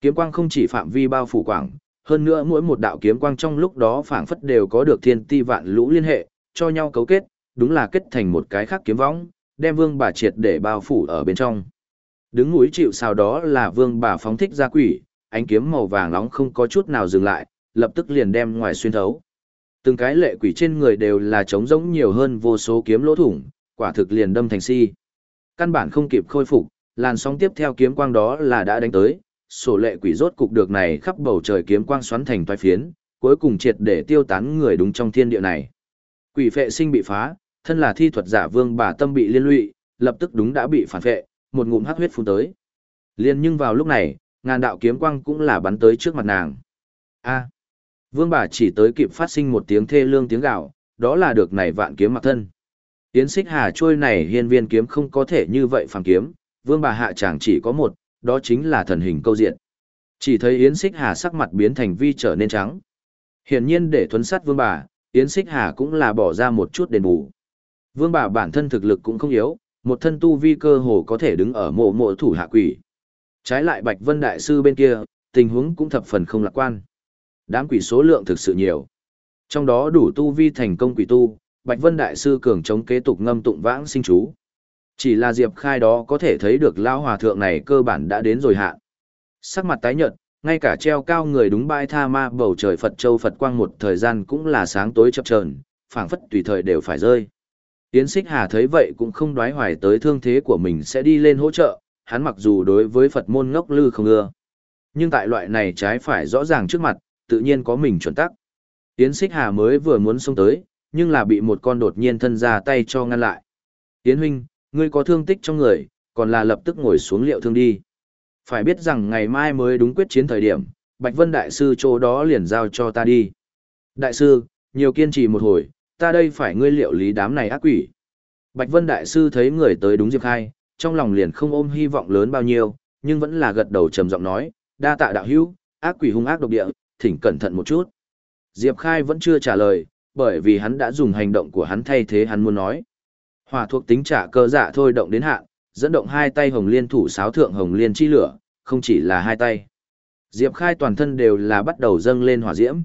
Kiếm quang không chỉ phạm vi bao phủ quảng, hơn nữa mỗi một đạo kiếm quang trong lúc đó phảng phất đều có được thiên ti vạn lũ liên hệ, cho nhau cấu kết, đúng là kết thành một cái khác kiếm võng, đem vương bà triệt để bao phủ ở bên trong. Đứng núi chịu sao đó là vương bà phóng thích ra quỷ, ánh kiếm màu vàng nóng không có chút nào dừng lại, lập tức liền đem ngoài xuyên thấu. Từng cái lệ quỷ trên người đều là trống rỗng nhiều hơn vô số kiếm lỗ thủng, quả thực liền đâm thành si. Căn bản không kịp khôi phục, làn sóng tiếp theo kiếm quang đó là đã đánh tới, sổ lệ quỷ rốt cục được này khắp bầu trời kiếm quang xoắn thành toái phiến, cuối cùng triệt để tiêu tán người đúng trong thiên địa này. Quỷ phệ sinh bị phá, thân là thi thuật giả vương bà tâm bị liên lụy, lập tức đúng đã bị phản phệ, một ngụm hắc huyết phun tới. Liên nhưng vào lúc này, ngàn đạo kiếm quang cũng là bắn tới trước mặt nàng. A. vương bà chỉ tới kịp phát sinh một tiếng thê lương tiếng gạo, đó là được này vạn kiếm mặc thân. Tiến xích hà trôi này hiên viên kiếm không có thể như vậy phàm kiếm, vương bà hạ chẳng chỉ có một, đó chính là thần hình câu diện. Chỉ thấy Yến Xích Hà sắc mặt biến thành vi trở nên trắng. Hiển nhiên để thuấn sát vương bà, Yến Xích Hà cũng là bỏ ra một chút đền bù. Vương bà bản thân thực lực cũng không yếu, một thân tu vi cơ hồ có thể đứng ở mộ mộ thủ hạ quỷ. Trái lại Bạch Vân Đại Sư bên kia, tình huống cũng thập phần không lạc quan. Đám quỷ số lượng thực sự nhiều. Trong đó đủ tu vi thành công quỷ tu, Bạch Vân Đại Sư cường chống kế tục ngâm tụng vãng sinh chú. Chỉ là Diệp Khai đó có thể thấy được lão hòa thượng này cơ bản đã đến rồi hạ. Sắc mặt tái nhợt, ngay cả treo cao người đúng bãi tha ma bầu trời Phật Châu Phật Quang một thời gian cũng là sáng tối chập chờn, phảng phất tùy thời đều phải rơi. Yến Xích Hà thấy vậy cũng không đoái hoài tới thương thế của mình sẽ đi lên hỗ trợ, hắn mặc dù đối với Phật môn ngốc lư không ưa. Nhưng tại loại này trái phải rõ ràng trước mặt, tự nhiên có mình chuẩn tắc. Yến Xích Hà mới vừa muốn xông tới, nhưng là bị một con đột nhiên thân ra tay cho ngăn lại. Yến huynh, ngươi có thương tích trong người, còn là lập tức ngồi xuống liệu thương đi. Phải biết rằng ngày mai mới đúng quyết chiến thời điểm, Bạch Vân Đại Sư chỗ đó liền giao cho ta đi. Đại sư, nhiều kiên trì một hồi, ta đây phải ngươi liệu lý đám này ác quỷ. Bạch Vân Đại Sư thấy người tới đúng Diệp Khai, trong lòng liền không ôm hy vọng lớn bao nhiêu, nhưng vẫn là gật đầu trầm giọng nói, đa tạ đạo hữu, ác quỷ hung ác độc địa, thỉnh cẩn thận một chút. Diệp Khai vẫn chưa trả lời, bởi vì hắn đã dùng hành động của hắn thay thế hắn muốn nói. Hỏa thuộc tính trả cơ dạ thôi động đến hạn, dẫn động hai tay hồng liên thủ sáo thượng hồng liên chi lửa, không chỉ là hai tay. Diệp Khai toàn thân đều là bắt đầu dâng lên hỏa diễm.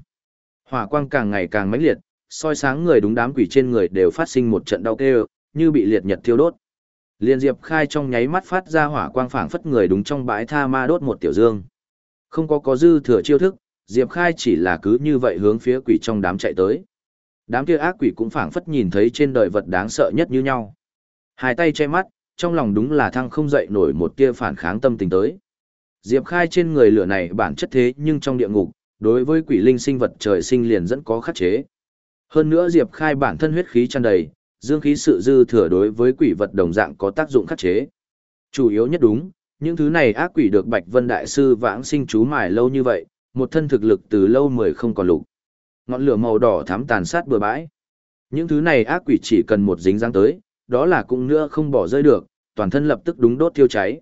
Hỏa quang càng ngày càng mãnh liệt, soi sáng người đúng đám quỷ trên người đều phát sinh một trận đau kêu, như bị liệt nhật thiêu đốt. Liên Diệp Khai trong nháy mắt phát ra hỏa quang phảng phất người đúng trong bãi tha ma đốt một tiểu dương. Không có có dư thừa chiêu thức, Diệp Khai chỉ là cứ như vậy hướng phía quỷ trong đám chạy tới. Đám kia ác quỷ cũng phảng phất nhìn thấy trên đời vật đáng sợ nhất như nhau. Hai tay che mắt, trong lòng đúng là thăng không dậy nổi một tia phản kháng tâm tình tới. Diệp Khai trên người lửa này bản chất thế nhưng trong địa ngục, đối với quỷ linh sinh vật trời sinh liền dẫn có khắc chế. Hơn nữa Diệp Khai bản thân huyết khí tràn đầy, dương khí sự dư thừa đối với quỷ vật đồng dạng có tác dụng khắc chế. Chủ yếu nhất đúng, những thứ này ác quỷ được Bạch Vân Đại Sư vãng sinh chú mài lâu như vậy, một thân thực lực từ lâu mười không còn lục. Ngọn lửa màu đỏ thắm tàn sát bừa bãi. Những thứ này ác quỷ chỉ cần một dính dáng tới, đó là cũng nữa không bỏ rơi được, toàn thân lập tức đúng đốt thiêu cháy.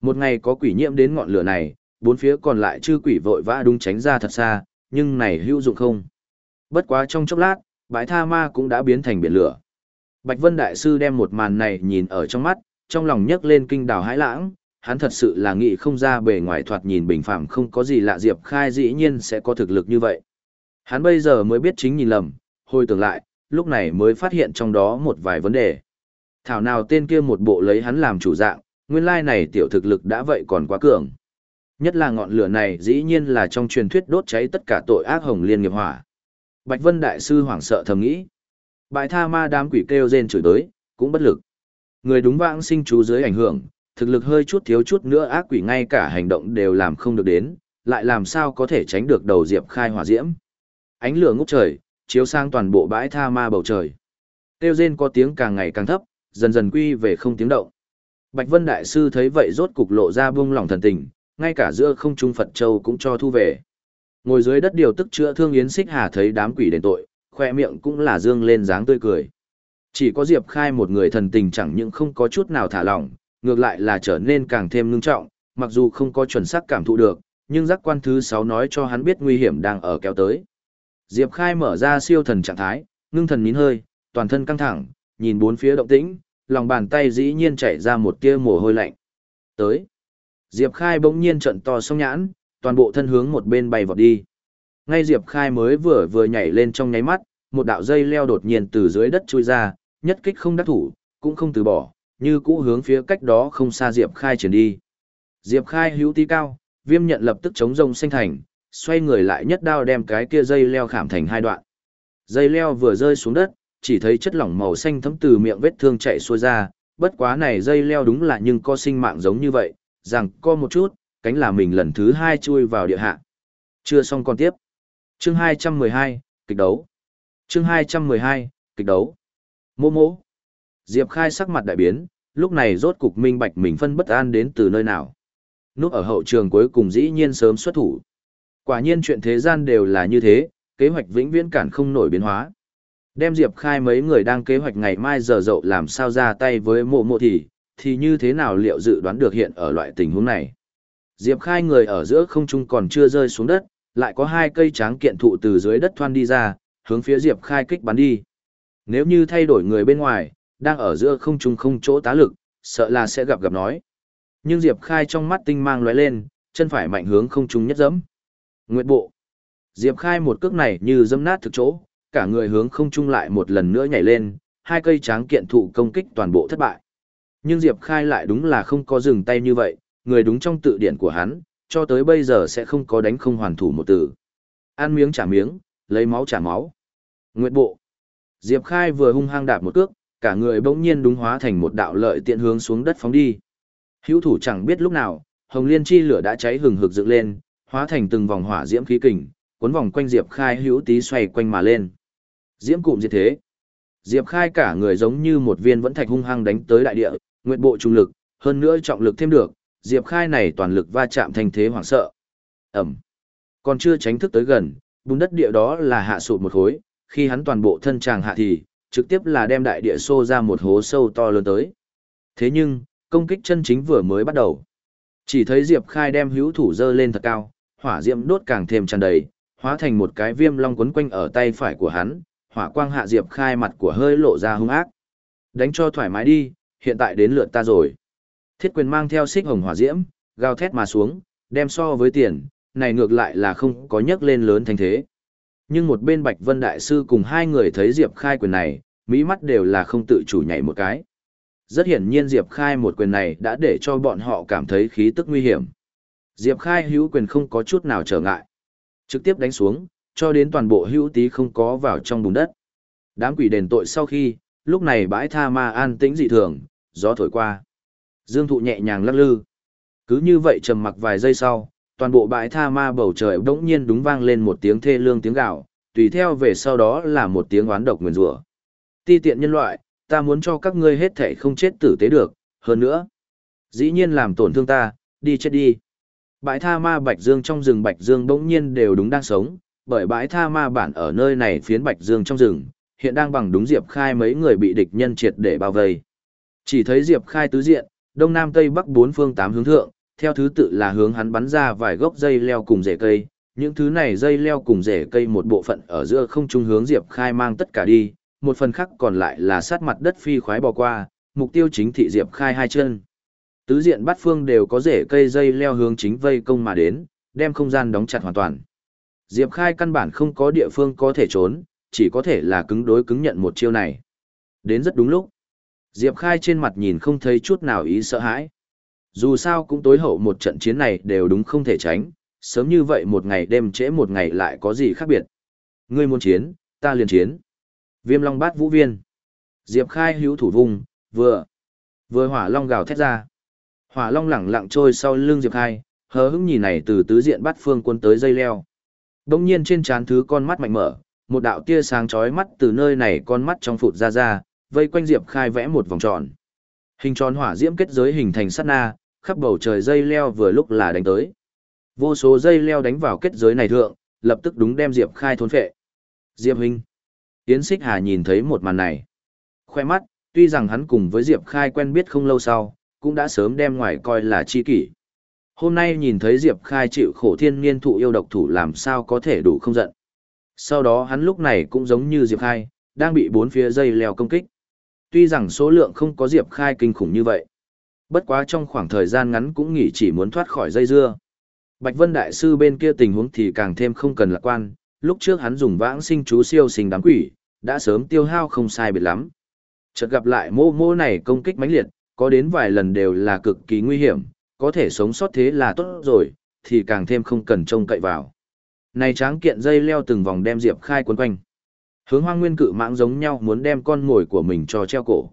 Một ngày có quỷ nhiễm đến ngọn lửa này, bốn phía còn lại chư quỷ vội vã đúng tránh ra thật xa, nhưng này hữu dụng không. Bất quá trong chốc lát, bãi tha ma cũng đã biến thành biển lửa. Bạch Vân Đại Sư đem một màn này nhìn ở trong mắt, trong lòng nhấc lên kinh đào hãi lãng, hắn thật sự là nghĩ không ra bề ngoài thoạt nhìn bình phàm không có gì lạ Diệp Khai dĩ nhiên sẽ có thực lực như vậy. Hắn bây giờ mới biết chính nhìn lầm, hồi tưởng lại, lúc này mới phát hiện trong đó một vài vấn đề. Thảo nào tên kia một bộ lấy hắn làm chủ dạng, nguyên lai này tiểu thực lực đã vậy còn quá cường. Nhất là ngọn lửa này dĩ nhiên là trong truyền thuyết đốt cháy tất cả tội ác hồng liên nghiệp hỏa. Bạch Vân Đại Sư hoảng sợ thầm nghĩ. Bại tha ma đám quỷ kêu rên chửi tới, cũng bất lực. Người đúng vãng sinh chú dưới ảnh hưởng, thực lực hơi chút thiếu chút nữa ác quỷ ngay cả hành động đều làm không được đến, lại làm sao có thể tránh được đầu diệp khai hỏa diễm ánh lửa ngút trời, chiếu sang toàn bộ bãi tha ma bầu trời. Tiêu rên có tiếng càng ngày càng thấp, dần dần quy về không tiếng động. Bạch Vân Đại Sư thấy vậy rốt cục lộ ra buông lòng thần tình, ngay cả giữa không trung Phật Châu cũng cho thu về. Ngồi dưới đất điều tức chữa thương Yến Xích Hà thấy đám quỷ đền tội, khoe miệng cũng là dương lên dáng tươi cười. Chỉ có Diệp Khai một người thần tình chẳng những không có chút nào thả lỏng, ngược lại là trở nên càng thêm ngưng trọng, mặc dù không có chuẩn xác cảm thụ được, nhưng giác quan thứ 6 nói cho hắn biết nguy hiểm đang ở kéo tới. Diệp Khai mở ra siêu thần trạng thái, ngưng thần nín hơi, toàn thân căng thẳng, nhìn bốn phía động tĩnh, lòng bàn tay dĩ nhiên chảy ra một tia mồ hôi lạnh. Tới. Diệp Khai bỗng nhiên trận to song nhãn, toàn bộ thân hướng một bên bay vọt đi. Ngay Diệp Khai mới vừa vừa nhảy lên trong nháy mắt, một đạo dây leo đột nhiên từ dưới đất chui ra, nhất kích không đắc thủ, cũng không từ bỏ, như cũ hướng phía cách đó không xa Diệp Khai chuyển đi. Diệp Khai hữu tí cao, viêm nhận lập tức chống rông sinh thành, xoay người lại nhất đao đem cái kia dây leo khảm thành hai đoạn. Dây leo vừa rơi xuống đất, chỉ thấy chất lỏng màu xanh thấm từ miệng vết thương chạy xuôi ra, bất quá này dây leo đúng là nhưng có sinh mạng giống như vậy, rằng co một chút, cánh là mình lần thứ hai chui vào địa hạ. Chưa xong còn tiếp. Chương 212, kịch đấu. Chương 212, kịch đấu. Mô mô. Diệp Khai sắc mặt đại biến, lúc này rốt cục minh bạch mình phân bất an đến từ nơi nào. Núp ở hậu trường cuối cùng dĩ nhiên sớm xuất thủ. Quả nhiên chuyện thế gian đều là như thế, kế hoạch vĩnh viễn cản không nổi biến hóa. Đem Diệp Khai mấy người đang kế hoạch ngày mai giờ dậu làm sao ra tay với mộ mộ thì, thì như thế nào liệu dự đoán được hiện ở loại tình huống này. Diệp Khai người ở giữa không trung còn chưa rơi xuống đất, lại có hai cây tráng kiện thụ từ dưới đất thoan đi ra, hướng phía Diệp Khai kích bắn đi. Nếu như thay đổi người bên ngoài, đang ở giữa không trung không chỗ tá lực, sợ là sẽ gặp gặp nói. Nhưng Diệp Khai trong mắt tinh mang lóe lên, chân phải mạnh hướng không trung nhất dẫm. Nguyệt bộ. Diệp Khai một cước này như dẫm nát thực chỗ, cả người hướng không trung lại một lần nữa nhảy lên, hai cây tráng kiện thụ công kích toàn bộ thất bại. Nhưng Diệp Khai lại đúng là không có dừng tay như vậy, người đúng trong tự điển của hắn, cho tới bây giờ sẽ không có đánh không hoàn thủ một từ. Ăn miếng trả miếng, lấy máu trả máu. Nguyệt bộ. Diệp Khai vừa hung hăng đạp một cước, cả người bỗng nhiên đúng hóa thành một đạo lợi tiện hướng xuống đất phóng đi. Hữu thủ chẳng biết lúc nào, hồng liên chi lửa đã cháy hừng hực dựng lên, hóa thành từng vòng hỏa diễm khí kình, cuốn vòng quanh Diệp Khai hữu tí xoay quanh mà lên. Diễm cụm diệt thế. Diệp Khai cả người giống như một viên vẫn thạch hung hăng đánh tới đại địa, nguyện bộ trung lực, hơn nữa trọng lực thêm được, Diệp Khai này toàn lực va chạm thành thế hoảng sợ. Ẩm. Còn chưa tránh thức tới gần, bùn đất địa đó là hạ sụt một khối, khi hắn toàn bộ thân chàng hạ thì, trực tiếp là đem đại địa xô ra một hố sâu to lớn tới. Thế nhưng, công kích chân chính vừa mới bắt đầu. Chỉ thấy Diệp Khai đem hữu thủ dơ lên thật cao, hỏa diễm đốt càng thêm tràn đầy, hóa thành một cái viêm long quấn quanh ở tay phải của hắn, hỏa quang hạ Diệp Khai mặt của hơi lộ ra hung ác. Đánh cho thoải mái đi, hiện tại đến lượt ta rồi. Thiết quyền mang theo xích hồng hỏa diễm, gào thét mà xuống, đem so với tiền, này ngược lại là không có nhấc lên lớn thành thế. Nhưng một bên Bạch Vân Đại Sư cùng hai người thấy Diệp Khai quyền này, mỹ mắt đều là không tự chủ nhảy một cái. Rất hiển nhiên Diệp Khai một quyền này đã để cho bọn họ cảm thấy khí tức nguy hiểm. Diệp Khai hữu quyền không có chút nào trở ngại. Trực tiếp đánh xuống, cho đến toàn bộ hữu tí không có vào trong bùn đất. Đám quỷ đền tội sau khi, lúc này bãi tha ma an tĩnh dị thường, gió thổi qua. Dương thụ nhẹ nhàng lắc lư. Cứ như vậy trầm mặc vài giây sau, toàn bộ bãi tha ma bầu trời bỗng nhiên đúng vang lên một tiếng thê lương tiếng gạo, tùy theo về sau đó là một tiếng oán độc nguyền rủa. Ti tiện nhân loại, ta muốn cho các ngươi hết thể không chết tử tế được, hơn nữa. Dĩ nhiên làm tổn thương ta, đi chết đi. Bãi tha ma Bạch Dương trong rừng Bạch Dương bỗng nhiên đều đúng đang sống, bởi bãi tha ma bản ở nơi này phiến Bạch Dương trong rừng, hiện đang bằng đúng Diệp Khai mấy người bị địch nhân triệt để bao vây. Chỉ thấy Diệp Khai tứ diện, đông nam tây bắc bốn phương tám hướng thượng, theo thứ tự là hướng hắn bắn ra vài gốc dây leo cùng rễ cây, những thứ này dây leo cùng rễ cây một bộ phận ở giữa không trung hướng Diệp Khai mang tất cả đi, một phần khác còn lại là sát mặt đất phi khoái bò qua, mục tiêu chính thị Diệp Khai hai chân. Tứ diện bát phương đều có rễ cây dây leo hướng chính vây công mà đến, đem không gian đóng chặt hoàn toàn. Diệp Khai căn bản không có địa phương có thể trốn, chỉ có thể là cứng đối cứng nhận một chiêu này. Đến rất đúng lúc. Diệp Khai trên mặt nhìn không thấy chút nào ý sợ hãi. Dù sao cũng tối hậu một trận chiến này đều đúng không thể tránh, sớm như vậy một ngày đêm trễ một ngày lại có gì khác biệt. Ngươi muốn chiến, ta liền chiến. Viêm long bát vũ viên. Diệp Khai hữu thủ vùng, vừa, vừa hỏa long gào thét ra. Hỏa long lẳng lặng trôi sau lưng Diệp Khai, hờ hững nhìn này từ tứ diện bắt phương quân tới dây leo. Đống nhiên trên trán thứ con mắt mạnh mở, một đạo tia sáng chói mắt từ nơi này con mắt trong phụt ra ra, vây quanh Diệp Khai vẽ một vòng tròn. Hình tròn hỏa diễm kết giới hình thành sát na, khắp bầu trời dây leo vừa lúc là đánh tới. Vô số dây leo đánh vào kết giới này thượng, lập tức đúng đem Diệp Khai thôn phệ. Diệp huynh. Yến Xích Hà nhìn thấy một màn này. Khoe mắt, tuy rằng hắn cùng với Diệp Khai quen biết không lâu sau, cũng đã sớm đem ngoài coi là chi kỷ. Hôm nay nhìn thấy Diệp Khai chịu khổ thiên niên thụ yêu độc thủ làm sao có thể đủ không giận. Sau đó hắn lúc này cũng giống như Diệp Khai, đang bị bốn phía dây leo công kích. Tuy rằng số lượng không có Diệp Khai kinh khủng như vậy. Bất quá trong khoảng thời gian ngắn cũng nghỉ chỉ muốn thoát khỏi dây dưa. Bạch Vân Đại Sư bên kia tình huống thì càng thêm không cần lạc quan, lúc trước hắn dùng vãng sinh chú siêu sinh đám quỷ, đã sớm tiêu hao không sai biệt lắm. Chợt gặp lại mô mô này công kích mãnh liệt, có đến vài lần đều là cực kỳ nguy hiểm, có thể sống sót thế là tốt rồi, thì càng thêm không cần trông cậy vào. Này tráng kiện dây leo từng vòng đem Diệp Khai quấn quanh. Hướng hoang nguyên cự mãng giống nhau muốn đem con ngồi của mình cho treo cổ.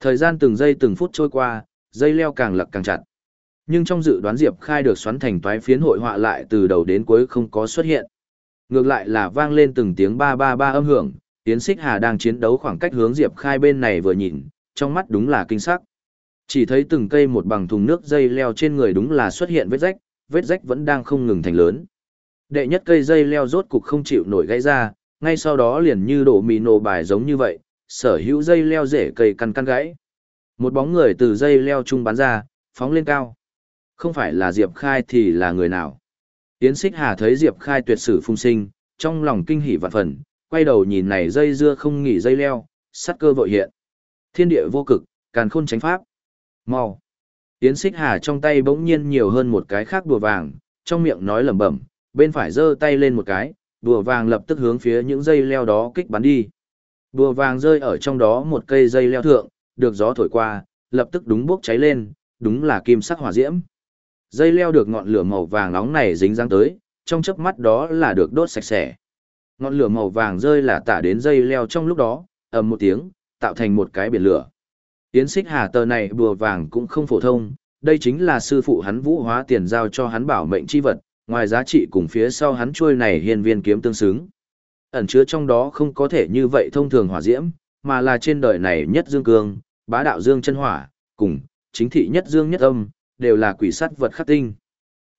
Thời gian từng giây từng phút trôi qua, dây leo càng lật càng chặt. Nhưng trong dự đoán Diệp Khai được xoắn thành toái phiến hội họa lại từ đầu đến cuối không có xuất hiện. Ngược lại là vang lên từng tiếng ba ba ba âm hưởng, Tiến Xích Hà đang chiến đấu khoảng cách hướng Diệp Khai bên này vừa nhìn, trong mắt đúng là kinh sắc. Chỉ thấy từng cây một bằng thùng nước dây leo trên người đúng là xuất hiện vết rách, vết rách vẫn đang không ngừng thành lớn. Đệ nhất cây dây leo rốt cục không chịu nổi gãy ra, ngay sau đó liền như đổ mì nổ bài giống như vậy, sở hữu dây leo rễ cây căn căn gãy. Một bóng người từ dây leo trung bắn ra, phóng lên cao. Không phải là Diệp Khai thì là người nào. Yến Xích Hà thấy Diệp Khai tuyệt sử phung sinh, trong lòng kinh hỉ vạn phần, quay đầu nhìn này dây dưa không nghỉ dây leo, sắt cơ vội hiện. Thiên địa vô cực, càn khôn tránh pháp. Mau. Yến Xích Hà trong tay bỗng nhiên nhiều hơn một cái khác đùa vàng, trong miệng nói lẩm bẩm, bên phải giơ tay lên một cái, đùa vàng lập tức hướng phía những dây leo đó kích bắn đi. Đùa vàng rơi ở trong đó một cây dây leo thượng, được gió thổi qua, lập tức đúng bốc cháy lên, đúng là kim sắc hỏa diễm. Dây leo được ngọn lửa màu vàng nóng này dính dáng tới, trong chớp mắt đó là được đốt sạch sẽ. Ngọn lửa màu vàng rơi là tả đến dây leo trong lúc đó, ầm một tiếng, tạo thành một cái biển lửa. Yến xích hà tờ này bùa vàng cũng không phổ thông, đây chính là sư phụ hắn vũ hóa tiền giao cho hắn bảo mệnh chi vật, ngoài giá trị cùng phía sau hắn trôi này hiên viên kiếm tương xứng. Ẩn chứa trong đó không có thể như vậy thông thường hỏa diễm, mà là trên đời này nhất dương cương, bá đạo dương chân hỏa, cùng, chính thị nhất dương nhất âm, đều là quỷ sắt vật khắc tinh.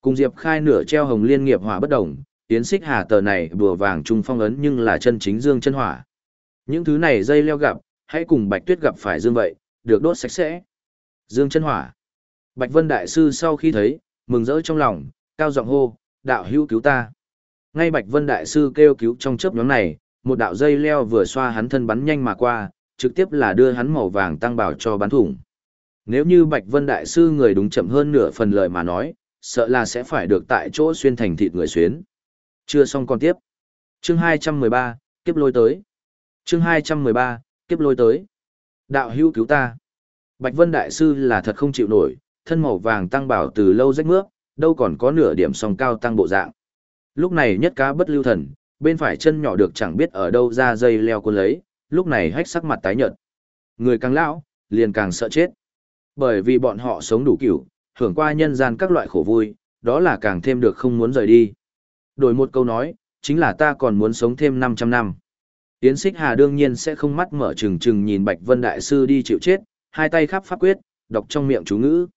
Cùng Diệp Khai nửa treo hồng liên nghiệp hỏa bất động, tiến xích hà tờ này bùa vàng trung phong ấn nhưng là chân chính dương chân hỏa. Những thứ này dây leo gặp, hãy cùng Bạch Tuyết gặp phải dương vậy, được đốt sạch sẽ. Dương chân hỏa. Bạch Vân Đại Sư sau khi thấy, mừng rỡ trong lòng, cao giọng hô, đạo hữu cứu ta. Ngay Bạch Vân Đại Sư kêu cứu trong chớp nhóm này, một đạo dây leo vừa xoa hắn thân bắn nhanh mà qua, trực tiếp là đưa hắn màu vàng tăng bảo cho bắn thủng. Nếu như Bạch Vân Đại Sư người đúng chậm hơn nửa phần lời mà nói, sợ là sẽ phải được tại chỗ xuyên thành thịt người xuyến. Chưa xong còn tiếp. Chương 213, kiếp lôi tới. Chương 213, kiếp lôi tới. Đạo hữu cứu ta. Bạch Vân Đại Sư là thật không chịu nổi, thân màu vàng tăng bảo từ lâu rách mướp, đâu còn có nửa điểm song cao tăng bộ dạng. Lúc này nhất cá bất lưu thần, bên phải chân nhỏ được chẳng biết ở đâu ra dây leo cuốn lấy, lúc này hách sắc mặt tái nhợt. Người càng lão, liền càng sợ chết. Bởi vì bọn họ sống đủ kiểu, hưởng qua nhân gian các loại khổ vui, đó là càng thêm được không muốn rời đi. Đổi một câu nói, chính là ta còn muốn sống thêm 500 năm. Tiến xích hà đương nhiên sẽ không mắt mở trừng trừng nhìn Bạch Vân Đại Sư đi chịu chết, hai tay khắp pháp quyết, đọc trong miệng chú ngữ.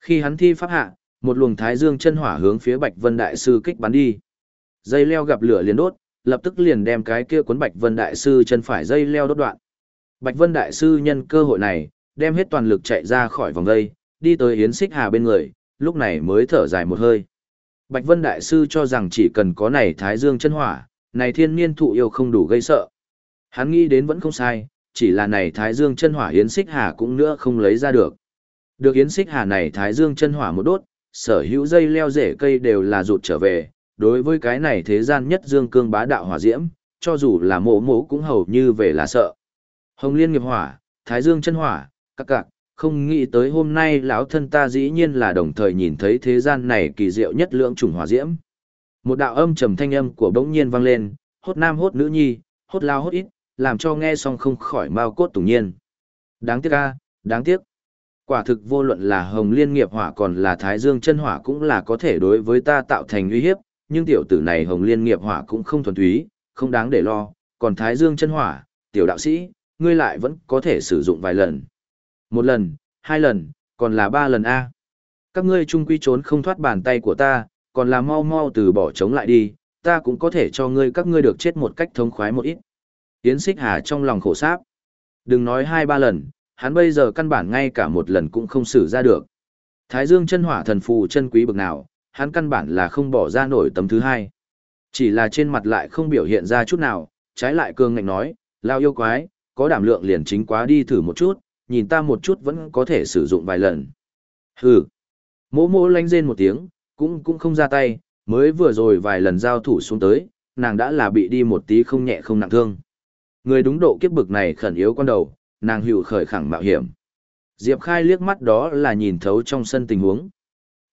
Khi hắn thi pháp hạ, một luồng thái dương chân hỏa hướng phía Bạch Vân Đại Sư kích bắn đi. Dây leo gặp lửa liền đốt, lập tức liền đem cái kia cuốn Bạch Vân Đại Sư chân phải dây leo đốt đoạn. Bạch Vân Đại Sư nhân cơ hội này, đem hết toàn lực chạy ra khỏi vòng dây, đi tới Yến Xích Hà bên người, lúc này mới thở dài một hơi. Bạch Vân Đại Sư cho rằng chỉ cần có này Thái Dương chân hỏa, này thiên niên thụ yêu không đủ gây sợ. Hắn nghĩ đến vẫn không sai, chỉ là này Thái Dương chân hỏa Yến Xích Hà cũng nữa không lấy ra được. Được Yến Xích Hà này Thái Dương chân hỏa một đốt, sở hữu dây leo rễ cây đều là rụt trở về, đối với cái này thế gian nhất dương cương bá đạo hỏa diễm, cho dù là mộ mộ cũng hầu như về là sợ. Hồng Liên nghiệp hỏa, Thái Dương chân hỏa, các cạc, không nghĩ tới hôm nay lão thân ta dĩ nhiên là đồng thời nhìn thấy thế gian này kỳ diệu nhất lượng trùng hỏa diễm. Một đạo âm trầm thanh âm của bỗng nhiên vang lên, hốt nam hốt nữ nhi, hốt lao hốt ít, làm cho nghe xong không khỏi mau cốt tủng nhiên. Đáng tiếc a, đáng tiếc. Quả thực vô luận là hồng liên nghiệp hỏa còn là thái dương chân hỏa cũng là có thể đối với ta tạo thành uy hiếp, nhưng tiểu tử này hồng liên nghiệp hỏa cũng không thuần túy, không đáng để lo, còn thái dương chân hỏa, tiểu đạo sĩ, ngươi lại vẫn có thể sử dụng vài lần. Một lần, hai lần, còn là ba lần A. Các ngươi chung quy trốn không thoát bàn tay của ta, còn là mau mau từ bỏ chống lại đi, ta cũng có thể cho ngươi các ngươi được chết một cách thống khoái một ít. Yến xích hà trong lòng khổ sáp. Đừng nói hai ba lần, hắn bây giờ căn bản ngay cả một lần cũng không xử ra được. Thái dương chân hỏa thần phù chân quý bực nào, hắn căn bản là không bỏ ra nổi tấm thứ hai. Chỉ là trên mặt lại không biểu hiện ra chút nào, trái lại cường ngạnh nói, lao yêu quái, có đảm lượng liền chính quá đi thử một chút, nhìn ta một chút vẫn có thể sử dụng vài lần. Hừ. Mỗ mỗ lanh rên một tiếng, Cũng cũng không ra tay, mới vừa rồi vài lần giao thủ xuống tới, nàng đã là bị đi một tí không nhẹ không nặng thương. Người đúng độ kiếp bực này khẩn yếu con đầu, nàng hữu khởi khẳng mạo hiểm. Diệp Khai liếc mắt đó là nhìn thấu trong sân tình huống.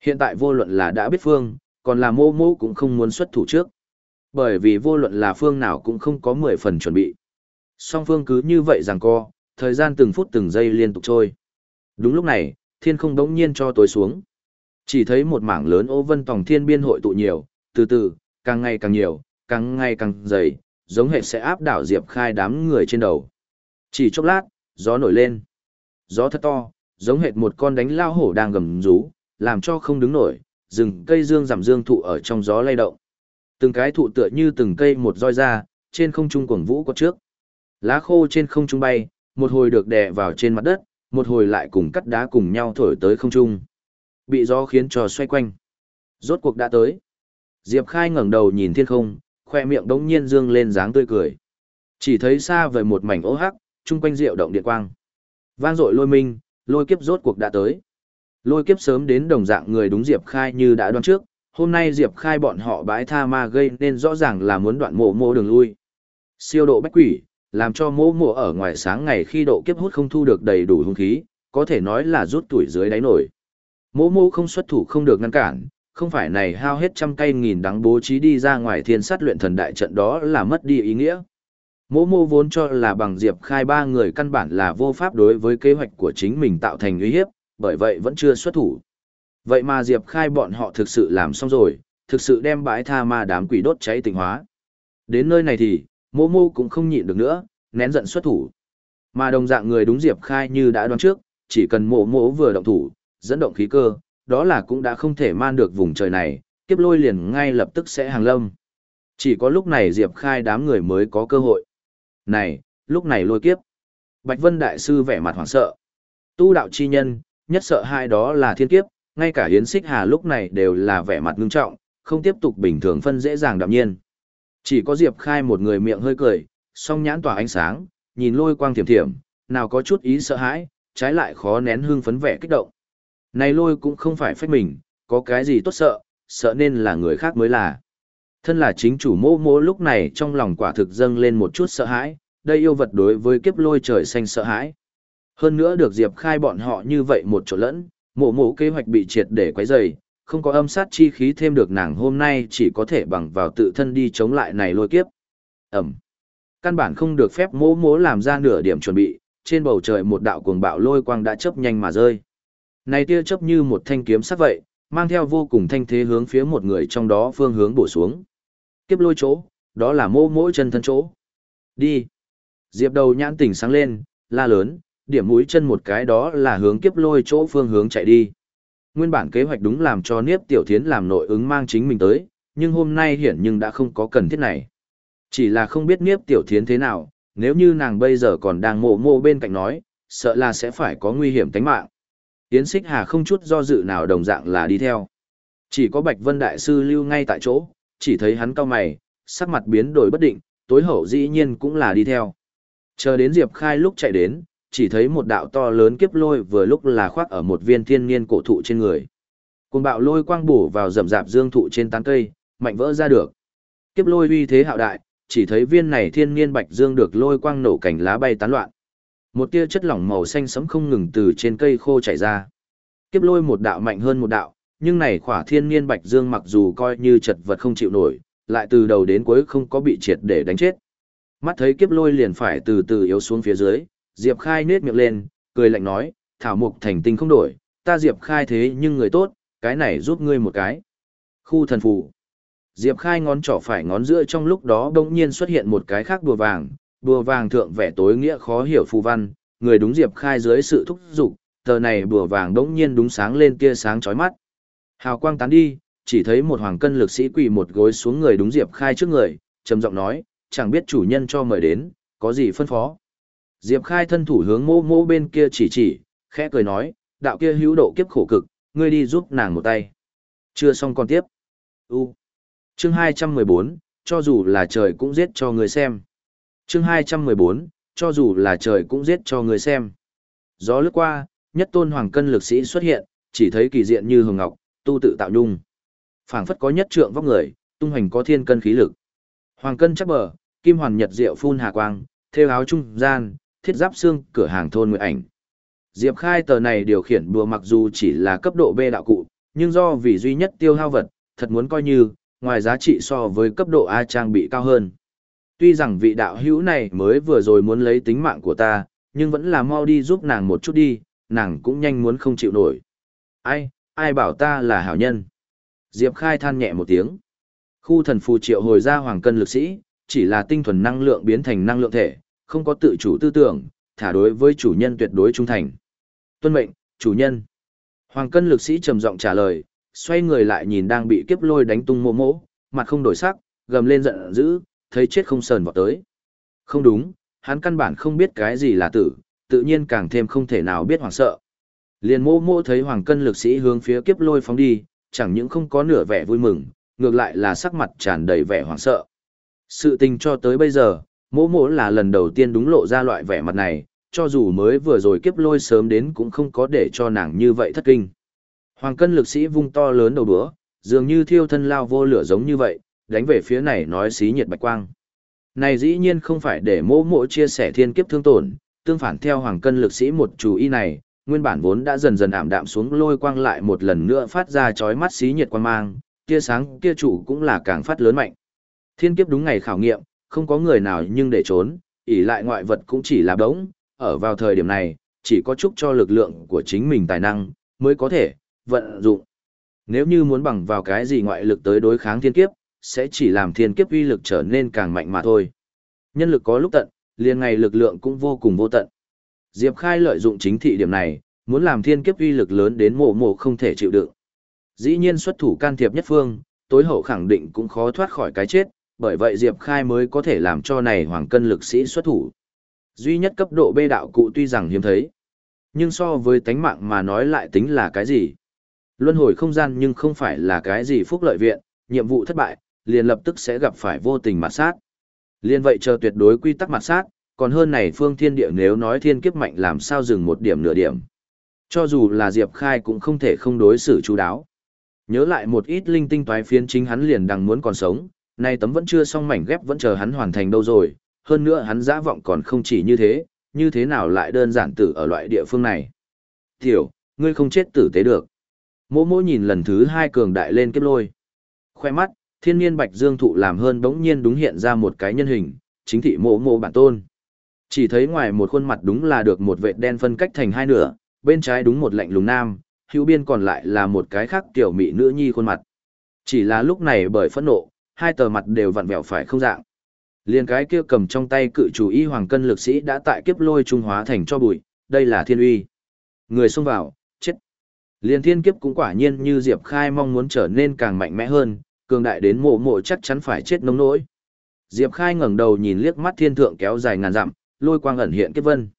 Hiện tại vô luận là đã biết phương, còn là mô mô cũng không muốn xuất thủ trước. Bởi vì vô luận là phương nào cũng không có 10 phần chuẩn bị. Song phương cứ như vậy rằng co, thời gian từng phút từng giây liên tục trôi. Đúng lúc này, thiên không đống nhiên cho tối xuống. Chỉ thấy một mảng lớn ô vân tòng thiên biên hội tụ nhiều, từ từ, càng ngày càng nhiều, càng ngày càng dày, giống hệ sẽ áp đảo Diệp Khai đám người trên đầu. Chỉ chốc lát, gió nổi lên. Gió thật to, giống hệt một con đánh lao hổ đang gầm rú, làm cho không đứng nổi, rừng cây dương giảm dương thụ ở trong gió lay động. Từng cái thụ tựa như từng cây một roi ra, trên không trung cuồng vũ có trước. Lá khô trên không trung bay, một hồi được đè vào trên mặt đất, một hồi lại cùng cắt đá cùng nhau thổi tới không trung. Bị gió khiến cho xoay quanh. Rốt cuộc đã tới. Diệp Khai ngẩng đầu nhìn thiên không, khoe miệng đống nhiên dương lên dáng tươi cười. Chỉ thấy xa vời một mảnh ố hắc, chung quanh rượu động điện quang. Vang dội lôi minh, lôi kiếp rốt cuộc đã tới. Lôi kiếp sớm đến đồng dạng người đúng Diệp Khai như đã đoán trước, hôm nay Diệp Khai bọn họ bãi tha ma gây nên rõ ràng là muốn đoạn mộ mộ đường lui. Siêu độ bách quỷ, làm cho mộ mộ ở ngoài sáng ngày khi độ kiếp hút không thu được đầy đủ hung khí, có thể nói là rút tuổi dưới đáy nổi. Mộ mộ không xuất thủ không được ngăn cản, không phải này hao hết trăm cây nghìn đắng bố trí đi ra ngoài thiên sát luyện thần đại trận đó là mất đi ý nghĩa. Mỗ mô vốn cho là bằng Diệp Khai ba người căn bản là vô pháp đối với kế hoạch của chính mình tạo thành uy hiếp, bởi vậy vẫn chưa xuất thủ. Vậy mà Diệp Khai bọn họ thực sự làm xong rồi, thực sự đem bãi tha ma đám quỷ đốt cháy tình hóa. Đến nơi này thì, mô mô cũng không nhịn được nữa, nén giận xuất thủ. Mà đồng dạng người đúng Diệp Khai như đã đoán trước, chỉ cần mộ mộ vừa động thủ, dẫn động khí cơ, đó là cũng đã không thể man được vùng trời này, kiếp lôi liền ngay lập tức sẽ hàng lâm. Chỉ có lúc này Diệp Khai đám người mới có cơ hội. Này, lúc này lôi kiếp. Bạch Vân Đại Sư vẻ mặt hoảng sợ. Tu đạo chi nhân, nhất sợ hai đó là thiên kiếp, ngay cả Yến Xích Hà lúc này đều là vẻ mặt ngưng trọng, không tiếp tục bình thường phân dễ dàng đạm nhiên. Chỉ có Diệp Khai một người miệng hơi cười, song nhãn tỏa ánh sáng, nhìn lôi quang thiểm thiểm, nào có chút ý sợ hãi, trái lại khó nén hương phấn vẻ kích động. Này lôi cũng không phải phách mình, có cái gì tốt sợ, sợ nên là người khác mới là. Thân là chính chủ mô mô lúc này trong lòng quả thực dâng lên một chút sợ hãi, đây yêu vật đối với kiếp lôi trời xanh sợ hãi. Hơn nữa được Diệp Khai bọn họ như vậy một chỗ lẫn, mộ mộ kế hoạch bị triệt để quấy rầy, không có âm sát chi khí thêm được nàng hôm nay chỉ có thể bằng vào tự thân đi chống lại này lôi kiếp. Ẩm. Căn bản không được phép mỗ mỗ làm ra nửa điểm chuẩn bị, trên bầu trời một đạo cuồng bạo lôi quang đã chớp nhanh mà rơi. Này tia chớp như một thanh kiếm sắc vậy, mang theo vô cùng thanh thế hướng phía một người trong đó phương hướng bổ xuống. Kiếp lôi chỗ, đó là mô mỗi chân thân chỗ. Đi. Diệp đầu nhãn tỉnh sáng lên, la lớn, điểm mũi chân một cái đó là hướng kiếp lôi chỗ phương hướng chạy đi. Nguyên bản kế hoạch đúng làm cho Niếp Tiểu Thiến làm nội ứng mang chính mình tới, nhưng hôm nay hiển nhưng đã không có cần thiết này. Chỉ là không biết Niếp Tiểu Thiến thế nào, nếu như nàng bây giờ còn đang mộ mộ bên cạnh nói, sợ là sẽ phải có nguy hiểm tính mạng. Yến Xích Hà không chút do dự nào đồng dạng là đi theo. Chỉ có Bạch Vân Đại Sư lưu ngay tại chỗ, chỉ thấy hắn cao mày, sắc mặt biến đổi bất định, tối hậu dĩ nhiên cũng là đi theo. Chờ đến Diệp Khai lúc chạy đến, chỉ thấy một đạo to lớn kiếp lôi vừa lúc là khoác ở một viên thiên niên cổ thụ trên người. Cùng bạo lôi quang bổ vào rậm rạp dương thụ trên tán cây, mạnh vỡ ra được. Kiếp lôi uy thế hạo đại, chỉ thấy viên này thiên niên bạch dương được lôi quang nổ cảnh lá bay tán loạn. Một tia chất lỏng màu xanh sẫm không ngừng từ trên cây khô chảy ra. Kiếp lôi một đạo mạnh hơn một đạo, nhưng này khỏa thiên niên bạch dương mặc dù coi như chật vật không chịu nổi, lại từ đầu đến cuối không có bị triệt để đánh chết. Mắt thấy kiếp lôi liền phải từ từ yếu xuống phía dưới, Diệp Khai nết miệng lên, cười lạnh nói, thảo mục thành tinh không đổi, ta Diệp Khai thế nhưng người tốt, cái này giúp ngươi một cái. Khu thần phù. Diệp Khai ngón trỏ phải ngón giữa trong lúc đó đông nhiên xuất hiện một cái khác đùa vàng, đùa vàng thượng vẻ tối nghĩa khó hiểu phù văn, người đúng Diệp Khai dưới sự thúc giục, tờ này bùa vàng đống nhiên đúng sáng lên kia sáng chói mắt. Hào quang tán đi, chỉ thấy một hoàng cân lực sĩ quỳ một gối xuống người đúng Diệp Khai trước người, trầm giọng nói, chẳng biết chủ nhân cho mời đến, có gì phân phó. Diệp Khai thân thủ hướng mô mô bên kia chỉ chỉ, khẽ cười nói, đạo kia hữu độ kiếp khổ cực, ngươi đi giúp nàng một tay. Chưa xong còn tiếp. U. Chương 214, cho dù là trời cũng giết cho người xem. Chương 214, cho dù là trời cũng giết cho người xem. Gió lướt qua, nhất tôn hoàng cân lực sĩ xuất hiện, chỉ thấy kỳ diện như hồng ngọc, tu tự tạo nhung. phảng phất có nhất trượng vóc người, tung hoành có thiên cân khí lực. Hoàng cân chắc bờ, kim hoàn nhật diệu phun hà quang, thêu áo trung gian, thiết giáp xương, cửa hàng thôn nguyện ảnh. Diệp Khai tờ này điều khiển đùa mặc dù chỉ là cấp độ B đạo cụ, nhưng do vì duy nhất tiêu hao vật, thật muốn coi như, ngoài giá trị so với cấp độ A trang bị cao hơn. Tuy rằng vị đạo hữu này mới vừa rồi muốn lấy tính mạng của ta, nhưng vẫn là mau đi giúp nàng một chút đi, nàng cũng nhanh muốn không chịu nổi. Ai, ai bảo ta là hảo nhân? Diệp Khai than nhẹ một tiếng. Khu thần phù triệu hồi ra hoàng cân lực sĩ, chỉ là tinh thuần năng lượng biến thành năng lượng thể, không có tự chủ tư tưởng, thả đối với chủ nhân tuyệt đối trung thành. Tuân mệnh, chủ nhân. Hoàng cân lực sĩ trầm giọng trả lời, xoay người lại nhìn đang bị kiếp lôi đánh tung mô mỗ, mặt không đổi sắc, gầm lên giận dữ, thấy chết không sờn vào tới. Không đúng, hắn căn bản không biết cái gì là tử, tự nhiên càng thêm không thể nào biết hoảng sợ. Liền mô mô thấy hoàng cân lực sĩ hướng phía kiếp lôi phóng đi, chẳng những không có nửa vẻ vui mừng, ngược lại là sắc mặt tràn đầy vẻ hoảng sợ. Sự tình cho tới bây giờ, mô mô là lần đầu tiên đúng lộ ra loại vẻ mặt này, cho dù mới vừa rồi kiếp lôi sớm đến cũng không có để cho nàng như vậy thất kinh. Hoàng cân lực sĩ vung to lớn đầu đũa, dường như thiêu thân lao vô lửa giống như vậy, đánh về phía này nói xí nhiệt bạch quang. Này dĩ nhiên không phải để mô mộ chia sẻ thiên kiếp thương tổn, tương phản theo hoàng cân lực sĩ một chủ ý này, nguyên bản vốn đã dần dần ảm đạm xuống lôi quang lại một lần nữa phát ra chói mắt xí nhiệt quang mang, tia sáng kia chủ cũng là càng phát lớn mạnh. Thiên kiếp đúng ngày khảo nghiệm, không có người nào nhưng để trốn, ỉ lại ngoại vật cũng chỉ là đống, ở vào thời điểm này, chỉ có chúc cho lực lượng của chính mình tài năng, mới có thể, vận dụng. Nếu như muốn bằng vào cái gì ngoại lực tới đối kháng thiên kiếp, sẽ chỉ làm thiên kiếp uy lực trở nên càng mạnh mà thôi. Nhân lực có lúc tận, liền ngày lực lượng cũng vô cùng vô tận. Diệp Khai lợi dụng chính thị điểm này, muốn làm thiên kiếp uy lực lớn đến mộ mộ không thể chịu đựng. Dĩ nhiên xuất thủ can thiệp nhất phương, tối hậu khẳng định cũng khó thoát khỏi cái chết, bởi vậy Diệp Khai mới có thể làm cho này hoàng cân lực sĩ xuất thủ. Duy nhất cấp độ bê đạo cụ tuy rằng hiếm thấy, nhưng so với tánh mạng mà nói lại tính là cái gì? Luân hồi không gian nhưng không phải là cái gì phúc lợi viện, nhiệm vụ thất bại, liền lập tức sẽ gặp phải vô tình mặt sát. Liên vậy chờ tuyệt đối quy tắc mặt sát, còn hơn này phương thiên địa nếu nói thiên kiếp mạnh làm sao dừng một điểm nửa điểm. Cho dù là Diệp Khai cũng không thể không đối xử chú đáo. Nhớ lại một ít linh tinh toái phiến chính hắn liền đang muốn còn sống, nay tấm vẫn chưa xong mảnh ghép vẫn chờ hắn hoàn thành đâu rồi, hơn nữa hắn dã vọng còn không chỉ như thế, như thế nào lại đơn giản tử ở loại địa phương này. Tiểu, ngươi không chết tử tế được. Mỗ mỗ nhìn lần thứ hai cường đại lên kiếp lôi. Khoe mắt, thiên niên bạch dương thụ làm hơn bỗng nhiên đúng hiện ra một cái nhân hình, chính thị mộ mộ bản tôn. Chỉ thấy ngoài một khuôn mặt đúng là được một vệt đen phân cách thành hai nửa, bên trái đúng một lạnh lùng nam, hữu biên còn lại là một cái khác tiểu mỹ nữ nhi khuôn mặt. Chỉ là lúc này bởi phẫn nộ, hai tờ mặt đều vặn vẹo phải không dạng. Liên cái kia cầm trong tay cự chủ y hoàng cân lực sĩ đã tại kiếp lôi trung hóa thành cho bụi, đây là thiên uy. Người xông vào, chết. Liên thiên kiếp cũng quả nhiên như Diệp Khai mong muốn trở nên càng mạnh mẽ hơn, cường đại đến mộ mộ chắc chắn phải chết nông nỗi. Diệp Khai ngẩng đầu nhìn liếc mắt thiên thượng kéo dài ngàn dặm, lôi quang ẩn hiện kết vân.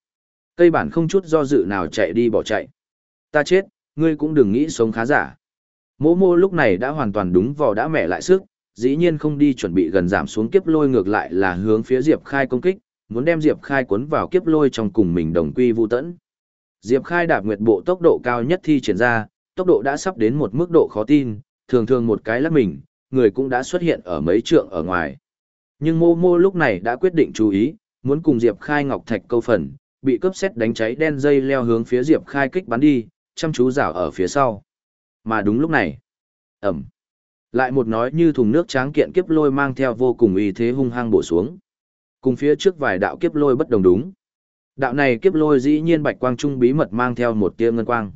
Cây bản không chút do dự nào chạy đi bỏ chạy. Ta chết, ngươi cũng đừng nghĩ sống khá giả. Mộ mộ lúc này đã hoàn toàn đúng vò đã mẹ lại sức, dĩ nhiên không đi chuẩn bị gần giảm xuống kiếp lôi ngược lại là hướng phía Diệp Khai công kích, muốn đem Diệp Khai cuốn vào kiếp lôi trong cùng mình đồng quy vu tẫn. Diệp Khai đạp nguyệt bộ tốc độ cao nhất thi triển ra, tốc độ đã sắp đến một mức độ khó tin, thường thường một cái lắc mình, người cũng đã xuất hiện ở mấy trượng ở ngoài. Nhưng mô mô lúc này đã quyết định chú ý, muốn cùng Diệp Khai ngọc thạch câu phần, bị cướp xét đánh cháy đen dây leo hướng phía Diệp Khai kích bắn đi, chăm chú rảo ở phía sau. Mà đúng lúc này, ẩm, lại một nói như thùng nước tráng kiện kiếp lôi mang theo vô cùng uy thế hung hăng bổ xuống. Cùng phía trước vài đạo kiếp lôi bất đồng đúng. Đạo này kiếp lôi dĩ nhiên bạch quang trung bí mật mang theo một tia ngân quang.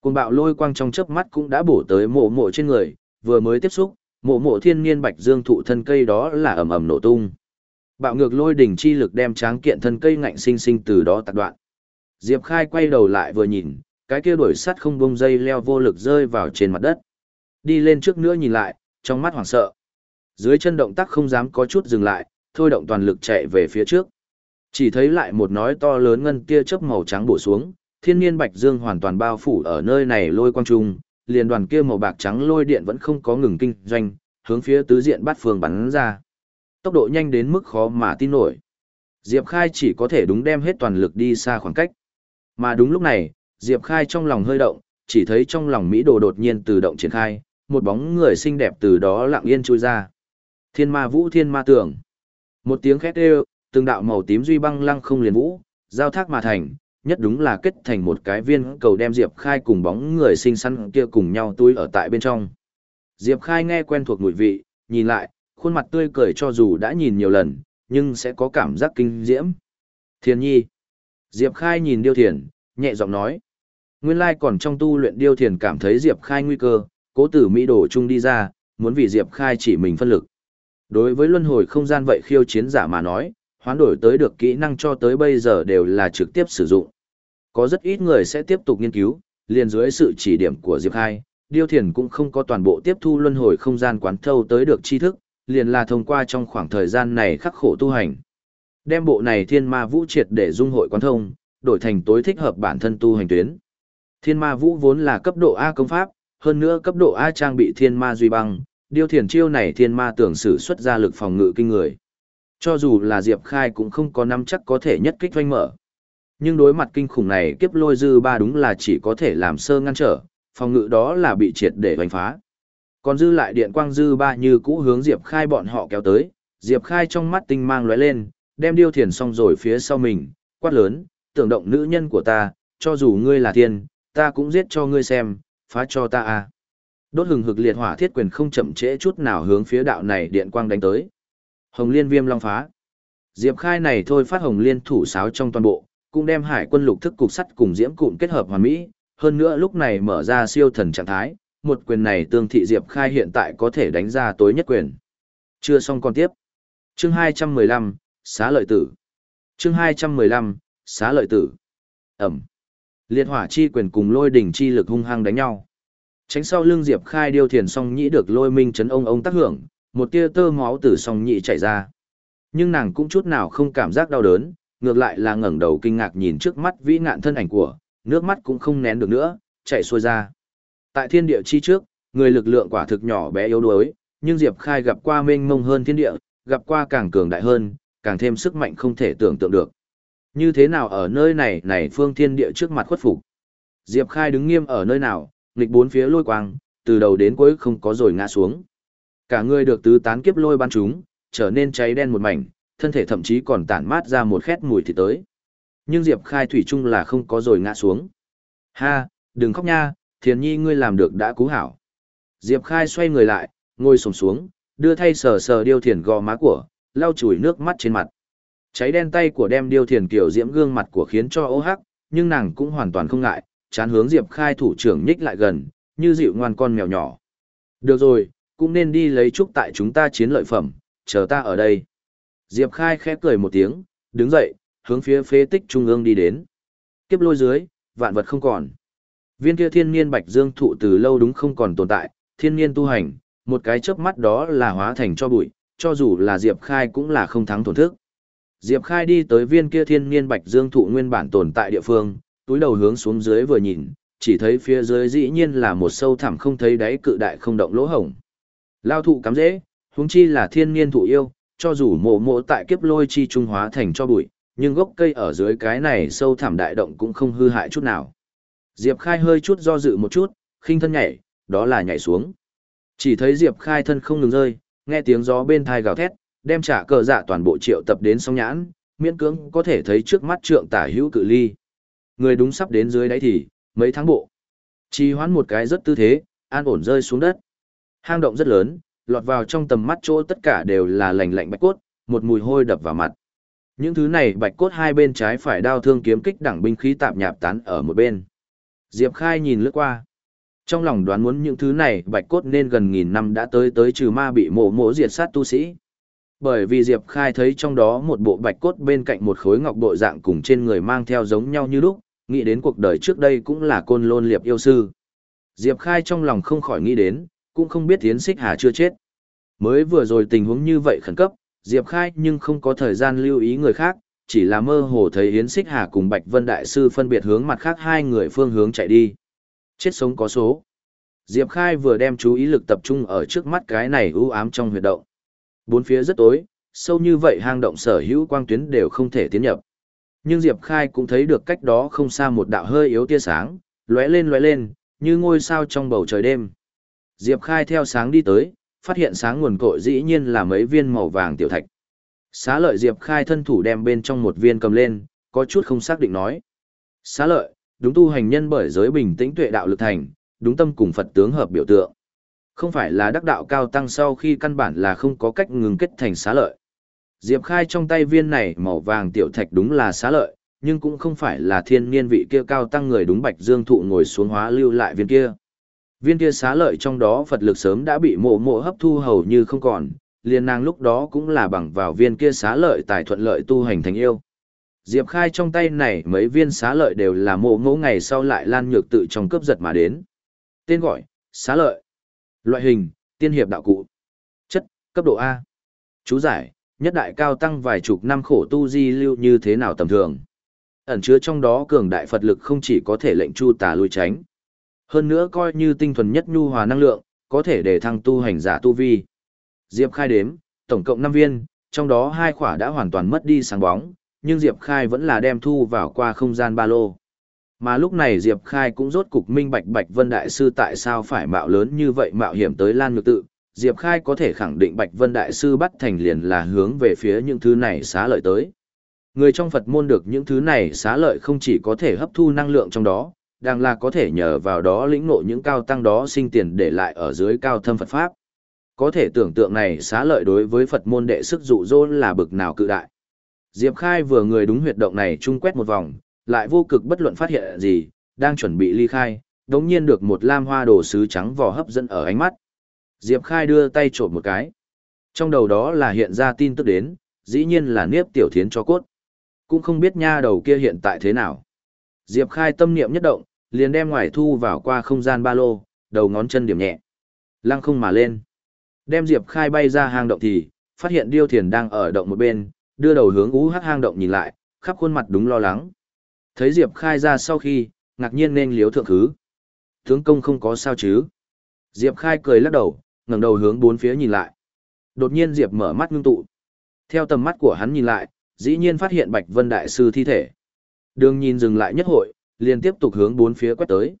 Cùng bạo lôi quang trong chớp mắt cũng đã bổ tới mộ mộ trên người, vừa mới tiếp xúc, mộ mộ thiên niên bạch dương thụ thân cây đó là ầm ầm nổ tung. Bạo ngược lôi đỉnh chi lực đem tráng kiện thân cây ngạnh sinh sinh từ đó tạc đoạn. Diệp Khai quay đầu lại vừa nhìn, cái kia đuổi sắt không bông dây leo vô lực rơi vào trên mặt đất. Đi lên trước nữa nhìn lại, trong mắt hoảng sợ. Dưới chân động tác không dám có chút dừng lại, thôi động toàn lực chạy về phía trước. Chỉ thấy lại một nói to lớn ngân kia chớp màu trắng bổ xuống, thiên niên bạch dương hoàn toàn bao phủ ở nơi này lôi quang trung, liền đoàn kia màu bạc trắng lôi điện vẫn không có ngừng kinh doanh, hướng phía tứ diện bát phương bắn ra. Tốc độ nhanh đến mức khó mà tin nổi. Diệp Khai chỉ có thể đúng đem hết toàn lực đi xa khoảng cách. Mà đúng lúc này, Diệp Khai trong lòng hơi động, chỉ thấy trong lòng Mỹ đồ đột nhiên tự động triển khai, một bóng người xinh đẹp từ đó lặng yên chui ra. Thiên ma vũ thiên ma tưởng. Một tiếng khét đều, từng đạo màu tím duy băng lăng không liền vũ, giao thác mà thành, nhất đúng là kết thành một cái viên cầu đem Diệp Khai cùng bóng người xinh xắn kia cùng nhau túi ở tại bên trong. Diệp Khai nghe quen thuộc mùi vị, nhìn lại, khuôn mặt tươi cười cho dù đã nhìn nhiều lần, nhưng sẽ có cảm giác kinh diễm. Thiền nhi. Diệp Khai nhìn Điêu Thiền, nhẹ giọng nói. Nguyên lai còn trong tu luyện Điêu Thiền cảm thấy Diệp Khai nguy cơ, cố tử Mỹ đổ chung đi ra, muốn vì Diệp Khai chỉ mình phân lực. Đối với luân hồi không gian vậy khiêu chiến giả mà nói, hoán đổi tới được kỹ năng cho tới bây giờ đều là trực tiếp sử dụng. Có rất ít người sẽ tiếp tục nghiên cứu, liền dưới sự chỉ điểm của Diệp Khai, Điêu Thiền cũng không có toàn bộ tiếp thu luân hồi không gian quán thâu tới được tri thức, liền là thông qua trong khoảng thời gian này khắc khổ tu hành. Đem bộ này thiên ma vũ triệt để dung hội quán thông, đổi thành tối thích hợp bản thân tu hành tuyến. Thiên ma vũ vốn là cấp độ A công pháp, hơn nữa cấp độ A trang bị thiên ma duy băng, điêu thiền chiêu này thiên ma tưởng sử xuất ra lực phòng ngự kinh người. Cho dù là Diệp Khai cũng không có nắm chắc có thể nhất kích doanh mở. Nhưng đối mặt kinh khủng này kiếp lôi dư ba đúng là chỉ có thể làm sơ ngăn trở, phòng ngự đó là bị triệt để hoành phá. Còn dư lại điện quang dư ba như cũ hướng Diệp Khai bọn họ kéo tới, Diệp Khai trong mắt tinh mang lóe lên, đem điêu thiền xong rồi phía sau mình, quát lớn, tưởng động nữ nhân của ta, cho dù ngươi là thiên, ta cũng giết cho ngươi xem, phá cho ta a. Đốt hừng hực liệt hỏa thiết quyền không chậm trễ chút nào hướng phía đạo này điện quang đánh tới. Hồng Liên Viêm Long phá. Diệp Khai này thôi phát Hồng Liên thủ sáo trong toàn bộ, cũng đem Hải quân lục thức cục sắt cùng diễm cụm kết hợp hoàn mỹ, hơn nữa lúc này mở ra siêu thần trạng thái, một quyền này tương thị Diệp Khai hiện tại có thể đánh ra tối nhất quyền. Chưa xong còn tiếp. Chương 215, xá lợi tử. Chương 215, xá lợi tử. Ẩm. Liệt hỏa chi quyền cùng lôi đỉnh chi lực hung hăng đánh nhau. Tránh sau lưng Diệp Khai điêu thiền song nhĩ được lôi minh chấn ông ông tác hưởng, một tia tơ máu từ song nhị chảy ra. Nhưng nàng cũng chút nào không cảm giác đau đớn, ngược lại là ngẩng đầu kinh ngạc nhìn trước mắt vĩ ngạn thân ảnh của, nước mắt cũng không nén được nữa, chảy xuôi ra. Tại thiên địa chi trước, người lực lượng quả thực nhỏ bé yếu đuối, nhưng Diệp Khai gặp qua mênh mông hơn thiên địa, gặp qua càng cường đại hơn, càng thêm sức mạnh không thể tưởng tượng được. Như thế nào ở nơi này này phương thiên địa trước mặt khuất phục. Diệp Khai đứng nghiêm ở nơi nào, nghịch bốn phía lôi quang, từ đầu đến cuối không có rồi ngã xuống. Cả người được tứ tán kiếp lôi ban chúng, trở nên cháy đen một mảnh, thân thể thậm chí còn tản mát ra một khét mùi thì tới. Nhưng Diệp Khai thủy chung là không có rồi ngã xuống. Ha, đừng khóc nha, thiền nhi ngươi làm được đã cú hảo. Diệp Khai xoay người lại, ngồi sổng xuống, đưa thay sờ sờ điêu thiền gò má của, lau chùi nước mắt trên mặt. Cháy đen tay của đem điêu thiền kiểu diễm gương mặt của khiến cho ô hắc, nhưng nàng cũng hoàn toàn không ngại, chán hướng Diệp Khai thủ trưởng nhích lại gần, như dịu ngoan con mèo nhỏ. Được rồi, cũng nên đi lấy chúc tại chúng ta chiến lợi phẩm, chờ ta ở đây. Diệp Khai khẽ cười một tiếng, đứng dậy, hướng phía phế tích trung ương đi đến. Kiếp lôi dưới, vạn vật không còn. Viên kia thiên niên bạch dương thụ từ lâu đúng không còn tồn tại, thiên niên tu hành, một cái chớp mắt đó là hóa thành cho bụi, cho dù là Diệp Khai cũng là không thắng tổn thức. Diệp Khai đi tới viên kia thiên niên bạch dương thụ nguyên bản tồn tại địa phương, túi đầu hướng xuống dưới vừa nhìn, chỉ thấy phía dưới dĩ nhiên là một sâu thẳm không thấy đáy cự đại không động lỗ hổng. Lao thụ cắm dễ, huống chi là thiên niên thụ yêu, cho dù mộ mộ tại kiếp lôi chi trung hóa thành cho bụi, nhưng gốc cây ở dưới cái này sâu thẳm đại động cũng không hư hại chút nào. Diệp Khai hơi chút do dự một chút, khinh thân nhảy, đó là nhảy xuống. Chỉ thấy Diệp Khai thân không ngừng rơi, nghe tiếng gió bên thai gào thét, đem trả cờ dạ toàn bộ triệu tập đến sông nhãn, miễn cưỡng có thể thấy trước mắt trượng tả hữu cự ly. Người đúng sắp đến dưới đáy thì, mấy tháng bộ. Chỉ hoán một cái rất tư thế, an ổn rơi xuống đất. Hang động rất lớn, lọt vào trong tầm mắt chỗ tất cả đều là lành lạnh bạch cốt, một mùi hôi đập vào mặt. Những thứ này bạch cốt hai bên trái phải đao thương kiếm kích đẳng binh khí tạp nhạp tán ở một bên. Diệp Khai nhìn lướt qua. Trong lòng đoán muốn những thứ này bạch cốt nên gần nghìn năm đã tới tới trừ ma bị mổ mổ diệt sát tu sĩ. Bởi vì Diệp Khai thấy trong đó một bộ bạch cốt bên cạnh một khối ngọc bội dạng cùng trên người mang theo giống nhau như lúc, nghĩ đến cuộc đời trước đây cũng là côn lôn liệp yêu sư. Diệp Khai trong lòng không khỏi nghĩ đến, cũng không biết Yến Xích Hà chưa chết. Mới vừa rồi tình huống như vậy khẩn cấp, Diệp Khai nhưng không có thời gian lưu ý người khác, chỉ là mơ hồ thấy Yến Xích Hà cùng Bạch Vân Đại Sư phân biệt hướng mặt khác hai người phương hướng chạy đi. Chết sống có số. Diệp Khai vừa đem chú ý lực tập trung ở trước mắt cái này u ám trong huyệt động. Bốn phía rất tối, sâu như vậy hang động sở hữu quang tuyến đều không thể tiến nhập. Nhưng Diệp Khai cũng thấy được cách đó không xa một đạo hơi yếu tia sáng, lóe lên lóe lên, như ngôi sao trong bầu trời đêm. Diệp Khai theo sáng đi tới, phát hiện sáng nguồn cội dĩ nhiên là mấy viên màu vàng tiểu thạch. Xá lợi Diệp Khai thân thủ đem bên trong một viên cầm lên, có chút không xác định nói. Xá lợi, đúng tu hành nhân bởi giới bình tĩnh tuệ đạo lực thành, đúng tâm cùng Phật tướng hợp biểu tượng. Không phải là đắc đạo cao tăng sau khi căn bản là không có cách ngừng kết thành xá lợi. Diệp Khai trong tay viên này màu vàng tiểu thạch đúng là xá lợi, nhưng cũng không phải là thiên niên vị kia cao tăng người đúng bạch dương thụ ngồi xuống hóa lưu lại viên kia. Viên kia xá lợi trong đó Phật lực sớm đã bị mộ mộ hấp thu hầu như không còn, liền nàng lúc đó cũng là bằng vào viên kia xá lợi tài thuận lợi tu hành thành yêu. Diệp Khai trong tay này mấy viên xá lợi đều là mộ Mộ ngày sau lại lan nhược tự trong cướp giật mà đến. Tên gọi, xá lợi. Loại hình, tiên hiệp đạo cụ. Chất, cấp độ A. Chú giải, nhất đại cao tăng vài chục năm khổ tu di lưu như thế nào tầm thường. Ẩn chứa trong đó cường đại Phật lực không chỉ có thể lệnh chu tà lui tránh. Hơn nữa coi như tinh thuần nhất nhu hòa năng lượng, có thể để thăng tu hành giả tu vi. Diệp khai đếm, tổng cộng 5 viên, trong đó hai khỏa đã hoàn toàn mất đi sáng bóng, nhưng Diệp khai vẫn là đem thu vào qua không gian ba lô. Mà lúc này Diệp Khai cũng rốt cục minh bạch Bạch Vân Đại Sư tại sao phải mạo lớn như vậy mạo hiểm tới Lan Nhược Tự. Diệp Khai có thể khẳng định Bạch Vân Đại Sư bắt thành liền là hướng về phía những thứ này xá lợi tới. Người trong Phật môn được những thứ này xá lợi không chỉ có thể hấp thu năng lượng trong đó, đang là có thể nhờ vào đó lĩnh ngộ những cao tăng đó sinh tiền để lại ở dưới cao thâm Phật Pháp. Có thể tưởng tượng này xá lợi đối với Phật môn đệ sức dụ dỗ là bực nào cự đại. Diệp Khai vừa người đúng huyệt động này trung quét một vòng, lại vô cực bất luận phát hiện gì, đang chuẩn bị ly khai, đống nhiên được một lam hoa đồ sứ trắng vò hấp dẫn ở ánh mắt. Diệp Khai đưa tay trộm một cái. Trong đầu đó là hiện ra tin tức đến, dĩ nhiên là niếp tiểu thiến cho cốt. Cũng không biết nha đầu kia hiện tại thế nào. Diệp Khai tâm niệm nhất động, liền đem ngoài thu vào qua không gian ba lô, đầu ngón chân điểm nhẹ. Lăng không mà lên. Đem Diệp Khai bay ra hang động thì, phát hiện Điêu Thiền đang ở động một bên, đưa đầu hướng ú hắc hang động nhìn lại, khắp khuôn mặt đúng lo lắng. Thấy Diệp Khai ra sau khi, ngạc nhiên nên liếu thượng khứ. Tướng công không có sao chứ. Diệp Khai cười lắc đầu, ngẩng đầu hướng bốn phía nhìn lại. Đột nhiên Diệp mở mắt ngưng tụ. Theo tầm mắt của hắn nhìn lại, dĩ nhiên phát hiện Bạch Vân Đại Sư thi thể. Đường nhìn dừng lại nhất hội, liền tiếp tục hướng bốn phía quét tới.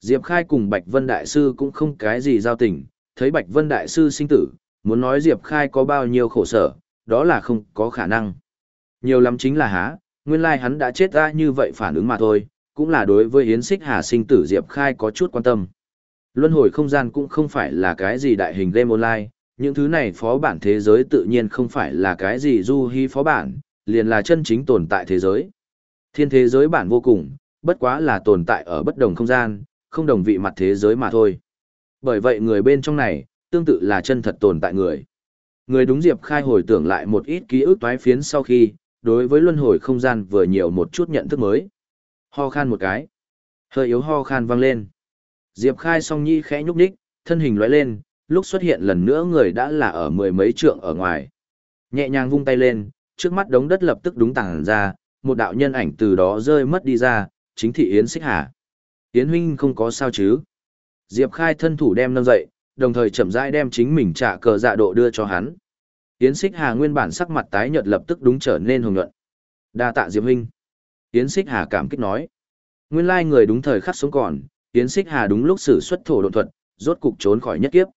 Diệp Khai cùng Bạch Vân Đại Sư cũng không cái gì giao tình, thấy Bạch Vân Đại Sư sinh tử, muốn nói Diệp Khai có bao nhiêu khổ sở, đó là không có khả năng. Nhiều lắm chính là há, nguyên lai hắn đã chết ra như vậy phản ứng mà thôi, cũng là đối với Yến Xích Hà sinh tử Diệp Khai có chút quan tâm. Luân hồi không gian cũng không phải là cái gì đại hình game online, những thứ này phó bản thế giới tự nhiên không phải là cái gì du hy phó bản, liền là chân chính tồn tại thế giới. Thiên thế giới bản vô cùng, bất quá là tồn tại ở bất đồng không gian, không đồng vị mặt thế giới mà thôi. Bởi vậy người bên trong này, tương tự là chân thật tồn tại người. Người đúng Diệp Khai hồi tưởng lại một ít ký ức toái phiến sau khi, đối với luân hồi không gian vừa nhiều một chút nhận thức mới. Ho khan một cái. Hơi yếu ho khan vang lên. Diệp Khai song nhi khẽ nhúc nhích, thân hình lóe lên, lúc xuất hiện lần nữa người đã là ở mười mấy trượng ở ngoài. Nhẹ nhàng vung tay lên, trước mắt đống đất lập tức đúng tàng ra, một đạo nhân ảnh từ đó rơi mất đi ra, chính thị Yến Xích Hà. Yến huynh không có sao chứ? Diệp Khai thân thủ đem nâng dậy, đồng thời chậm rãi đem chính mình trả cờ dạ độ đưa cho hắn. Yến Xích Hà nguyên bản sắc mặt tái nhợt lập tức đúng trở nên hồng nhuận. Đa tạ Diệp huynh. Yến Xích Hà cảm kích nói. Nguyên lai người đúng thời khắc sống còn, Yến Xích Hà đúng lúc sử xuất thổ độn thuật, rốt cục trốn khỏi nhất kiếp.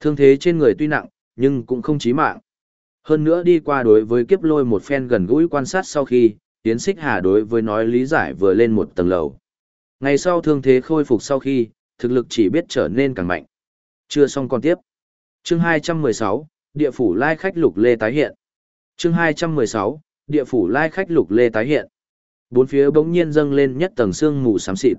Thương thế trên người tuy nặng, nhưng cũng không chí mạng. Hơn nữa đi qua đối với kiếp lôi một phen gần gũi quan sát sau khi, Yến Xích Hà đối với nói lý giải vừa lên một tầng lầu. Ngày sau thương thế khôi phục sau khi, thực lực chỉ biết trở nên càng mạnh. Chưa xong còn tiếp. Chương 216, Địa phủ lai khách lục lê tái hiện. Chương 216, Địa phủ lai khách lục lê tái hiện. Bốn phía bỗng nhiên dâng lên nhất tầng sương mù xám xịt.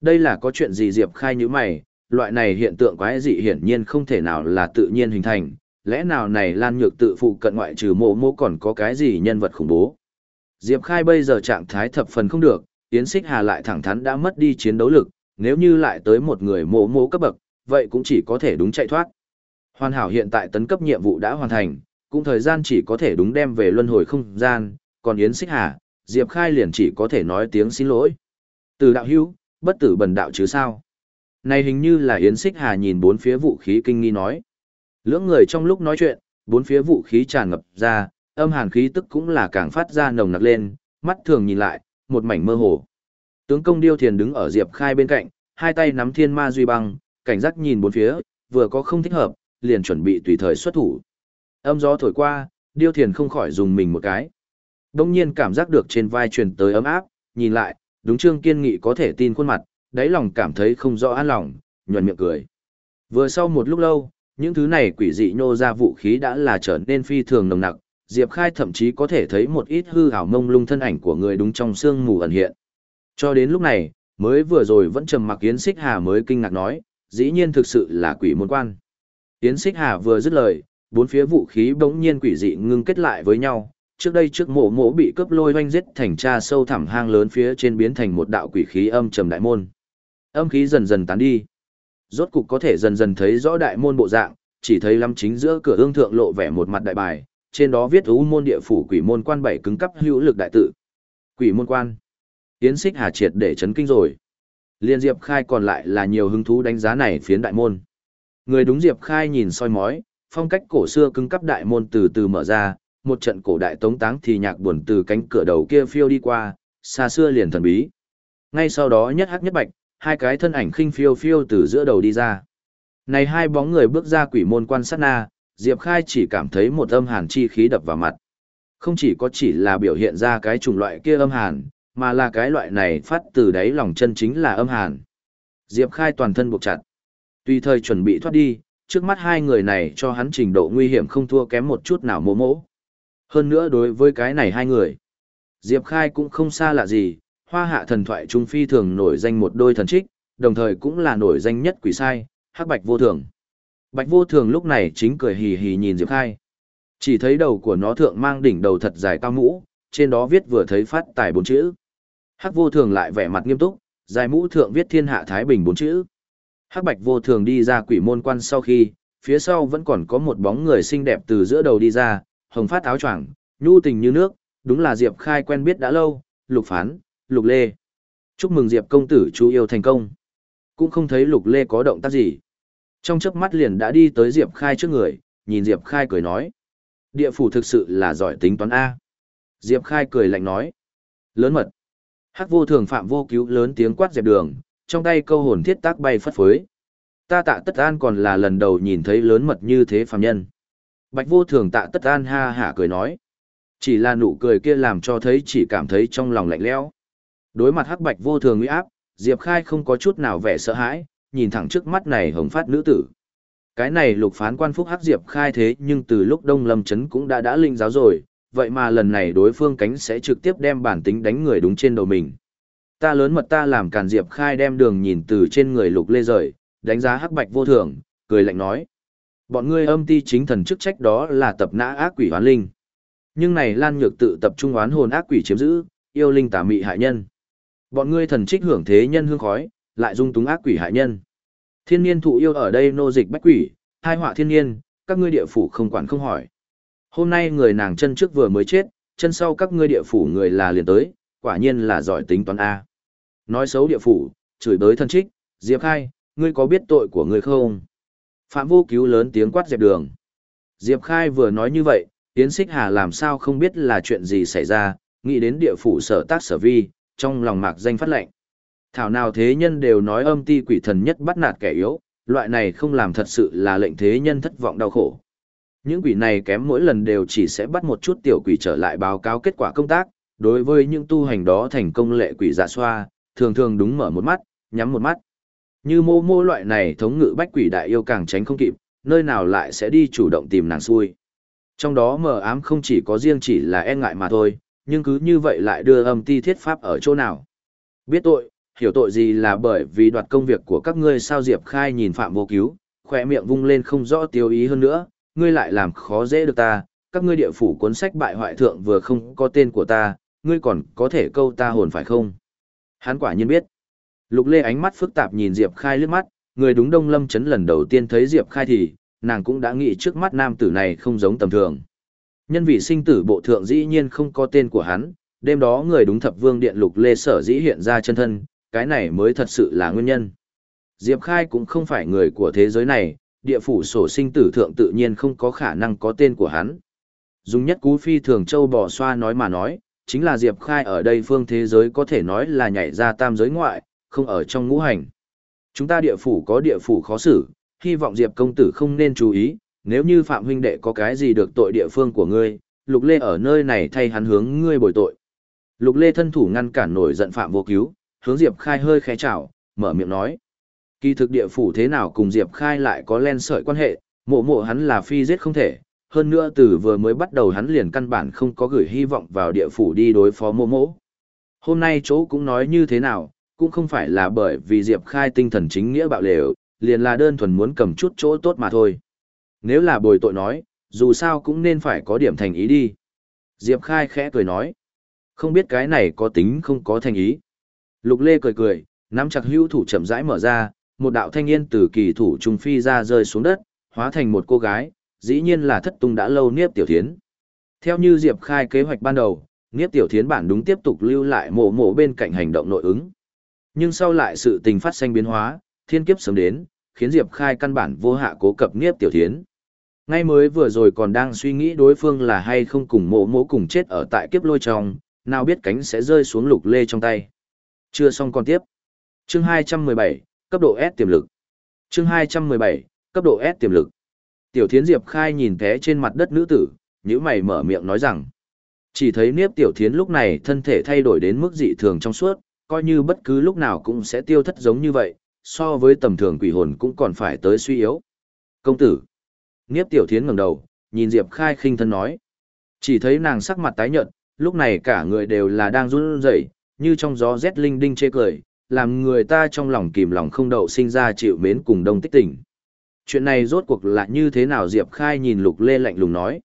Đây là có chuyện gì Diệp Khai như mày, loại này hiện tượng quái dị hiển nhiên không thể nào là tự nhiên hình thành, lẽ nào này Lan Nhược tự phụ cận ngoại trừ mộ mộ còn có cái gì nhân vật khủng bố. Diệp Khai bây giờ trạng thái thập phần không được, Yến Xích Hà lại thẳng thắn đã mất đi chiến đấu lực, nếu như lại tới một người mộ mộ cấp bậc, vậy cũng chỉ có thể đúng chạy thoát. Hoàn hảo hiện tại tấn cấp nhiệm vụ đã hoàn thành, cũng thời gian chỉ có thể đúng đem về luân hồi không gian, còn Yến Xích Hà, Diệp Khai liền chỉ có thể nói tiếng xin lỗi. Từ đạo hữu, bất tử bần đạo chứ sao? Này hình như là Yến Xích Hà nhìn bốn phía vũ khí kinh nghi nói. Lưỡng người trong lúc nói chuyện, bốn phía vũ khí tràn ngập ra, âm hàn khí tức cũng là càng phát ra nồng nặc lên, mắt thường nhìn lại, một mảnh mơ hồ. Tướng công Điêu Thiền đứng ở Diệp Khai bên cạnh, hai tay nắm thiên ma duy băng, cảnh giác nhìn bốn phía, vừa có không thích hợp, liền chuẩn bị tùy thời xuất thủ. Âm gió thổi qua, điêu thiền không khỏi dùng mình một cái. Đông nhiên cảm giác được trên vai truyền tới ấm áp, nhìn lại, đúng trương kiên nghị có thể tin khuôn mặt, đáy lòng cảm thấy không rõ an lòng, nhuận miệng cười. Vừa sau một lúc lâu, những thứ này quỷ dị nhô ra vũ khí đã là trở nên phi thường nồng nặc, Diệp Khai thậm chí có thể thấy một ít hư ảo mông lung thân ảnh của người đúng trong sương mù ẩn hiện. Cho đến lúc này, mới vừa rồi vẫn trầm mặc Yến Xích Hà mới kinh ngạc nói, dĩ nhiên thực sự là quỷ môn quan. Yến Xích Hà vừa dứt lời, bốn phía vũ khí bỗng nhiên quỷ dị ngưng kết lại với nhau, trước đây trước mộ mộ bị cướp lôi oanh giết thành cha sâu thẳm hang lớn phía trên biến thành một đạo quỷ khí âm trầm đại môn. Âm khí dần dần tán đi. Rốt cục có thể dần dần thấy rõ đại môn bộ dạng, chỉ thấy lắm chính giữa cửa ương thượng lộ vẻ một mặt đại bài, trên đó viết ú môn địa phủ quỷ môn quan bảy cứng cấp hữu lực đại tự. Quỷ môn quan. Yến xích hà triệt để chấn kinh rồi. Liên Diệp Khai còn lại là nhiều hứng thú đánh giá này phiến đại môn. Người đúng Diệp Khai nhìn soi mói, phong cách cổ xưa cứng cấp đại môn từ từ mở ra, một trận cổ đại tống táng thì nhạc buồn từ cánh cửa đầu kia phiêu đi qua, xa xưa liền thần bí. Ngay sau đó nhất hắc nhất bạch, hai cái thân ảnh khinh phiêu phiêu từ giữa đầu đi ra. Này hai bóng người bước ra quỷ môn quan sát na, Diệp Khai chỉ cảm thấy một âm hàn chi khí đập vào mặt. Không chỉ có chỉ là biểu hiện ra cái chủng loại kia âm hàn, mà là cái loại này phát từ đáy lòng chân chính là âm hàn. Diệp Khai toàn thân buộc chặt. Tùy thời chuẩn bị thoát đi, trước mắt hai người này cho hắn trình độ nguy hiểm không thua kém một chút nào mô mỗ. Hơn nữa đối với cái này hai người, Diệp Khai cũng không xa lạ gì, hoa hạ thần thoại trung phi thường nổi danh một đôi thần trích, đồng thời cũng là nổi danh nhất quỷ sai, hắc bạch vô thường. Bạch vô thường lúc này chính cười hì hì nhìn Diệp Khai. Chỉ thấy đầu của nó thượng mang đỉnh đầu thật dài cao mũ, trên đó viết vừa thấy phát tài bốn chữ. Hắc vô thường lại vẻ mặt nghiêm túc, dài mũ thượng viết thiên hạ thái bình bốn chữ. Hắc bạch vô thường đi ra quỷ môn quan sau khi, phía sau vẫn còn có một bóng người xinh đẹp từ giữa đầu đi ra, hồng phát áo choàng, nhu tình như nước, đúng là Diệp Khai quen biết đã lâu, Lục Phán, Lục Lê. Chúc mừng Diệp công tử chú yêu thành công. Cũng không thấy Lục Lê có động tác gì. Trong chớp mắt liền đã đi tới Diệp Khai trước người, nhìn Diệp Khai cười nói. Địa phủ thực sự là giỏi tính toán A. Diệp Khai cười lạnh nói. Lớn mật. Hắc vô thường phạm vô cứu lớn tiếng quát dẹp đường, trong tay câu hồn thiết tác bay phất phới. Ta tạ tất an còn là lần đầu nhìn thấy lớn mật như thế phàm nhân. Bạch vô thường tạ tất an ha hả cười nói. Chỉ là nụ cười kia làm cho thấy chỉ cảm thấy trong lòng lạnh lẽo. Đối mặt hắc bạch vô thường uy áp, Diệp Khai không có chút nào vẻ sợ hãi, nhìn thẳng trước mắt này hồng phát nữ tử. Cái này lục phán quan phúc hắc Diệp Khai thế nhưng từ lúc Đông Lâm chấn cũng đã đã linh giáo rồi, vậy mà lần này đối phương cánh sẽ trực tiếp đem bản tính đánh người đúng trên đầu mình. Ta lớn mật ta làm càn Diệp Khai đem đường nhìn từ trên người lục lê rời, đánh giá hắc bạch vô thường, cười lạnh nói. Bọn ngươi âm ti chính thần chức trách đó là tập nã ác quỷ hoán linh. Nhưng này Lan Nhược tự tập trung oán hồn ác quỷ chiếm giữ, yêu linh tà mị hại nhân. Bọn ngươi thần trích hưởng thế nhân hương khói, lại dung túng ác quỷ hại nhân. Thiên niên thụ yêu ở đây nô dịch bách quỷ, hai họa thiên niên, các ngươi địa phủ không quản không hỏi. Hôm nay người nàng chân trước vừa mới chết, chân sau các ngươi địa phủ người là liền tới, quả nhiên là giỏi tính toán A. Nói xấu địa phủ, chửi bới thân trích, Diệp Khai, ngươi có biết tội của ngươi không? Phạm vô cứu lớn tiếng quát dẹp đường. Diệp Khai vừa nói như vậy, Yến Xích Hà làm sao không biết là chuyện gì xảy ra, nghĩ đến địa phủ sở tác sở vi, trong lòng mạc danh phát lệnh. Thảo nào thế nhân đều nói âm ti quỷ thần nhất bắt nạt kẻ yếu, loại này không làm thật sự là lệnh thế nhân thất vọng đau khổ. Những quỷ này kém mỗi lần đều chỉ sẽ bắt một chút tiểu quỷ trở lại báo cáo kết quả công tác, đối với những tu hành đó thành công lệ quỷ dạ xoa, thường thường đúng mở một mắt, nhắm một mắt. Như mô mô loại này thống ngự bách quỷ đại yêu càng tránh không kịp, nơi nào lại sẽ đi chủ động tìm nàng xui. Trong đó mờ ám không chỉ có riêng chỉ là e ngại mà thôi, nhưng cứ như vậy lại đưa âm ti thiết pháp ở chỗ nào. Biết tội, hiểu tội gì là bởi vì đoạt công việc của các ngươi sao Diệp Khai nhìn Phạm vô cứu, khỏe miệng vung lên không rõ tiêu ý hơn nữa, ngươi lại làm khó dễ được ta, các ngươi địa phủ cuốn sách bại hoại thượng vừa không có tên của ta, ngươi còn có thể câu ta hồn phải không? Hắn quả nhiên biết. Lục Lê ánh mắt phức tạp nhìn Diệp Khai lướt mắt, người đúng Đông Lâm chấn lần đầu tiên thấy Diệp Khai thì, nàng cũng đã nghĩ trước mắt nam tử này không giống tầm thường. Nhân vị sinh tử bộ thượng dĩ nhiên không có tên của hắn, đêm đó người đúng thập vương điện Lục Lê sở dĩ hiện ra chân thân, cái này mới thật sự là nguyên nhân. Diệp Khai cũng không phải người của thế giới này, địa phủ sổ sinh tử thượng tự nhiên không có khả năng có tên của hắn. Dùng nhất cú phi thường châu bò xoa nói mà nói, chính là Diệp Khai ở đây phương thế giới có thể nói là nhảy ra tam giới ngoại, không ở trong ngũ hành. Chúng ta địa phủ có địa phủ khó xử, hy vọng Diệp công tử không nên chú ý, nếu như Phạm huynh đệ có cái gì được tội địa phương của ngươi, Lục Lê ở nơi này thay hắn hướng ngươi bồi tội. Lục Lê thân thủ ngăn cản nổi giận Phạm vô cứu, hướng Diệp Khai hơi khẽ chào, mở miệng nói. Kỳ thực địa phủ thế nào cùng Diệp Khai lại có len sợi quan hệ, mộ mộ hắn là phi giết không thể, hơn nữa từ vừa mới bắt đầu hắn liền căn bản không có gửi hy vọng vào địa phủ đi đối phó mộ mộ. Hôm nay chỗ cũng nói như thế nào, cũng không phải là bởi vì Diệp Khai tinh thần chính nghĩa bạo lều, liền là đơn thuần muốn cầm chút chỗ tốt mà thôi. Nếu là bồi tội nói, dù sao cũng nên phải có điểm thành ý đi. Diệp Khai khẽ cười nói, không biết cái này có tính không có thành ý. Lục Lê cười cười, nắm chặt hữu thủ chậm rãi mở ra, một đạo thanh niên từ kỳ thủ trung phi ra rơi xuống đất, hóa thành một cô gái, dĩ nhiên là thất tung đã lâu Niếp Tiểu Thiến. Theo như Diệp Khai kế hoạch ban đầu, Niếp Tiểu Thiến bản đúng tiếp tục lưu lại mộ mộ bên cạnh hành động nội ứng. Nhưng sau lại sự tình phát sinh biến hóa, thiên kiếp sớm đến, khiến Diệp Khai căn bản vô hạ cố cập Niếp Tiểu Thiến. Ngay mới vừa rồi còn đang suy nghĩ đối phương là hay không cùng mộ mộ cùng chết ở tại kiếp lôi trong, nào biết cánh sẽ rơi xuống lục lê trong tay. Chưa xong còn tiếp. Chương 217, cấp độ S tiềm lực. Chương 217, cấp độ S tiềm lực. Tiểu Thiến Diệp Khai nhìn té trên mặt đất nữ tử, nhíu mày mở miệng nói rằng: Chỉ thấy Niếp Tiểu Thiến lúc này thân thể thay đổi đến mức dị thường trong suốt, coi như bất cứ lúc nào cũng sẽ tiêu thất giống như vậy, so với tầm thường quỷ hồn cũng còn phải tới suy yếu. Công tử. Niếp Tiểu Thiến ngẩng đầu, nhìn Diệp Khai khinh thân nói: Chỉ thấy nàng sắc mặt tái nhợt, lúc này cả người đều là đang run rẩy, như trong gió rét linh đinh chê cười, làm người ta trong lòng kìm lòng không đậu sinh ra chịu mến cùng đông tích tỉnh. Chuyện này rốt cuộc là như thế nào Diệp Khai nhìn Lục Lê lạnh lùng nói.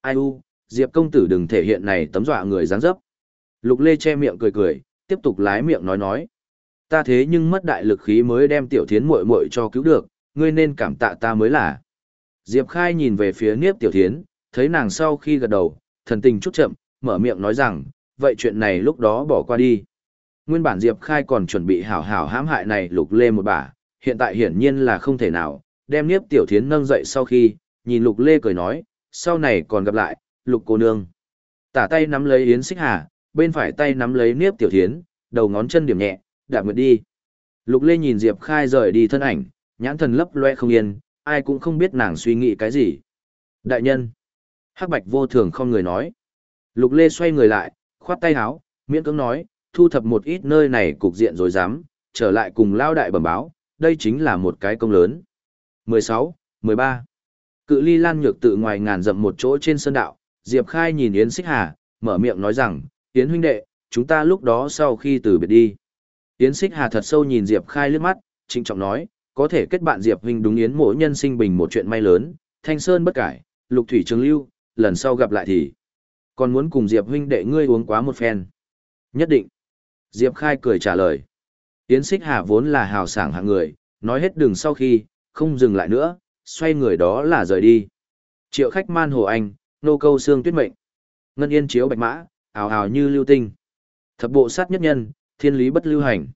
Ai u, Diệp công tử đừng thể hiện này tấm dọa người dáng dấp. Lục Lê che miệng cười cười, tiếp tục lái miệng nói nói. Ta thế nhưng mất đại lực khí mới đem tiểu thiến muội muội cho cứu được, ngươi nên cảm tạ ta mới là. Diệp Khai nhìn về phía Niếp Tiểu Thiến, thấy nàng sau khi gật đầu, thần tình chút chậm, mở miệng nói rằng, vậy chuyện này lúc đó bỏ qua đi. Nguyên bản Diệp Khai còn chuẩn bị hảo hảo hãm hại này lục lê một bả, hiện tại hiển nhiên là không thể nào, đem Niếp Tiểu Thiến nâng dậy sau khi, nhìn lục lê cười nói, sau này còn gặp lại, lục cô nương. Tả tay nắm lấy Yến Xích Hà, bên phải tay nắm lấy Niếp Tiểu Thiến, đầu ngón chân điểm nhẹ, đạp nguyệt đi. Lục lê nhìn Diệp Khai rời đi thân ảnh, nhãn thần lấp loe không yên, ai cũng không biết nàng suy nghĩ cái gì. Đại nhân. Hắc Bạch vô thường không người nói. Lục Lê xoay người lại, khoát tay háo, miễn cưỡng nói, thu thập một ít nơi này cục diện rồi dám, trở lại cùng lao đại bẩm báo, đây chính là một cái công lớn. 16, 13. Cự ly lan nhược tự ngoài ngàn dặm một chỗ trên sơn đạo, Diệp Khai nhìn Yến Xích Hà, mở miệng nói rằng, Yến huynh đệ, chúng ta lúc đó sau khi từ biệt đi. Yến Xích Hà thật sâu nhìn Diệp Khai liếc mắt, trịnh trọng nói, có thể kết bạn Diệp huynh đúng Yến mỗi nhân sinh bình một chuyện may lớn, thanh sơn bất cải, lục thủy trường lưu, lần sau gặp lại thì còn muốn cùng Diệp huynh đệ ngươi uống quá một phen. Nhất định. Diệp Khai cười trả lời. Yến Xích Hà vốn là hào sảng hạng người, nói hết đường sau khi, không dừng lại nữa, xoay người đó là rời đi. Triệu khách man hồ anh, nô câu xương tuyết mệnh. Ngân yên chiếu bạch mã, ào ào như lưu tinh. Thập bộ sát nhất nhân, thiên lý bất lưu hành.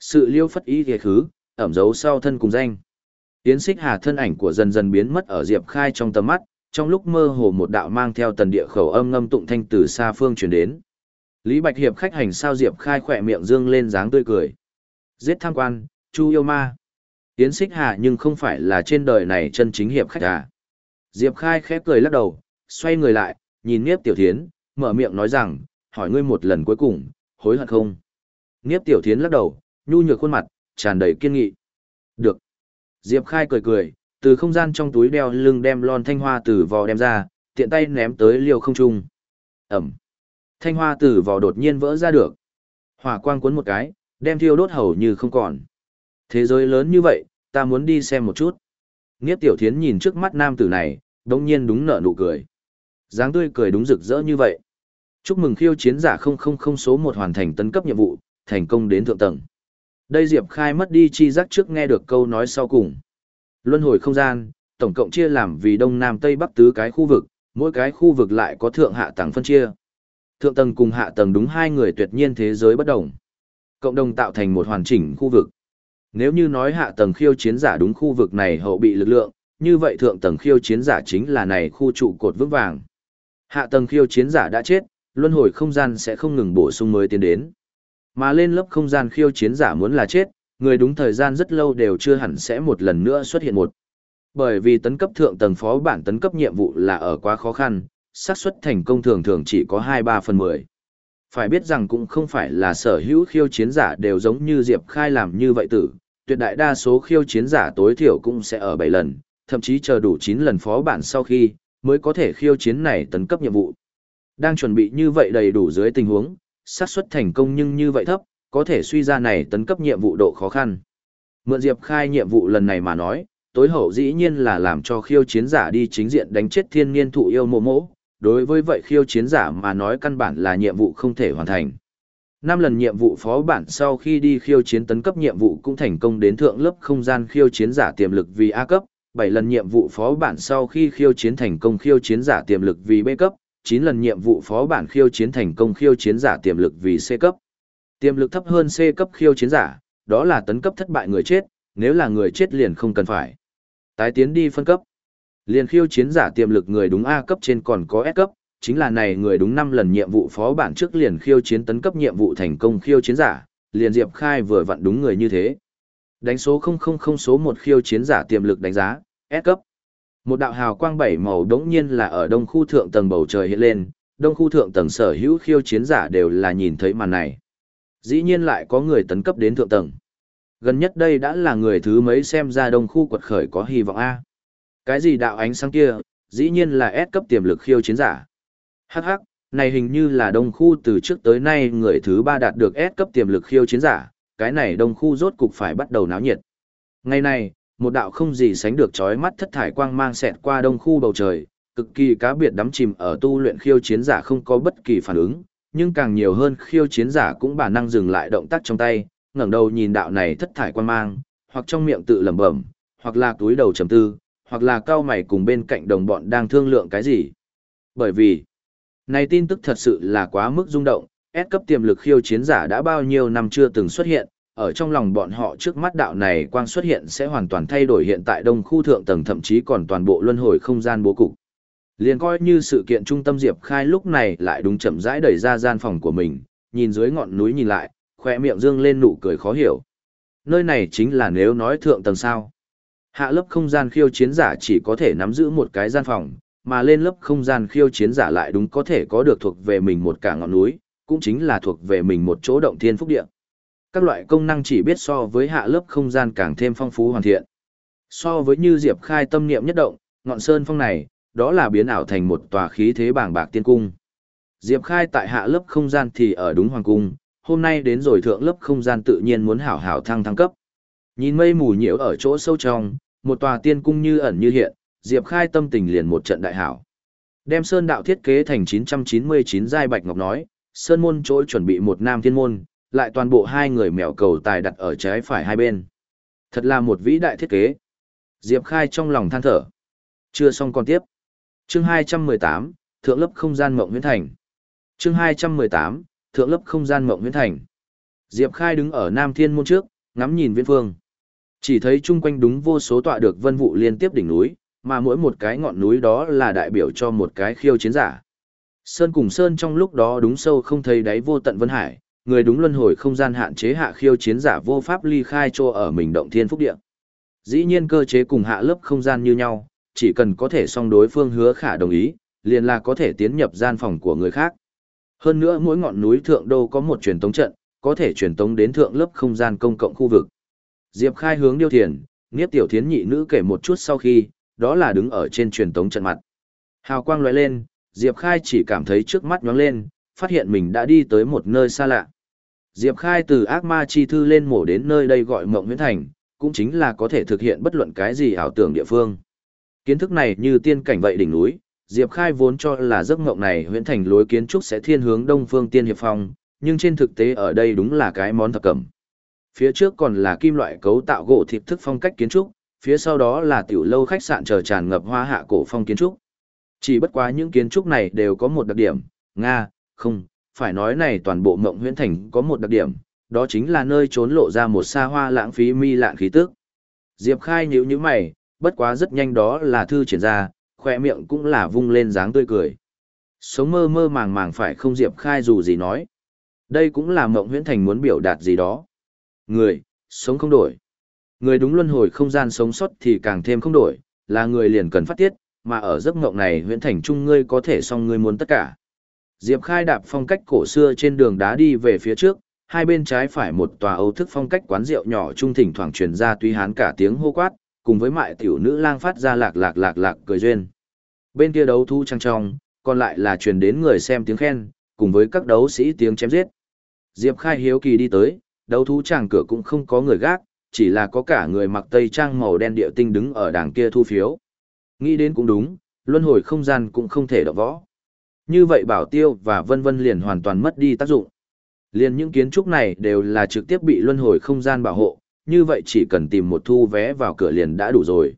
Sự liêu phất ý ghề khứ, ẩm dấu sau thân cùng danh. Yến Xích Hà thân ảnh của dần dần biến mất ở Diệp Khai trong tầm mắt, trong lúc mơ hồ một đạo mang theo tần địa khẩu âm ngâm tụng thanh từ xa phương truyền đến. Lý Bạch Hiệp khách hành sao Diệp Khai khỏe miệng dương lên dáng tươi cười. Giết tham quan, Chu yêu ma. Yến xích hà nhưng không phải là trên đời này chân chính hiệp khách à. Diệp Khai khẽ cười lắc đầu, xoay người lại, nhìn Niếp Tiểu Thiến, mở miệng nói rằng, hỏi ngươi một lần cuối cùng, hối hận không? Niếp Tiểu Thiến lắc đầu, nhu nhược khuôn mặt, tràn đầy kiên nghị. Được. Diệp Khai cười cười, từ không gian trong túi đeo lưng đem lon thanh hoa từ vò đem ra, tiện tay ném tới liều không trung. Ẩm. Thanh hoa từ vò đột nhiên vỡ ra được. Hỏa quang cuốn một cái, đem thiêu đốt hầu như không còn. Thế giới lớn như vậy, ta muốn đi xem một chút. Nghiếp tiểu thiến nhìn trước mắt nam tử này, đồng nhiên đúng nở nụ cười. dáng tươi cười đúng rực rỡ như vậy. Chúc mừng khiêu chiến giả 000 số 1 hoàn thành tấn cấp nhiệm vụ, thành công đến thượng tầng. Đây Diệp Khai mất đi chi giác trước nghe được câu nói sau cùng. Luân hồi không gian, tổng cộng chia làm vì đông nam tây bắc tứ cái khu vực, mỗi cái khu vực lại có thượng hạ tầng phân chia. Thượng tầng cùng hạ tầng đúng hai người tuyệt nhiên thế giới bất đồng. Cộng đồng tạo thành một hoàn chỉnh khu vực. Nếu như nói hạ tầng khiêu chiến giả đúng khu vực này hậu bị lực lượng, như vậy thượng tầng khiêu chiến giả chính là này khu trụ cột vững vàng. Hạ tầng khiêu chiến giả đã chết, luân hồi không gian sẽ không ngừng bổ sung mới tiến đến. Mà lên lớp không gian khiêu chiến giả muốn là chết, người đúng thời gian rất lâu đều chưa hẳn sẽ một lần nữa xuất hiện một. Bởi vì tấn cấp thượng tầng phó bản tấn cấp nhiệm vụ là ở quá khó khăn, xác suất thành công thường thường chỉ có 2-3 phần 10. Phải biết rằng cũng không phải là sở hữu khiêu chiến giả đều giống như Diệp Khai làm như vậy tử, tuyệt đại đa số khiêu chiến giả tối thiểu cũng sẽ ở 7 lần, thậm chí chờ đủ 9 lần phó bản sau khi, mới có thể khiêu chiến này tấn cấp nhiệm vụ. Đang chuẩn bị như vậy đầy đủ dưới tình huống, xác suất thành công nhưng như vậy thấp, có thể suy ra này tấn cấp nhiệm vụ độ khó khăn. Mượn Diệp Khai nhiệm vụ lần này mà nói, tối hậu dĩ nhiên là làm cho khiêu chiến giả đi chính diện đánh chết thiên niên thụ yêu mộ mộ, đối với vậy khiêu chiến giả mà nói căn bản là nhiệm vụ không thể hoàn thành. Năm lần nhiệm vụ phó bản sau khi đi khiêu chiến tấn cấp nhiệm vụ cũng thành công đến thượng lớp không gian khiêu chiến giả tiềm lực vì A cấp, 7 lần nhiệm vụ phó bản sau khi khiêu chiến thành công khiêu chiến giả tiềm lực vì B cấp, 9 lần nhiệm vụ phó bản khiêu chiến thành công khiêu chiến giả tiềm lực vì C cấp. Tiềm lực thấp hơn C cấp khiêu chiến giả, đó là tấn cấp thất bại người chết, nếu là người chết liền không cần phải. Tái tiến đi phân cấp. Liền khiêu chiến giả tiềm lực người đúng A cấp trên còn có S cấp, chính là này người đúng 5 lần nhiệm vụ phó bản trước liền khiêu chiến tấn cấp nhiệm vụ thành công khiêu chiến giả, liền Diệp Khai vừa vặn đúng người như thế. Đánh số 000 số 1 khiêu chiến giả tiềm lực đánh giá, S cấp. Một đạo hào quang bảy màu đống nhiên là ở đông khu thượng tầng bầu trời hiện lên, đông khu thượng tầng sở hữu khiêu chiến giả đều là nhìn thấy màn này. Dĩ nhiên lại có người tấn cấp đến thượng tầng. Gần nhất đây đã là người thứ mấy xem ra đông khu quật khởi có hy vọng A. Cái gì đạo ánh sáng kia, dĩ nhiên là S cấp tiềm lực khiêu chiến giả. Hắc hắc, này hình như là đông khu từ trước tới nay người thứ ba đạt được S cấp tiềm lực khiêu chiến giả, cái này đông khu rốt cục phải bắt đầu náo nhiệt. Ngày này, một đạo không gì sánh được chói mắt thất thải quang mang xẹt qua đông khu bầu trời, cực kỳ cá biệt đắm chìm ở tu luyện khiêu chiến giả không có bất kỳ phản ứng, nhưng càng nhiều hơn khiêu chiến giả cũng bản năng dừng lại động tác trong tay, ngẩng đầu nhìn đạo này thất thải quan mang, hoặc trong miệng tự lẩm bẩm, hoặc là túi đầu trầm tư, hoặc là cao mày cùng bên cạnh đồng bọn đang thương lượng cái gì. Bởi vì, này tin tức thật sự là quá mức rung động, S cấp tiềm lực khiêu chiến giả đã bao nhiêu năm chưa từng xuất hiện, ở trong lòng bọn họ trước mắt đạo này quang xuất hiện sẽ hoàn toàn thay đổi hiện tại đông khu thượng tầng thậm chí còn toàn bộ luân hồi không gian bố cục. Liền coi như sự kiện trung tâm Diệp Khai lúc này lại đúng chậm rãi đẩy ra gian phòng của mình, nhìn dưới ngọn núi nhìn lại, khoe miệng dương lên nụ cười khó hiểu. Nơi này chính là nếu nói thượng tầng sao. Hạ lớp không gian khiêu chiến giả chỉ có thể nắm giữ một cái gian phòng, mà lên lớp không gian khiêu chiến giả lại đúng có thể có được thuộc về mình một cả ngọn núi, cũng chính là thuộc về mình một chỗ động thiên phúc địa. Các loại công năng chỉ biết so với hạ lớp không gian càng thêm phong phú hoàn thiện. So với như Diệp Khai tâm niệm nhất động, ngọn sơn phong này, đó là biến ảo thành một tòa khí thế bảng bạc tiên cung. Diệp Khai tại hạ lớp không gian thì ở đúng hoàng cung, hôm nay đến rồi thượng lớp không gian tự nhiên muốn hảo hảo thăng thăng cấp. Nhìn mây mù nhiễu ở chỗ sâu trong, một tòa tiên cung như ẩn như hiện, Diệp Khai tâm tình liền một trận đại hảo. Đem sơn đạo thiết kế thành 999 giai bạch ngọc nói, sơn môn chỗ chuẩn bị một nam thiên môn, lại toàn bộ hai người mèo cầu tài đặt ở trái phải hai bên. Thật là một vĩ đại thiết kế. Diệp Khai trong lòng than thở. Chưa xong còn tiếp. Chương 218, Thượng lớp không gian mộng huyễn thành. Chương 218, Thượng lớp không gian mộng huyễn thành. Diệp Khai đứng ở Nam Thiên môn trước, ngắm nhìn viễn phương. Chỉ thấy chung quanh đúng vô số tọa được vân vụ liên tiếp đỉnh núi, mà mỗi một cái ngọn núi đó là đại biểu cho một cái khiêu chiến giả. Sơn cùng Sơn trong lúc đó đúng sâu không thấy đáy vô tận vân hải, người đúng luân hồi không gian hạn chế hạ khiêu chiến giả vô pháp ly khai cho ở mình động thiên phúc địa. Dĩ nhiên cơ chế cùng hạ lớp không gian như nhau, chỉ cần có thể song đối phương hứa khả đồng ý, liền là có thể tiến nhập gian phòng của người khác. Hơn nữa mỗi ngọn núi thượng đô có một truyền tống trận, có thể truyền tống đến thượng lớp không gian công cộng khu vực. Diệp Khai hướng Điêu Thiền, Niếp Tiểu Thiến nhị nữ kể một chút sau khi, đó là đứng ở trên truyền tống trận mặt. Hào quang lóe lên, Diệp Khai chỉ cảm thấy trước mắt nhóng lên, phát hiện mình đã đi tới một nơi xa lạ. Diệp Khai từ ác ma chi thư lên mổ đến nơi đây gọi mộng huyễn thành, cũng chính là có thể thực hiện bất luận cái gì ảo tưởng địa phương. Kiến thức này như tiên cảnh vậy đỉnh núi, Diệp Khai vốn cho là giấc mộng này huyễn thành lối kiến trúc sẽ thiên hướng đông phương tiên hiệp phong, nhưng trên thực tế ở đây đúng là cái món thập cẩm. Phía trước còn là kim loại cấu tạo gỗ thịt thức phong cách kiến trúc, phía sau đó là tiểu lâu khách sạn chờ tràn ngập hoa hạ cổ phong kiến trúc. Chỉ bất quá những kiến trúc này đều có một đặc điểm, Nga, không, phải nói này toàn bộ mộng huyễn thành có một đặc điểm, đó chính là nơi trốn lộ ra một xa hoa lãng phí mi lạn khí tức. Diệp Khai nhíu nhíu mày, bất quá rất nhanh đó là thư triển ra, khỏe miệng cũng là vung lên dáng tươi cười. Sống mơ mơ màng màng phải không Diệp Khai dù gì nói. Đây cũng là mộng huyễn thành muốn biểu đạt gì đó. Người, sống không đổi. Người đúng luân hồi không gian sống sót thì càng thêm không đổi, là người liền cần phát tiết, mà ở giấc mộng này Huyễn thành trung ngươi có thể xong ngươi muốn tất cả. Diệp Khai đạp phong cách cổ xưa trên đường đá đi về phía trước, hai bên trái phải một tòa âu thức phong cách quán rượu nhỏ trung thỉnh thoảng truyền ra tuy hán cả tiếng hô quát, cùng với mại tiểu nữ lang phát ra lạc lạc lạc lạc cười duyên. Bên kia đấu thu trăng trong, còn lại là truyền đến người xem tiếng khen, cùng với các đấu sĩ tiếng chém giết. Diệp Khai hiếu kỳ đi tới, đấu thú tràng cửa cũng không có người gác, chỉ là có cả người mặc tây trang màu đen địa tinh đứng ở đằng kia thu phiếu. Nghĩ đến cũng đúng, luân hồi không gian cũng không thể đọ võ. Như vậy bảo tiêu và vân vân liền hoàn toàn mất đi tác dụng. Liền những kiến trúc này đều là trực tiếp bị luân hồi không gian bảo hộ, như vậy chỉ cần tìm một thu vé vào cửa liền đã đủ rồi.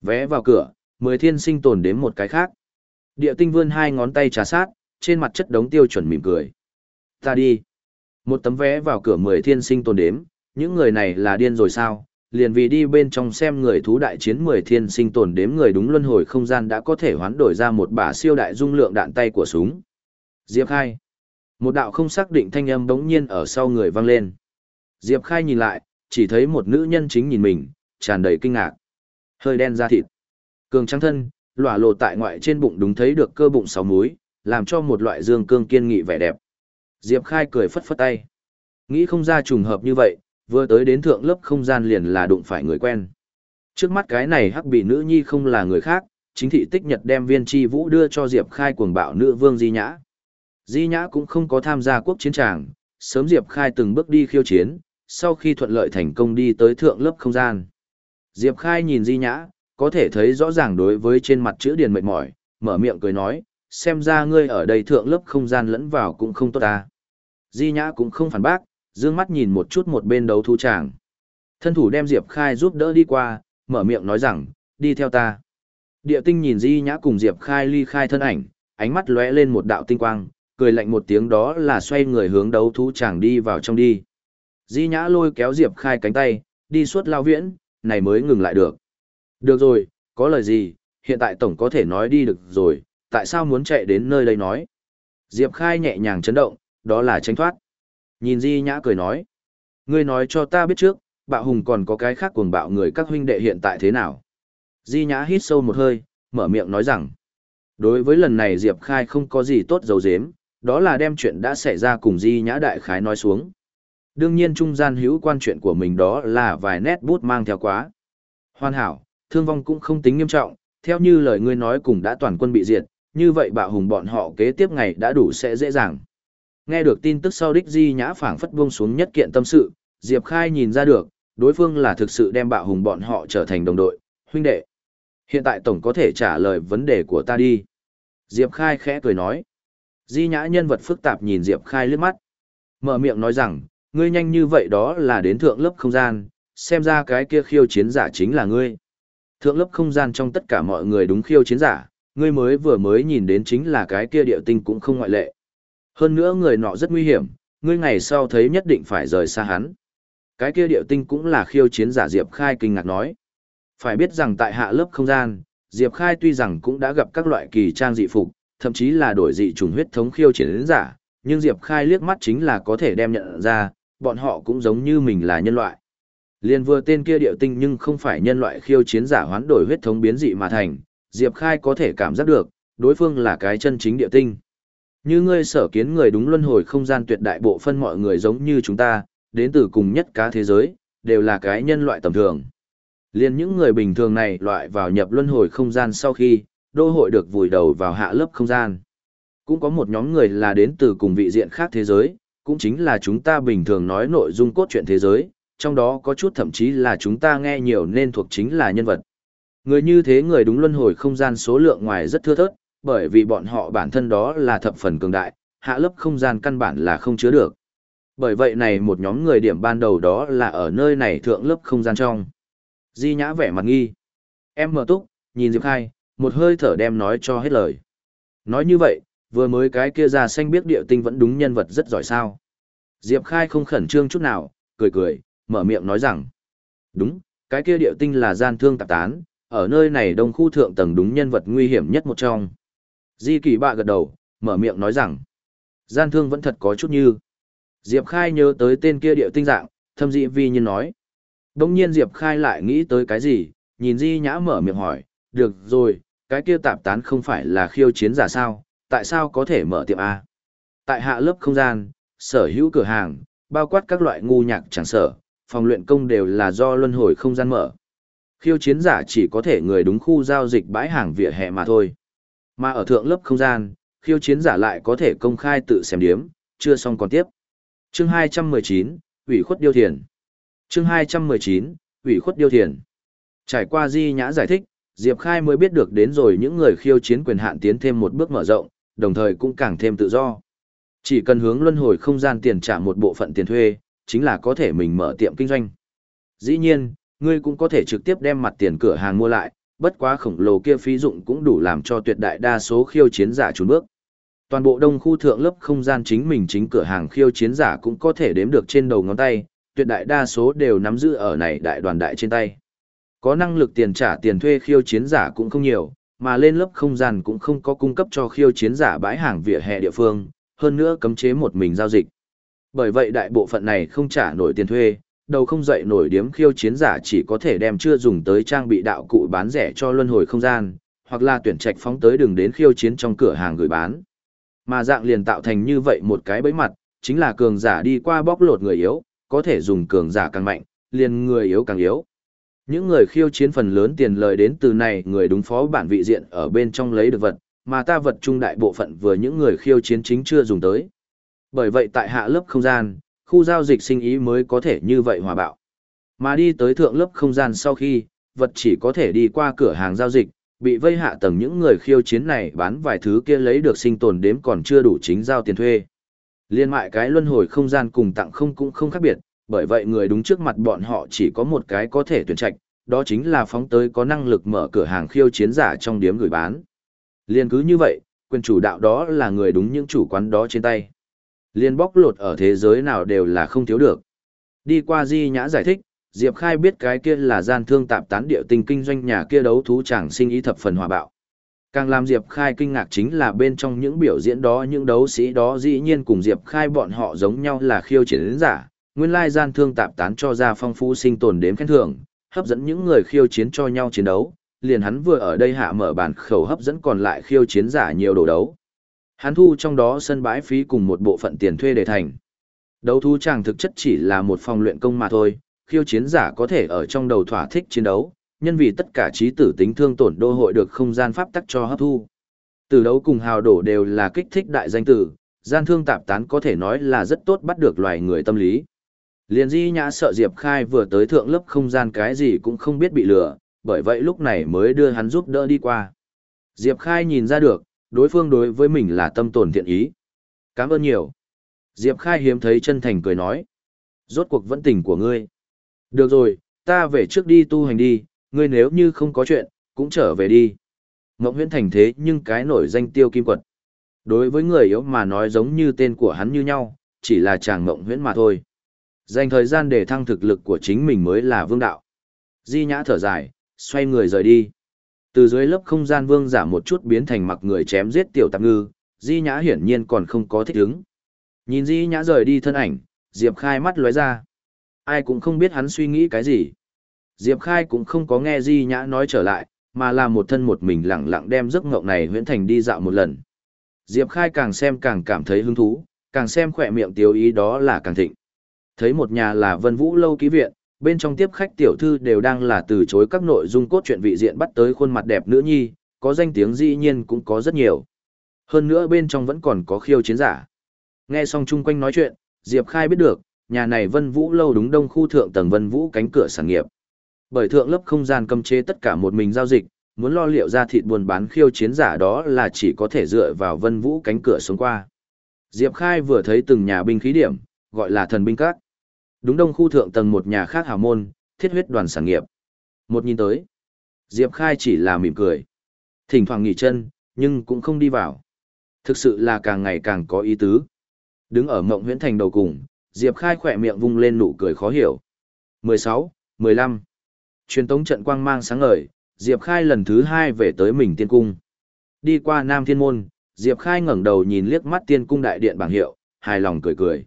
Vé vào cửa, mười thiên sinh tồn đến một cái khác. Địa tinh vươn hai ngón tay trà sát, trên mặt chất đống tiêu chuẩn mỉm cười. Ta đi. Một tấm vé vào cửa mười thiên sinh tồn đếm, những người này là điên rồi sao? Liền vì đi bên trong xem người thú đại chiến mười thiên sinh tồn đếm người đúng luân hồi không gian đã có thể hoán đổi ra một bả siêu đại dung lượng đạn tay của súng. Diệp Khai. Một đạo không xác định thanh âm bỗng nhiên ở sau người vang lên. Diệp Khai nhìn lại, chỉ thấy một nữ nhân chính nhìn mình, tràn đầy kinh ngạc. Hơi đen da thịt. Cường trắng thân, lỏa lộ tại ngoại trên bụng đúng thấy được cơ bụng sáu múi, làm cho một loại dương cương kiên nghị vẻ đẹp. Diệp Khai cười phất phất tay. Nghĩ không ra trùng hợp như vậy, vừa tới đến thượng lớp không gian liền là đụng phải người quen. Trước mắt cái này hắc bị nữ nhi không là người khác, chính thị tích nhật đem viên chi vũ đưa cho Diệp Khai cuồng bạo nữ vương Di Nhã. Di Nhã cũng không có tham gia quốc chiến tràng, sớm Diệp Khai từng bước đi khiêu chiến, sau khi thuận lợi thành công đi tới thượng lớp không gian. Diệp Khai nhìn Di Nhã, có thể thấy rõ ràng đối với trên mặt chữ điền mệt mỏi, mở miệng cười nói, xem ra ngươi ở đây thượng lớp không gian lẫn vào cũng không tốt ta. Di Nhã cũng không phản bác, dương mắt nhìn một chút một bên đấu thu tràng. Thân thủ đem Diệp Khai giúp đỡ đi qua, mở miệng nói rằng, đi theo ta. Địa tinh nhìn Di Nhã cùng Diệp Khai ly khai thân ảnh, ánh mắt lóe lên một đạo tinh quang, cười lạnh một tiếng đó là xoay người hướng đấu thú tràng đi vào trong đi. Di Nhã lôi kéo Diệp Khai cánh tay, đi suốt lao viễn, này mới ngừng lại được. Được rồi, có lời gì, hiện tại tổng có thể nói đi được rồi, tại sao muốn chạy đến nơi đây nói. Diệp Khai nhẹ nhàng chấn động, đó là tránh thoát. Nhìn Di Nhã cười nói. Ngươi nói cho ta biết trước, bạo hùng còn có cái khác cuồng bạo người các huynh đệ hiện tại thế nào. Di Nhã hít sâu một hơi, mở miệng nói rằng. Đối với lần này Diệp Khai không có gì tốt dấu dếm, đó là đem chuyện đã xảy ra cùng Di Nhã đại khái nói xuống. Đương nhiên trung gian hữu quan chuyện của mình đó là vài nét bút mang theo quá. Hoàn hảo, thương vong cũng không tính nghiêm trọng, theo như lời ngươi nói cùng đã toàn quân bị diệt, như vậy bạo hùng bọn họ kế tiếp ngày đã đủ sẽ dễ dàng. Nghe được tin tức sau đích di nhã phảng phất buông xuống nhất kiện tâm sự, Diệp Khai nhìn ra được, đối phương là thực sự đem bạo hùng bọn họ trở thành đồng đội, huynh đệ. Hiện tại tổng có thể trả lời vấn đề của ta đi. Diệp Khai khẽ cười nói. Di nhã nhân vật phức tạp nhìn Diệp Khai lướt mắt. Mở miệng nói rằng, ngươi nhanh như vậy đó là đến thượng lớp không gian, xem ra cái kia khiêu chiến giả chính là ngươi. Thượng lớp không gian trong tất cả mọi người đúng khiêu chiến giả, ngươi mới vừa mới nhìn đến chính là cái kia điệu tinh cũng không ngoại lệ. Hơn nữa người nọ rất nguy hiểm, ngươi ngày sau thấy nhất định phải rời xa hắn. Cái kia điệu tinh cũng là khiêu chiến giả Diệp Khai kinh ngạc nói. Phải biết rằng tại hạ lớp không gian, Diệp Khai tuy rằng cũng đã gặp các loại kỳ trang dị phục, thậm chí là đổi dị trùng huyết thống khiêu chiến giả, nhưng Diệp Khai liếc mắt chính là có thể đem nhận ra, bọn họ cũng giống như mình là nhân loại. Liên vừa tên kia điệu tinh nhưng không phải nhân loại khiêu chiến giả hoán đổi huyết thống biến dị mà thành, Diệp Khai có thể cảm giác được, đối phương là cái chân chính điệu tinh. Như ngươi sở kiến người đúng luân hồi không gian tuyệt đại bộ phân mọi người giống như chúng ta, đến từ cùng nhất cá thế giới, đều là cái nhân loại tầm thường. Liên những người bình thường này loại vào nhập luân hồi không gian sau khi, đô hội được vùi đầu vào hạ lớp không gian. Cũng có một nhóm người là đến từ cùng vị diện khác thế giới, cũng chính là chúng ta bình thường nói nội dung cốt truyện thế giới, trong đó có chút thậm chí là chúng ta nghe nhiều nên thuộc chính là nhân vật. Người như thế người đúng luân hồi không gian số lượng ngoài rất thưa thớt, bởi vì bọn họ bản thân đó là thập phần cường đại, hạ lớp không gian căn bản là không chứa được. Bởi vậy này một nhóm người điểm ban đầu đó là ở nơi này thượng lớp không gian trong. Di nhã vẻ mặt nghi. Em mở túc, nhìn Diệp Khai, một hơi thở đem nói cho hết lời. Nói như vậy, vừa mới cái kia ra xanh biết địa tinh vẫn đúng nhân vật rất giỏi sao. Diệp Khai không khẩn trương chút nào, cười cười, mở miệng nói rằng. Đúng, cái kia địa tinh là gian thương tạp tán, ở nơi này đông khu thượng tầng đúng nhân vật nguy hiểm nhất một trong. Di kỳ bạ gật đầu, mở miệng nói rằng. Gian thương vẫn thật có chút như. Diệp Khai nhớ tới tên kia địa tinh dạng, thâm dị vi nhiên nói. Đông nhiên Diệp Khai lại nghĩ tới cái gì, nhìn Di Nhã mở miệng hỏi, được rồi, cái kia tạp tán không phải là khiêu chiến giả sao, tại sao có thể mở tiệm A? Tại hạ lớp không gian, sở hữu cửa hàng, bao quát các loại ngu nhạc chẳng sở, phòng luyện công đều là do luân hồi không gian mở. Khiêu chiến giả chỉ có thể người đúng khu giao dịch bãi hàng vỉa hè mà thôi. Mà ở thượng lớp không gian, khiêu chiến giả lại có thể công khai tự xem điếm, chưa xong còn tiếp. Chương 219, ủy khuất điêu thiền. Chương 219, ủy khuất điêu thiền. Trải qua di nhã giải thích, Diệp Khai mới biết được đến rồi những người khiêu chiến quyền hạn tiến thêm một bước mở rộng, đồng thời cũng càng thêm tự do. Chỉ cần hướng luân hồi không gian tiền trả một bộ phận tiền thuê, chính là có thể mình mở tiệm kinh doanh. Dĩ nhiên, ngươi cũng có thể trực tiếp đem mặt tiền cửa hàng mua lại, bất quá khổng lồ kia phí dụng cũng đủ làm cho tuyệt đại đa số khiêu chiến giả trốn bước. Toàn bộ đông khu thượng lớp không gian chính mình chính cửa hàng khiêu chiến giả cũng có thể đếm được trên đầu ngón tay, tuyệt đại đa số đều nắm giữ ở này đại đoàn đại trên tay. Có năng lực tiền trả tiền thuê khiêu chiến giả cũng không nhiều, mà lên lớp không gian cũng không có cung cấp cho khiêu chiến giả bãi hàng vỉa hè địa phương, hơn nữa cấm chế một mình giao dịch. Bởi vậy đại bộ phận này không trả nổi tiền thuê, đầu không dậy nổi điếm khiêu chiến giả chỉ có thể đem chưa dùng tới trang bị đạo cụ bán rẻ cho luân hồi không gian, hoặc là tuyển trạch phóng tới đường đến khiêu chiến trong cửa hàng gửi bán. Mà dạng liền tạo thành như vậy một cái bẫy mặt, chính là cường giả đi qua bóc lột người yếu, có thể dùng cường giả càng mạnh, liền người yếu càng yếu. Những người khiêu chiến phần lớn tiền lời đến từ này người đúng phó bản vị diện ở bên trong lấy được vật, mà ta vật trung đại bộ phận vừa những người khiêu chiến chính chưa dùng tới. Bởi vậy tại hạ lớp không gian, khu giao dịch sinh ý mới có thể như vậy hòa bạo. Mà đi tới thượng lớp không gian sau khi, vật chỉ có thể đi qua cửa hàng giao dịch, bị vây hạ tầng những người khiêu chiến này bán vài thứ kia lấy được sinh tồn đếm còn chưa đủ chính giao tiền thuê. Liên mại cái luân hồi không gian cùng tặng không cũng không khác biệt, bởi vậy người đúng trước mặt bọn họ chỉ có một cái có thể tuyển trạch, đó chính là phóng tới có năng lực mở cửa hàng khiêu chiến giả trong điếm gửi bán. Liên cứ như vậy, quyền chủ đạo đó là người đúng những chủ quán đó trên tay. Liên bóc lột ở thế giới nào đều là không thiếu được. Đi qua di nhã giải thích, Diệp Khai biết cái kia là gian thương tạp tán địa tình kinh doanh nhà kia đấu thú chẳng sinh ý thập phần hòa bạo. Càng làm Diệp Khai kinh ngạc chính là bên trong những biểu diễn đó những đấu sĩ đó dĩ nhiên cùng Diệp Khai bọn họ giống nhau là khiêu chiến giả, nguyên lai gian thương tạp tán cho ra phong phú sinh tồn đếm khen thưởng, hấp dẫn những người khiêu chiến cho nhau chiến đấu, liền hắn vừa ở đây hạ mở bản khẩu hấp dẫn còn lại khiêu chiến giả nhiều đồ đấu. Hắn thu trong đó sân bãi phí cùng một bộ phận tiền thuê để thành. Đấu thú chẳng thực chất chỉ là một phòng luyện công mà thôi, khiêu chiến giả có thể ở trong đầu thỏa thích chiến đấu, nhân vì tất cả trí tử tính thương tổn đô hội được không gian pháp tắc cho hấp thu. Từ đấu cùng hào đổ đều là kích thích đại danh tử, gian thương tạp tán có thể nói là rất tốt bắt được loài người tâm lý. Liền di nhã sợ Diệp Khai vừa tới thượng lớp không gian cái gì cũng không biết bị lừa, bởi vậy lúc này mới đưa hắn giúp đỡ đi qua. Diệp Khai nhìn ra được, đối phương đối với mình là tâm tồn thiện ý. Cảm ơn nhiều. Diệp Khai hiếm thấy chân thành cười nói. Rốt cuộc vẫn tình của ngươi. Được rồi, ta về trước đi tu hành đi, ngươi nếu như không có chuyện, cũng trở về đi. Ngọc huyễn thành thế nhưng cái nổi danh tiêu kim quật. Đối với người yếu mà nói giống như tên của hắn như nhau, chỉ là chàng mộng huyễn mà thôi. Dành thời gian để thăng thực lực của chính mình mới là vương đạo. Di nhã thở dài, xoay người rời đi. Từ dưới lớp không gian vương giả một chút biến thành mặc người chém giết tiểu tạp ngư, Di nhã hiển nhiên còn không có thích ứng. Nhìn Di nhã rời đi thân ảnh, Diệp Khai mắt lóe ra. Ai cũng không biết hắn suy nghĩ cái gì. Diệp Khai cũng không có nghe Di nhã nói trở lại, mà là một thân một mình lặng lặng đem giấc ngộng này huyễn thành đi dạo một lần. Diệp Khai càng xem càng cảm thấy hứng thú, càng xem khỏe miệng tiểu ý đó là càng thịnh. Thấy một nhà là Vân Vũ lâu ký viện, bên trong tiếp khách tiểu thư đều đang là từ chối các nội dung cốt truyện vị diện bắt tới khuôn mặt đẹp nữ nhi, có danh tiếng dĩ nhiên cũng có rất nhiều. Hơn nữa bên trong vẫn còn có khiêu chiến giả. Nghe xong chung quanh nói chuyện, Diệp Khai biết được, nhà này Vân Vũ lâu đúng đông khu thượng tầng Vân Vũ cánh cửa sản nghiệp. Bởi thượng lớp không gian cấm chế tất cả một mình giao dịch, muốn lo liệu ra thịt buôn bán khiêu chiến giả đó là chỉ có thể dựa vào Vân Vũ cánh cửa xuống qua. Diệp Khai vừa thấy từng nhà binh khí điểm, gọi là thần binh các. Đúng đông khu thượng tầng một nhà khác hào môn, thiết huyết đoàn sản nghiệp. Một nhìn tới, Diệp Khai chỉ là mỉm cười. Thỉnh thoảng nghỉ chân, nhưng cũng không đi vào. Thực sự là càng ngày càng có ý tứ. Đứng ở mộng huyễn thành đầu cùng, Diệp Khai khỏe miệng vung lên nụ cười khó hiểu. 16, 15. Truyền tống trận quang mang sáng ngời, Diệp Khai lần thứ hai về tới mình tiên cung. Đi qua Nam Thiên Môn, Diệp Khai ngẩng đầu nhìn liếc mắt tiên cung đại điện bảng hiệu, hài lòng cười cười.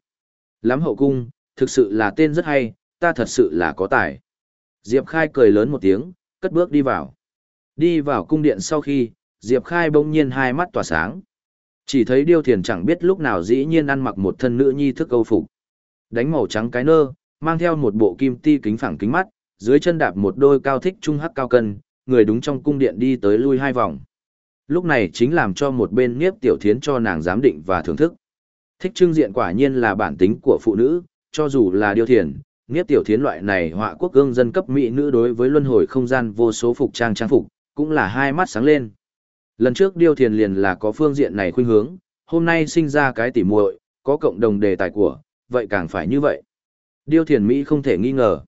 Lắm hậu cung, thực sự là tên rất hay, ta thật sự là có tài. Diệp Khai cười lớn một tiếng, cất bước đi vào. Đi vào cung điện sau khi, Diệp Khai bỗng nhiên hai mắt tỏa sáng. Chỉ thấy Điêu Thiền chẳng biết lúc nào dĩ nhiên ăn mặc một thân nữ nhi thức câu phục. Đánh màu trắng cái nơ, mang theo một bộ kim ti kính phẳng kính mắt, dưới chân đạp một đôi cao thích trung hắc cao cân, người đúng trong cung điện đi tới lui hai vòng. Lúc này chính làm cho một bên Niếp Tiểu Thiến cho nàng giám định và thưởng thức. Thích trưng diện quả nhiên là bản tính của phụ nữ, cho dù là Điêu Thiền, Niếp Tiểu Thiến loại này họa quốc gương dân cấp mỹ nữ đối với luân hồi không gian vô số phục trang trang phục, cũng là hai mắt sáng lên. Lần trước Điêu Thiền liền là có phương diện này khuynh hướng, hôm nay sinh ra cái tỉ muội, có cộng đồng đề tài của, vậy càng phải như vậy. Điêu Thiền Mỹ không thể nghi ngờ.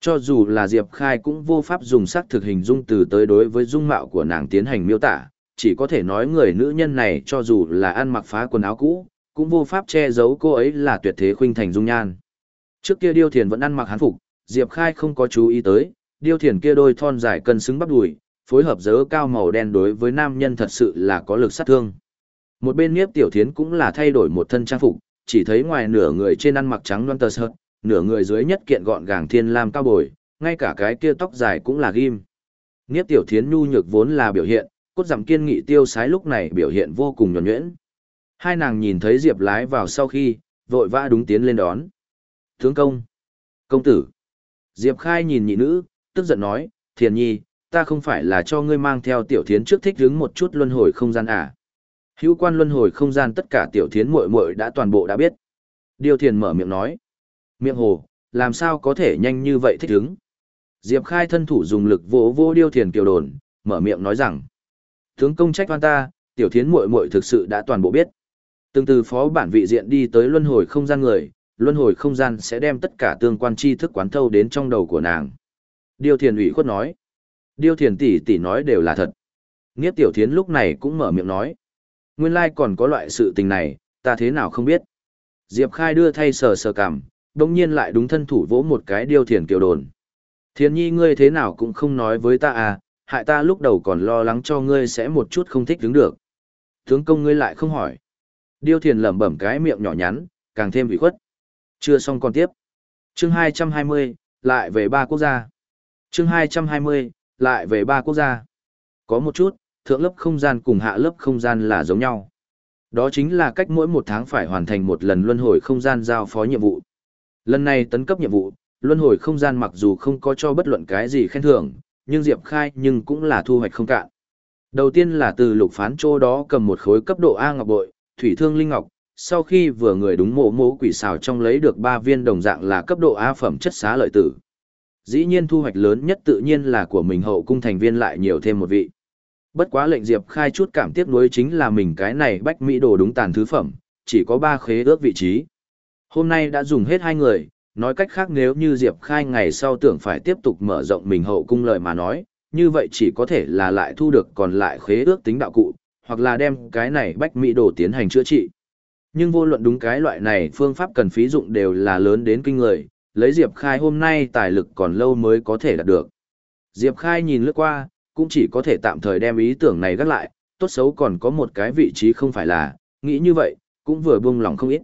Cho dù là Diệp Khai cũng vô pháp dùng sắc thực hình dung từ tới đối với dung mạo của nàng tiến hành miêu tả, chỉ có thể nói người nữ nhân này cho dù là ăn mặc phá quần áo cũ, cũng vô pháp che giấu cô ấy là tuyệt thế khuynh thành dung nhan. Trước kia Điêu Thiền vẫn ăn mặc hán phục, Diệp Khai không có chú ý tới, Điêu Thiền kia đôi thon dài cân xứng bắp đùi, phối hợp dớ cao màu đen đối với nam nhân thật sự là có lực sát thương. Một bên Niếp Tiểu Thiến cũng là thay đổi một thân trang phục, chỉ thấy ngoài nửa người trên ăn mặc trắng loan tơ sợt, nửa người dưới nhất kiện gọn gàng thiên lam cao bồi, ngay cả cái kia tóc dài cũng là ghim. Niếp Tiểu Thiến nhu nhược vốn là biểu hiện, cốt giảm kiên nghị tiêu sái lúc này biểu hiện vô cùng nhuần nhuyễn. Hai nàng nhìn thấy Diệp lái vào sau khi, vội vã đúng tiến lên đón. Tướng công! Công tử! Diệp khai nhìn nhị nữ, tức giận nói, thiền nhi, ta không phải là cho ngươi mang theo tiểu thiến trước thích đứng một chút luân hồi không gian à. Hữu quan luân hồi không gian tất cả tiểu thiến muội muội đã toàn bộ đã biết. Điều thiền mở miệng nói. Miệng hồ, làm sao có thể nhanh như vậy thích đứng. Diệp khai thân thủ dùng lực vỗ vô điêu thiền kiều đồn, mở miệng nói rằng. Tướng công trách oan ta, tiểu thiến muội muội thực sự đã toàn bộ biết. Từng từ phó bản vị diện đi tới luân hồi không gian người, luân hồi không gian sẽ đem tất cả tương quan tri thức quán thâu đến trong đầu của nàng. Điêu thiền ủy khuất nói. Điêu thiền tỷ tỷ nói đều là thật. Nghiếp tiểu thiến lúc này cũng mở miệng nói. Nguyên lai còn có loại sự tình này, ta thế nào không biết. Diệp khai đưa thay sờ sờ cảm, đồng nhiên lại đúng thân thủ vỗ một cái điêu thiền kiều đồn. Thiền nhi ngươi thế nào cũng không nói với ta à, hại ta lúc đầu còn lo lắng cho ngươi sẽ một chút không thích đứng được. Tướng công ngươi lại không hỏi. Điêu thiền lẩm bẩm cái miệng nhỏ nhắn, càng thêm vị khuất. Chưa xong còn tiếp. Chương 220, lại về ba quốc gia. Chương 220, lại về ba quốc gia. Có một chút, thượng lớp không gian cùng hạ lớp không gian là giống nhau. Đó chính là cách mỗi một tháng phải hoàn thành một lần luân hồi không gian giao phó nhiệm vụ. Lần này tấn cấp nhiệm vụ, luân hồi không gian mặc dù không có cho bất luận cái gì khen thưởng, nhưng Diệp Khai nhưng cũng là thu hoạch không cạn. Đầu tiên là từ lục phán chỗ đó cầm một khối cấp độ A ngọc bội, thủy thương linh ngọc, sau khi vừa người đúng mộ mố quỷ xào trong lấy được ba viên đồng dạng là cấp độ A phẩm chất xá lợi tử. Dĩ nhiên thu hoạch lớn nhất tự nhiên là của mình hậu cung thành viên lại nhiều thêm một vị. Bất quá lệnh Diệp khai chút cảm tiếc nuối chính là mình cái này bách mỹ đồ đúng tàn thứ phẩm, chỉ có ba khế ước vị trí. Hôm nay đã dùng hết hai người, nói cách khác nếu như Diệp khai ngày sau tưởng phải tiếp tục mở rộng mình hậu cung lời mà nói, như vậy chỉ có thể là lại thu được còn lại khế ước tính đạo cụ, hoặc là đem cái này bách mỹ đồ tiến hành chữa trị. Nhưng vô luận đúng cái loại này phương pháp cần phí dụng đều là lớn đến kinh người, lấy Diệp Khai hôm nay tài lực còn lâu mới có thể đạt được. Diệp Khai nhìn lướt qua, cũng chỉ có thể tạm thời đem ý tưởng này gác lại, tốt xấu còn có một cái vị trí không phải là, nghĩ như vậy, cũng vừa buông lòng không ít.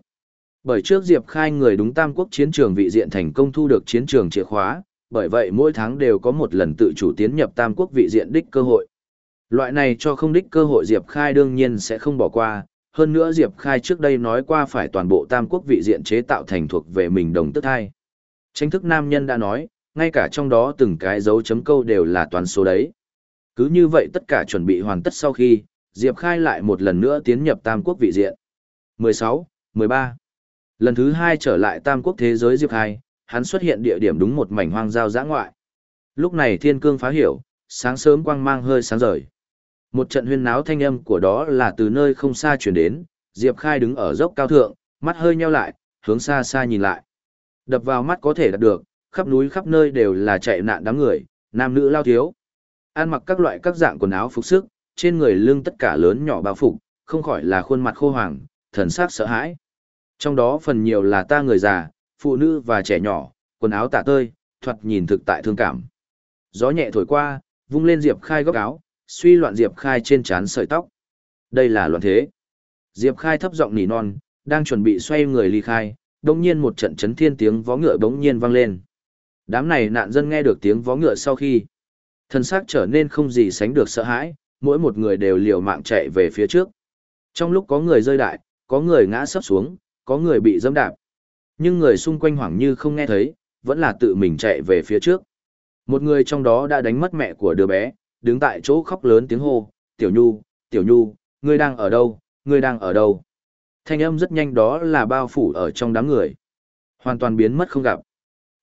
Bởi trước Diệp Khai người đúng Tam Quốc chiến trường vị diện thành công thu được chiến trường chìa khóa, bởi vậy mỗi tháng đều có một lần tự chủ tiến nhập Tam Quốc vị diện đích cơ hội. Loại này cho không đích cơ hội Diệp Khai đương nhiên sẽ không bỏ qua, hơn nữa Diệp Khai trước đây nói qua phải toàn bộ Tam Quốc vị diện chế tạo thành thuộc về mình đồng tức thai. Tranh thức nam nhân đã nói, ngay cả trong đó từng cái dấu chấm câu đều là toàn số đấy. Cứ như vậy tất cả chuẩn bị hoàn tất sau khi, Diệp Khai lại một lần nữa tiến nhập Tam Quốc vị diện. 16, 13. Lần thứ hai trở lại Tam Quốc thế giới Diệp Khai, hắn xuất hiện địa điểm đúng một mảnh hoang giao giã ngoại. Lúc này thiên cương phá hiểu, sáng sớm quang mang hơi sáng rời. Một trận huyên náo thanh âm của đó là từ nơi không xa chuyển đến, Diệp Khai đứng ở dốc cao thượng, mắt hơi nheo lại, hướng xa xa nhìn lại. Đập vào mắt có thể đạt được, khắp núi khắp nơi đều là chạy nạn đám người, nam nữ lao thiếu. Ăn mặc các loại các dạng quần áo phục sức, trên người lưng tất cả lớn nhỏ bao phục, không khỏi là khuôn mặt khô hoàng, thần sắc sợ hãi. Trong đó phần nhiều là ta người già, phụ nữ và trẻ nhỏ, quần áo tả tơi, thoạt nhìn thực tại thương cảm. Gió nhẹ thổi qua, vung lên Diệp Khai góc áo, suy loạn Diệp Khai trên trán sợi tóc. Đây là loạn thế. Diệp Khai thấp giọng nỉ non, đang chuẩn bị xoay người ly khai, đồng nhiên một trận chấn thiên tiếng vó ngựa bỗng nhiên vang lên. Đám này nạn dân nghe được tiếng vó ngựa sau khi, thân xác trở nên không gì sánh được sợ hãi, mỗi một người đều liều mạng chạy về phía trước. Trong lúc có người rơi đại, có người ngã sấp xuống, có người bị dẫm đạp. Nhưng người xung quanh hoảng như không nghe thấy, vẫn là tự mình chạy về phía trước. Một người trong đó đã đánh mất mẹ của đứa bé, đứng tại chỗ khóc lớn tiếng hô, Tiểu Nhu, Tiểu Nhu, ngươi đang ở đâu, ngươi đang ở đâu. Thanh âm rất nhanh đó là bao phủ ở trong đám người. Hoàn toàn biến mất không gặp.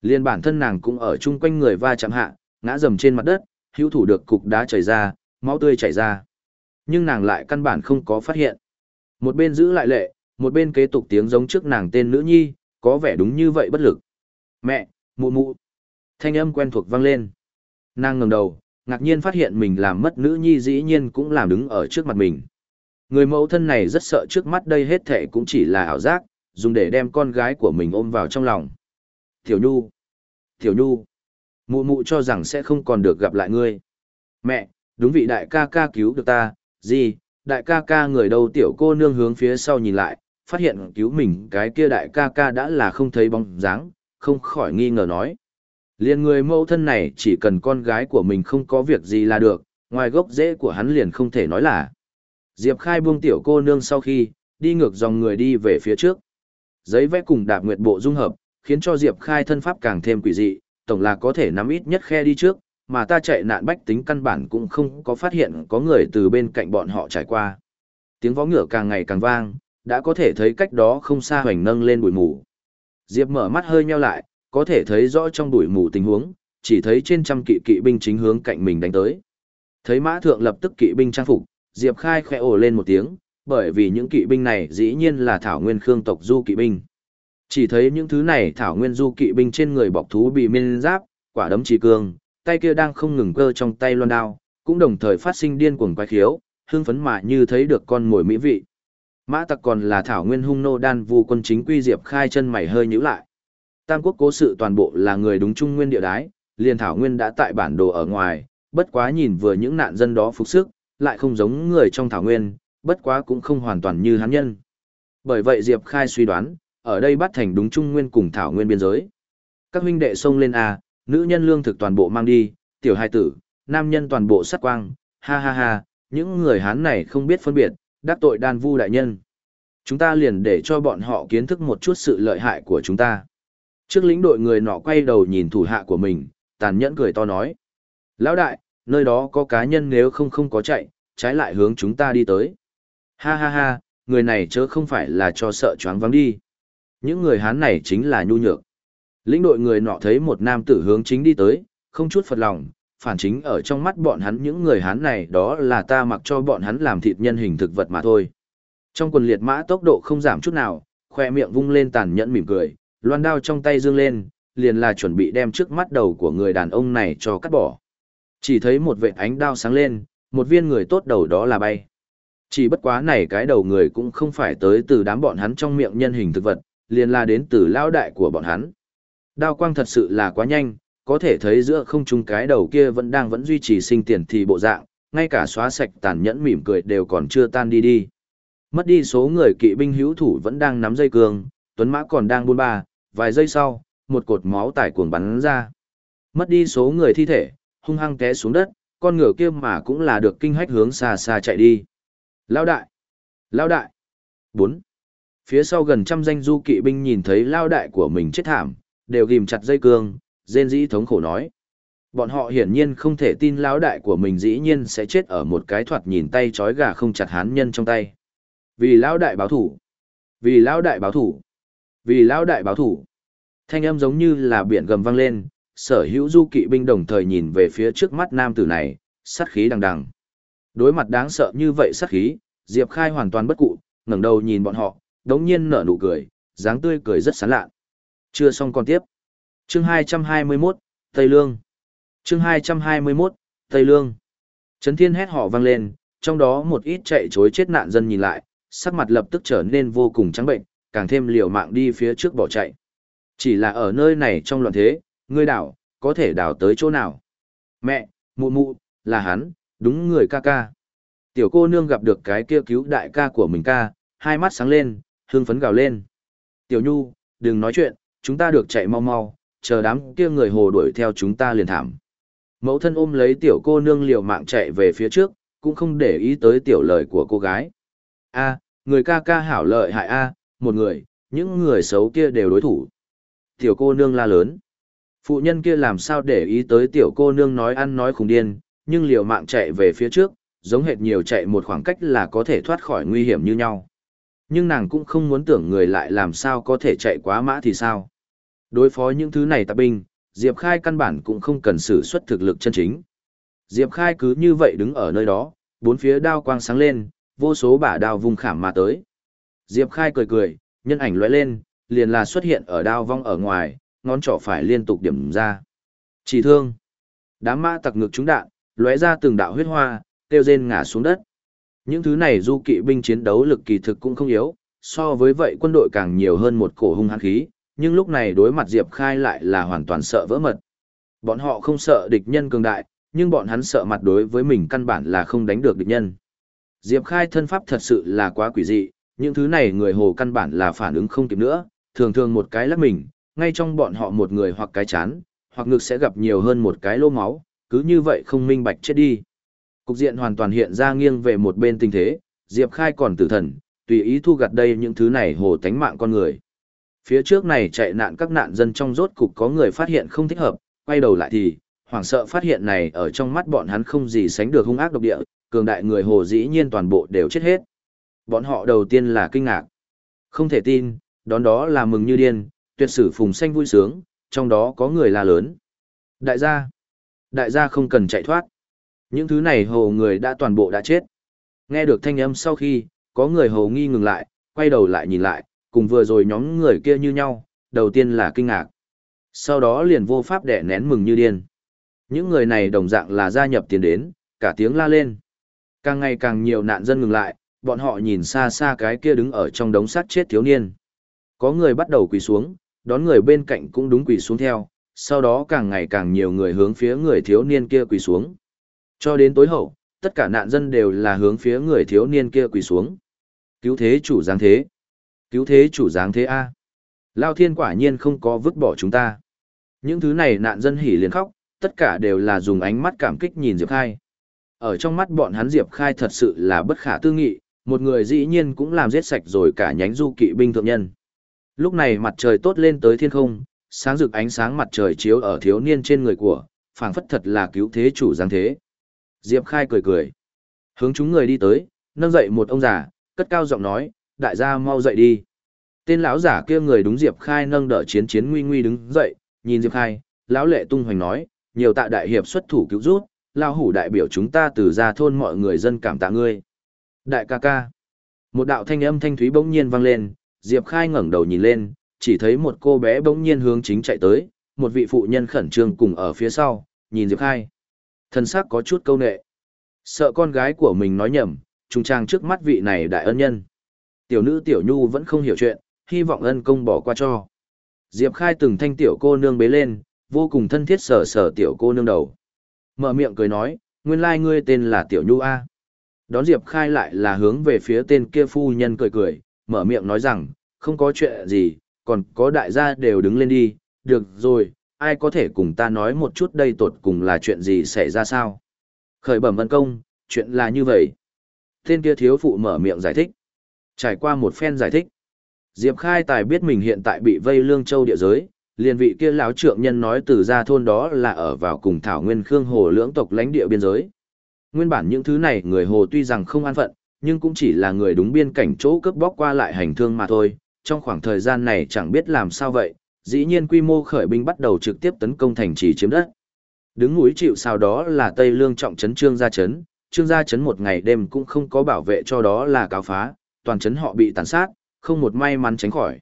Liên bản thân nàng cũng ở chung quanh người va chạm hạ, ngã dầm trên mặt đất, hữu thủ được cục đá chảy ra, máu tươi chảy ra. Nhưng nàng lại căn bản không có phát hiện. Một bên giữ lại lệ, một bên kế tục tiếng giống trước nàng tên nữ nhi, có vẻ đúng như vậy bất lực. Mẹ, mụ mụ. Thanh âm quen thuộc vang lên. Nàng ngẩng đầu, ngạc nhiên phát hiện mình làm mất nữ nhi dĩ nhiên cũng làm đứng ở trước mặt mình. Người mẫu thân này rất sợ trước mắt đây hết thệ cũng chỉ là ảo giác, dùng để đem con gái của mình ôm vào trong lòng. Tiểu Nhu! Tiểu Nhu! Mụ mụ cho rằng sẽ không còn được gặp lại ngươi. Mẹ, đúng vị đại ca ca cứu được ta, gì, đại ca ca người đâu tiểu cô nương hướng phía sau nhìn lại, phát hiện cứu mình cái kia đại ca ca đã là không thấy bóng dáng, không khỏi nghi ngờ nói. Liền người mẫu thân này chỉ cần con gái của mình không có việc gì là được, ngoài gốc rễ của hắn liền không thể nói là. Diệp Khai buông tiểu cô nương sau khi, đi ngược dòng người đi về phía trước. Giấy vẽ cùng đạp nguyệt bộ dung hợp, khiến cho Diệp Khai thân pháp càng thêm quỷ dị, tổng là có thể nắm ít nhất khe đi trước, mà ta chạy nạn bách tính căn bản cũng không có phát hiện có người từ bên cạnh bọn họ trải qua. Tiếng vó ngựa càng ngày càng vang, đã có thể thấy cách đó không xa hoành nâng lên bụi mù. Diệp mở mắt hơi nheo lại, có thể thấy rõ trong đuổi mù tình huống, chỉ thấy trên trăm kỵ kỵ binh chính hướng cạnh mình đánh tới. Thấy mã thượng lập tức kỵ binh trang phục, Diệp Khai khẽ ồ lên một tiếng, bởi vì những kỵ binh này dĩ nhiên là thảo nguyên khương tộc du kỵ binh. Chỉ thấy những thứ này thảo nguyên du kỵ binh trên người bọc thú bị miên giáp, quả đấm trì cương, tay kia đang không ngừng cơ trong tay loan đao, cũng đồng thời phát sinh điên cuồng quái khiếu, hương phấn mà như thấy được con mồi mỹ vị. Mã tặc còn là thảo nguyên hung nô đan vu quân chính quy diệp khai chân mày hơi nhíu lại. Tam quốc cố sự toàn bộ là người đúng trung nguyên địa đái, liền thảo nguyên đã tại bản đồ ở ngoài, bất quá nhìn vừa những nạn dân đó phục sức, lại không giống người trong thảo nguyên, bất quá cũng không hoàn toàn như hắn nhân. Bởi vậy Diệp Khai suy đoán, ở đây bắt thành đúng trung nguyên cùng thảo nguyên biên giới. Các huynh đệ xông lên A, nữ nhân lương thực toàn bộ mang đi, tiểu hai tử, nam nhân toàn bộ sát quang, ha ha ha, những người hán này không biết phân biệt, đắc tội đan vu đại nhân. Chúng ta liền để cho bọn họ kiến thức một chút sự lợi hại của chúng ta. Trước lĩnh đội người nọ quay đầu nhìn thủ hạ của mình, tàn nhẫn cười to nói. Lão đại, nơi đó có cá nhân nếu không không có chạy, trái lại hướng chúng ta đi tới. Ha ha ha, người này chớ không phải là cho sợ choáng vắng đi. Những người hán này chính là nhu nhược. Lĩnh đội người nọ thấy một nam tử hướng chính đi tới, không chút phật lòng, phản chính ở trong mắt bọn hắn những người hán này đó là ta mặc cho bọn hắn làm thịt nhân hình thực vật mà thôi. Trong quần liệt mã tốc độ không giảm chút nào, khoe miệng vung lên tàn nhẫn mỉm cười, loan đao trong tay dương lên, liền là chuẩn bị đem trước mắt đầu của người đàn ông này cho cắt bỏ. Chỉ thấy một vệt ánh đao sáng lên, một viên người tốt đầu đó là bay. Chỉ bất quá này cái đầu người cũng không phải tới từ đám bọn hắn trong miệng nhân hình thực vật, liền là đến từ lao đại của bọn hắn. Đao quang thật sự là quá nhanh, có thể thấy giữa không trung cái đầu kia vẫn đang vẫn duy trì sinh tiền thì bộ dạng, ngay cả xóa sạch tàn nhẫn mỉm cười đều còn chưa tan đi đi. Mất đi số người kỵ binh hữu thủ vẫn đang nắm dây cương, tuấn mã còn đang buôn ba, vài giây sau, một cột máu tải cuồng bắn ra. Mất đi số người thi thể, hung hăng té xuống đất, con ngựa kia mà cũng là được kinh hách hướng xa xa chạy đi. Lao đại! Lao đại! 4. Phía sau gần trăm danh du kỵ binh nhìn thấy lao đại của mình chết thảm, đều ghim chặt dây cương, rên dĩ thống khổ nói. Bọn họ hiển nhiên không thể tin lão đại của mình dĩ nhiên sẽ chết ở một cái thoạt nhìn tay trói gà không chặt hán nhân trong tay. Vì lão đại báo thủ. Vì lão đại báo thủ. Vì lão đại báo thủ. Thanh âm giống như là biển gầm vang lên, sở hữu du kỵ binh đồng thời nhìn về phía trước mắt nam tử này, sát khí đằng đằng. Đối mặt đáng sợ như vậy sát khí, Diệp Khai hoàn toàn bất cụ, ngẩng đầu nhìn bọn họ, đống nhiên nở nụ cười, dáng tươi cười rất sán lạ. Chưa xong còn tiếp. Chương 221, Tây Lương. Chương 221, Tây Lương. Trấn Thiên hét họ vang lên, trong đó một ít chạy chối chết nạn dân nhìn lại, sắc mặt lập tức trở nên vô cùng trắng bệnh, càng thêm liều mạng đi phía trước bỏ chạy. Chỉ là ở nơi này trong loạn thế, ngươi đảo, có thể đảo tới chỗ nào? Mẹ, mụ mụ, là hắn, đúng người ca ca. Tiểu cô nương gặp được cái kia cứu đại ca của mình ca, hai mắt sáng lên, hương phấn gào lên. Tiểu Nhu, đừng nói chuyện, chúng ta được chạy mau mau, chờ đám kia người hồ đuổi theo chúng ta liền thảm. Mẫu thân ôm lấy tiểu cô nương liều mạng chạy về phía trước, cũng không để ý tới tiểu lời của cô gái. A, người ca ca hảo lợi hại A, một người, những người xấu kia đều đối thủ. Tiểu cô nương la lớn. Phụ nhân kia làm sao để ý tới tiểu cô nương nói ăn nói khùng điên, nhưng liều mạng chạy về phía trước, giống hệt nhiều chạy một khoảng cách là có thể thoát khỏi nguy hiểm như nhau. Nhưng nàng cũng không muốn tưởng người lại làm sao có thể chạy quá mã thì sao. Đối phó những thứ này tạp binh, Diệp Khai căn bản cũng không cần sử xuất thực lực chân chính. Diệp Khai cứ như vậy đứng ở nơi đó, bốn phía đao quang sáng lên, vô số bả đao vùng khảm mà tới. Diệp Khai cười cười, nhân ảnh lóe lên, liền là xuất hiện ở đao vong ở ngoài, ngón trỏ phải liên tục điểm ra. Chỉ thương. Đám ma tặc ngực trúng đạn, lóe ra từng đạo huyết hoa, tiêu rên ngã xuống đất. Những thứ này du kỵ binh chiến đấu lực kỳ thực cũng không yếu, so với vậy quân đội càng nhiều hơn một cổ hung hãn khí, nhưng lúc này đối mặt Diệp Khai lại là hoàn toàn sợ vỡ mật. Bọn họ không sợ địch nhân cường đại, nhưng bọn hắn sợ mặt đối với mình căn bản là không đánh được địch nhân. Diệp Khai thân pháp thật sự là quá quỷ dị, những thứ này người hồ căn bản là phản ứng không kịp nữa, thường thường một cái lắc mình, ngay trong bọn họ một người hoặc cái chán, hoặc ngực sẽ gặp nhiều hơn một cái lô máu, cứ như vậy không minh bạch chết đi. Cục diện hoàn toàn hiện ra nghiêng về một bên tình thế, Diệp Khai còn tử thần, tùy ý thu gặt đây những thứ này hồ tánh mạng con người. Phía trước này chạy nạn các nạn dân trong rốt cục có người phát hiện không thích hợp, quay đầu lại thì, hoảng sợ phát hiện này ở trong mắt bọn hắn không gì sánh được hung ác độc địa, cường đại người hồ dĩ nhiên toàn bộ đều chết hết. Bọn họ đầu tiên là kinh ngạc. Không thể tin, đón đó là mừng như điên, tuyệt sử phùng xanh vui sướng, trong đó có người là lớn. Đại gia, đại gia không cần chạy thoát. Những thứ này hồ người đã toàn bộ đã chết. Nghe được thanh âm sau khi, có người hồ nghi ngừng lại, quay đầu lại nhìn lại, cùng vừa rồi nhóm người kia như nhau, đầu tiên là kinh ngạc. Sau đó liền vô pháp đẻ nén mừng như điên. Những người này đồng dạng là gia nhập tiền đến, cả tiếng la lên. Càng ngày càng nhiều nạn dân ngừng lại, bọn họ nhìn xa xa cái kia đứng ở trong đống sát chết thiếu niên. Có người bắt đầu quỳ xuống, đón người bên cạnh cũng đúng quỳ xuống theo, sau đó càng ngày càng nhiều người hướng phía người thiếu niên kia quỳ xuống. Cho đến tối hậu, tất cả nạn dân đều là hướng phía người thiếu niên kia quỳ xuống. Cứu thế chủ giáng thế. Cứu thế chủ giáng thế A. Lao thiên quả nhiên không có vứt bỏ chúng ta. Những thứ này nạn dân hỉ liền khóc, tất cả đều là dùng ánh mắt cảm kích nhìn Diệp Khai. Ở trong mắt bọn hắn Diệp Khai thật sự là bất khả tư nghị, một người dĩ nhiên cũng làm giết sạch rồi cả nhánh du kỵ binh thượng nhân. Lúc này mặt trời tốt lên tới thiên không, sáng rực ánh sáng mặt trời chiếu ở thiếu niên trên người của, phảng phất thật là cứu thế chủ giáng thế. Diệp Khai cười cười. Hướng chúng người đi tới, nâng dậy một ông già, cất cao giọng nói, đại gia mau dậy đi. Tên lão giả kia người đúng Diệp Khai nâng đỡ chiến chiến nguy nguy đứng dậy, nhìn Diệp Khai, lão lệ tung hoành nói, nhiều tạ đại hiệp xuất thủ cứu rút, lao hủ đại biểu chúng ta từ ra thôn mọi người dân cảm tạ ngươi. Đại ca ca. Một đạo thanh âm thanh thúy bỗng nhiên vang lên, Diệp Khai ngẩng đầu nhìn lên, chỉ thấy một cô bé bỗng nhiên hướng chính chạy tới, một vị phụ nhân khẩn trương cùng ở phía sau, nhìn Diệp Khai. Thân sắc có chút câu nệ. Sợ con gái của mình nói nhầm, trùng trang trước mắt vị này đại ân nhân. Tiểu nữ Tiểu Nhu vẫn không hiểu chuyện, hy vọng ân công bỏ qua cho. Diệp Khai từng thanh tiểu cô nương bế lên, vô cùng thân thiết sờ sờ tiểu cô nương đầu. Mở miệng cười nói, nguyên lai ngươi tên là Tiểu Nhu A. Đón Diệp Khai lại là hướng về phía tên kia phu nhân cười cười, mở miệng nói rằng, không có chuyện gì, còn có đại gia đều đứng lên đi, được rồi, ai có thể cùng ta nói một chút đây tột cùng là chuyện gì xảy ra sao? Khởi bẩm vân công, chuyện là như vậy. Tên kia thiếu phụ mở miệng giải thích. Trải qua một phen giải thích, Diệp Khai Tài biết mình hiện tại bị vây lương châu địa giới, liền vị kia lão trượng nhân nói từ ra thôn đó là ở vào cùng Thảo Nguyên Khương Hồ lưỡng tộc lãnh địa biên giới. Nguyên bản những thứ này người Hồ tuy rằng không an phận, nhưng cũng chỉ là người đúng biên cảnh chỗ cướp bóc qua lại hành thương mà thôi, trong khoảng thời gian này chẳng biết làm sao vậy, dĩ nhiên quy mô khởi binh bắt đầu trực tiếp tấn công thành trì chiếm đất. Đứng núi chịu sao đó là Tây Lương trọng trấn Trương Gia Trấn, Trương Gia Trấn một ngày đêm cũng không có bảo vệ cho đó là cáo phá, toàn trấn họ bị tàn sát, không một may mắn tránh khỏi.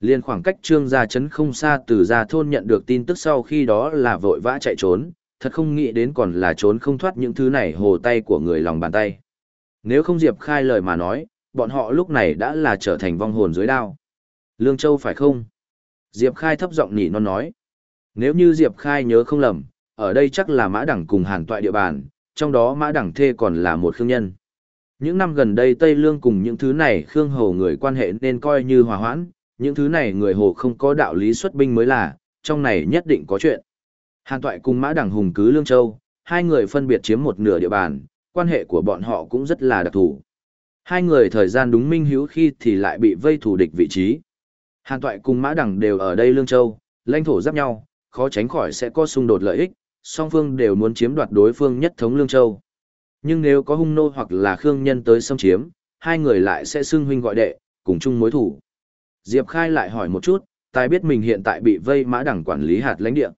Liên khoảng cách Trương Gia Trấn không xa từ Gia Thôn nhận được tin tức sau khi đó là vội vã chạy trốn, thật không nghĩ đến còn là trốn không thoát những thứ này hồ tay của người lòng bàn tay. Nếu không Diệp Khai lời mà nói, bọn họ lúc này đã là trở thành vong hồn dưới đao. Lương Châu phải không? Diệp Khai thấp giọng nỉ non nói. Nếu như Diệp Khai nhớ không lầm, ở đây chắc là mã đẳng cùng hàn toại địa bàn, trong đó mã đẳng thê còn là một khương nhân. Những năm gần đây Tây Lương cùng những thứ này khương hồ người quan hệ nên coi như hòa hoãn, những thứ này người hồ không có đạo lý xuất binh mới là, trong này nhất định có chuyện. Hàn Toại cùng Mã Đằng Hùng cứ Lương Châu, hai người phân biệt chiếm một nửa địa bàn, quan hệ của bọn họ cũng rất là đặc thù. Hai người thời gian đúng minh hữu khi thì lại bị vây thủ địch vị trí. Hàn Toại cùng Mã Đằng đều ở đây Lương Châu, lãnh thổ giáp nhau, khó tránh khỏi sẽ có xung đột lợi ích, song phương đều muốn chiếm đoạt đối phương nhất thống Lương Châu. Nhưng nếu có hung nô hoặc là khương nhân tới xâm chiếm, hai người lại sẽ xưng huynh gọi đệ, cùng chung mối thủ. Diệp Khai lại hỏi một chút, tài biết mình hiện tại bị vây mã đẳng quản lý hạt lãnh địa.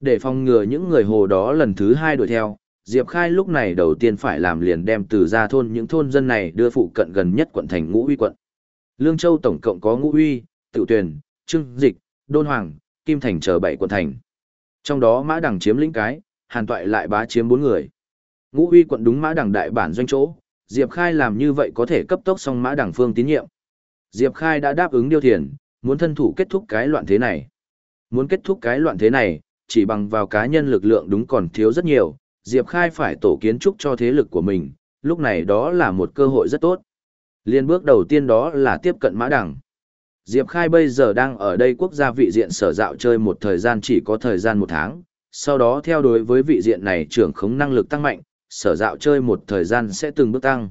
Để phòng ngừa những người hồ đó lần thứ hai đuổi theo, Diệp Khai lúc này đầu tiên phải làm liền đem từ ra thôn những thôn dân này đưa phụ cận gần nhất quận thành ngũ uy quận. Lương Châu tổng cộng có ngũ uy, tự tuyển, trưng, dịch, đôn hoàng, kim thành chờ bảy quận thành. Trong đó mã đằng chiếm lĩnh cái, hàn toại lại bá chiếm bốn người. Ngũ uy quận đúng mã đằng đại bản doanh chỗ, Diệp Khai làm như vậy có thể cấp tốc xong mã đằng phương tín nhiệm. Diệp Khai đã đáp ứng điều thiền, muốn thân thủ kết thúc cái loạn thế này. Muốn kết thúc cái loạn thế này, chỉ bằng vào cá nhân lực lượng đúng còn thiếu rất nhiều, Diệp Khai phải tổ kiến trúc cho thế lực của mình, lúc này đó là một cơ hội rất tốt. Liên bước đầu tiên đó là tiếp cận mã đẳng. Diệp Khai bây giờ đang ở đây quốc gia vị diện sở dạo chơi một thời gian chỉ có thời gian một tháng, sau đó theo đối với vị diện này trưởng khống năng lực tăng mạnh, sở dạo chơi một thời gian sẽ từng bước tăng.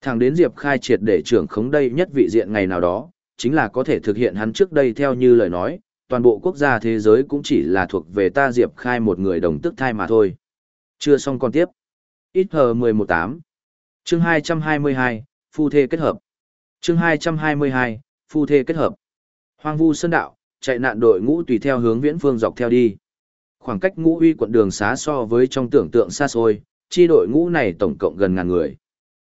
Thẳng đến Diệp Khai triệt để trưởng khống đây nhất vị diện ngày nào đó, chính là có thể thực hiện hắn trước đây theo như lời nói, toàn bộ quốc gia thế giới cũng chỉ là thuộc về ta Diệp Khai một người đồng tức thai mà thôi. Chưa xong còn tiếp. Ít hờ 118. Chương 222, Phu Thê Kết Hợp. Chương 222, Phu Thê Kết Hợp. Hoang vu sơn đạo, chạy nạn đội ngũ tùy theo hướng viễn phương dọc theo đi. Khoảng cách ngũ uy quận đường xá so với trong tưởng tượng xa xôi, chi đội ngũ này tổng cộng gần ngàn người.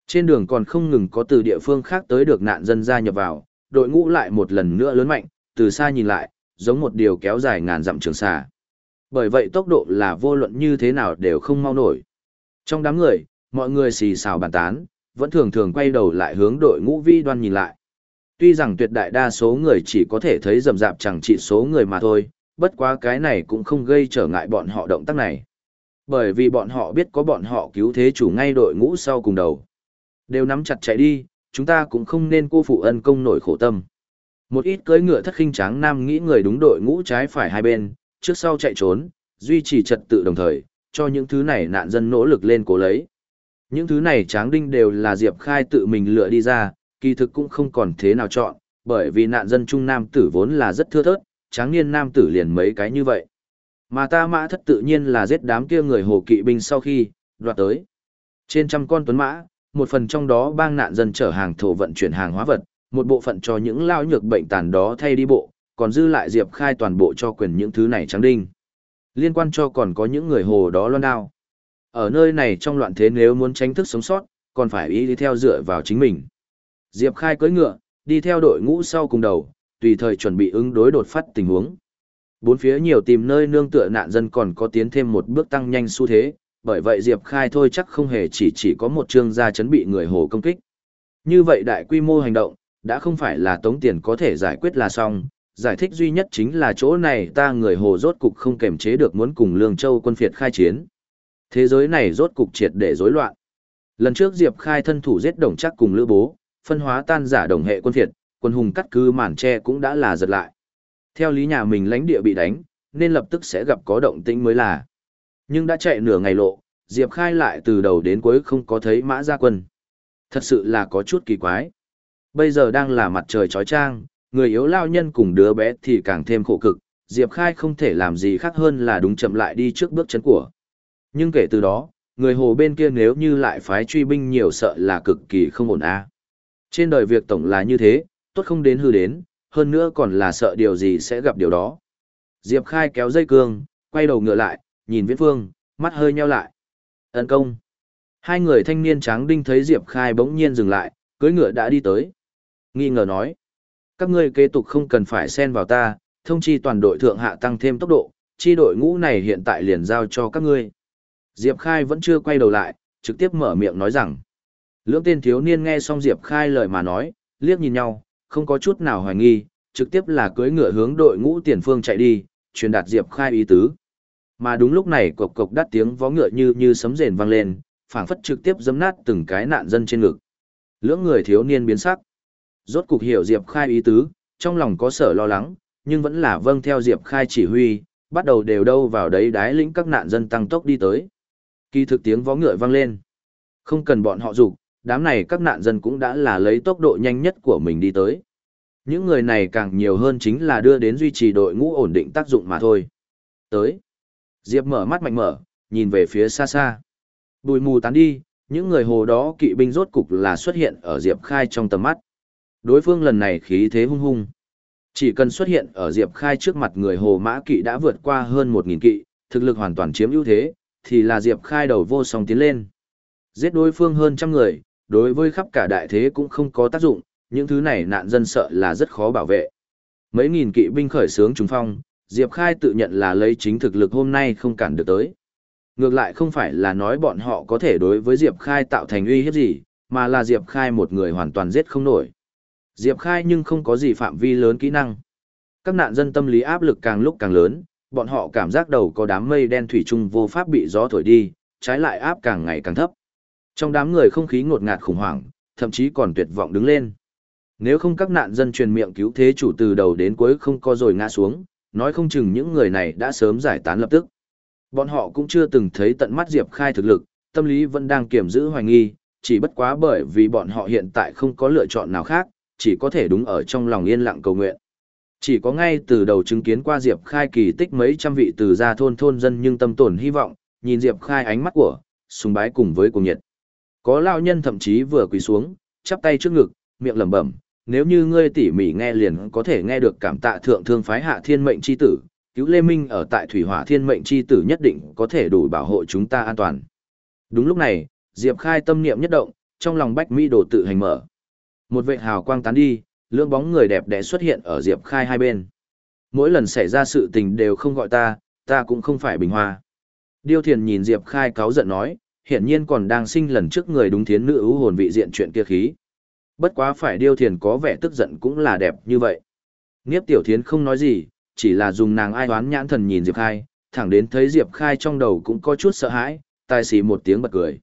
Trên đường còn không ngừng có từ địa phương khác tới được nạn dân gia nhập vào, đội ngũ lại một lần nữa lớn mạnh, từ xa nhìn lại, giống một điều kéo dài ngàn dặm trường xa. Bởi vậy tốc độ là vô luận như thế nào đều không mau nổi. Trong đám người, mọi người xì xào bàn tán, vẫn thường thường quay đầu lại hướng đội ngũ vi đoan nhìn lại. Tuy rằng tuyệt đại đa số người chỉ có thể thấy rầm rạp chẳng chỉ số người mà thôi, bất quá cái này cũng không gây trở ngại bọn họ động tác này. Bởi vì bọn họ biết có bọn họ cứu thế chủ ngay đội ngũ sau cùng đầu. Đều nắm chặt chạy đi, chúng ta cũng không nên cô phụ ân công nổi khổ tâm. Một ít cưỡi ngựa thất khinh tráng nam nghĩ người đúng đội ngũ trái phải hai bên, trước sau chạy trốn, duy trì trật tự đồng thời, cho những thứ này nạn dân nỗ lực lên cố lấy. Những thứ này tráng đinh đều là Diệp Khai tự mình lựa đi ra, kỳ thực cũng không còn thế nào chọn, bởi vì nạn dân trung nam tử vốn là rất thưa thớt, tráng niên nam tử liền mấy cái như vậy. Mà ta mã thất tự nhiên là giết đám kia người hồ kỵ binh sau khi, đoạt tới. Trên trăm con tuấn mã, một phần trong đó bang nạn dân chở hàng thổ vận chuyển hàng hóa vật, một bộ phận cho những lao nhược bệnh tàn đó thay đi bộ, còn dư lại Diệp Khai toàn bộ cho quyền những thứ này trắng đinh. Liên quan cho còn có những người hồ đó loan đao. Ở nơi này trong loạn thế nếu muốn tránh thức sống sót, còn phải ý đi theo dựa vào chính mình. Diệp Khai cưỡi ngựa, đi theo đội ngũ sau cùng đầu, tùy thời chuẩn bị ứng đối đột phát tình huống. Bốn phía nhiều tìm nơi nương tựa nạn dân còn có tiến thêm một bước tăng nhanh xu thế, bởi vậy Diệp Khai thôi chắc không hề chỉ chỉ có một chương gia chấn bị người hồ công kích. Như vậy đại quy mô hành động, đã không phải là tống tiền có thể giải quyết là xong, giải thích duy nhất chính là chỗ này ta người hồ rốt cục không kềm chế được muốn cùng Lương Châu quân phiệt khai chiến. Thế giới này rốt cục triệt để rối loạn. Lần trước Diệp Khai thân thủ giết đồng chắc cùng Lữ Bố, phân hóa tan giả đồng hệ quân phiệt, quân hùng cắt cứ màn tre cũng đã là giật lại. Theo lý nhà mình lãnh địa bị đánh, nên lập tức sẽ gặp có động tĩnh mới là. Nhưng đã chạy nửa ngày lộ, Diệp Khai lại từ đầu đến cuối không có thấy mã gia quân. Thật sự là có chút kỳ quái. Bây giờ đang là mặt trời chói trang, người yếu lao nhân cùng đứa bé thì càng thêm khổ cực, Diệp Khai không thể làm gì khác hơn là đúng chậm lại đi trước bước chân của. Nhưng kể từ đó, người hồ bên kia nếu như lại phái truy binh nhiều sợ là cực kỳ không ổn a. Trên đời việc tổng là như thế, tốt không đến hư đến, hơn nữa còn là sợ điều gì sẽ gặp điều đó. Diệp Khai kéo dây cương, quay đầu ngựa lại, nhìn Viễn Phương, mắt hơi nheo lại. Ấn công. Hai người thanh niên tráng đinh thấy Diệp Khai bỗng nhiên dừng lại, cưỡi ngựa đã đi tới. Nghi ngờ nói. Các ngươi kế tục không cần phải xen vào ta, thông chi toàn đội thượng hạ tăng thêm tốc độ, chi đội ngũ này hiện tại liền giao cho các ngươi. Diệp Khai vẫn chưa quay đầu lại, trực tiếp mở miệng nói rằng. Lưỡng tên thiếu niên nghe xong Diệp Khai lời mà nói, liếc nhìn nhau, không có chút nào hoài nghi, trực tiếp là cưỡi ngựa hướng đội ngũ tiền phương chạy đi, truyền đạt Diệp Khai ý tứ. Mà đúng lúc này cộc cộc đắt tiếng vó ngựa như như sấm rền vang lên, phảng phất trực tiếp giấm nát từng cái nạn dân trên ngực. Lưỡng người thiếu niên biến sắc. Rốt cục hiểu Diệp Khai ý tứ, trong lòng có sở lo lắng, nhưng vẫn là vâng theo Diệp Khai chỉ huy, bắt đầu đều đâu vào đấy đái lĩnh các nạn dân tăng tốc đi tới. Kỳ thực tiếng vó ngựa vang lên. Không cần bọn họ dục, đám này các nạn dân cũng đã là lấy tốc độ nhanh nhất của mình đi tới. Những người này càng nhiều hơn chính là đưa đến duy trì đội ngũ ổn định tác dụng mà thôi. Tới. Diệp mở mắt mạnh mở, nhìn về phía xa xa. Bùi mù tán đi, những người hồ đó kỵ binh rốt cục là xuất hiện ở Diệp Khai trong tầm mắt. Đối phương lần này khí thế hung hung. Chỉ cần xuất hiện ở Diệp Khai trước mặt người hồ mã kỵ đã vượt qua hơn 1.000 kỵ, thực lực hoàn toàn chiếm ưu thế, thì là Diệp Khai đầu vô song tiến lên. Giết đối phương hơn trăm người, đối với khắp cả đại thế cũng không có tác dụng, những thứ này nạn dân sợ là rất khó bảo vệ. Mấy nghìn kỵ binh khởi sướng trùng phong, Diệp Khai tự nhận là lấy chính thực lực hôm nay không cản được tới. Ngược lại không phải là nói bọn họ có thể đối với Diệp Khai tạo thành uy hiếp gì, mà là Diệp Khai một người hoàn toàn giết không nổi. Diệp Khai nhưng không có gì phạm vi lớn kỹ năng. Các nạn dân tâm lý áp lực càng lúc càng lớn, bọn họ cảm giác đầu có đám mây đen thủy chung vô pháp bị gió thổi đi, trái lại áp càng ngày càng thấp. Trong đám người không khí ngột ngạt khủng hoảng, thậm chí còn tuyệt vọng đứng lên. Nếu không các nạn dân truyền miệng cứu thế chủ từ đầu đến cuối không có rồi ngã xuống, nói không chừng những người này đã sớm giải tán lập tức. Bọn họ cũng chưa từng thấy tận mắt Diệp Khai thực lực, tâm lý vẫn đang kiểm giữ hoài nghi, chỉ bất quá bởi vì bọn họ hiện tại không có lựa chọn nào khác, chỉ có thể đúng ở trong lòng yên lặng cầu nguyện. Chỉ có ngay từ đầu chứng kiến qua Diệp Khai kỳ tích mấy trăm vị từ gia thôn thôn dân nhưng tâm tổn hy vọng, nhìn Diệp Khai ánh mắt của, sùng bái cùng với cùng nhiệt. Có lao nhân thậm chí vừa quỳ xuống, chắp tay trước ngực, miệng lẩm bẩm, nếu như ngươi tỉ mỉ nghe liền có thể nghe được cảm tạ thượng thương phái hạ thiên mệnh chi tử, cứu Lê Minh ở tại thủy hỏa thiên mệnh chi tử nhất định có thể đủ bảo hộ chúng ta an toàn. Đúng lúc này, Diệp Khai tâm niệm nhất động, trong lòng Bách Mỹ đồ tự hành mở. Một vệ hào quang tán đi, lưỡng bóng người đẹp đẽ xuất hiện ở Diệp Khai hai bên. Mỗi lần xảy ra sự tình đều không gọi ta, ta cũng không phải bình hoa. Điêu Thiền nhìn Diệp Khai cáu giận nói, hiển nhiên còn đang sinh lần trước người đúng thiến nữ ưu hồn vị diện chuyện kia khí. Bất quá phải Điêu Thiền có vẻ tức giận cũng là đẹp như vậy. Niếp Tiểu Thiến không nói gì, chỉ là dùng nàng ai đoán nhãn thần nhìn Diệp Khai, thẳng đến thấy Diệp Khai trong đầu cũng có chút sợ hãi, tài xì một tiếng bật cười.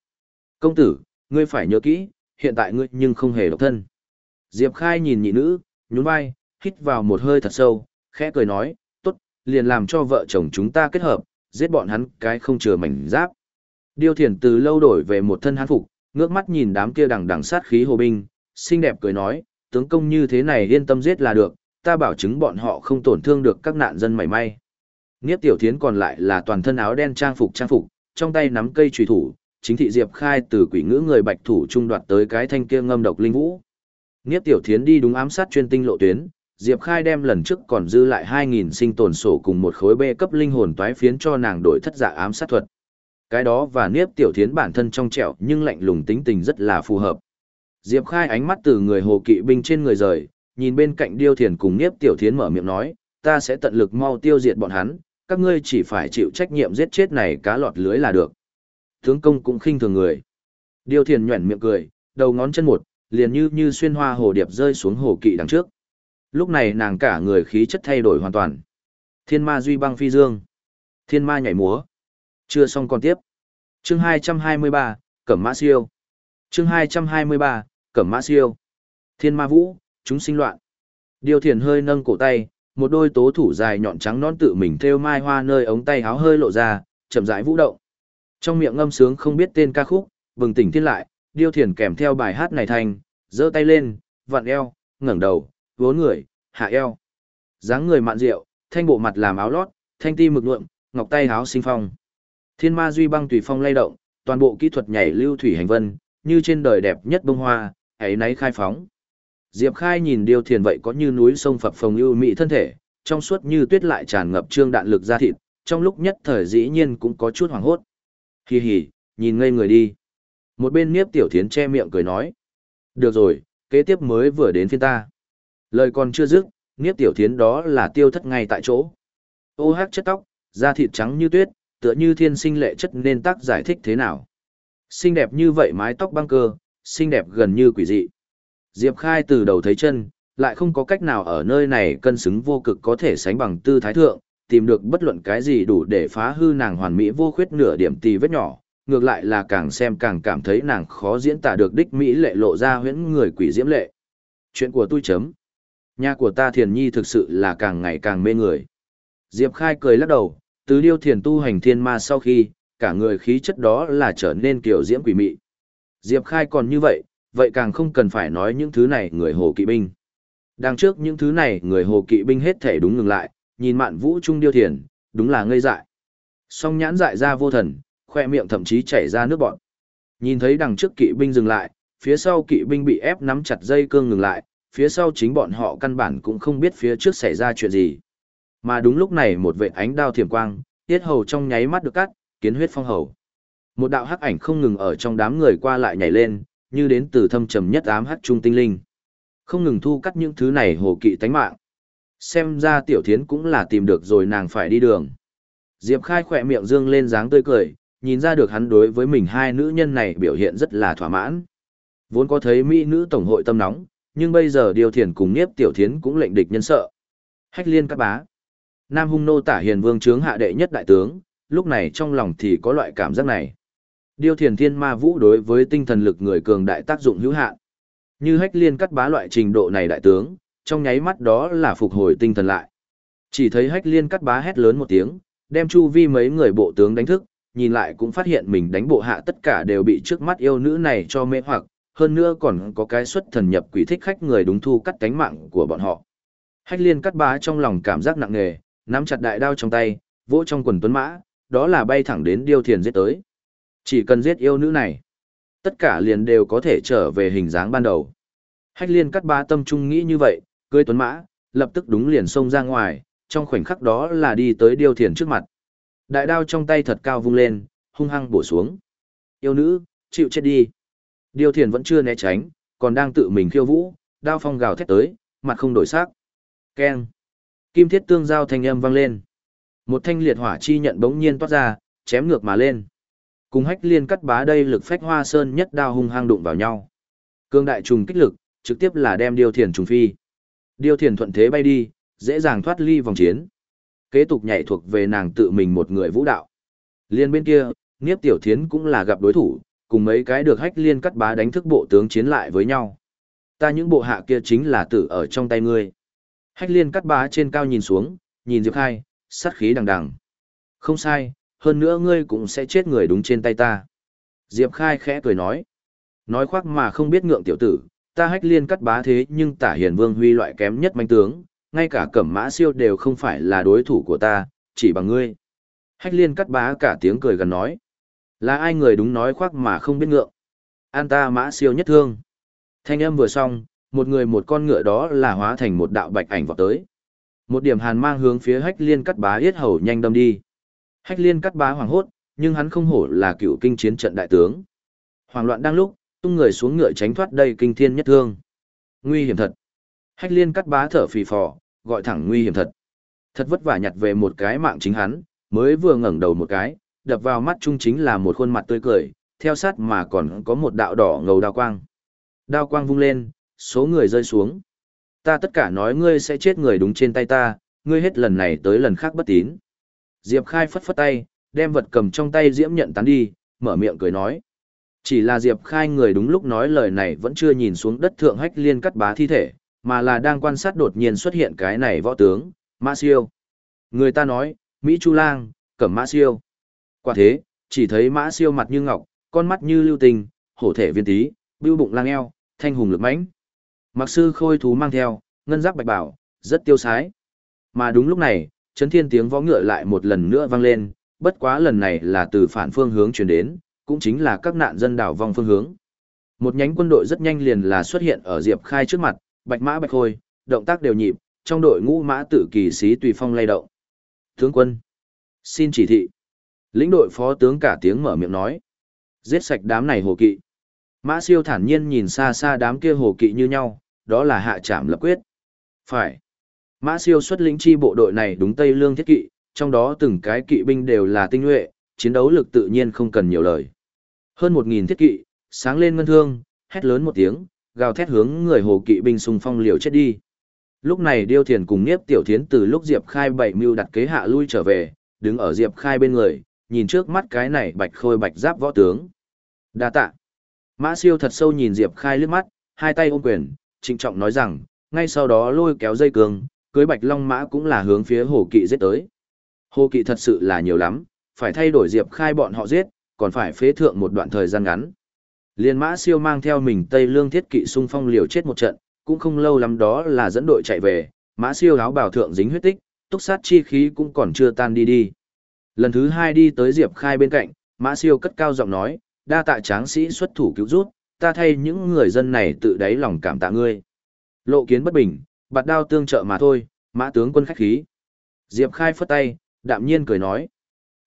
Công tử, ngươi phải nhớ kỹ, hiện tại ngươi nhưng không hề độc thân. Diệp Khai nhìn nhị nữ, nhún vai, hít vào một hơi thật sâu, khẽ cười nói, tốt, liền làm cho vợ chồng chúng ta kết hợp, giết bọn hắn cái không chừa mảnh giáp. Điêu thiền từ lâu đổi về một thân hán phục, ngước mắt nhìn đám kia đằng đằng sát khí hồ binh, xinh đẹp cười nói, tướng công như thế này yên tâm giết là được, ta bảo chứng bọn họ không tổn thương được các nạn dân mảy may. Niếp tiểu thiến còn lại là toàn thân áo đen trang phục trang phục, trong tay nắm cây trùy thủ, chính thị Diệp Khai từ quỷ ngữ người bạch thủ trung đoạt tới cái thanh kia ngâm độc linh vũ. Niếp tiểu thiến đi đúng ám sát chuyên tinh lộ tuyến, Diệp Khai đem lần trước còn dư lại 2.000 sinh tồn sổ cùng một khối bê cấp linh hồn toái phiến cho nàng đổi thất giả ám sát thuật. Cái đó và Niếp tiểu thiến bản thân trong trẻo nhưng lạnh lùng tính tình rất là phù hợp. Diệp Khai ánh mắt từ người hồ kỵ binh trên người rời, nhìn bên cạnh Điêu Thiền cùng Niếp Tiểu Thiến mở miệng nói, ta sẽ tận lực mau tiêu diệt bọn hắn, các ngươi chỉ phải chịu trách nhiệm giết chết này cá lọt lưới là được. Tướng công cũng khinh thường người. Điêu Thiền nhuẩn miệng cười, đầu ngón chân một, liền như như xuyên hoa hồ điệp rơi xuống hồ kỵ đằng trước. Lúc này nàng cả người khí chất thay đổi hoàn toàn. Thiên ma duy băng phi dương. Thiên ma nhảy múa. Chưa xong còn tiếp. Chương 223, Cẩm Mã Siêu. Chương 223, Cẩm Mã Siêu. Thiên ma vũ, chúng sinh loạn. Điều thiền hơi nâng cổ tay, một đôi tố thủ dài nhọn trắng non tự mình theo mai hoa nơi ống tay háo hơi lộ ra, chậm rãi vũ động. Trong miệng ngâm sướng không biết tên ca khúc, bừng tỉnh thiên lại, điêu thiền kèm theo bài hát này thành, giơ tay lên, vặn eo, ngẩng đầu, vốn người, hạ eo. dáng người mạn rượu, thanh bộ mặt làm áo lót, thanh ti mực nhuộm, ngọc tay háo sinh phong. Thiên ma duy băng tùy phong lay động, toàn bộ kỹ thuật nhảy lưu thủy hành vân, như trên đời đẹp nhất bông hoa, ấy nấy khai phóng. Diệp Khai nhìn Điêu Thiền vậy có như núi sông phập phồng ưu mỹ thân thể, trong suốt như tuyết lại tràn ngập trương đạn lực ra thịt, trong lúc nhất thời dĩ nhiên cũng có chút hoảng hốt. Hì hì, nhìn ngây người đi. Một bên Niếp Tiểu Thiến che miệng cười nói. Được rồi, kế tiếp mới vừa đến phiên ta. Lời còn chưa dứt, Niếp Tiểu Thiến đó là tiêu thất ngay tại chỗ. Ô hát chất tóc, da thịt trắng như tuyết, tựa như thiên sinh lệ chất nên tác giải thích thế nào. Xinh đẹp như vậy mái tóc băng cơ, xinh đẹp gần như quỷ dị. Diệp Khai từ đầu thấy chân, lại không có cách nào ở nơi này cân xứng vô cực có thể sánh bằng tư thái thượng, tìm được bất luận cái gì đủ để phá hư nàng hoàn mỹ vô khuyết nửa điểm tì vết nhỏ, ngược lại là càng xem càng cảm thấy nàng khó diễn tả được đích mỹ lệ lộ ra huyễn người quỷ diễm lệ. Chuyện của tôi chấm. Nhà của ta thiền nhi thực sự là càng ngày càng mê người. Diệp Khai cười lắc đầu, từ điêu thiền tu hành thiên ma sau khi, cả người khí chất đó là trở nên kiểu diễm quỷ mị. Diệp Khai còn như vậy, vậy càng không cần phải nói những thứ này người hồ kỵ binh. Đằng trước những thứ này người hồ kỵ binh hết thể đúng ngừng lại, nhìn mạn vũ trung điêu thiền, đúng là ngây dại. Song nhãn dại ra vô thần, khoe miệng thậm chí chảy ra nước bọt. Nhìn thấy đằng trước kỵ binh dừng lại, phía sau kỵ binh bị ép nắm chặt dây cương ngừng lại, phía sau chính bọn họ căn bản cũng không biết phía trước xảy ra chuyện gì. Mà đúng lúc này một vệ ánh đao thiểm quang, tiết hầu trong nháy mắt được cắt, kiến huyết phong hầu. Một đạo hắc ảnh không ngừng ở trong đám người qua lại nhảy lên, như đến từ thâm trầm nhất ám hắc trung tinh linh. Không ngừng thu cắt những thứ này hồ kỵ tánh mạng. Xem ra tiểu thiến cũng là tìm được rồi nàng phải đi đường. Diệp khai khỏe miệng dương lên dáng tươi cười, nhìn ra được hắn đối với mình hai nữ nhân này biểu hiện rất là thỏa mãn. Vốn có thấy mỹ nữ tổng hội tâm nóng, nhưng bây giờ điều thiền cùng Niếp Tiểu Thiến cũng lệnh địch nhân sợ. Hách liên các bá. Nam hung nô tả hiền vương trướng hạ đệ nhất đại tướng, lúc này trong lòng thì có loại cảm giác này. Điêu thiền thiên ma vũ đối với tinh thần lực người cường đại tác dụng hữu hạn. Như hách liên cắt bá loại trình độ này đại tướng, trong nháy mắt đó là phục hồi tinh thần lại. Chỉ thấy hách liên cắt bá hét lớn một tiếng, đem chu vi mấy người bộ tướng đánh thức, nhìn lại cũng phát hiện mình đánh bộ hạ tất cả đều bị trước mắt yêu nữ này cho mê hoặc, hơn nữa còn có cái xuất thần nhập quỷ thích khách người đúng thu cắt cánh mạng của bọn họ. Hách liên cắt bá trong lòng cảm giác nặng nề, nắm chặt đại đao trong tay, vỗ trong quần tuấn mã, đó là bay thẳng đến điêu thiền giết tới. Chỉ cần giết yêu nữ này, tất cả liền đều có thể trở về hình dáng ban đầu. Hách liên cắt bá tâm trung nghĩ như vậy, cưới tuấn mã, lập tức đúng liền xông ra ngoài, trong khoảnh khắc đó là đi tới điêu thiền trước mặt. Đại đao trong tay thật cao vung lên, hung hăng bổ xuống. Yêu nữ, chịu chết đi. Điêu thiền vẫn chưa né tránh, còn đang tự mình khiêu vũ, đao phong gào thét tới, mặt không đổi sắc. Keng. Kim thiết tương giao thanh âm vang lên. Một thanh liệt hỏa chi nhận bỗng nhiên toát ra, chém ngược mà lên. Cùng hách liên cắt bá đây lực phách hoa sơn nhất đao hung hăng đụng vào nhau. Cương đại trùng kích lực, trực tiếp là đem điêu thiền trùng phi. Điêu thiền thuận thế bay đi, dễ dàng thoát ly vòng chiến. Kế tục nhảy thuộc về nàng tự mình một người vũ đạo. Liên bên kia, Niếp Tiểu Thiến cũng là gặp đối thủ, cùng mấy cái được hách liên cắt bá đánh thức bộ tướng chiến lại với nhau. Ta những bộ hạ kia chính là tử ở trong tay ngươi. Hách liên cắt bá trên cao nhìn xuống, nhìn Diệp Khai, sát khí đằng đằng. Không sai, hơn nữa ngươi cũng sẽ chết người đúng trên tay ta. Diệp Khai khẽ cười nói. Nói khoác mà không biết ngượng tiểu tử, ta hách liên cắt bá thế nhưng tả hiền vương huy loại kém nhất manh tướng, ngay cả cẩm mã siêu đều không phải là đối thủ của ta, chỉ bằng ngươi. Hách liên cắt bá cả tiếng cười gần nói. Là ai người đúng nói khoác mà không biết ngượng. An ta mã siêu nhất thương. Thanh âm vừa xong, một người một con ngựa đó là hóa thành một đạo bạch ảnh vọt tới. Một điểm hàn mang hướng phía hách liên cắt bá yết hầu nhanh đâm đi. Hách liên cắt bá hoàng hốt, nhưng hắn không hổ là cựu kinh chiến trận đại tướng. Hoàng loạn đang lúc, tung người xuống ngựa tránh thoát đây kinh thiên nhất thương. Nguy hiểm thật. Hách liên cắt bá thở phì phò, gọi thẳng nguy hiểm thật. Thật vất vả nhặt về một cái mạng chính hắn, mới vừa ngẩng đầu một cái, đập vào mắt trung chính là một khuôn mặt tươi cười, theo sát mà còn có một đạo đỏ ngầu đao quang. Đao quang vung lên, số người rơi xuống. Ta tất cả nói ngươi sẽ chết người đúng trên tay ta, ngươi hết lần này tới lần khác bất tín. Diệp Khai phất phất tay, đem vật cầm trong tay Diễm nhận tán đi, mở miệng cười nói. Chỉ là Diệp Khai người đúng lúc nói lời này vẫn chưa nhìn xuống đất thượng hách liên cắt bá thi thể, mà là đang quan sát đột nhiên xuất hiện cái này võ tướng, Mã Siêu. Người ta nói, Mỹ Chu Lang, cẩm Mã Siêu. Quả thế, chỉ thấy Mã Siêu mặt như ngọc, con mắt như lưu tình, hổ thể viên tí, bưu bụng lang eo, thanh hùng lực mãnh. Mặc sư khôi thú mang theo, ngân giác bạch bảo, rất tiêu sái. Mà đúng lúc này, chấn thiên tiếng võ ngựa lại một lần nữa vang lên, bất quá lần này là từ phản phương hướng truyền đến, cũng chính là các nạn dân đảo vong phương hướng. Một nhánh quân đội rất nhanh liền là xuất hiện ở Diệp Khai trước mặt, bạch mã bạch khôi, động tác đều nhịp, trong đội ngũ mã tự kỳ sĩ tùy phong lay động. Tướng quân, xin chỉ thị. Lĩnh đội phó tướng cả tiếng mở miệng nói. Giết sạch đám này hồ kỵ. Mã siêu thản nhiên nhìn xa xa đám kia hồ kỵ như nhau, đó là hạ trảm lập quyết. Phải. Mã siêu xuất lĩnh chi bộ đội này đúng Tây Lương thiết kỵ, trong đó từng cái kỵ binh đều là tinh nhuệ, chiến đấu lực tự nhiên không cần nhiều lời. Hơn một nghìn thiết kỵ, sáng lên ngân thương, hét lớn một tiếng, gào thét hướng người hồ kỵ binh xung phong liều chết đi. Lúc này Điêu Thiền cùng Niếp Tiểu Thiến từ lúc Diệp Khai bảy mưu đặt kế hạ lui trở về, đứng ở Diệp Khai bên người, nhìn trước mắt cái này bạch khôi bạch giáp võ tướng. Đa tạ. Mã siêu thật sâu nhìn Diệp Khai liếc mắt, hai tay ôm quyền, trịnh trọng nói rằng, ngay sau đó lôi kéo dây cương, cưới bạch long mã cũng là hướng phía hồ kỵ giết tới. Hồ kỵ thật sự là nhiều lắm, phải thay đổi Diệp Khai bọn họ giết, còn phải phế thượng một đoạn thời gian ngắn. Liên mã siêu mang theo mình Tây Lương thiết kỵ xung phong liều chết một trận, cũng không lâu lắm đó là dẫn đội chạy về, mã siêu áo bào thượng dính huyết tích, túc sát chi khí cũng còn chưa tan đi đi. Lần thứ hai đi tới Diệp Khai bên cạnh, mã siêu cất cao giọng nói, đa tạ tráng sĩ xuất thủ cứu rút, ta thay những người dân này tự đáy lòng cảm tạ ngươi. Lộ kiến bất bình, bạt đao tương trợ mà thôi, mã tướng quân khách khí. Diệp Khai phất tay, đạm nhiên cười nói.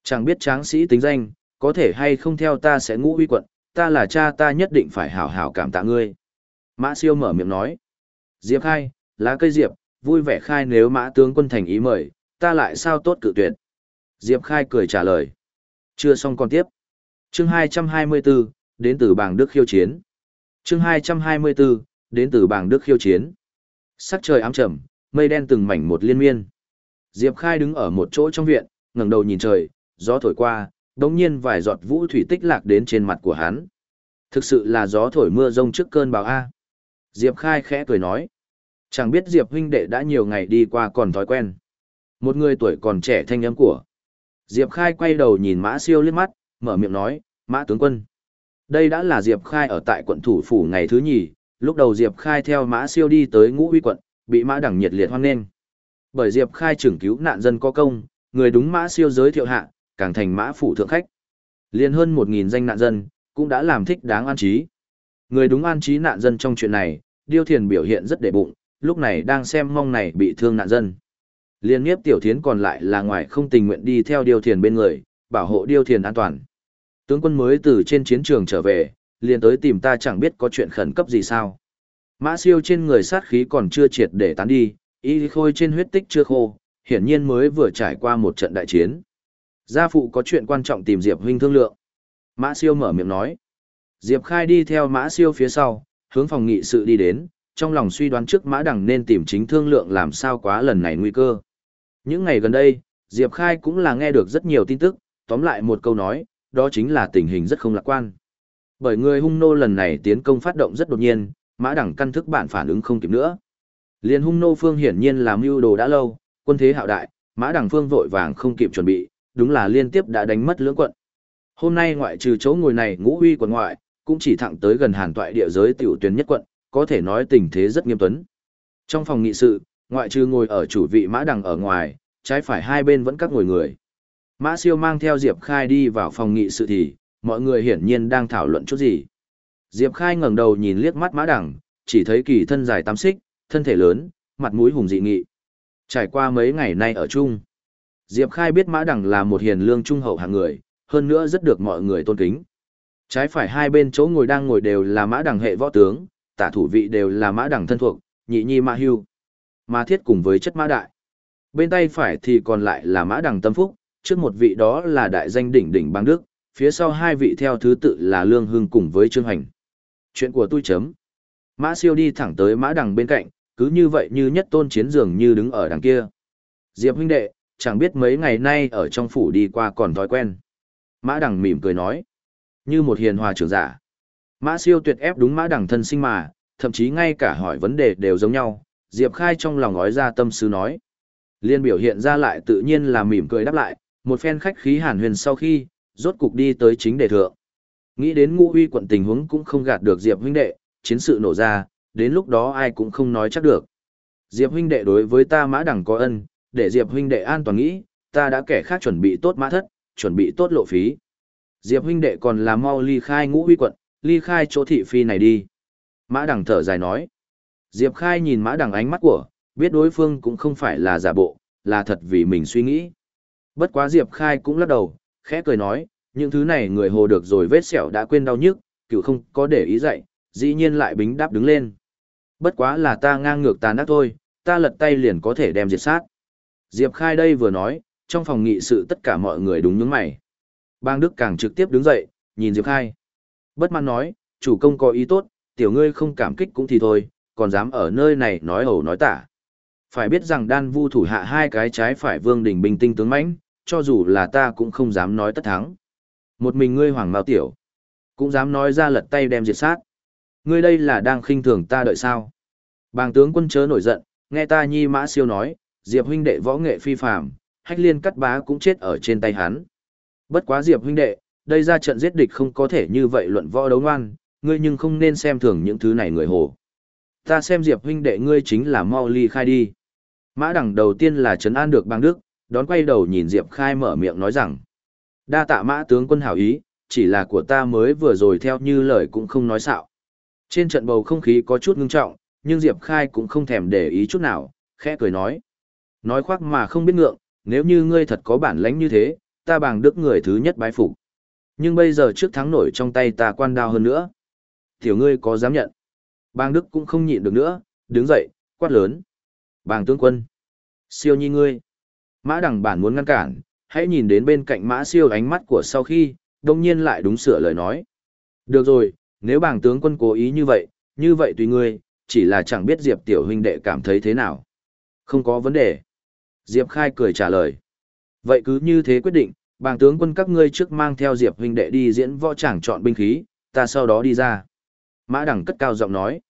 Chẳng biết tráng sĩ tính danh, có thể hay không theo ta sẽ ngũ uy quận, ta là cha ta nhất định phải hảo hảo cảm tạ ngươi. Mã siêu mở miệng nói. Diệp khai, lá cây diệp, vui vẻ khai nếu mã tướng quân thành ý mời, ta lại sao tốt cự tuyệt. Diệp khai cười trả lời. Chưa xong còn tiếp. Chương 224, đến từ bảng Đức khiêu chiến. Chương 224, đến từ bảng Đức khiêu chiến. Sắc trời ám trầm, mây đen từng mảnh một liên miên. Diệp Khai đứng ở một chỗ trong viện, ngẩng đầu nhìn trời, gió thổi qua, đống nhiên vài giọt vũ thủy tích lạc đến trên mặt của hắn. Thực sự là gió thổi mưa rông trước cơn bão A. Diệp Khai khẽ cười nói. Chẳng biết Diệp huynh đệ đã nhiều ngày đi qua còn thói quen. Một người tuổi còn trẻ thanh âm của. Diệp Khai quay đầu nhìn Mã Siêu liếc mắt, mở miệng nói, Mã tướng quân. Đây đã là Diệp Khai ở tại quận thủ phủ ngày thứ nhì, lúc đầu Diệp Khai theo Mã Siêu đi tới ngũ huy quận, bị Mã Đẳng nhiệt liệt hoan nghênh. Bởi Diệp Khai trưởng cứu nạn dân có công, người đúng Mã Siêu giới thiệu hạ, càng thành Mã phủ thượng khách. Liên hơn 1.000 danh nạn dân, cũng đã làm thích đáng an trí. Người đúng an trí nạn dân trong chuyện này, Điêu Thiền biểu hiện rất đệ bụng, lúc này đang xem mong này bị thương nạn dân. Liên nhiếp tiểu thiến còn lại là ngoài không tình nguyện đi theo Điêu Thiền bên người, bảo hộ Điêu Thiền an toàn. Tướng quân mới từ trên chiến trường trở về, liền tới tìm ta chẳng biết có chuyện khẩn cấp gì sao. Mã siêu trên người sát khí còn chưa triệt để tán đi, y khôi trên huyết tích chưa khô, hiển nhiên mới vừa trải qua một trận đại chiến. Gia phụ có chuyện quan trọng tìm Diệp huynh thương lượng. Mã siêu mở miệng nói. Diệp khai đi theo mã siêu phía sau, hướng phòng nghị sự đi đến, trong lòng suy đoán trước mã đằng nên tìm chính thương lượng làm sao quá lần này nguy cơ. Những ngày gần đây, Diệp khai cũng là nghe được rất nhiều tin tức, tóm lại một câu nói, đó chính là tình hình rất không lạc quan. Bởi người hung nô lần này tiến công phát động rất đột nhiên, mã đẳng căn thức bản phản ứng không kịp nữa. Liên hung nô phương hiển nhiên làm mưu đồ đã lâu, quân thế hạo đại, mã đẳng phương vội vàng không kịp chuẩn bị, đúng là liên tiếp đã đánh mất lưỡng quận. Hôm nay ngoại trừ chỗ ngồi này ngũ huy quận ngoại, cũng chỉ thẳng tới gần hàn toại địa giới tiểu tuyến nhất quận, có thể nói tình thế rất nghiêm tuấn. Trong phòng nghị sự, ngoại trừ ngồi ở chủ vị mã đằng ở ngoài, trái phải hai bên vẫn các ngồi người. Mã siêu mang theo Diệp Khai đi vào phòng nghị sự thì, mọi người hiển nhiên đang thảo luận chút gì. Diệp Khai ngẩng đầu nhìn liếc mắt mã đằng, chỉ thấy kỳ thân dài tám xích, thân thể lớn, mặt mũi hùng dị nghị. Trải qua mấy ngày nay ở chung, Diệp Khai biết mã đằng là một hiền lương trung hậu hạng người, hơn nữa rất được mọi người tôn kính. Trái phải hai bên chỗ ngồi đang ngồi đều là mã đằng hệ võ tướng, tả thủ vị đều là mã đằng thân thuộc, nhị nhi mã hưu. Mã thiết cùng với chất mã đại. Bên tay phải thì còn lại là mã đằng tâm phúc, trước một vị đó là đại danh đỉnh đỉnh bang đức, phía sau hai vị theo thứ tự là lương hưng cùng với trương hành. Chuyện của tôi chấm. Mã siêu đi thẳng tới mã đằng bên cạnh, cứ như vậy như nhất tôn chiến dường như đứng ở đằng kia. Diệp huynh đệ, chẳng biết mấy ngày nay ở trong phủ đi qua còn thói quen. Mã đằng mỉm cười nói. Như một hiền hòa trưởng giả. Mã siêu tuyệt ép đúng mã đằng thân sinh mà, thậm chí ngay cả hỏi vấn đề đều giống nhau. Diệp khai trong lòng nói ra tâm sư nói. Liên biểu hiện ra lại tự nhiên là mỉm cười đáp lại, một phen khách khí hàn huyền sau khi, rốt cục đi tới chính đề thượng. Nghĩ đến ngũ huy quận tình huống cũng không gạt được Diệp huynh đệ, chiến sự nổ ra, đến lúc đó ai cũng không nói chắc được. Diệp huynh đệ đối với ta mã đẳng có ân, để Diệp huynh đệ an toàn nghĩ, ta đã kẻ khác chuẩn bị tốt mã thất, chuẩn bị tốt lộ phí. Diệp huynh đệ còn là mau ly khai ngũ huy quận, ly khai chỗ thị phi này đi. Mã đằng thở dài nói. Diệp khai nhìn mã đằng ánh mắt của, biết đối phương cũng không phải là giả bộ, là thật vì mình suy nghĩ. Bất quá Diệp khai cũng lắc đầu, khẽ cười nói, những thứ này người hồ được rồi vết sẹo đã quên đau nhức, cựu không có để ý dạy, dĩ nhiên lại bính đáp đứng lên. Bất quá là ta ngang ngược tàn ác thôi, ta lật tay liền có thể đem diệt sát. Diệp Khai đây vừa nói, trong phòng nghị sự tất cả mọi người đúng nhướng mày. Bang Đức càng trực tiếp đứng dậy, nhìn Diệp Khai. Bất mãn nói, chủ công có ý tốt, tiểu ngươi không cảm kích cũng thì thôi, còn dám ở nơi này nói hầu nói tả. Phải biết rằng đan vu thủ hạ hai cái trái phải vương đỉnh bình tinh tướng mãnh, cho dù là ta cũng không dám nói tất thắng. Một mình ngươi hoàng mao tiểu, cũng dám nói ra lật tay đem diệt sát. Ngươi đây là đang khinh thường ta đợi sao? Bàng tướng quân chớ nổi giận, nghe ta nhi mã siêu nói, Diệp huynh đệ võ nghệ phi phàm, hách liên cắt bá cũng chết ở trên tay hắn. Bất quá Diệp huynh đệ, đây ra trận giết địch không có thể như vậy luận võ đấu ngoan, ngươi nhưng không nên xem thường những thứ này người hồ. Ta xem Diệp huynh đệ ngươi chính là mau ly khai đi. Mã đẳng đầu tiên là trấn an được bằng đức, đón quay đầu nhìn Diệp khai mở miệng nói rằng. Đa tạ mã tướng quân hảo ý, chỉ là của ta mới vừa rồi theo như lời cũng không nói xạo. Trên trận bầu không khí có chút ngưng trọng, nhưng Diệp khai cũng không thèm để ý chút nào, khẽ cười nói. Nói khoác mà không biết ngượng, nếu như ngươi thật có bản lãnh như thế, ta bằng đức người thứ nhất bái phục. Nhưng bây giờ trước thắng nổi trong tay ta quan đao hơn nữa. Tiểu ngươi có dám nhận? Bang Đức cũng không nhịn được nữa, đứng dậy, quát lớn. Bàng tướng quân. Siêu nhi ngươi. Mã đằng bản muốn ngăn cản, hãy nhìn đến bên cạnh mã siêu ánh mắt của sau khi, đông nhiên lại đúng sửa lời nói. Được rồi, nếu bàng tướng quân cố ý như vậy, như vậy tùy ngươi, chỉ là chẳng biết Diệp tiểu huynh đệ cảm thấy thế nào. Không có vấn đề. Diệp khai cười trả lời. Vậy cứ như thế quyết định, bàng tướng quân các ngươi trước mang theo Diệp huynh đệ đi diễn võ tràng chọn binh khí, ta sau đó đi ra. Mã đằng cất cao giọng nói.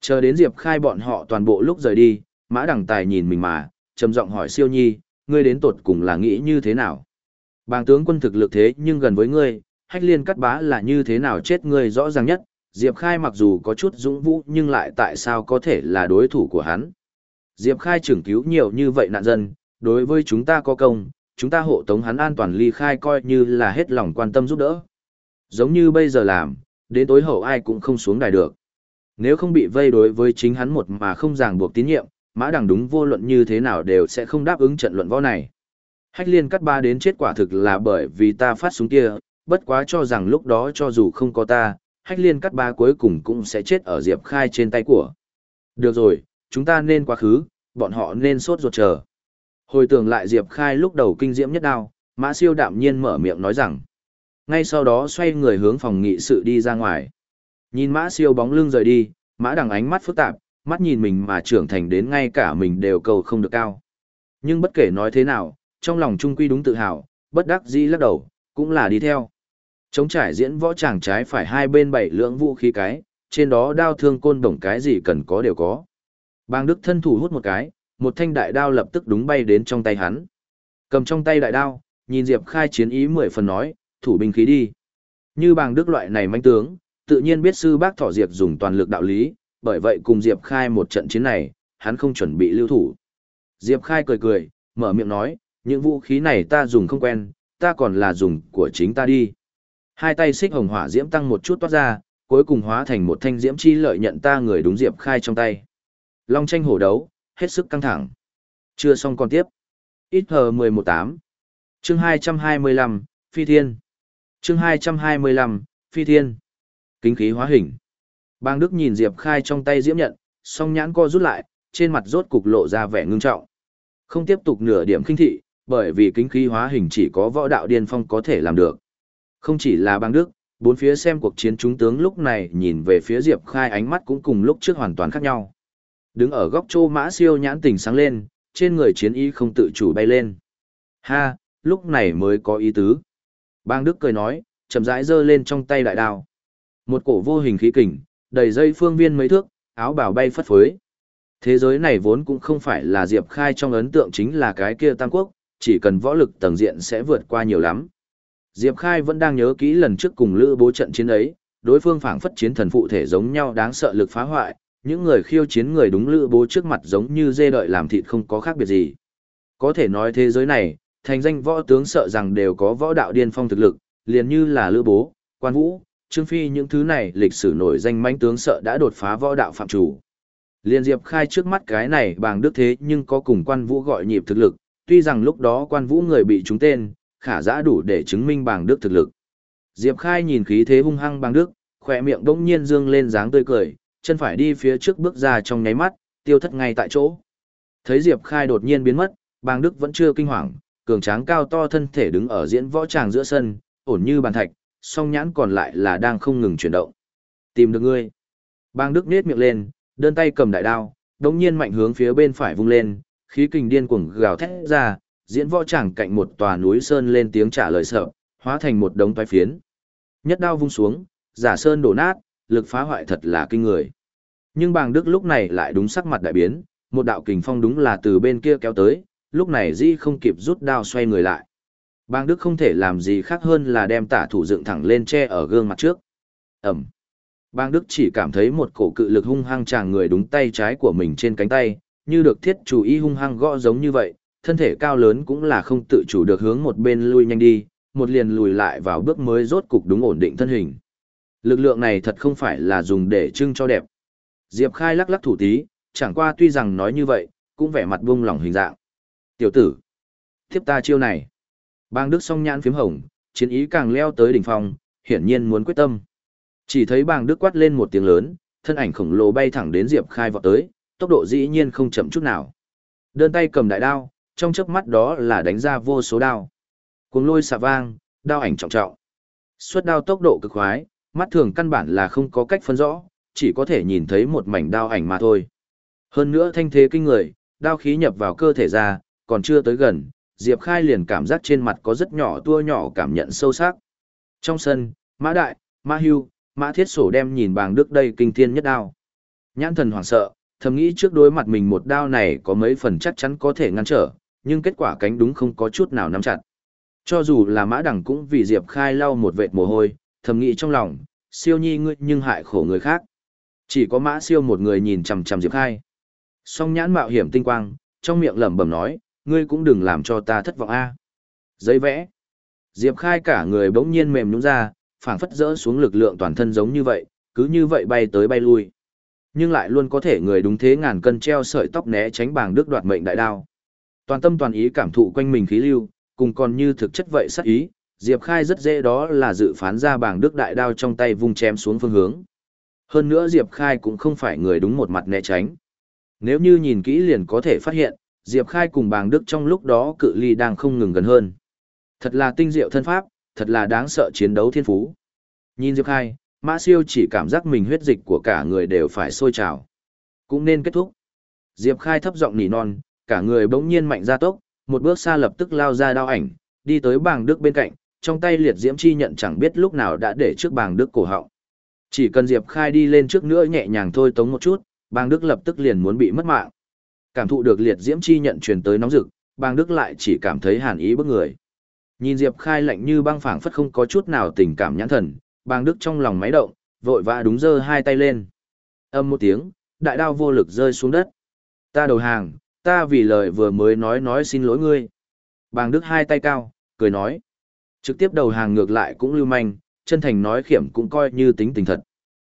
Chờ đến Diệp khai bọn họ toàn bộ lúc rời đi, Mã đằng tài nhìn mình mà, trầm giọng hỏi siêu nhi, ngươi đến tột cùng là nghĩ như thế nào? Bàng tướng quân thực lực thế nhưng gần với ngươi, hách liên cắt bá là như thế nào chết ngươi rõ ràng nhất, Diệp Khai mặc dù có chút dũng vũ nhưng lại tại sao có thể là đối thủ của hắn. Diệp Khai trưởng cứu nhiều như vậy nạn dân, đối với chúng ta có công, chúng ta hộ tống hắn an toàn ly khai coi như là hết lòng quan tâm giúp đỡ. Giống như bây giờ làm, đến tối hậu ai cũng không xuống đài được. Nếu không bị vây đối với chính hắn một mà không ràng buộc tín nhiệm, mã đằng đúng vô luận như thế nào đều sẽ không đáp ứng trận luận võ này. Hách liên cắt ba đến chết quả thực là bởi vì ta phát súng kia, bất quá cho rằng lúc đó cho dù không có ta, hách liên cắt ba cuối cùng cũng sẽ chết ở Diệp Khai trên tay của. Được rồi, chúng ta nên quá khứ, bọn họ nên sốt ruột chờ. Hồi tưởng lại Diệp Khai lúc đầu kinh diễm nhất đao, Mã Siêu đạm nhiên mở miệng nói rằng. Ngay sau đó xoay người hướng phòng nghị sự đi ra ngoài. Nhìn Mã Siêu bóng lưng rời đi, Mã đằng ánh mắt phức tạp, mắt nhìn mình mà trưởng thành đến ngay cả mình đều cầu không được cao. Nhưng bất kể nói thế nào, trong lòng trung quy đúng tự hào, bất đắc dĩ lắc đầu, cũng là đi theo. Chống trải diễn võ tràng trái phải hai bên bảy lưỡng vũ khí cái, trên đó đao thương côn đồng cái gì cần có đều có. Bang Đức thân thủ hút một cái, một thanh đại đao lập tức đúng bay đến trong tay hắn. Cầm trong tay đại đao, nhìn Diệp Khai chiến ý mười phần nói, thủ binh khí đi. Như bang Đức loại này manh tướng, tự nhiên biết sư bác thỏ Diệp dùng toàn lực đạo lý, bởi vậy cùng Diệp Khai một trận chiến này, hắn không chuẩn bị lưu thủ. Diệp Khai cười cười, mở miệng nói, những vũ khí này ta dùng không quen, ta còn là dùng của chính ta đi. Hai tay xích hồng hỏa diễm tăng một chút toát ra, cuối cùng hóa thành một thanh diễm chi lợi nhận ta người đúng Diệp Khai trong tay. Long tranh hổ đấu, hết sức căng thẳng. Chưa xong còn tiếp. Ít hờ 118. Chương 225, Phi Thiên. Chương 225, Phi Thiên. Kính khí hóa hình. Bang Đức nhìn Diệp Khai trong tay diễm nhận, song nhãn co rút lại, trên mặt rốt cục lộ ra vẻ ngưng trọng. Không tiếp tục nửa điểm kinh thị, bởi vì kính khí hóa hình chỉ có võ đạo điên phong có thể làm được. Không chỉ là bang Đức, bốn phía xem cuộc chiến chúng tướng lúc này nhìn về phía Diệp Khai ánh mắt cũng cùng lúc trước hoàn toàn khác nhau. Đứng ở góc chô mã siêu nhãn tình sáng lên, trên người chiến y không tự chủ bay lên. Ha, lúc này mới có ý tứ. Bang Đức cười nói, chậm rãi giơ lên trong tay đại đao. Một cổ vô hình khí kình, đầy dây phương viên mấy thước, áo bào bay phất phới. Thế giới này vốn cũng không phải là Diệp Khai trong ấn tượng chính là cái kia Tam Quốc, chỉ cần võ lực tầng diện sẽ vượt qua nhiều lắm. Diệp Khai vẫn đang nhớ kỹ lần trước cùng Lữ Bố trận chiến ấy, đối phương phảng phất chiến thần phụ thể giống nhau đáng sợ lực phá hoại, những người khiêu chiến người đúng Lữ Bố trước mặt giống như dê đợi làm thịt không có khác biệt gì. Có thể nói thế giới này, thành danh võ tướng sợ rằng đều có võ đạo điên phong thực lực, liền như là Lữ Bố, Quan Vũ, Trương Phi những thứ này lịch sử nổi danh mãnh tướng sợ đã đột phá võ đạo phạm chủ. Liên Diệp khai trước mắt cái này bằng đức thế nhưng có cùng quan vũ gọi nhịp thực lực, tuy rằng lúc đó quan vũ người bị trúng tên, khả giã đủ để chứng minh bằng đức thực lực. Diệp khai nhìn khí thế hung hăng bằng đức, khỏe miệng đông nhiên dương lên dáng tươi cười, chân phải đi phía trước bước ra trong nháy mắt, tiêu thất ngay tại chỗ. Thấy Diệp khai đột nhiên biến mất, bàng đức vẫn chưa kinh hoàng, cường tráng cao to thân thể đứng ở diễn võ tràng giữa sân, ổn như bàn thạch, song nhãn còn lại là đang không ngừng chuyển động. Tìm được ngươi. Bang Đức nết miệng lên, đơn tay cầm đại đao, đống nhiên mạnh hướng phía bên phải vung lên, khí kình điên cuồng gào thét ra, diễn võ tràng cạnh một tòa núi sơn lên tiếng trả lời sợ, hóa thành một đống toái phiến. Nhất đao vung xuống, giả sơn đổ nát, lực phá hoại thật là kinh người. Nhưng bàng Đức lúc này lại đúng sắc mặt đại biến, một đạo kình phong đúng là từ bên kia kéo tới, lúc này Di không kịp rút đao xoay người lại. Bàng Đức không thể làm gì khác hơn là đem tả thủ dựng thẳng lên che ở gương mặt trước. Ẩm. Bàng Đức chỉ cảm thấy một cổ cự lực hung hăng chàng người đúng tay trái của mình trên cánh tay, như được thiết chủ y hung hăng gõ giống như vậy, thân thể cao lớn cũng là không tự chủ được hướng một bên lui nhanh đi, một liền lùi lại vào bước mới rốt cục đúng ổn định thân hình. Lực lượng này thật không phải là dùng để trưng cho đẹp. Diệp Khai lắc lắc thủ tí, chẳng qua tuy rằng nói như vậy, cũng vẻ mặt buông lỏng hình dạng. Tiểu tử, tiếp ta chiêu này. Bang Đức song nhãn phím hồng, chiến ý càng leo tới đỉnh phong, hiển nhiên muốn quyết tâm. Chỉ thấy bang Đức quát lên một tiếng lớn, thân ảnh khổng lồ bay thẳng đến Diệp Khai vọt tới, tốc độ dĩ nhiên không chậm chút nào. Đơn tay cầm đại đao, trong chớp mắt đó là đánh ra vô số đao. Cuồng lôi xạ vang, đao ảnh trọng trọng. Xuất đao tốc độ cực khoái, mắt thường căn bản là không có cách phân rõ, chỉ có thể nhìn thấy một mảnh đao ảnh mà thôi. Hơn nữa thanh thế kinh người, đao khí nhập vào cơ thể ra, còn chưa tới gần, Diệp Khai liền cảm giác trên mặt có rất nhỏ tua nhỏ cảm nhận sâu sắc. Trong sân, Mã Đại, Mã Hưu, Mã Thiết Sổ đem nhìn bàng đức đây kinh thiên nhất đao. Nhãn thần hoảng sợ, thầm nghĩ trước đối mặt mình một đao này có mấy phần chắc chắn có thể ngăn trở, nhưng kết quả cánh đúng không có chút nào nắm chặt. Cho dù là Mã Đẳng cũng vì Diệp Khai lau một vệt mồ hôi, thầm nghĩ trong lòng, siêu nhi ngươi nhưng hại khổ người khác. Chỉ có Mã siêu một người nhìn chằm chằm Diệp Khai. Song nhãn mạo hiểm tinh quang, trong miệng lẩm bẩm nói, ngươi cũng đừng làm cho ta thất vọng a. Giấy vẽ. Diệp Khai cả người bỗng nhiên mềm nhũn ra, phảng phất rỡ xuống lực lượng toàn thân giống như vậy, cứ như vậy bay tới bay lui. Nhưng lại luôn có thể người đúng thế ngàn cân treo sợi tóc né tránh bảng đức đoạt mệnh đại đao. Toàn tâm toàn ý cảm thụ quanh mình khí lưu, cùng còn như thực chất vậy sát ý, Diệp Khai rất dễ đó là dự phán ra bảng đức đại đao trong tay vung chém xuống phương hướng. Hơn nữa Diệp Khai cũng không phải người đúng một mặt né tránh. Nếu như nhìn kỹ liền có thể phát hiện, Diệp Khai cùng bàng đức trong lúc đó cự ly đang không ngừng gần hơn. Thật là tinh diệu thân pháp, thật là đáng sợ chiến đấu thiên phú. Nhìn Diệp Khai, Mã Siêu chỉ cảm giác mình huyết dịch của cả người đều phải sôi trào. Cũng nên kết thúc. Diệp Khai thấp giọng nỉ non, cả người bỗng nhiên mạnh ra tốc, một bước xa lập tức lao ra đao ảnh, đi tới bàng đức bên cạnh, trong tay liệt diễm chi nhận chẳng biết lúc nào đã để trước bàng đức cổ họng. Chỉ cần Diệp Khai đi lên trước nữa nhẹ nhàng thôi tống một chút, Bang đức lập tức liền muốn bị mất mạng. Cảm thụ được liệt diễm chi nhận truyền tới nóng rực, Bang đức lại chỉ cảm thấy hàn ý bức người. Nhìn Diệp Khai lạnh như băng phảng phất không có chút nào tình cảm nhãn thần, Bang đức trong lòng máy động, vội vã đúng giơ hai tay lên. Âm một tiếng, đại đao vô lực rơi xuống đất. Ta đầu hàng, ta vì lời vừa mới nói nói xin lỗi ngươi. Bàng đức hai tay cao, cười nói. Trực tiếp đầu hàng ngược lại cũng lưu manh, chân thành nói khiểm cũng coi như tính tình thật.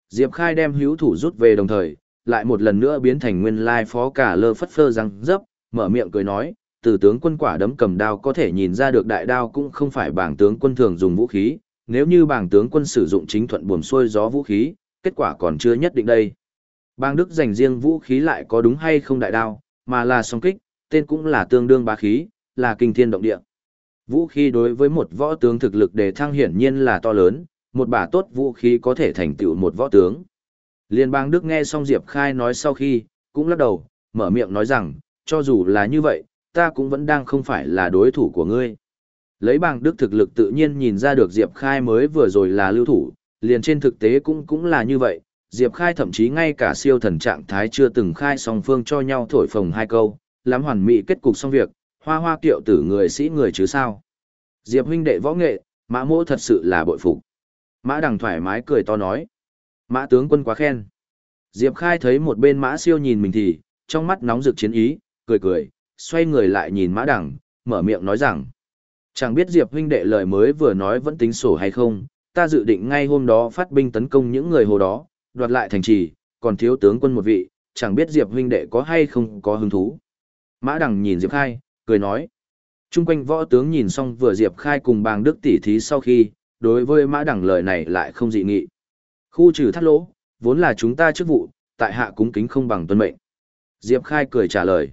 Diệp Khai đem hữu thủ rút về đồng thời, lại một lần nữa biến thành nguyên lai phó cả lơ phất phơ răng dấp, mở miệng cười nói, từ tướng quân quả đấm cầm đao có thể nhìn ra được đại đao cũng không phải bảng tướng quân thường dùng vũ khí, nếu như bảng tướng quân sử dụng chính thuận buồm xuôi gió vũ khí, kết quả còn chưa nhất định đây. Bang Đức dành riêng vũ khí lại có đúng hay không đại đao, mà là song kích, tên cũng là tương đương bá khí, là kinh thiên động địa. Vũ khí đối với một võ tướng thực lực đề thăng hiển nhiên là to lớn, một bả tốt vũ khí có thể thành tựu một võ tướng. Liên bang Đức nghe xong Diệp Khai nói sau khi, cũng lắc đầu, mở miệng nói rằng, cho dù là như vậy, ta cũng vẫn đang không phải là đối thủ của ngươi. Lấy bang Đức thực lực tự nhiên nhìn ra được Diệp Khai mới vừa rồi là lưu thủ, liền trên thực tế cũng cũng là như vậy. Diệp Khai thậm chí ngay cả siêu thần trạng thái chưa từng khai song phương cho nhau thổi phồng hai câu, lắm hoàn mỹ kết cục xong việc, hoa hoa kiệu tử người sĩ người chứ sao. Diệp huynh đệ võ nghệ, mã mỗ thật sự là bội phục. Mã đằng thoải mái cười to nói. Mã tướng quân quá khen. Diệp Khai thấy một bên mã siêu nhìn mình thì, trong mắt nóng rực chiến ý, cười cười, xoay người lại nhìn mã đằng, mở miệng nói rằng. Chẳng biết Diệp huynh đệ lời mới vừa nói vẫn tính sổ hay không, ta dự định ngay hôm đó phát binh tấn công những người hồ đó, đoạt lại thành trì, còn thiếu tướng quân một vị, chẳng biết Diệp huynh đệ có hay không có hứng thú. Mã đằng nhìn Diệp Khai, cười nói. Trung quanh võ tướng nhìn xong vừa Diệp Khai cùng bàng đức tỷ thí sau khi, đối với mã đẳng lời này lại không dị nghị. Khu trừ thắt lỗ, vốn là chúng ta chức vụ, tại hạ cúng kính không bằng tuân mệnh. Diệp Khai cười trả lời.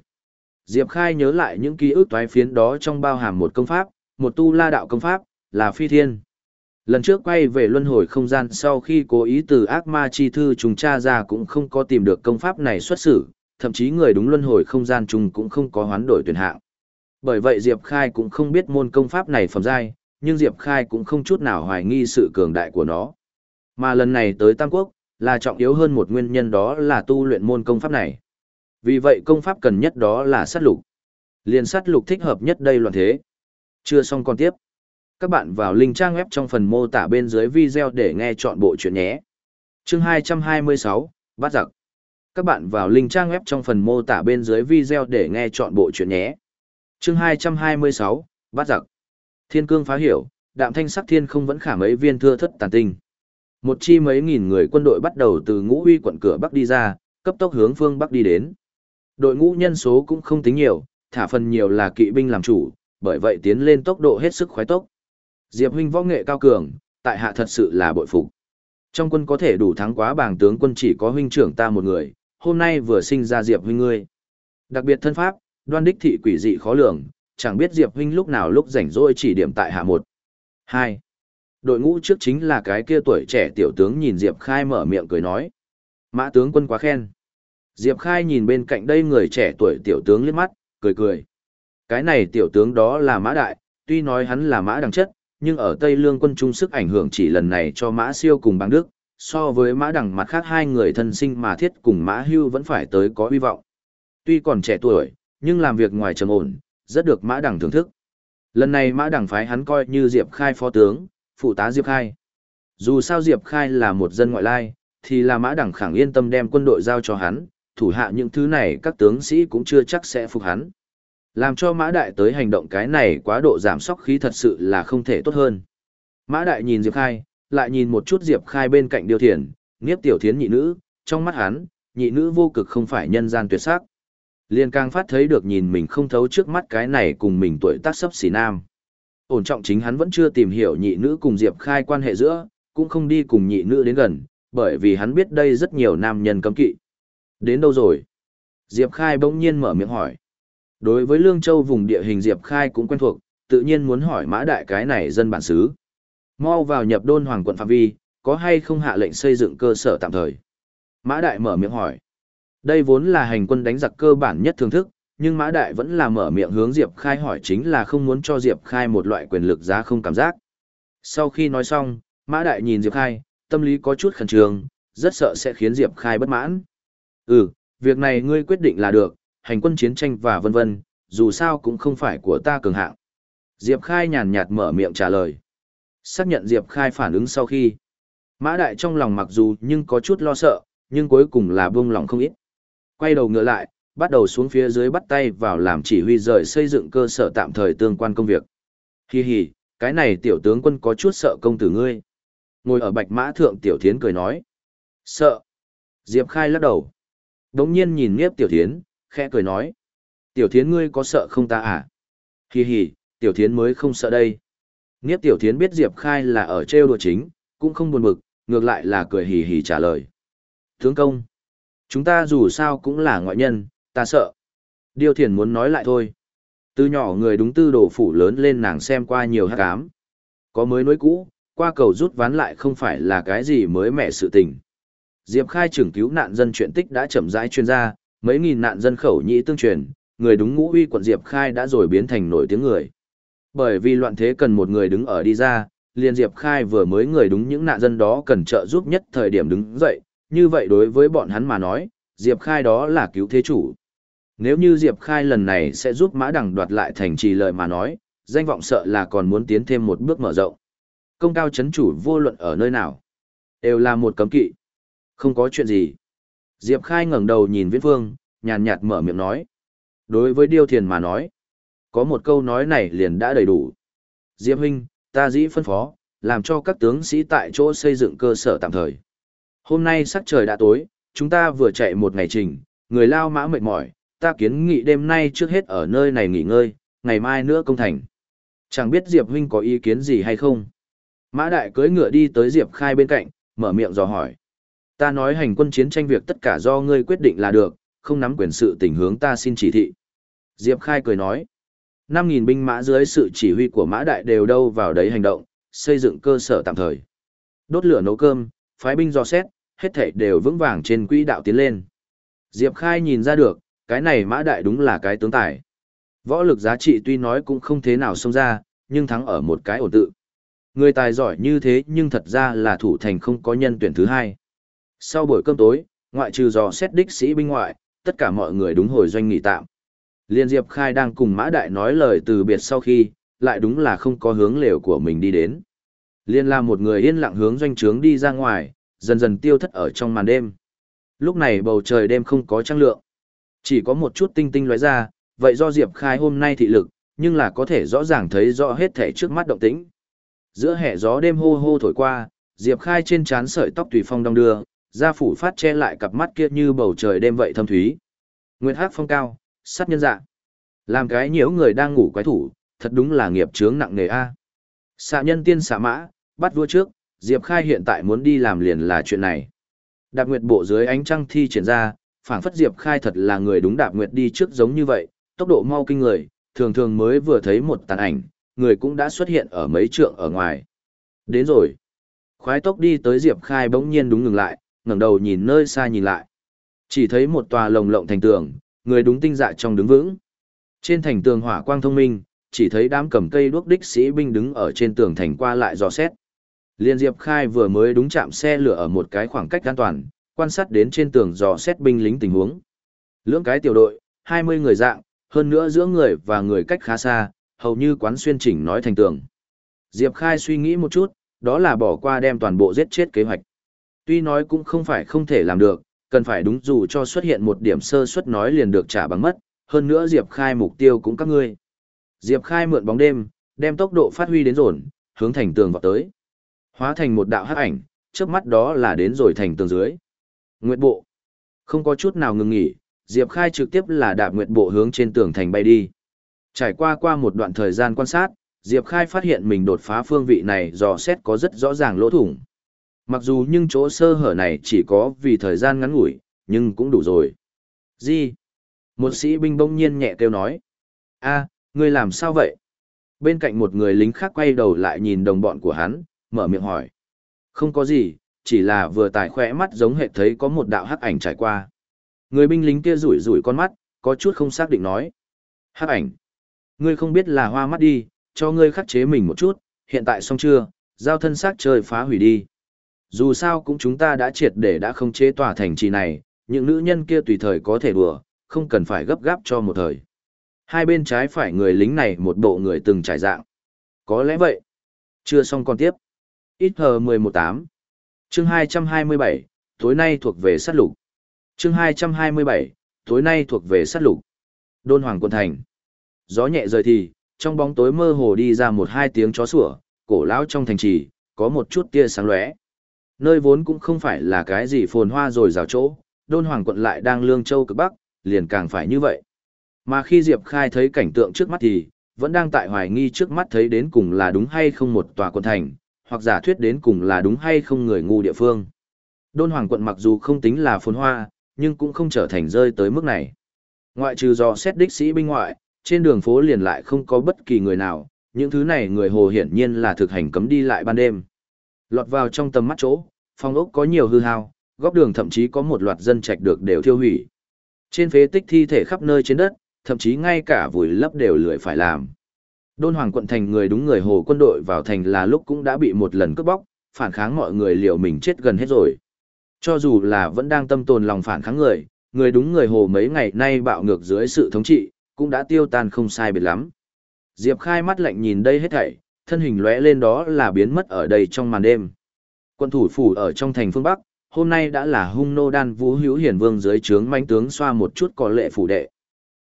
Diệp Khai nhớ lại những ký ức toái phiến đó trong bao hàm một công pháp, một tu la đạo công pháp, là phi thiên. Lần trước quay về luân hồi không gian sau khi cố ý từ ác ma chi thư trùng tra ra cũng không có tìm được công pháp này xuất xử, thậm chí người đúng luân hồi không gian trùng cũng không có hoán đổi tuyển hạng. Bởi vậy Diệp Khai cũng không biết môn công pháp này phẩm giai, nhưng Diệp Khai cũng không chút nào hoài nghi sự cường đại của nó. Mà lần này tới Tam Quốc, là trọng yếu hơn một nguyên nhân đó là tu luyện môn công pháp này. Vì vậy công pháp cần nhất đó là sát lục. Liên sát lục thích hợp nhất đây loạn thế. Chưa xong còn tiếp. Các bạn vào link trang web trong phần mô tả bên dưới video để nghe chọn bộ chuyện nhé. Chương 226, bát giặc. Các bạn vào link trang web trong phần mô tả bên dưới video để nghe chọn bộ chuyện nhé. Chương 226, Bắt giặc. Thiên cương phá hiểu, đạm thanh sắc thiên không vẫn khả mấy viên thưa thất tàn tinh. Một chi mấy nghìn người quân đội bắt đầu từ ngũ uy quận cửa Bắc đi ra, cấp tốc hướng phương Bắc đi đến. Đội ngũ nhân số cũng không tính nhiều, thả phần nhiều là kỵ binh làm chủ, bởi vậy tiến lên tốc độ hết sức khoái tốc. Diệp huynh võ nghệ cao cường, tại hạ thật sự là bội phục. Trong quân có thể đủ thắng quá bảng tướng quân chỉ có huynh trưởng ta một người, hôm nay vừa sinh ra Diệp huynh ngươi. Đặc biệt thân pháp, đoan đích thị quỷ dị khó lường, chẳng biết Diệp huynh lúc nào lúc rảnh rỗi chỉ điểm tại hạ một. Hai. Đội ngũ trước chính là cái kia tuổi trẻ tiểu tướng nhìn Diệp Khai mở miệng cười nói. Mã tướng quân quá khen. Diệp Khai nhìn bên cạnh đây người trẻ tuổi tiểu tướng liếc mắt, cười cười. Cái này tiểu tướng đó là Mã Đại, tuy nói hắn là Mã Đằng chất, nhưng ở Tây Lương quân trung sức ảnh hưởng chỉ lần này cho Mã Siêu cùng Bang Đức, so với Mã Đằng mặt khác hai người thân sinh mà thiết cùng Mã Hưu vẫn phải tới có hy vọng. Tuy còn trẻ tuổi, nhưng làm việc ngoài trầm ổn, rất được Mã Đằng thưởng thức. Lần này Mã Đằng phái hắn coi như Diệp Khai phó tướng, phụ tá Diệp Khai. Dù sao Diệp Khai là một dân ngoại lai, thì là Mã Đằng khẳng yên tâm đem quân đội giao cho hắn, thủ hạ những thứ này các tướng sĩ cũng chưa chắc sẽ phục hắn. Làm cho Mã Đại tới hành động cái này quá độ giảm sóc khí thật sự là không thể tốt hơn. Mã Đại nhìn Diệp Khai, lại nhìn một chút Diệp Khai bên cạnh Điêu Thiền, nghiếp tiểu thiến nhị nữ, trong mắt hắn, nhị nữ vô cực không phải nhân gian tuyệt sắc. Liên càng phát thấy được nhìn mình không thấu trước mắt cái này cùng mình tuổi tác sấp xỉ nam. Ổn trọng chính hắn vẫn chưa tìm hiểu nhị nữ cùng Diệp Khai quan hệ giữa, cũng không đi cùng nhị nữ đến gần, bởi vì hắn biết đây rất nhiều nam nhân cấm kỵ. Đến đâu rồi? Diệp Khai bỗng nhiên mở miệng hỏi. Đối với Lương Châu vùng địa hình Diệp Khai cũng quen thuộc, tự nhiên muốn hỏi mã đại cái này dân bản xứ. Mau vào nhập đôn hoàng quận phạm vi, có hay không hạ lệnh xây dựng cơ sở tạm thời? Mã đại mở miệng hỏi. Đây vốn là hành quân đánh giặc cơ bản nhất thưởng thức, nhưng Mã Đại vẫn là mở miệng hướng Diệp Khai hỏi chính là không muốn cho Diệp Khai một loại quyền lực giá không cảm giác. Sau khi nói xong, Mã Đại nhìn Diệp Khai, tâm lý có chút khẩn trương, rất sợ sẽ khiến Diệp Khai bất mãn. Ừ, việc này ngươi quyết định là được, hành quân chiến tranh và vân vân, dù sao cũng không phải của ta cường hạng. Diệp Khai nhàn nhạt mở miệng trả lời. Xác nhận Diệp Khai phản ứng sau khi. Mã Đại trong lòng mặc dù nhưng có chút lo sợ, nhưng cuối cùng là buông lòng không ít. Quay đầu ngựa lại, bắt đầu xuống phía dưới bắt tay vào làm chỉ huy rời xây dựng cơ sở tạm thời tương quan công việc. Hi hi, cái này tiểu tướng quân có chút sợ công tử ngươi. Ngồi ở bạch mã thượng tiểu thiến cười nói. Sợ. Diệp khai lắc đầu. Đống nhiên nhìn nghiếp tiểu thiến, khẽ cười nói. Tiểu thiến ngươi có sợ không ta à? Hi hi, tiểu thiến mới không sợ đây. Nghiếp tiểu thiến biết Diệp khai là ở trêu đùa chính, cũng không buồn bực, ngược lại là cười hì hì trả lời. Tướng công. Chúng ta dù sao cũng là ngoại nhân, ta sợ. Điêu thiền muốn nói lại thôi. Từ nhỏ người đúng tư đồ phủ lớn lên nàng xem qua nhiều hát cám. Có mới nối cũ, qua cầu rút ván lại không phải là cái gì mới mẻ sự tình. Diệp Khai trưởng cứu nạn dân chuyện tích đã chậm rãi chuyên gia, mấy nghìn nạn dân khẩu nhĩ tương truyền, người đúng ngũ uy quận Diệp Khai đã rồi biến thành nổi tiếng người. Bởi vì loạn thế cần một người đứng ở đi ra, liền Diệp Khai vừa mới người đúng những nạn dân đó cần trợ giúp nhất thời điểm đứng dậy, như vậy đối với bọn hắn mà nói, Diệp Khai đó là cứu thế chủ. Nếu như Diệp Khai lần này sẽ giúp Mã Đằng đoạt lại thành trì lợi mà nói, danh vọng sợ là còn muốn tiến thêm một bước mở rộng. Công cao chấn chủ vô luận ở nơi nào, đều là một cấm kỵ. Không có chuyện gì. Diệp Khai ngẩng đầu nhìn Viễn Phương, nhàn nhạt mở miệng nói. Đối với Điêu Thiền mà nói, có một câu nói này liền đã đầy đủ. Diệp Huynh, ta dĩ phân phó, làm cho các tướng sĩ tại chỗ xây dựng cơ sở tạm thời. Hôm nay sắc trời đã tối, chúng ta vừa chạy một ngày trình, người lao mã mệt mỏi, ta kiến nghị đêm nay trước hết ở nơi này nghỉ ngơi, ngày mai nữa công thành. Chẳng biết Diệp huynh có ý kiến gì hay không? Mã đại cưỡi ngựa đi tới Diệp khai bên cạnh, mở miệng dò hỏi. Ta nói hành quân chiến tranh việc tất cả do ngươi quyết định là được, không nắm quyền sự tình hướng ta xin chỉ thị. Diệp khai cười nói. 5.000 binh mã dưới sự chỉ huy của mã đại đều đâu vào đấy hành động, xây dựng cơ sở tạm thời. Đốt lửa nấu cơm, phái binh dò xét, hết thảy đều vững vàng trên quỹ đạo tiến lên. Diệp Khai nhìn ra được, cái này mã đại đúng là cái tướng tài. Võ lực giá trị tuy nói cũng không thế nào xông ra, nhưng thắng ở một cái ổn tự. Người tài giỏi như thế nhưng thật ra là thủ thành không có nhân tuyển thứ hai. Sau buổi cơm tối, ngoại trừ dò xét đích sĩ binh ngoại, tất cả mọi người đúng hồi doanh nghỉ tạm. Liên Diệp Khai đang cùng Mã Đại nói lời từ biệt sau khi, lại đúng là không có hướng lều của mình đi đến. Liên là một người yên lặng hướng doanh trướng đi ra ngoài, dần dần tiêu thất ở trong màn đêm. Lúc này bầu trời đêm không có trăng lượng. Chỉ có một chút tinh tinh lóe ra, vậy do Diệp Khai hôm nay thị lực, nhưng là có thể rõ ràng thấy rõ hết thể trước mắt động tĩnh. Giữa hệ gió đêm hô hô thổi qua, Diệp Khai trên trán sợi tóc tùy phong đong đưa, da phủ phát che lại cặp mắt kia như bầu trời đêm vậy thâm thúy. Nguyệt Hắc phong cao, sát nhân dạ. Làm cái nhiễu người đang ngủ quái thủ, thật đúng là nghiệp chướng nặng nề a. Xạ nhân tiên xạ mã, bắt vua trước, Diệp Khai hiện tại muốn đi làm liền là chuyện này. Đạp Nguyệt bộ dưới ánh trăng thi triển ra, phảng phất Diệp Khai thật là người đúng Đạp Nguyệt đi trước giống như vậy, tốc độ mau kinh người, thường thường mới vừa thấy một tàn ảnh, người cũng đã xuất hiện ở mấy trượng ở ngoài. Đến rồi. Khoái tốc đi tới Diệp Khai bỗng nhiên đúng ngừng lại, ngẩng đầu nhìn nơi xa nhìn lại. Chỉ thấy một tòa lồng lộng thành tường, người đúng tinh dạ trong đứng vững. Trên thành tường hỏa quang thông minh, chỉ thấy đám cầm cây đuốc đích sĩ binh đứng ở trên tường thành qua lại dò xét. Liên Diệp Khai vừa mới đúng chạm xe lửa ở một cái khoảng cách an toàn, quan sát đến trên tường dò xét binh lính tình huống. Lưỡng cái tiểu đội, 20 người dạng, hơn nữa giữa người và người cách khá xa, hầu như quán xuyên chỉnh nói thành tường. Diệp Khai suy nghĩ một chút, đó là bỏ qua đem toàn bộ giết chết kế hoạch. Tuy nói cũng không phải không thể làm được, cần phải đúng dù cho xuất hiện một điểm sơ suất nói liền được trả bằng mất, hơn nữa Diệp Khai mục tiêu cũng các ngươi. Diệp Khai mượn bóng đêm, đem tốc độ phát huy đến rồn, hướng thành tường vào tới. Hóa thành một đạo hắc ảnh, trước mắt đó là đến rồi thành tường dưới. Nguyệt bộ. Không có chút nào ngừng nghỉ, Diệp Khai trực tiếp là đạp nguyệt bộ hướng trên tường thành bay đi. Trải qua qua một đoạn thời gian quan sát, Diệp Khai phát hiện mình đột phá phương vị này dò xét có rất rõ ràng lỗ thủng. Mặc dù nhưng chỗ sơ hở này chỉ có vì thời gian ngắn ngủi, nhưng cũng đủ rồi. Gì? Một sĩ binh bỗng nhiên nhẹ kêu nói. a ngươi làm sao vậy? Bên cạnh một người lính khác quay đầu lại nhìn đồng bọn của hắn, mở miệng hỏi. Không có gì, chỉ là vừa tài khỏe mắt giống hệ thấy có một đạo hắc ảnh trải qua. Người binh lính kia rủi rủi con mắt, có chút không xác định nói. Hắc ảnh. Ngươi không biết là hoa mắt đi, cho ngươi khắc chế mình một chút, hiện tại xong chưa, giao thân xác chơi phá hủy đi. Dù sao cũng chúng ta đã triệt để đã không chế tòa thành trì này, những nữ nhân kia tùy thời có thể đùa, không cần phải gấp gáp cho một thời. Hai bên trái phải người lính này một bộ người từng trải dạng. Có lẽ vậy. Chưa xong còn tiếp. Ít hờ 118. Chương 227, tối nay thuộc về sát lục. Chương 227, tối nay thuộc về sát lục. Đôn Hoàng quân thành. Gió nhẹ rời thì, trong bóng tối mơ hồ đi ra một hai tiếng chó sủa, cổ lão trong thành trì, có một chút tia sáng lóe. Nơi vốn cũng không phải là cái gì phồn hoa rồi rào chỗ, Đôn Hoàng quận lại đang lương châu cực bắc, liền càng phải như vậy. Mà khi Diệp Khai thấy cảnh tượng trước mắt thì, vẫn đang tại hoài nghi trước mắt thấy đến cùng là đúng hay không một tòa quận thành, hoặc giả thuyết đến cùng là đúng hay không người ngu địa phương. Đôn Hoàng quận mặc dù không tính là phồn hoa, nhưng cũng không trở thành rơi tới mức này. Ngoại trừ do xét đích sĩ binh ngoại, trên đường phố liền lại không có bất kỳ người nào, những thứ này người hồ hiển nhiên là thực hành cấm đi lại ban đêm. Lọt vào trong tầm mắt chỗ, phòng ốc có nhiều hư hao, góc đường thậm chí có một loạt dân trạch được đều thiêu hủy. Trên phế tích thi thể khắp nơi trên đất, thậm chí ngay cả vùi lấp đều lười phải làm. Đôn Hoàng quận thành người đúng người hồ quân đội vào thành là lúc cũng đã bị một lần cướp bóc, phản kháng mọi người liệu mình chết gần hết rồi. Cho dù là vẫn đang tâm tồn lòng phản kháng người, người đúng người hồ mấy ngày nay bạo ngược dưới sự thống trị, cũng đã tiêu tan không sai biệt lắm. Diệp khai mắt lạnh nhìn đây hết thảy, thân hình lóe lên đó là biến mất ở đây trong màn đêm. Quân thủ phủ ở trong thành phương Bắc, hôm nay đã là hung nô đan vũ hữu hiển vương dưới trướng manh tướng xoa một chút có lệ phủ đệ.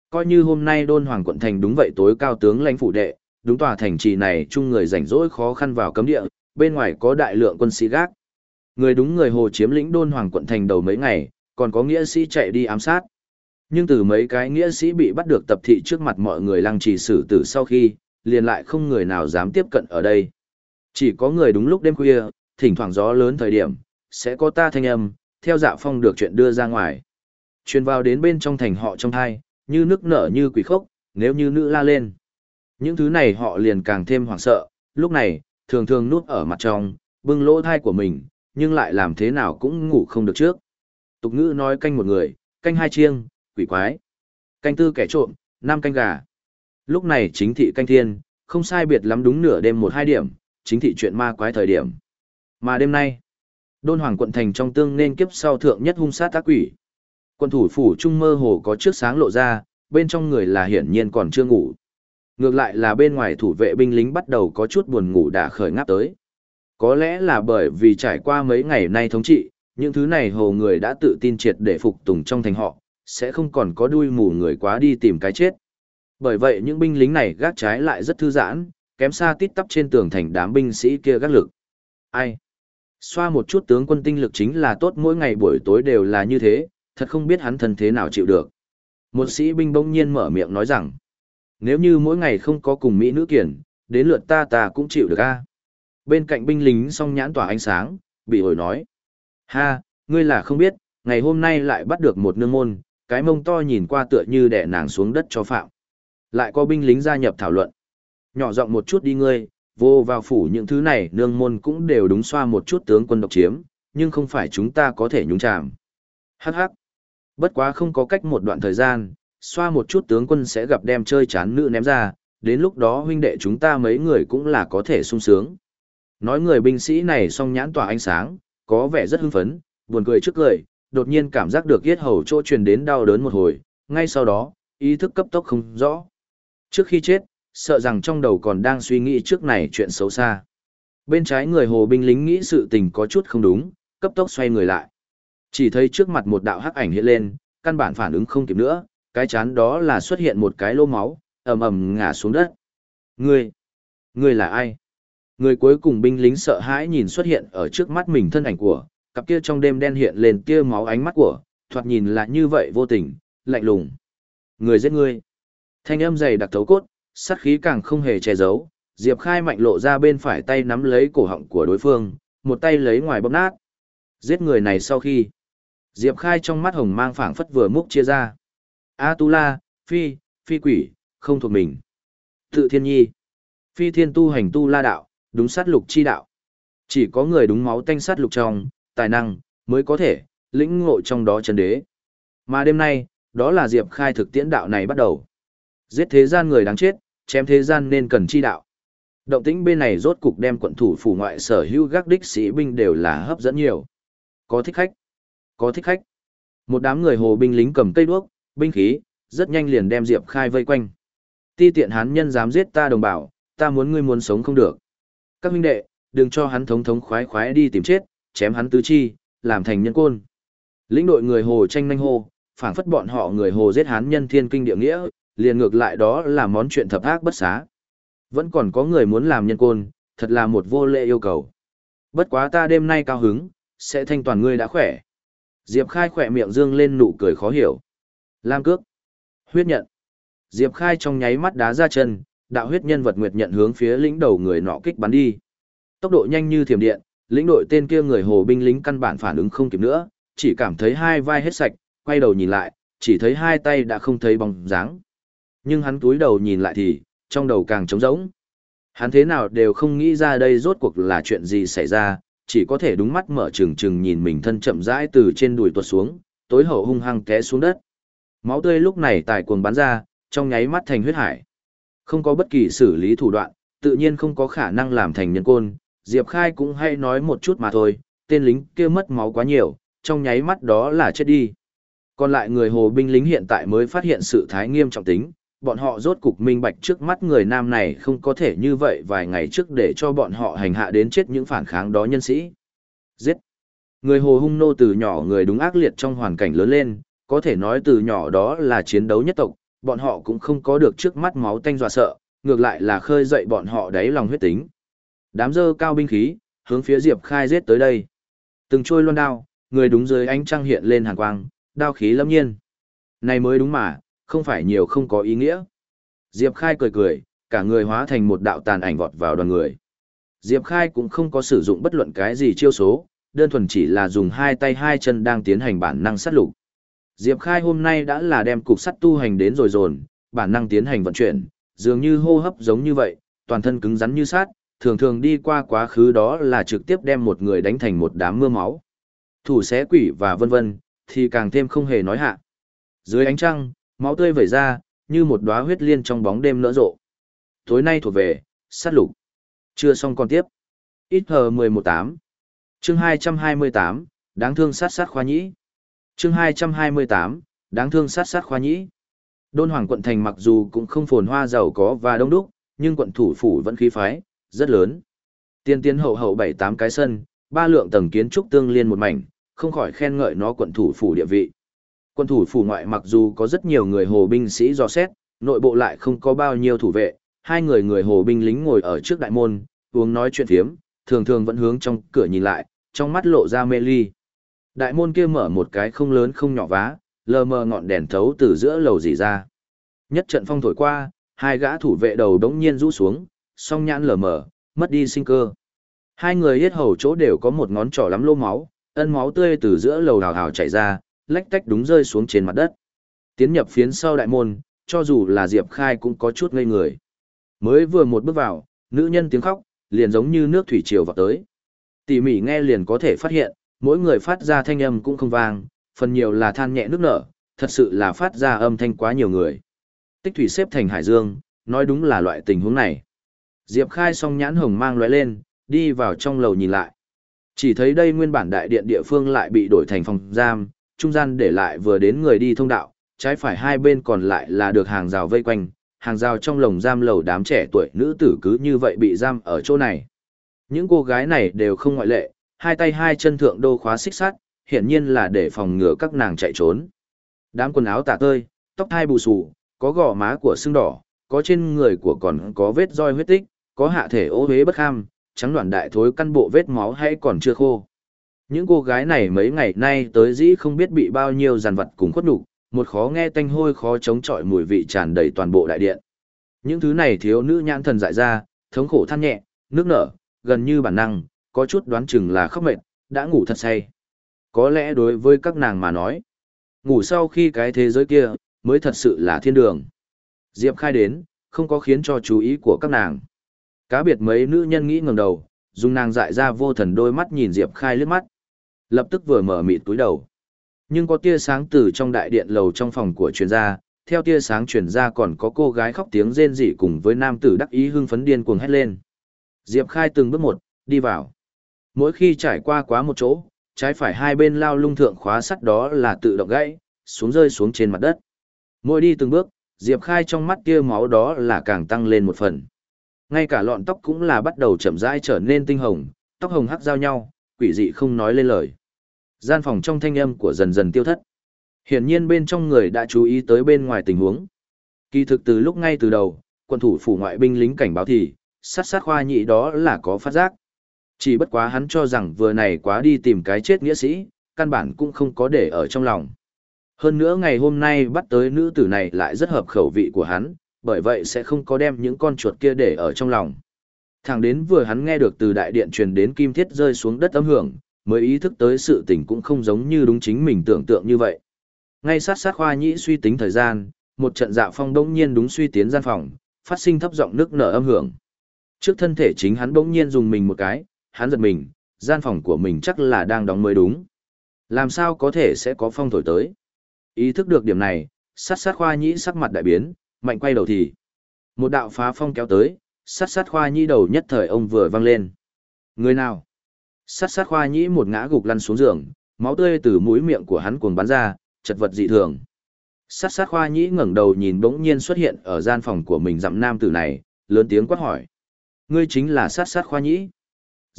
Coi như hôm nay đôn hoàng quận thành đúng vậy tối cao tướng lãnh phủ đệ, đúng tòa thành trì này chung người rảnh rỗi khó khăn vào cấm địa, bên ngoài có đại lượng quân sĩ gác. Người đúng người hồ chiếm lĩnh đôn hoàng quận thành đầu mấy ngày, còn có nghĩa sĩ chạy đi ám sát. Nhưng từ mấy cái nghĩa sĩ bị bắt được tập thị trước mặt mọi người lăng trì xử tử sau khi, liền lại không người nào dám tiếp cận ở đây. Chỉ có người đúng lúc đêm khuya, thỉnh thoảng gió lớn thời điểm, sẽ có ta thanh âm, theo dạ phong được chuyện đưa ra ngoài. Truyền vào đến bên trong thành họ trong thai, như nước nở như quỷ khốc, nếu như nữ la lên. Những thứ này họ liền càng thêm hoảng sợ, lúc này, thường thường nuốt ở mặt trong, bưng lỗ thai của mình, nhưng lại làm thế nào cũng ngủ không được trước. Tục ngữ nói canh một người, canh hai chiêng, quỷ quái. Canh tư kẻ trộm, năm canh gà. Lúc này chính thị canh thiên, không sai biệt lắm đúng nửa đêm một hai điểm, chính thị chuyện ma quái thời điểm. Mà đêm nay, Đôn Hoàng quận thành trong tương nên kiếp sau thượng nhất hung sát tác quỷ. Quân thủ phủ trung mơ hồ có trước sáng lộ ra, bên trong người là hiển nhiên còn chưa ngủ. Ngược lại là bên ngoài thủ vệ binh lính bắt đầu có chút buồn ngủ đã khởi ngáp tới. Có lẽ là bởi vì trải qua mấy ngày nay thống trị, những thứ này hồ người đã tự tin triệt để phục tùng trong thành họ, sẽ không còn có đuôi mù người quá đi tìm cái chết. Bởi vậy những binh lính này gác trái lại rất thư giãn, kém xa tít tắp trên tường thành đám binh sĩ kia gác lực. Ai? Xoa một chút tướng quân tinh lực chính là tốt mỗi ngày buổi tối đều là như thế, thật không biết hắn thân thế nào chịu được. Một sĩ binh bỗng nhiên mở miệng nói rằng, nếu như mỗi ngày không có cùng Mỹ nữ kiển, đến lượt ta ta cũng chịu được a. Bên cạnh binh lính song nhãn tỏa ánh sáng, bị hồi nói. Ha, ngươi là không biết, ngày hôm nay lại bắt được một nương môn, cái mông to nhìn qua tựa như đẻ nàng xuống đất cho phạm. Lại có binh lính gia nhập thảo luận. Nhỏ giọng một chút đi ngươi, vô vào phủ những thứ này nương môn cũng đều đúng xoa một chút tướng quân độc chiếm, nhưng không phải chúng ta có thể nhúng chàm. Hắc hắc. Bất quá không có cách một đoạn thời gian, xoa một chút tướng quân sẽ gặp đem chơi chán nữ ném ra, đến lúc đó huynh đệ chúng ta mấy người cũng là có thể sung sướng. Nói người binh sĩ này song nhãn tỏa ánh sáng, có vẻ rất hưng phấn, buồn cười trước cười, đột nhiên cảm giác được yết hầu chỗ truyền đến đau đớn một hồi, ngay sau đó, ý thức cấp tốc không rõ. Trước khi chết, sợ rằng trong đầu còn đang suy nghĩ trước này chuyện xấu xa. Bên trái người hồ binh lính nghĩ sự tình có chút không đúng, cấp tốc xoay người lại. Chỉ thấy trước mặt một đạo hắc ảnh hiện lên, căn bản phản ứng không kịp nữa, cái chán đó là xuất hiện một cái lô máu, ầm ầm ngã xuống đất. Ngươi, ngươi là ai? Người cuối cùng binh lính sợ hãi nhìn xuất hiện ở trước mắt mình thân ảnh của, cặp kia trong đêm đen hiện lên tia máu ánh mắt của, thoạt nhìn là như vậy vô tình, lạnh lùng. Người giết ngươi. Thanh âm dày đặc thấu cốt, sát khí càng không hề che giấu, Diệp Khai mạnh lộ ra bên phải tay nắm lấy cổ họng của đối phương, một tay lấy ngoài bóp nát. Giết người này sau khi, Diệp Khai trong mắt hồng mang phảng phất vừa múc chia ra. A Tu La, Phi, Phi quỷ, không thuộc mình. Tự thiên nhi. Phi thiên tu hành tu la đạo, đúng sát lục chi đạo. Chỉ có người đúng máu tanh sát lục trong, tài năng, mới có thể, lĩnh ngộ trong đó chân đế. Mà đêm nay, đó là Diệp Khai thực tiễn đạo này bắt đầu. Giết thế gian người đáng chết, chém thế gian nên cần chi đạo. Động tĩnh bên này rốt cục đem quận thủ phủ ngoại sở hữu gác đích sĩ binh đều là hấp dẫn nhiều. Có thích khách. Có thích khách. Một đám người hồ binh lính cầm cây đuốc, binh khí, rất nhanh liền đem Diệp Khai vây quanh. Ti tiện hán nhân dám giết ta đồng bào, ta muốn ngươi muốn sống không được. Các huynh đệ, đừng cho hắn thống thống khoái khoái đi tìm chết, chém hắn tứ chi, làm thành nhân côn. Lĩnh đội người hồ tranh nhanh hô, phảng phất bọn họ người hồ giết hán nhân thiên kinh địa nghĩa, liền ngược lại đó là món chuyện thập ác bất xá. Vẫn còn có người muốn làm nhân côn, thật là một vô lệ yêu cầu. Bất quá ta đêm nay cao hứng, sẽ thanh toàn ngươi đã khỏe. Diệp Khai khỏe miệng dương lên nụ cười khó hiểu. Lam cước. Huyết nhận. Diệp Khai trong nháy mắt đá ra chân, đạo huyết nhân vật nguyệt nhận hướng phía lĩnh đầu người nọ kích bắn đi. Tốc độ nhanh như thiểm điện, lĩnh đội tên kia người hồ binh lính căn bản phản ứng không kịp nữa, chỉ cảm thấy hai vai hết sạch, quay đầu nhìn lại, chỉ thấy hai tay đã không thấy bóng dáng. Nhưng hắn túi đầu nhìn lại thì, trong đầu càng trống rỗng. Hắn thế nào đều không nghĩ ra đây rốt cuộc là chuyện gì xảy ra, chỉ có thể đúng mắt mở trừng trừng nhìn mình thân chậm rãi từ trên đùi tuột xuống, tối hậu hung hăng té xuống đất. Máu tươi lúc này tại cuồng bắn ra, trong nháy mắt thành huyết hải. Không có bất kỳ xử lý thủ đoạn, tự nhiên không có khả năng làm thành nhân côn, Diệp Khai cũng hay nói một chút mà thôi, tên lính kia mất máu quá nhiều, trong nháy mắt đó là chết đi. Còn lại người hồ binh lính hiện tại mới phát hiện sự thái nghiêm trọng tính, bọn họ rốt cục minh bạch trước mắt người nam này không có thể như vậy vài ngày trước để cho bọn họ hành hạ đến chết những phản kháng đó nhân sĩ. Giết! Người hồ hung nô từ nhỏ người đúng ác liệt trong hoàn cảnh lớn lên, có thể nói từ nhỏ đó là chiến đấu nhất tộc, bọn họ cũng không có được trước mắt máu tanh dọa sợ, ngược lại là khơi dậy bọn họ đáy lòng huyết tính. Đám dơ cao binh khí, hướng phía Diệp Khai giết tới đây. Từng trôi loan đao, người đúng dưới ánh trăng hiện lên hàn quang, đao khí lâm nhiên. Này mới đúng mà, không phải nhiều không có ý nghĩa. Diệp Khai cười cười, cả người hóa thành một đạo tàn ảnh vọt vào đoàn người. Diệp Khai cũng không có sử dụng bất luận cái gì chiêu số, đơn thuần chỉ là dùng hai tay hai chân đang tiến hành bản năng sát lục. Diệp Khai hôm nay đã là đem cục sắt tu hành đến rồi dồn, bản năng tiến hành vận chuyển, dường như hô hấp giống như vậy, toàn thân cứng rắn như sát, thường thường đi qua quá khứ đó là trực tiếp đem một người đánh thành một đám mưa máu. Thủ xé quỷ và vân vân, thì càng thêm không hề nói hạ. Dưới ánh trăng, máu tươi vẩy ra, như một đóa huyết liên trong bóng đêm nở rộ. Tối nay thuộc về, sát lục. Chưa xong còn tiếp. Ít hờ 118. Chương 228, đáng thương sát sát khoa nhĩ. Chương 228, đáng thương sát sát khoa nhĩ. Đôn Hoàng quận thành mặc dù cũng không phồn hoa giàu có và đông đúc, nhưng quận thủ phủ vẫn khí phái, rất lớn. Tiên tiến hậu hậu bảy tám cái sân, ba lượng tầng kiến trúc tương liên một mảnh, không khỏi khen ngợi nó quận thủ phủ địa vị. Quận thủ phủ ngoại mặc dù có rất nhiều người hồ binh sĩ dò xét, nội bộ lại không có bao nhiêu thủ vệ, hai người người hồ binh lính ngồi ở trước đại môn, uống nói chuyện thiếm, thường thường vẫn hướng trong cửa nhìn lại, trong mắt lộ ra mê ly. Đại môn kia mở một cái không lớn không nhỏ vá, lờ mờ ngọn đèn thấu từ giữa lầu dì ra. Nhất trận phong thổi qua, hai gã thủ vệ đầu đống nhiên rũ xuống, song nhãn lờ mờ, mất đi sinh cơ. Hai người hết hầu chỗ đều có một ngón trỏ lắm lô máu, ân máu tươi từ giữa lầu hào hào chảy ra, lách tách đúng rơi xuống trên mặt đất. Tiến nhập phiến sau đại môn, cho dù là Diệp Khai cũng có chút ngây người. Mới vừa một bước vào, nữ nhân tiếng khóc, liền giống như nước thủy triều vào tới. Tỉ mỉ nghe liền có thể phát hiện, mỗi người phát ra thanh âm cũng không vang, phần nhiều là than nhẹ nước nở, thật sự là phát ra âm thanh quá nhiều người. Tích thủy xếp thành hải dương, nói đúng là loại tình huống này. Diệp Khai song nhãn hồng mang lóe lên, đi vào trong lầu nhìn lại. Chỉ thấy đây nguyên bản đại điện địa phương lại bị đổi thành phòng giam, trung gian để lại vừa đến người đi thông đạo, trái phải hai bên còn lại là được hàng rào vây quanh, hàng rào trong lồng giam lầu đám trẻ tuổi nữ tử cứ như vậy bị giam ở chỗ này. Những cô gái này đều không ngoại lệ, hai tay hai chân thượng đô khóa xích sắt, hiển nhiên là để phòng ngừa các nàng chạy trốn. Đám quần áo tả tơi, tóc hai bù xù, có gò má của sưng đỏ, có trên người của còn có vết roi huyết tích, có hạ thể ô hế bất kham, trắng đoạn đại thối căn bộ vết máu hay còn chưa khô. Những cô gái này mấy ngày nay tới dĩ không biết bị bao nhiêu giàn vật cùng khuất đủ, một khó nghe tanh hôi khó chống chọi mùi vị tràn đầy toàn bộ đại điện. Những thứ này thiếu nữ nhãn thần dại ra, thống khổ than nhẹ, nước nở, gần như bản năng, có chút đoán chừng là khóc mệt, đã ngủ thật say. Có lẽ đối với các nàng mà nói, ngủ sau khi cái thế giới kia, mới thật sự là thiên đường. Diệp khai đến, không có khiến cho chú ý của các nàng. Cá biệt mấy nữ nhân nghĩ ngẩng đầu, dùng nàng dại ra vô thần đôi mắt nhìn Diệp khai lướt mắt. Lập tức vừa mở mịt túi đầu. Nhưng có tia sáng từ trong đại điện lầu trong phòng của chuyên gia, theo tia sáng truyền ra còn có cô gái khóc tiếng rên rỉ cùng với nam tử đắc ý hưng phấn điên cuồng hét lên. Diệp Khai từng bước một, đi vào. Mỗi khi trải qua quá một chỗ, trái phải hai bên lao lung thượng khóa sắt đó là tự động gãy, xuống rơi xuống trên mặt đất. Mỗi đi từng bước, Diệp Khai trong mắt kia máu đó là càng tăng lên một phần. Ngay cả lọn tóc cũng là bắt đầu chậm rãi trở nên tinh hồng, tóc hồng hắc giao nhau, quỷ dị không nói lên lời. Gian phòng trong thanh âm của dần dần tiêu thất. Hiển nhiên bên trong người đã chú ý tới bên ngoài tình huống. Kỳ thực từ lúc ngay từ đầu, quân thủ phủ ngoại binh lính cảnh báo thì, sát sát khoa nhị đó là có phát giác. Chỉ bất quá hắn cho rằng vừa này quá đi tìm cái chết nghĩa sĩ, căn bản cũng không có để ở trong lòng. Hơn nữa ngày hôm nay bắt tới nữ tử này lại rất hợp khẩu vị của hắn, bởi vậy sẽ không có đem những con chuột kia để ở trong lòng. Thẳng đến vừa hắn nghe được từ đại điện truyền đến kim thiết rơi xuống đất âm hưởng, mới ý thức tới sự tình cũng không giống như đúng chính mình tưởng tượng như vậy. Ngay sát sát khoa nhĩ suy tính thời gian, một trận dạo phong đông nhiên đúng suy tiến gian phòng, phát sinh thấp giọng nước nở âm hưởng. Trước thân thể chính hắn bỗng nhiên dùng mình một cái, hắn giật mình, gian phòng của mình chắc là đang đóng mới đúng. Làm sao có thể sẽ có phong thổi tới? Ý thức được điểm này, sát sát khoa nhĩ sắc mặt đại biến, mạnh quay đầu thì. Một đạo phá phong kéo tới, sát sát khoa nhĩ đầu nhất thời ông vừa văng lên. Người nào? Sát sát khoa nhĩ một ngã gục lăn xuống giường, máu tươi từ mũi miệng của hắn cuồng bắn ra, chật vật dị thường. Sát sát khoa nhĩ ngẩng đầu nhìn bỗng nhiên xuất hiện ở gian phòng của mình dặm nam tử này, lớn tiếng quát hỏi. Ngươi chính là sát sát khoa nhĩ.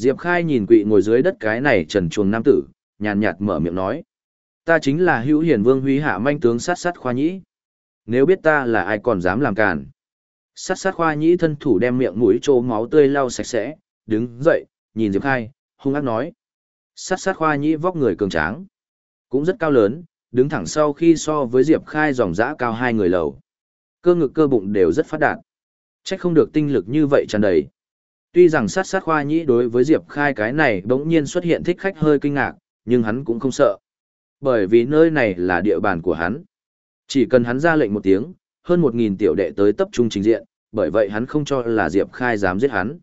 Diệp Khai nhìn quỵ ngồi dưới đất cái này trần chuồng nam tử, nhàn nhạt mở miệng nói. Ta chính là hữu hiển vương huy hạ manh tướng sát sát khoa nhĩ. Nếu biết ta là ai còn dám làm càn. Sát sát khoa nhĩ thân thủ đem miệng mũi trô máu tươi lau sạch sẽ, đứng dậy, nhìn Diệp Khai, hung ác nói. Sát sát khoa nhĩ vóc người cường tráng. Cũng rất cao lớn, đứng thẳng sau khi so với Diệp Khai dòng dã cao hai người lầu. Cơ ngực cơ bụng đều rất phát đạt. Chắc không được tinh lực như vậy tràn đầy. Tuy rằng sát sát khoa nhĩ đối với Diệp Khai cái này bỗng nhiên xuất hiện thích khách hơi kinh ngạc, nhưng hắn cũng không sợ. Bởi vì nơi này là địa bàn của hắn. Chỉ cần hắn ra lệnh một tiếng, hơn một nghìn tiểu đệ tới tập trung trình diện, bởi vậy hắn không cho là Diệp Khai dám giết hắn.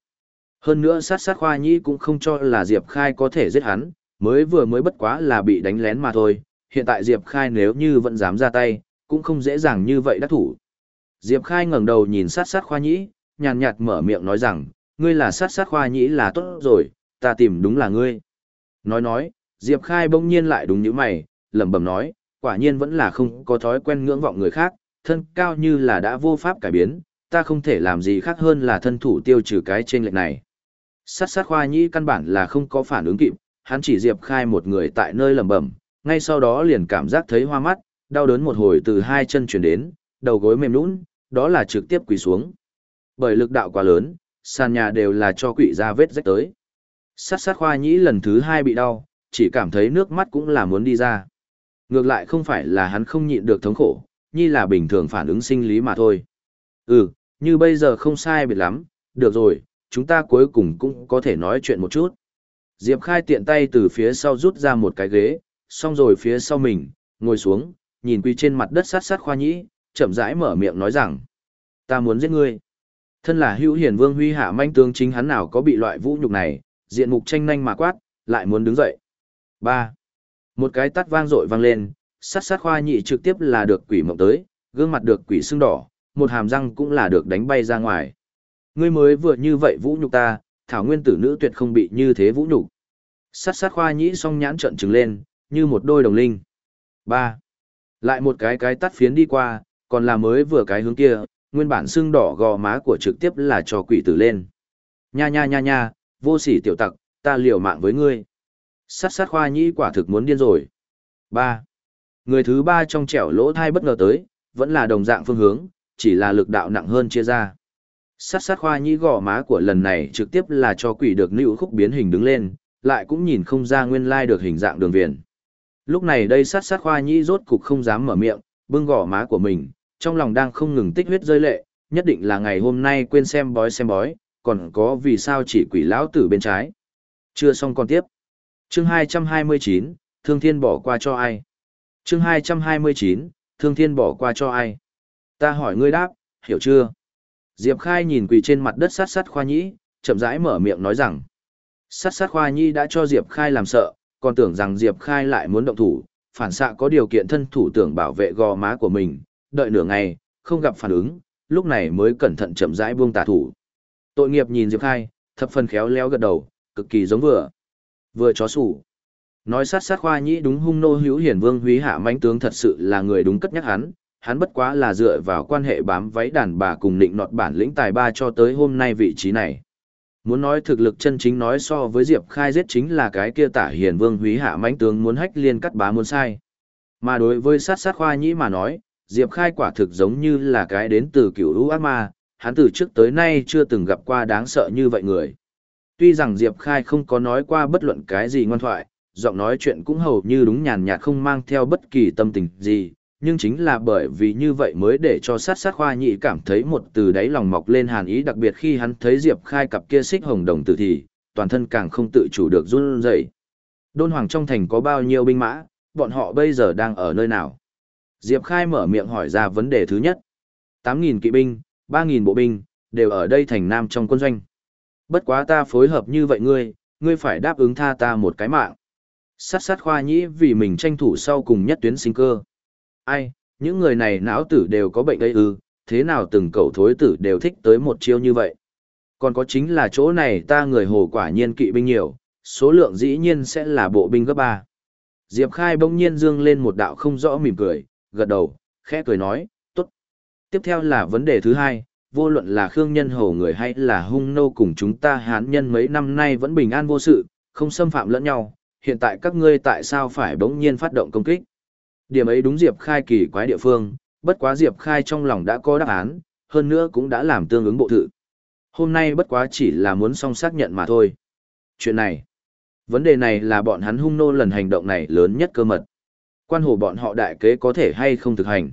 Hơn nữa sát sát khoa nhĩ cũng không cho là Diệp Khai có thể giết hắn, mới vừa mới bất quá là bị đánh lén mà thôi, hiện tại Diệp Khai nếu như vẫn dám ra tay, cũng không dễ dàng như vậy đắc thủ. Diệp Khai ngẩng đầu nhìn sát sát khoa nhĩ, nhàn nhạt mở miệng nói rằng, ngươi là sát sát khoa nhĩ là tốt rồi, ta tìm đúng là ngươi. Nói nói, Diệp Khai bỗng nhiên lại đúng như mày, lẩm bẩm nói, quả nhiên vẫn là không có thói quen ngưỡng vọng người khác, thân cao như là đã vô pháp cải biến, ta không thể làm gì khác hơn là thân thủ tiêu trừ cái trên lệch này. Sát sát khoa nhĩ căn bản là không có phản ứng kịp, hắn chỉ Diệp Khai một người tại nơi lẩm bẩm, ngay sau đó liền cảm giác thấy hoa mắt, đau đớn một hồi từ hai chân chuyển đến, đầu gối mềm nhũn, đó là trực tiếp quỳ xuống. Bởi lực đạo quá lớn, sàn nhà đều là cho quỷ ra vết rách tới. Sát sát khoa nhĩ lần thứ hai bị đau, chỉ cảm thấy nước mắt cũng là muốn đi ra. Ngược lại không phải là hắn không nhịn được thống khổ, như là bình thường phản ứng sinh lý mà thôi. Ừ, như bây giờ không sai biệt lắm, được rồi, chúng ta cuối cùng cũng có thể nói chuyện một chút. Diệp Khai tiện tay từ phía sau rút ra một cái ghế, xong rồi phía sau mình, ngồi xuống, nhìn quy trên mặt đất sát sát khoa nhĩ, chậm rãi mở miệng nói rằng, ta muốn giết ngươi. Thân là hữu hiển vương huy hạ manh tướng chính hắn nào có bị loại vũ nhục này, diện mục tranh nhanh mà quát, lại muốn đứng dậy. ba Một cái tắt vang dội vang lên, sát sát khoa nhị trực tiếp là được quỷ mộng tới, gương mặt được quỷ sưng đỏ, một hàm răng cũng là được đánh bay ra ngoài. Ngươi mới vừa như vậy vũ nhục ta, thảo nguyên tử nữ tuyệt không bị như thế vũ nhục. Sát sát khoa nhĩ song nhãn trận trừng lên, như một đôi đồng linh. ba Lại một cái cái tắt phiến đi qua, còn là mới vừa cái hướng kia, nguyên bản xương đỏ gò má của trực tiếp là cho quỷ tử lên. Nha nha nha nha, vô sỉ tiểu tặc, ta liều mạng với ngươi. Sát sát khoa nhĩ quả thực muốn điên rồi. 3. Người thứ ba trong trẻo lỗ thai bất ngờ tới, vẫn là đồng dạng phương hướng, chỉ là lực đạo nặng hơn chia ra. Sát sát khoa nhĩ gò má của lần này trực tiếp là cho quỷ được nữ khúc biến hình đứng lên, lại cũng nhìn không ra nguyên lai được hình dạng đường viền. Lúc này đây sát sát khoa nhĩ rốt cục không dám mở miệng, bưng gò má của mình, trong lòng đang không ngừng tích huyết rơi lệ, nhất định là ngày hôm nay quên xem bói xem bói, còn có vì sao chỉ quỷ lão tử bên trái. Chưa xong còn tiếp. Chương 229, Thương Thiên bỏ qua cho ai? Chương 229, Thương Thiên bỏ qua cho ai? Ta hỏi ngươi đáp, hiểu chưa? Diệp Khai nhìn quỳ trên mặt đất sát sát khoa nhĩ, chậm rãi mở miệng nói rằng. Sát sát khoa nhĩ đã cho Diệp Khai làm sợ, còn tưởng rằng Diệp Khai lại muốn động thủ, phản xạ có điều kiện thân thủ tưởng bảo vệ gò má của mình, đợi nửa ngày, không gặp phản ứng, lúc này mới cẩn thận chậm rãi buông tà thủ. Tội nghiệp nhìn Diệp Khai, thập phần khéo léo gật đầu, cực kỳ giống vừa. Vừa chó sủ. Nói sát sát khoa nhĩ đúng hung nô hữu hiển vương húy hạ mãnh tướng thật sự là người đúng cất nhắc hắn, hắn bất quá là dựa vào quan hệ bám váy đàn bà cùng định nọt bản lĩnh tài ba cho tới hôm nay vị trí này. Muốn nói thực lực chân chính nói so với Diệp Khai giết chính là cái kia tả hiền vương húy hạ mãnh tướng muốn hách liên cắt bá muốn sai. Mà đối với sát sát khoa nhĩ mà nói, Diệp Khai quả thực giống như là cái đến từ cựu lũ ác ma, hắn từ trước tới nay chưa từng gặp qua đáng sợ như vậy người. Tuy rằng Diệp Khai không có nói qua bất luận cái gì ngoan thoại, giọng nói chuyện cũng hầu như đúng nhàn nhạt không mang theo bất kỳ tâm tình gì, nhưng chính là bởi vì như vậy mới để cho sát sát khoa nhị cảm thấy một từ đáy lòng mọc lên hàn ý đặc biệt khi hắn thấy Diệp Khai cặp kia xích hồng đồng tử thì, toàn thân càng không tự chủ được run rẩy. Đôn Hoàng trong thành có bao nhiêu binh mã, bọn họ bây giờ đang ở nơi nào? Diệp Khai mở miệng hỏi ra vấn đề thứ nhất. 8.000 kỵ binh, 3.000 bộ binh, đều ở đây thành nam trong quân doanh. Bất quá ta phối hợp như vậy ngươi, ngươi phải đáp ứng tha ta một cái mạng. Sát sát khoa nhĩ vì mình tranh thủ sau cùng nhất tuyến sinh cơ. Ai, những người này não tử đều có bệnh ấy ư, thế nào từng cậu thối tử đều thích tới một chiêu như vậy. Còn có chính là chỗ này ta người hồ quả nhiên kỵ binh nhiều, số lượng dĩ nhiên sẽ là bộ binh gấp ba. Diệp Khai bỗng nhiên dương lên một đạo không rõ mỉm cười, gật đầu, khẽ cười nói, tốt. Tiếp theo là vấn đề thứ hai, vô luận là Khương Nhân Hầu người hay là hung nô cùng chúng ta hán nhân mấy năm nay vẫn bình an vô sự, không xâm phạm lẫn nhau, hiện tại các ngươi tại sao phải bỗng nhiên phát động công kích? Điểm ấy đúng Diệp Khai kỳ quái địa phương, bất quá Diệp Khai trong lòng đã có đáp án, hơn nữa cũng đã làm tương ứng bộ thự. Hôm nay bất quá chỉ là muốn song xác nhận mà thôi. Chuyện này, vấn đề này là bọn hắn hung nô lần hành động này lớn nhất cơ mật. Quan hồ bọn họ đại kế có thể hay không thực hành.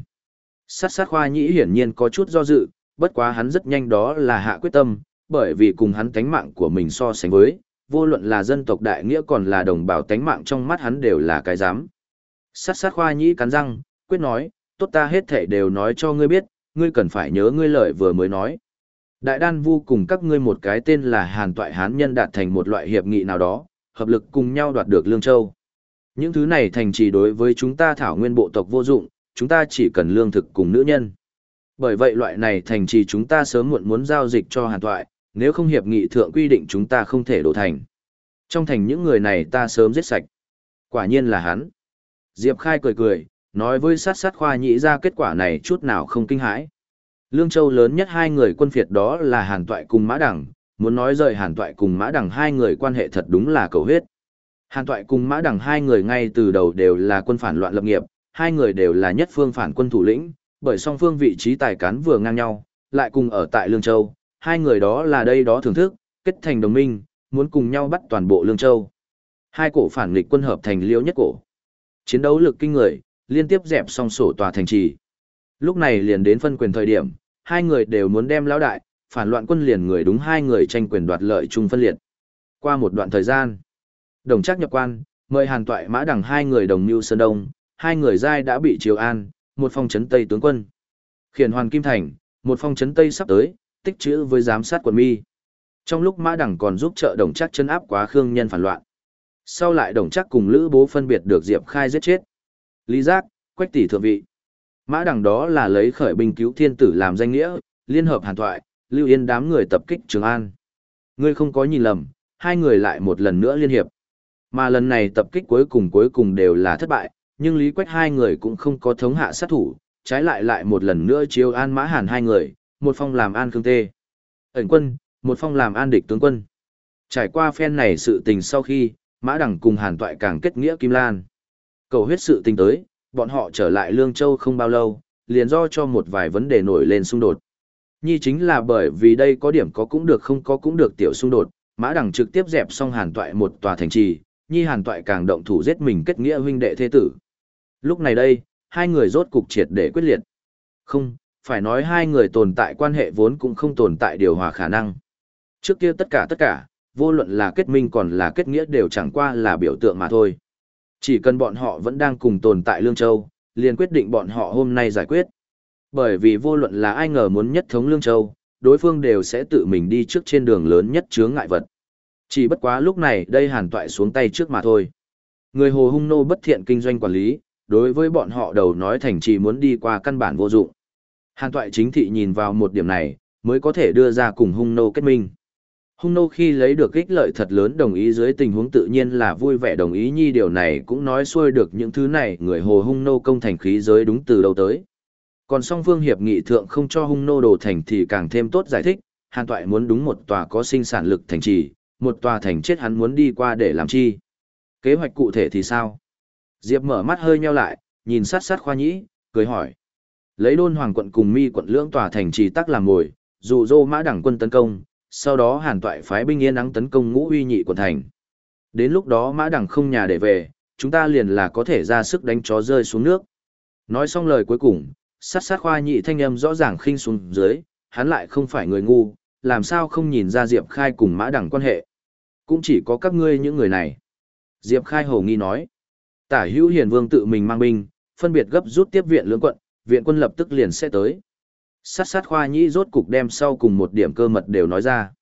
Sát sát khoa nhĩ hiển nhiên có chút do dự, bất quá hắn rất nhanh đó là hạ quyết tâm, bởi vì cùng hắn tánh mạng của mình so sánh với, vô luận là dân tộc đại nghĩa còn là đồng bào tánh mạng trong mắt hắn đều là cái dám. Sát sát khoa nhĩ cắn răng, quyết nói, tốt ta hết thể đều nói cho ngươi biết, ngươi cần phải nhớ ngươi lời vừa mới nói. Đại đan vu cùng các ngươi một cái tên là Hàn Toại Hán Nhân đạt thành một loại hiệp nghị nào đó, hợp lực cùng nhau đoạt được Lương Châu. Những thứ này thành trì đối với chúng ta thảo nguyên bộ tộc vô dụng, chúng ta chỉ cần lương thực cùng nữ nhân. Bởi vậy loại này thành trì chúng ta sớm muộn muốn giao dịch cho hàn toại, nếu không hiệp nghị thượng quy định chúng ta không thể đổ thành. Trong thành những người này ta sớm giết sạch. Quả nhiên là hắn. Diệp Khai cười cười, nói với sát sát khoa nhĩ ra kết quả này chút nào không kinh hãi. Lương Châu lớn nhất hai người quân phiệt đó là Hàn Toại cùng Mã Đằng, muốn nói rời Hàn Toại cùng Mã Đằng hai người quan hệ thật đúng là cầu huyết. Hàn Toại cùng Mã Đằng hai người ngay từ đầu đều là quân phản loạn lập nghiệp, hai người đều là nhất phương phản quân thủ lĩnh, bởi song phương vị trí tài cán vừa ngang nhau, lại cùng ở tại Lương Châu, hai người đó là đây đó thưởng thức, kết thành đồng minh, muốn cùng nhau bắt toàn bộ Lương Châu. Hai cổ phản nghịch quân hợp thành liễu nhất cổ. Chiến đấu lực kinh người, liên tiếp dẹp xong sổ tòa thành trì. Lúc này liền đến phân quyền thời điểm, hai người đều muốn đem lão đại, phản loạn quân liền người đúng hai người tranh quyền đoạt lợi chung phân liệt. Qua một đoạn thời gian, đồng chắc nhập quan, mời hàn toại mã đằng hai người đồng mưu sơn đông, hai người giai đã bị triều an, một phong trấn tây tướng quân. Khiển hoàn kim thành, một phong trấn tây sắp tới, tích chữ với giám sát quận mi. Trong lúc mã đằng còn giúp trợ đồng chắc chân áp quá khương nhân phản loạn. Sau lại đồng chắc cùng lữ bố phân biệt được diệp khai giết chết. Lý giác, quách tỷ thượng vị. Mã đằng đó là lấy khởi binh cứu thiên tử làm danh nghĩa, liên hợp hàn thoại, lưu yên đám người tập kích Trường An. Ngươi không có nhìn lầm, hai người lại một lần nữa liên hiệp. Mà lần này tập kích cuối cùng cuối cùng đều là thất bại, nhưng Lý Quách hai người cũng không có thống hạ sát thủ, trái lại lại một lần nữa chiêu an mã hàn hai người, một phong làm an cương tê. Ẩn quân, một phong làm an địch tướng quân. Trải qua phen này sự tình sau khi, mã đẳng cùng hàn toại càng kết nghĩa Kim Lan. Cầu huyết sự tình tới, bọn họ trở lại Lương Châu không bao lâu, liền do cho một vài vấn đề nổi lên xung đột. Nhi chính là bởi vì đây có điểm có cũng được không có cũng được tiểu xung đột, mã đẳng trực tiếp dẹp xong hàn toại một tòa thành trì, nhi hàn toại càng động thủ giết mình kết nghĩa huynh đệ thế tử. Lúc này đây, hai người rốt cục triệt để quyết liệt. Không, phải nói hai người tồn tại quan hệ vốn cũng không tồn tại điều hòa khả năng. Trước kia tất cả tất cả, vô luận là kết minh còn là kết nghĩa đều chẳng qua là biểu tượng mà thôi. Chỉ cần bọn họ vẫn đang cùng tồn tại Lương Châu, liền quyết định bọn họ hôm nay giải quyết. Bởi vì vô luận là ai ngờ muốn nhất thống Lương Châu, đối phương đều sẽ tự mình đi trước trên đường lớn nhất chướng ngại vật. Chỉ bất quá lúc này đây hàn toại xuống tay trước mà thôi. Người hồ hung nô bất thiện kinh doanh quản lý, đối với bọn họ đầu nói thành trì muốn đi qua căn bản vô dụng. Hàn toại chính thị nhìn vào một điểm này, mới có thể đưa ra cùng hung nô kết minh. Hung nô khi lấy được ích lợi thật lớn đồng ý dưới tình huống tự nhiên là vui vẻ đồng ý nhi điều này cũng nói xuôi được những thứ này người hồ hung nô công thành khí giới đúng từ đâu tới. Còn song phương hiệp nghị thượng không cho hung nô đồ thành thì càng thêm tốt giải thích, hàn toại muốn đúng một tòa có sinh sản lực thành trì, một tòa thành chết hắn muốn đi qua để làm chi. Kế hoạch cụ thể thì sao? Diệp mở mắt hơi nheo lại, nhìn sát sát khoa nhĩ, cười hỏi. Lấy đôn hoàng quận cùng mi quận lưỡng tòa thành trì tắc làm mồi, dụ dô mã đẳng quân tấn công, sau đó hàn toại phái binh yên ắng tấn công ngũ uy nhị quận thành. Đến lúc đó mã đẳng không nhà để về, chúng ta liền là có thể ra sức đánh chó rơi xuống nước. Nói xong lời cuối cùng, sát sát khoa nhị thanh âm rõ ràng khinh xuống dưới, hắn lại không phải người ngu, làm sao không nhìn ra Diệp Khai cùng mã đẳng quan hệ. Cũng chỉ có các ngươi những người này. Diệp Khai hồ nghi nói. Tả hữu hiền vương tự mình mang binh, phân biệt gấp rút tiếp viện lưỡng quận, viện quân lập tức liền sẽ tới. Sát sát khoa nhĩ rốt cục đem sau cùng một điểm cơ mật đều nói ra.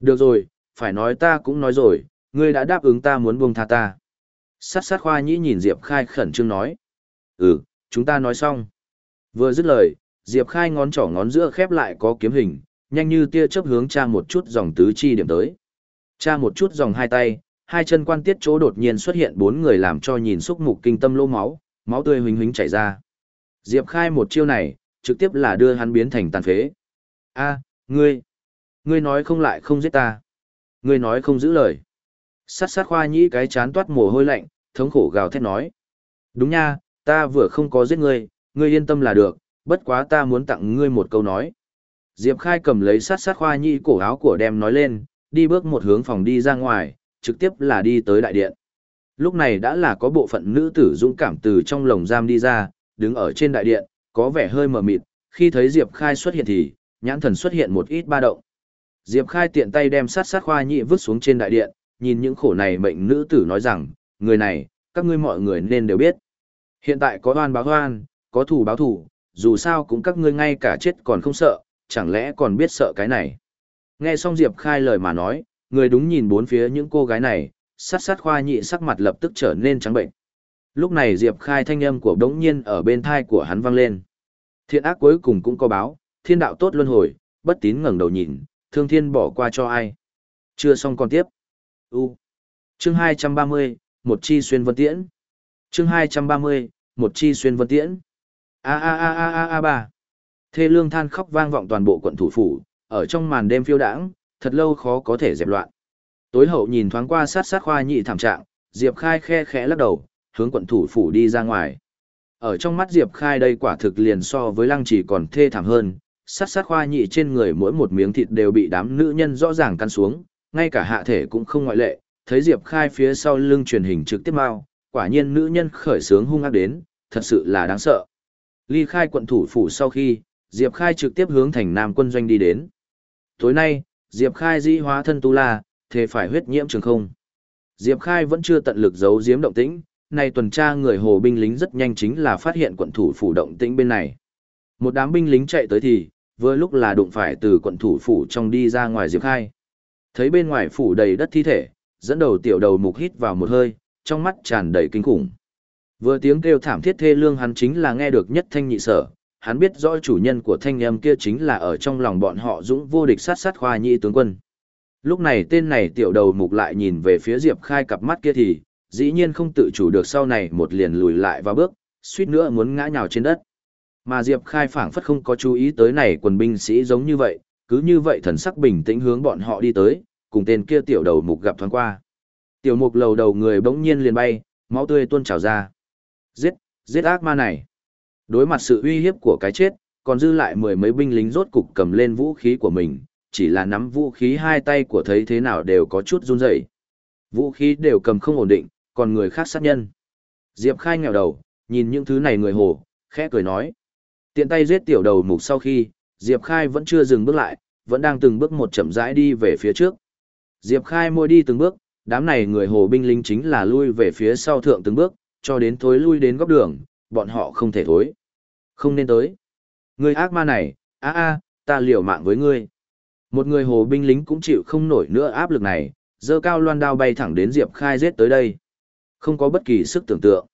Được rồi, phải nói ta cũng nói rồi, ngươi đã đáp ứng ta muốn buông tha ta. Sát sát khoa nhĩ nhìn Diệp Khai khẩn trương nói. Ừ, chúng ta nói xong. Vừa dứt lời, Diệp Khai ngón trỏ ngón giữa khép lại có kiếm hình, nhanh như tia chớp hướng tra một chút dòng tứ chi điểm tới. Cha một chút dòng hai tay, hai chân quan tiết chỗ đột nhiên xuất hiện bốn người làm cho nhìn xúc mục kinh tâm lỗ máu, máu tươi huỳnh huỳnh chảy ra. Diệp Khai một chiêu này, trực tiếp là đưa hắn biến thành tàn phế. A, ngươi, ngươi nói không lại không giết ta. Ngươi nói không giữ lời. Sát sát khoa nhĩ cái chán toát mồ hôi lạnh, thống khổ gào thét nói. Đúng nha, ta vừa không có giết ngươi, ngươi yên tâm là được, bất quá ta muốn tặng ngươi một câu nói. Diệp Khai cầm lấy sát sát khoa nhĩ cổ áo của đem nói lên, đi bước một hướng phòng đi ra ngoài, trực tiếp là đi tới đại điện. Lúc này đã là có bộ phận nữ tử dũng cảm từ trong lồng giam đi ra, đứng ở trên đại điện, có vẻ hơi mờ mịt, khi thấy Diệp Khai xuất hiện thì, nhãn thần xuất hiện một ít ba động. Diệp Khai tiện tay đem sát sát khoa nhị vứt xuống trên đại điện, nhìn những khổ này mệnh nữ tử nói rằng, người này, các ngươi mọi người nên đều biết. Hiện tại có oan báo oan, có thù báo thù, dù sao cũng các ngươi ngay cả chết còn không sợ, chẳng lẽ còn biết sợ cái này. Nghe xong Diệp Khai lời mà nói, người đúng nhìn bốn phía những cô gái này, sát sát khoa nhị sắc mặt lập tức trở nên trắng bệnh. Lúc này Diệp Khai thanh âm của đống nhiên ở bên thai của hắn vang lên. Thiện ác cuối cùng cũng có báo, thiên đạo tốt luân hồi, bất tín ngẩng đầu nhìn, thương thiên bỏ qua cho ai. Chưa xong còn tiếp. U. Chương 230, một chi xuyên vân tiễn. Chương 230, một chi xuyên vân tiễn. A a a a a a ba. Thê lương than khóc vang vọng toàn bộ quận thủ phủ, ở trong màn đêm phiêu đãng, thật lâu khó có thể dẹp loạn. Tối hậu nhìn thoáng qua sát sát khoa nhị thảm trạng, Diệp Khai khe khẽ lắc đầu, hướng quận thủ phủ đi ra ngoài. Ở trong mắt Diệp Khai đây quả thực liền so với lăng chỉ còn thê thảm hơn, sát sát khoa nhị trên người mỗi một miếng thịt đều bị đám nữ nhân rõ ràng căn xuống, ngay cả hạ thể cũng không ngoại lệ, thấy Diệp Khai phía sau lưng truyền hình trực tiếp mau, quả nhiên nữ nhân khởi sướng hung ác đến, thật sự là đáng sợ. Ly khai quận thủ phủ sau khi, Diệp Khai trực tiếp hướng thành Nam quân doanh đi đến. Tối nay, Diệp Khai dĩ hóa thân tu la, thế phải huyết nhiễm trường không. Diệp Khai vẫn chưa tận lực giấu giếm động tĩnh, nay tuần tra người hồ binh lính rất nhanh chính là phát hiện quận thủ phủ động tĩnh bên này. Một đám binh lính chạy tới thì, vừa lúc là đụng phải từ quận thủ phủ trong đi ra ngoài Diệp Khai. Thấy bên ngoài phủ đầy đất thi thể, dẫn đầu tiểu đầu mục hít vào một hơi, trong mắt tràn đầy kinh khủng. Vừa tiếng kêu thảm thiết thê lương hắn chính là nghe được nhất thanh nhị sở, hắn biết rõ chủ nhân của thanh âm kia chính là ở trong lòng bọn họ dũng vô địch sát sát khoa nhị tướng quân. Lúc này tên này tiểu đầu mục lại nhìn về phía Diệp Khai cặp mắt kia thì, dĩ nhiên không tự chủ được sau này một liền lùi lại và bước, suýt nữa muốn ngã nhào trên đất. Mà Diệp Khai phảng phất không có chú ý tới này quần binh sĩ giống như vậy, cứ như vậy thần sắc bình tĩnh hướng bọn họ đi tới, cùng tên kia tiểu đầu mục gặp thoáng qua. Tiểu mục lầu đầu người bỗng nhiên liền bay, máu tươi tuôn trào ra. Giết, giết ác ma này. Đối mặt sự uy hiếp của cái chết, còn dư lại mười mấy binh lính rốt cục cầm lên vũ khí của mình, chỉ là nắm vũ khí hai tay của thấy thế nào đều có chút run rẩy. Vũ khí đều cầm không ổn định, còn người khác sát nhân. Diệp Khai nghèo đầu, nhìn những thứ này người hồ, khẽ cười nói. Tiện tay giết tiểu đầu mục sau khi, Diệp Khai vẫn chưa dừng bước lại, vẫn đang từng bước một chậm rãi đi về phía trước. Diệp Khai môi đi từng bước, đám này người hồ binh lính chính là lui về phía sau thượng từng bước, cho đến thối lui đến góc đường, bọn họ không thể thối. Không nên tới. Người ác ma này, a a, ta liều mạng với ngươi. Một người hồ binh lính cũng chịu không nổi nữa áp lực này, dơ cao loan đao bay thẳng đến Diệp Khai giết tới đây. Không có bất kỳ sức tưởng tượng.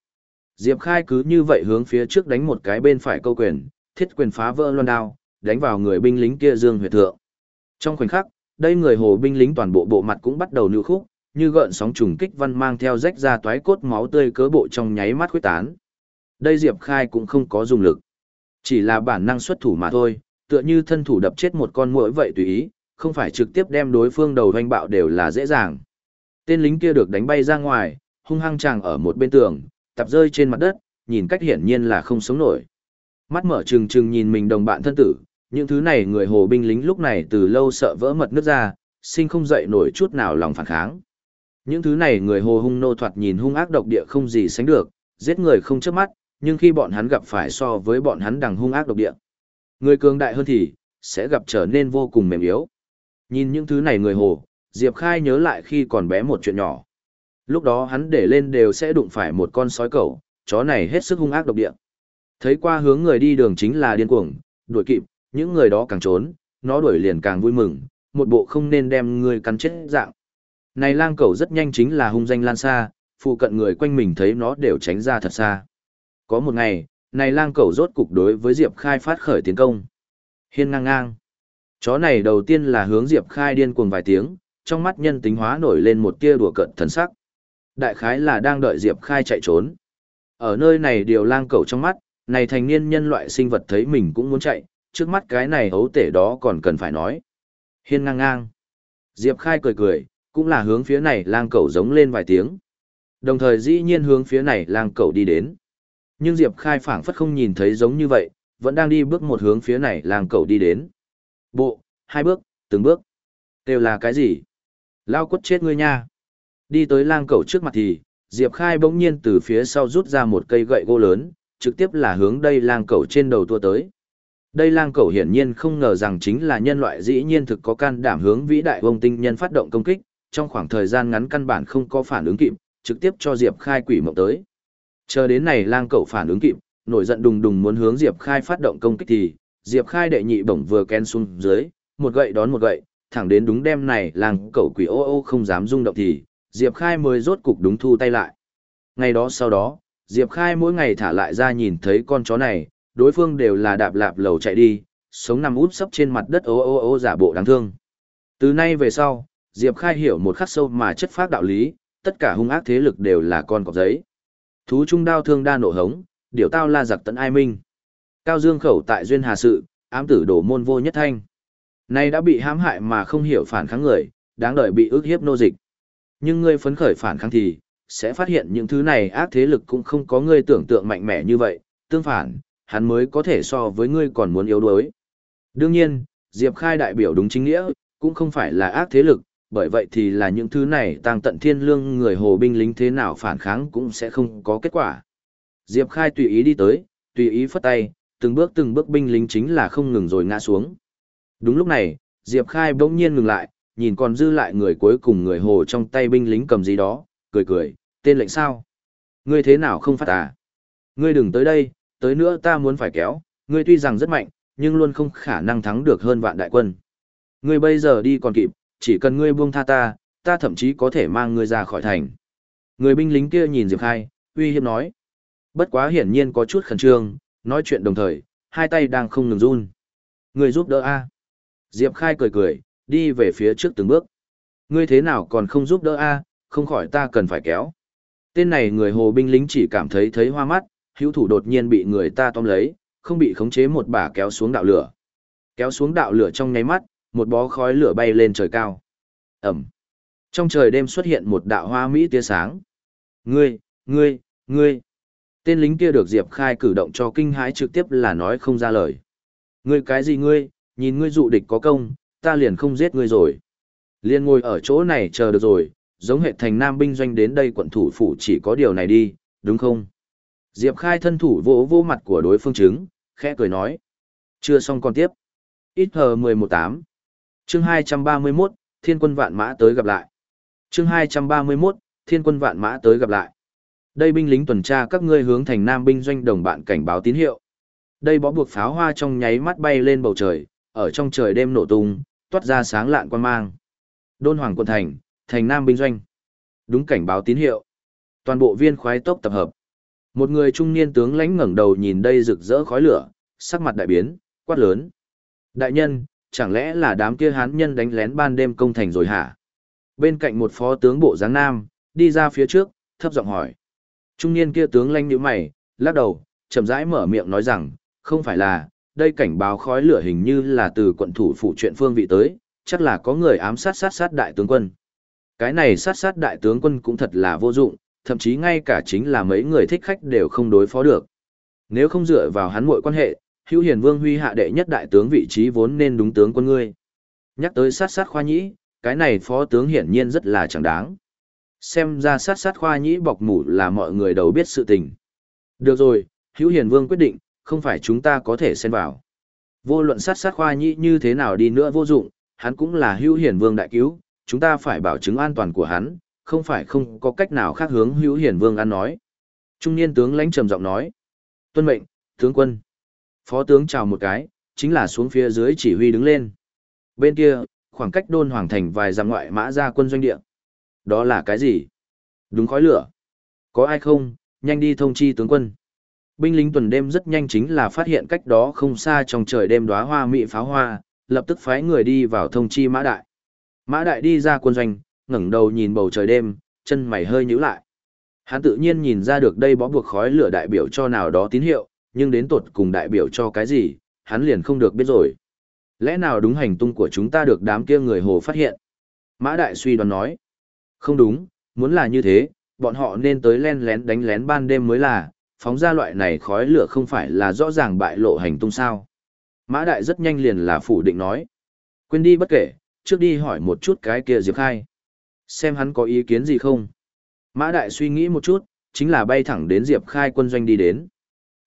Diệp Khai cứ như vậy hướng phía trước đánh một cái bên phải câu quyền, thiết quyền phá vỡ loan đao, đánh vào người binh lính kia dương huyệt thượng. Trong khoảnh khắc, đây người hồ binh lính toàn bộ bộ mặt cũng bắt đầu nưu khúc, như gợn sóng trùng kích văn mang theo rách ra toái cốt máu tươi cớ bộ trong nháy mắt khuyết tán. Đây Diệp Khai cũng không có dùng lực. Chỉ là bản năng xuất thủ mà thôi, tựa như thân thủ đập chết một con muỗi vậy tùy ý, không phải trực tiếp đem đối phương đầu hoanh bạo đều là dễ dàng. Tên lính kia được đánh bay ra ngoài, hung hăng chàng ở một bên tường, tập rơi trên mặt đất, nhìn cách hiển nhiên là không sống nổi. Mắt mở trừng trừng nhìn mình đồng bạn thân tử, những thứ này người hồ binh lính lúc này từ lâu sợ vỡ mật nước ra, sinh không dậy nổi chút nào lòng phản kháng. Những thứ này người hồ hung nô thoạt nhìn hung ác độc địa không gì sánh được, giết người không chớp mắt, nhưng khi bọn hắn gặp phải so với bọn hắn đằng hung ác độc địa. Người cường đại hơn thì, sẽ gặp trở nên vô cùng mềm yếu. Nhìn những thứ này người hồ, Diệp Khai nhớ lại khi còn bé một chuyện nhỏ. Lúc đó hắn để lên đều sẽ đụng phải một con sói cẩu, chó này hết sức hung ác độc địa. Thấy qua hướng người đi đường chính là điên cuồng, đuổi kịp, những người đó càng trốn, nó đuổi liền càng vui mừng, một bộ không nên đem người cắn chết dạng. Này lang cẩu rất nhanh chính là hung danh lan xa, phụ cận người quanh mình thấy nó đều tránh ra thật xa. Có một ngày, này lang cẩu rốt cục đối với Diệp Khai phát khởi tiến công. Hiên ngang ngang. Chó này đầu tiên là hướng Diệp Khai điên cuồng vài tiếng, trong mắt nhân tính hóa nổi lên một tia đùa cợt thần sắc. Đại khái là đang đợi Diệp Khai chạy trốn. Ở nơi này điều lang cẩu trong mắt, này thành niên nhân loại sinh vật thấy mình cũng muốn chạy, trước mắt cái này ấu tể đó còn cần phải nói. Hiên ngang ngang. Diệp Khai cười cười, cũng là hướng phía này lang cẩu giống lên vài tiếng. Đồng thời dĩ nhiên hướng phía này lang cẩu đi đến. Nhưng Diệp Khai phảng phất không nhìn thấy giống như vậy, vẫn đang đi bước một hướng phía này lang cẩu đi đến. Bộ, hai bước, từng bước. Đều là cái gì? Lao quất chết ngươi nha. Đi tới lang cẩu trước mặt thì, Diệp Khai bỗng nhiên từ phía sau rút ra một cây gậy gỗ lớn, trực tiếp là hướng đây lang cẩu trên đầu tua tới. Đây lang cẩu hiển nhiên không ngờ rằng chính là nhân loại dĩ nhiên thực có can đảm hướng vĩ đại vông tinh nhân phát động công kích, trong khoảng thời gian ngắn căn bản không có phản ứng kịp, trực tiếp cho Diệp Khai quỷ mộng tới. Chờ đến này lang cẩu phản ứng kịp, nổi giận đùng đùng muốn hướng Diệp Khai phát động công kích thì, Diệp Khai đệ nhị bổng vừa ken xuống dưới, một gậy đón một gậy, thẳng đến đúng đêm này lang cẩu quỷ ô ô không dám rung động thì, Diệp Khai mới rốt cục đúng thu tay lại. Ngày đó sau đó, Diệp Khai mỗi ngày thả lại ra nhìn thấy con chó này, đối phương đều là đạp lạp lầu chạy đi, sống nằm úp sấp trên mặt đất ô ô ô giả bộ đáng thương. Từ nay về sau, Diệp Khai hiểu một khắc sâu mà chất phát đạo lý, tất cả hung ác thế lực đều là con cọp giấy. Thú trung đao thương đa nổ hống, điều tao la giặc tận ai minh. Cao Dương khẩu tại duyên hà sự, ám tử đổ môn vô nhất thanh. Nay đã bị hãm hại mà không hiểu phản kháng người, đáng đợi bị ức hiếp nô dịch. Nhưng ngươi phấn khởi phản kháng thì, sẽ phát hiện những thứ này ác thế lực cũng không có ngươi tưởng tượng mạnh mẽ như vậy, tương phản, hắn mới có thể so với ngươi còn muốn yếu đuối. Đương nhiên, Diệp Khai đại biểu đúng chính nghĩa, cũng không phải là ác thế lực, bởi vậy thì là những thứ này tăng tận thiên lương người hồ binh lính thế nào phản kháng cũng sẽ không có kết quả. Diệp Khai tùy ý đi tới, tùy ý phất tay, từng bước từng bước binh lính chính là không ngừng rồi ngã xuống. Đúng lúc này, Diệp Khai bỗng nhiên ngừng lại, nhìn còn dư lại người cuối cùng người hồ trong tay binh lính cầm gì đó, cười cười, tên lệnh sao? Ngươi thế nào không phát à? Ngươi đừng tới đây, tới nữa ta muốn phải kéo, ngươi tuy rằng rất mạnh, nhưng luôn không khả năng thắng được hơn vạn đại quân. Ngươi bây giờ đi còn kịp, chỉ cần ngươi buông tha ta, ta thậm chí có thể mang ngươi ra khỏi thành. Người binh lính kia nhìn Diệp Khai, uy hiếp nói. Bất quá hiển nhiên có chút khẩn trương, nói chuyện đồng thời, hai tay đang không ngừng run. Ngươi giúp đỡ a? Diệp Khai cười cười, đi về phía trước từng bước. Ngươi thế nào còn không giúp đỡ a? Không khỏi ta cần phải kéo. Tên này người hồ binh lính chỉ cảm thấy thấy hoa mắt, hữu thủ đột nhiên bị người ta tóm lấy, không bị khống chế một bà kéo xuống đạo lửa. Kéo xuống đạo lửa trong nháy mắt, một bó khói lửa bay lên trời cao. Ẩm. Trong trời đêm xuất hiện một đạo hoa mỹ tia sáng. Ngươi, ngươi, ngươi. Tên lính kia được Diệp Khai cử động cho kinh hãi trực tiếp là nói không ra lời. Ngươi cái gì ngươi, nhìn ngươi dụ địch có công, ta liền không giết ngươi rồi. Liên ngồi ở chỗ này chờ được rồi, giống hệ thành nam binh doanh đến đây quận thủ phủ chỉ có điều này đi, đúng không? Diệp Khai thân thủ vỗ vỗ mặt của đối phương chứng, khẽ cười nói. Chưa xong còn tiếp. Ít hờ 118. Chương 231, Thiên quân vạn mã tới gặp lại. Chương 231, Thiên quân vạn mã tới gặp lại. Đây binh lính tuần tra các ngươi hướng thành nam binh doanh đồng bạn cảnh báo tín hiệu. Đây bó buộc pháo hoa trong nháy mắt bay lên bầu trời, ở trong trời đêm nổ tung, toát ra sáng lạn quan mang. Đôn Hoàng quân thành, thành nam binh doanh. Đúng cảnh báo tín hiệu. Toàn bộ viên khoái tốc tập hợp. Một người trung niên tướng lãnh ngẩng đầu nhìn đây rực rỡ khói lửa, sắc mặt đại biến, quát lớn. Đại nhân, chẳng lẽ là đám kia hán nhân đánh lén ban đêm công thành rồi hả? Bên cạnh một phó tướng bộ giáng nam, đi ra phía trước, thấp giọng hỏi. Trung niên kia tướng lanh nhíu mày, lắc đầu, chậm rãi mở miệng nói rằng, không phải là, đây cảnh báo khói lửa hình như là từ quận thủ phụ chuyện phương vị tới, chắc là có người ám sát sát sát đại tướng quân. Cái này sát sát đại tướng quân cũng thật là vô dụng, thậm chí ngay cả chính là mấy người thích khách đều không đối phó được. Nếu không dựa vào hắn muội quan hệ, Hữu Hiền Vương huy hạ đệ nhất đại tướng vị trí vốn nên đúng tướng quân ngươi. Nhắc tới sát sát khoa nhĩ, cái này phó tướng hiển nhiên rất là chẳng đáng. Xem ra sát sát khoa nhĩ bọc mủ là mọi người đầu biết sự tình. Được rồi, Hữu Hiền Vương quyết định, không phải chúng ta có thể xen vào. Vô luận sát sát khoa nhĩ như thế nào đi nữa vô dụng, hắn cũng là Hữu Hiền Vương đại cứu, chúng ta phải bảo chứng an toàn của hắn, không phải không có cách nào khác hướng hữu Hiền vương ăn nói. Trung niên tướng lãnh trầm giọng nói. Tuân mệnh, tướng quân. Phó tướng chào một cái, chính là xuống phía dưới chỉ huy đứng lên. Bên kia, khoảng cách đôn hoàng thành vài dặm ngoại mã ra quân doanh địa. Đó là cái gì? Đúng khói lửa. Có ai không, nhanh đi thông chi tướng quân. Binh lính tuần đêm rất nhanh chính là phát hiện cách đó không xa trong trời đêm đóa hoa mị pháo hoa, lập tức phái người đi vào thông chi mã đại. Mã đại đi ra quân doanh, ngẩng đầu nhìn bầu trời đêm, chân mày hơi nhíu lại. Hắn tự nhiên nhìn ra được đây bó buộc khói lửa đại biểu cho nào đó tín hiệu, nhưng đến tột cùng đại biểu cho cái gì, hắn liền không được biết rồi. Lẽ nào đúng hành tung của chúng ta được đám kia người hồ phát hiện? Mã đại suy đoán nói. Không đúng, muốn là như thế, bọn họ nên tới len lén đánh lén ban đêm mới là, phóng ra loại này khói lửa không phải là rõ ràng bại lộ hành tung sao. Mã đại rất nhanh liền là phủ định nói. Quên đi bất kể, trước đi hỏi một chút cái kia Diệp Khai xem hắn có ý kiến gì không. Mã Đại suy nghĩ một chút, chính là bay thẳng đến Diệp Khai quân doanh đi đến.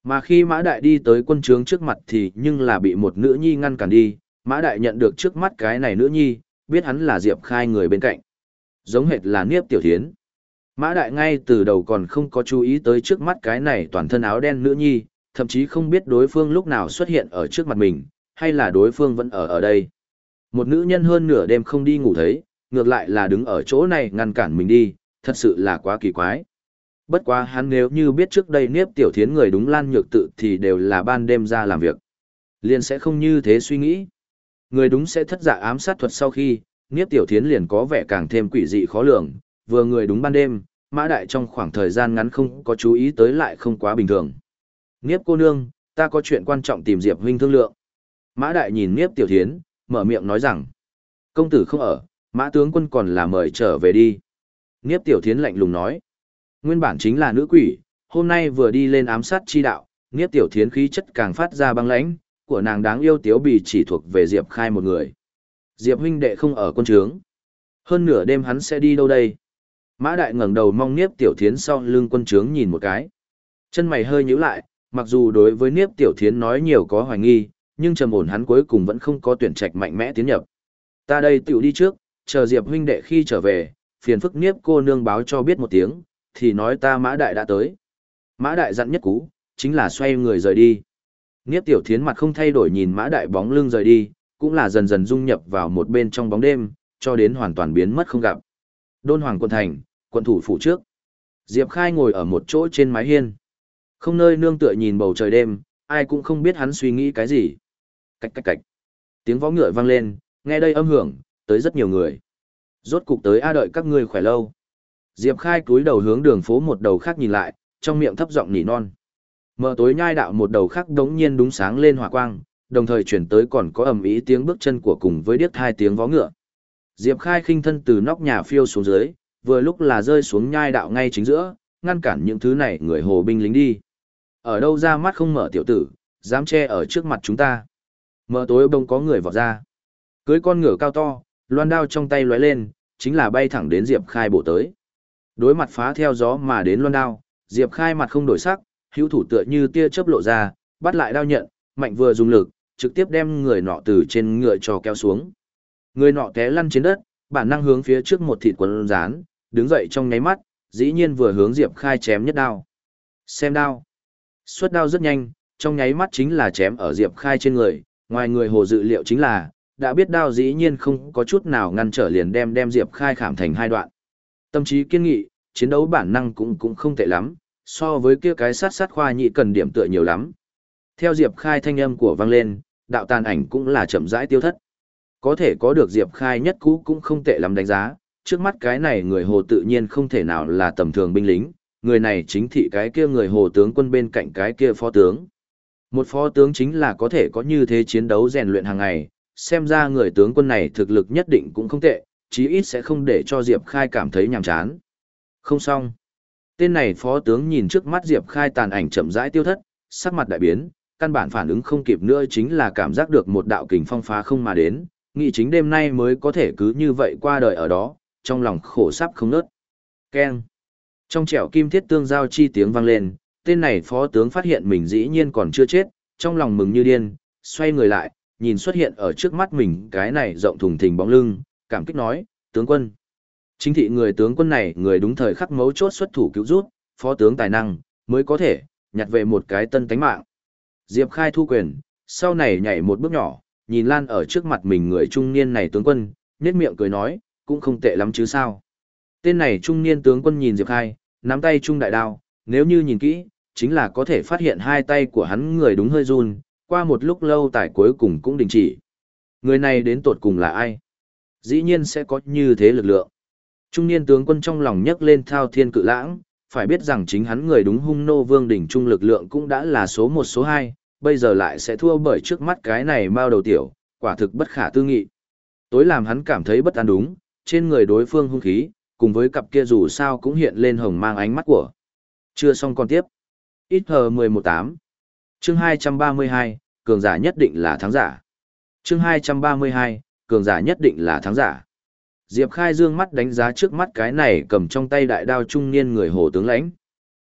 Mà khi Mã Đại đi tới quân trướng trước mặt thì nhưng là bị một nữ nhi ngăn cản đi, Mã Đại nhận được trước mắt cái này nữ nhi, biết hắn là Diệp Khai người bên cạnh. Giống hệt là Niếp Tiểu Thiến. Mã Đại ngay từ đầu còn không có chú ý tới trước mắt cái này toàn thân áo đen nữ nhi, thậm chí không biết đối phương lúc nào xuất hiện ở trước mặt mình, hay là đối phương vẫn ở ở đây. Một nữ nhân hơn nửa đêm không đi ngủ thấy, ngược lại là đứng ở chỗ này ngăn cản mình đi, thật sự là quá kỳ quái. Bất quá hắn nếu như biết trước đây Niếp Tiểu Thiến người đúng Lan Nhược tự thì đều là ban đêm ra làm việc. Liền sẽ không như thế suy nghĩ. Người đúng sẽ thất dạ ám sát thuật sau khi, Niếp Tiểu Thiến liền có vẻ càng thêm quỷ dị khó lường, vừa người đúng ban đêm, mã đại trong khoảng thời gian ngắn không có chú ý tới lại không quá bình thường. Niếp cô nương, ta có chuyện quan trọng tìm Diệp huynh thương lượng. Mã đại nhìn Niếp tiểu thiến, mở miệng nói rằng, công tử không ở, mã tướng quân còn là mời trở về đi. Niếp tiểu thiến lạnh lùng nói, nguyên bản chính là nữ quỷ, hôm nay vừa đi lên ám sát chi đạo, Niếp tiểu thiến khí chất càng phát ra băng lãnh, của nàng đáng yêu tiếu bì chỉ thuộc về Diệp khai một người. Diệp huynh đệ không ở quân trướng. Hơn nửa đêm hắn sẽ đi đâu đây? Mã đại ngẩng đầu mong Niếp tiểu thiến sau lưng quân trướng nhìn một cái. Chân mày hơi nhíu lại, mặc dù đối với Niếp tiểu thiến nói nhiều có hoài nghi, nhưng trầm ổn hắn cuối cùng vẫn không có tuyển trạch mạnh mẽ tiến nhập. Ta đây tiểu đi trước, chờ Diệp huynh đệ khi trở về, phiền phức Niếp cô nương báo cho biết một tiếng, thì nói ta Mã đại đã tới. Mã đại dặn nhất cú, chính là xoay người rời đi. Niếp tiểu thiến mặt không thay đổi nhìn Mã đại bóng lưng rời đi, cũng là dần dần dung nhập vào một bên trong bóng đêm, cho đến hoàn toàn biến mất không gặp. Đôn Hoàng quân thành, quân thủ phủ trước. Diệp Khai ngồi ở một chỗ trên mái hiên. Không nơi nương tựa nhìn bầu trời đêm, ai cũng không biết hắn suy nghĩ cái gì. Cách cách cách. Tiếng võ ngựa vang lên, nghe đây âm hưởng, tới rất nhiều người. Rốt cục tới a đợi các ngươi khỏe lâu. Diệp Khai cúi đầu hướng đường phố một đầu khác nhìn lại, trong miệng thấp giọng nỉ non. Mở tối nhai đạo một đầu khác đống nhiên đúng sáng lên hỏa quang, đồng thời chuyển tới còn có ầm ý tiếng bước chân của cùng với điếc hai tiếng vó ngựa. Diệp Khai khinh thân từ nóc nhà phiêu xuống dưới, vừa lúc là rơi xuống nhai đạo ngay chính giữa, ngăn cản những thứ này người hồ binh lính đi. Ở đâu ra mắt không mở tiểu tử, dám che ở trước mặt chúng ta. Mở tối bông có người vọt ra. Cưới con ngựa cao to, loan đao trong tay lóe lên, chính là bay thẳng đến Diệp Khai bổ tới. Đối mặt phá theo gió mà đến loan đao, Diệp Khai mặt không đổi sắc, hữu thủ tựa như tia chớp lộ ra, bắt lại đao nhận, mạnh vừa dùng lực, trực tiếp đem người nọ từ trên ngựa cho kéo xuống. Người nọ té lăn trên đất, bản năng hướng phía trước một thịt quần rán, đứng dậy trong nháy mắt, dĩ nhiên vừa hướng Diệp Khai chém nhất đao. Xem đao. Xuất đao rất nhanh, trong nháy mắt chính là chém ở Diệp Khai trên người, ngoài người hồ dự liệu chính là, đã biết đao dĩ nhiên không có chút nào ngăn trở liền đem đem Diệp Khai khảm thành hai đoạn. Tâm trí kiên nghị, chiến đấu bản năng cũng cũng không tệ lắm, so với kia cái sát sát khoa nhị cần điểm tựa nhiều lắm. Theo Diệp Khai thanh âm của vang lên, đạo tàn ảnh cũng là chậm rãi tiêu thất. Có thể có được Diệp Khai nhất cũ cũng không tệ lắm đánh giá, trước mắt cái này người hồ tự nhiên không thể nào là tầm thường binh lính, người này chính thị cái kia người hồ tướng quân bên cạnh cái kia phó tướng. Một phó tướng chính là có thể có như thế chiến đấu rèn luyện hàng ngày, xem ra người tướng quân này thực lực nhất định cũng không tệ, chí ít sẽ không để cho Diệp Khai cảm thấy nhàm chán. Không xong. Tên này phó tướng nhìn trước mắt Diệp Khai tàn ảnh chậm rãi tiêu thất, sắc mặt đại biến, căn bản phản ứng không kịp nữa chính là cảm giác được một đạo kình phong phá không mà đến, nghĩ chính đêm nay mới có thể cứ như vậy qua đời ở đó, trong lòng khổ sắp không nớt. Keng. Trong trẻo kim thiết tương giao chi tiếng vang lên, tên này phó tướng phát hiện mình dĩ nhiên còn chưa chết, trong lòng mừng như điên, xoay người lại, nhìn xuất hiện ở trước mắt mình cái này rộng thùng thình bóng lưng, cảm kích nói, tướng quân. Chính thị người tướng quân này người đúng thời khắc mấu chốt xuất thủ cứu rút, phó tướng tài năng, mới có thể, nhặt về một cái tân tánh mạng. Diệp khai thu quyền, sau này nhảy một bước nhỏ, nhìn lan ở trước mặt mình người trung niên này tướng quân, nét miệng cười nói, cũng không tệ lắm chứ sao. Tên này trung niên tướng quân nhìn Diệp khai, nắm tay trung đại đao, nếu như nhìn kỹ, chính là có thể phát hiện hai tay của hắn người đúng hơi run, qua một lúc lâu tại cuối cùng cũng đình chỉ. Người này đến tột cùng là ai? Dĩ nhiên sẽ có như thế lực lượng. Trung niên tướng quân trong lòng nhấc lên thao thiên cự lãng, phải biết rằng chính hắn người đúng hung nô vương đỉnh trung lực lượng cũng đã là số một số hai, bây giờ lại sẽ thua bởi trước mắt cái này mao đầu tiểu, quả thực bất khả tư nghị. Tối làm hắn cảm thấy bất an đúng, trên người đối phương hung khí, cùng với cặp kia dù sao cũng hiện lên hồng mang ánh mắt của. Chưa xong còn tiếp. Ít hờ 118. Chương 232, cường giả nhất định là thắng giả. Chương 232, cường giả nhất định là thắng giả. Diệp Khai dương mắt đánh giá trước mắt cái này cầm trong tay đại đao trung niên người hồ tướng lãnh.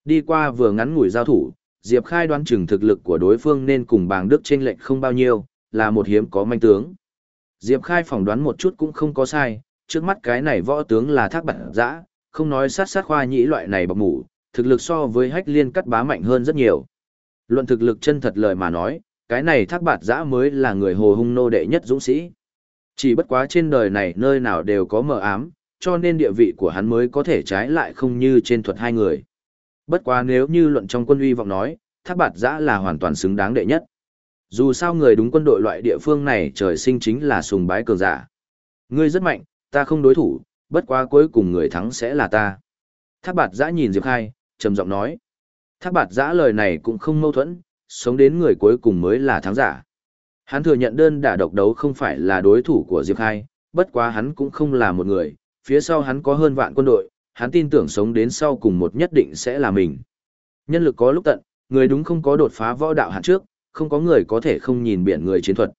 Đi qua vừa ngắn ngủi giao thủ, Diệp Khai đoán chừng thực lực của đối phương nên cùng bàng đức chênh lệnh không bao nhiêu, là một hiếm có manh tướng. Diệp Khai phỏng đoán một chút cũng không có sai, trước mắt cái này võ tướng là thác bản dã, không nói sát sát khoa nhĩ loại này bọc mủ, thực lực so với hách liên cắt bá mạnh hơn rất nhiều. Luận thực lực chân thật lời mà nói, cái này thác bạt dã mới là người hồ hung nô đệ nhất dũng sĩ. Chỉ bất quá trên đời này nơi nào đều có mờ ám, cho nên địa vị của hắn mới có thể trái lại không như trên thuật hai người. Bất quá nếu như luận trong quân uy vọng nói, thác bạt giã là hoàn toàn xứng đáng đệ nhất. Dù sao người đúng quân đội loại địa phương này trời sinh chính là sùng bái cường giả. Ngươi rất mạnh, ta không đối thủ, bất quá cuối cùng người thắng sẽ là ta. Thác bạt giã nhìn Diệp Khai, trầm giọng nói. Thác bạt giã lời này cũng không mâu thuẫn, sống đến người cuối cùng mới là thắng giả. Hắn thừa nhận đơn đả độc đấu không phải là đối thủ của Diệp Khai, bất quá hắn cũng không là một người, phía sau hắn có hơn vạn quân đội, hắn tin tưởng sống đến sau cùng một nhất định sẽ là mình. Nhân lực có lúc tận, người đúng không có đột phá võ đạo hạn trước, không có người có thể không nhìn biển người chiến thuật.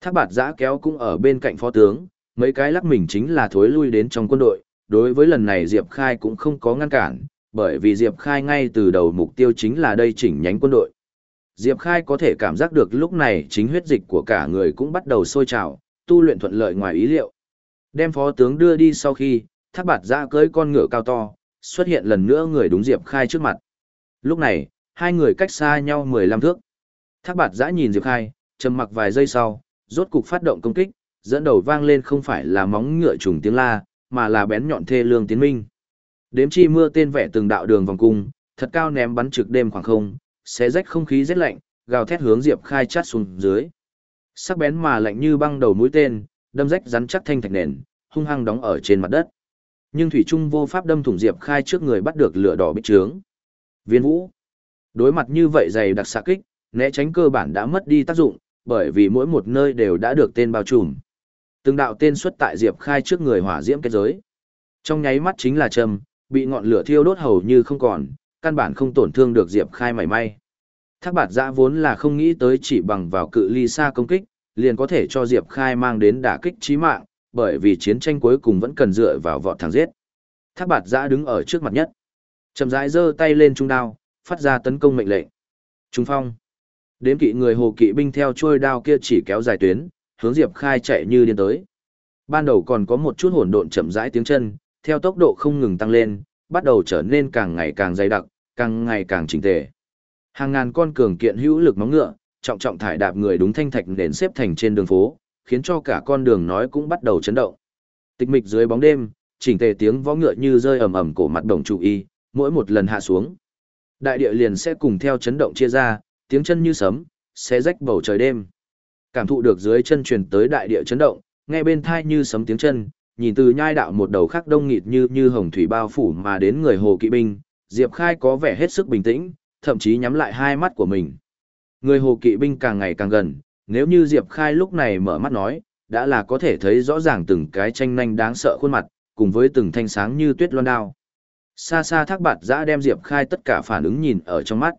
Thác bạt giã kéo cũng ở bên cạnh phó tướng, mấy cái lắc mình chính là thối lui đến trong quân đội, đối với lần này Diệp Khai cũng không có ngăn cản, bởi vì Diệp Khai ngay từ đầu mục tiêu chính là đây chỉnh nhánh quân đội. Diệp Khai có thể cảm giác được lúc này chính huyết dịch của cả người cũng bắt đầu sôi trào, tu luyện thuận lợi ngoài ý liệu. Đem phó tướng đưa đi sau khi, thác bạt giã cưới con ngựa cao to, xuất hiện lần nữa người đúng Diệp Khai trước mặt. Lúc này, hai người cách xa nhau 15 thước. Thác bạt giã nhìn Diệp Khai, trầm mặc vài giây sau, rốt cục phát động công kích, dẫn đầu vang lên không phải là móng ngựa trùng tiếng la, mà là bén nhọn thê lương tiến minh. Đếm chi mưa tên vẽ từng đạo đường vòng cung, thật cao ném bắn trực đêm khoảng không, xé rách không khí rét lạnh, gào thét hướng Diệp Khai chát xuống dưới. Sắc bén mà lạnh như băng đầu mũi tên, đâm rách rắn chắc thanh thạch nền, hung hăng đóng ở trên mặt đất. Nhưng thủy trung vô pháp đâm thủng Diệp Khai trước người bắt được lửa đỏ bích trướng. Viên Vũ. Đối mặt như vậy dày đặc xạ kích, né tránh cơ bản đã mất đi tác dụng, bởi vì mỗi một nơi đều đã được tên bao trùm. Từng đạo tên xuất tại Diệp Khai trước người hỏa diễm kết giới. Trong nháy mắt chính là trầm, bị ngọn lửa thiêu đốt hầu như không còn, căn bản không tổn thương được Diệp Khai mảy may. Thác bạt giã vốn là không nghĩ tới chỉ bằng vào cự ly xa công kích, liền có thể cho Diệp Khai mang đến đả kích chí mạng, bởi vì chiến tranh cuối cùng vẫn cần dựa vào vọt thẳng giết. Thác bạt giã đứng ở trước mặt nhất. Chậm rãi giơ tay lên trung đao, phát ra tấn công mệnh lệnh. Trung phong. Đếm kỵ người hồ kỵ binh theo trôi đao kia chỉ kéo dài tuyến, hướng Diệp Khai chạy như điên tới. Ban đầu còn có một chút hỗn độn chậm rãi tiếng chân, theo tốc độ không ngừng tăng lên, bắt đầu trở nên càng ngày càng dày đặc, càng ngày càng chỉnh tề. Hàng ngàn con cường kiện hữu lực móng ngựa, trọng trọng thải đạp người đúng thanh thạch nền xếp thành trên đường phố, khiến cho cả con đường nói cũng bắt đầu chấn động. Tịch mịch dưới bóng đêm, chỉnh tề tiếng vó ngựa như rơi ầm ầm cổ mặt đồng trụ y, mỗi một lần hạ xuống. Đại địa liền sẽ cùng theo chấn động chia ra, tiếng chân như sấm, sẽ rách bầu trời đêm. Cảm thụ được dưới chân truyền tới đại địa chấn động, nghe bên thai như sấm tiếng chân, nhìn từ nhai đạo một đầu khác đông nghịt như như hồng thủy bao phủ mà đến người hồ kỵ binh, Diệp Khai có vẻ hết sức bình tĩnh, thậm chí nhắm lại hai mắt của mình. Người hồ kỵ binh càng ngày càng gần, nếu như Diệp Khai lúc này mở mắt nói, đã là có thể thấy rõ ràng từng cái tranh nhanh đáng sợ khuôn mặt, cùng với từng thanh sáng như tuyết loan đao. Xa xa thác bạt giã đem Diệp Khai tất cả phản ứng nhìn ở trong mắt.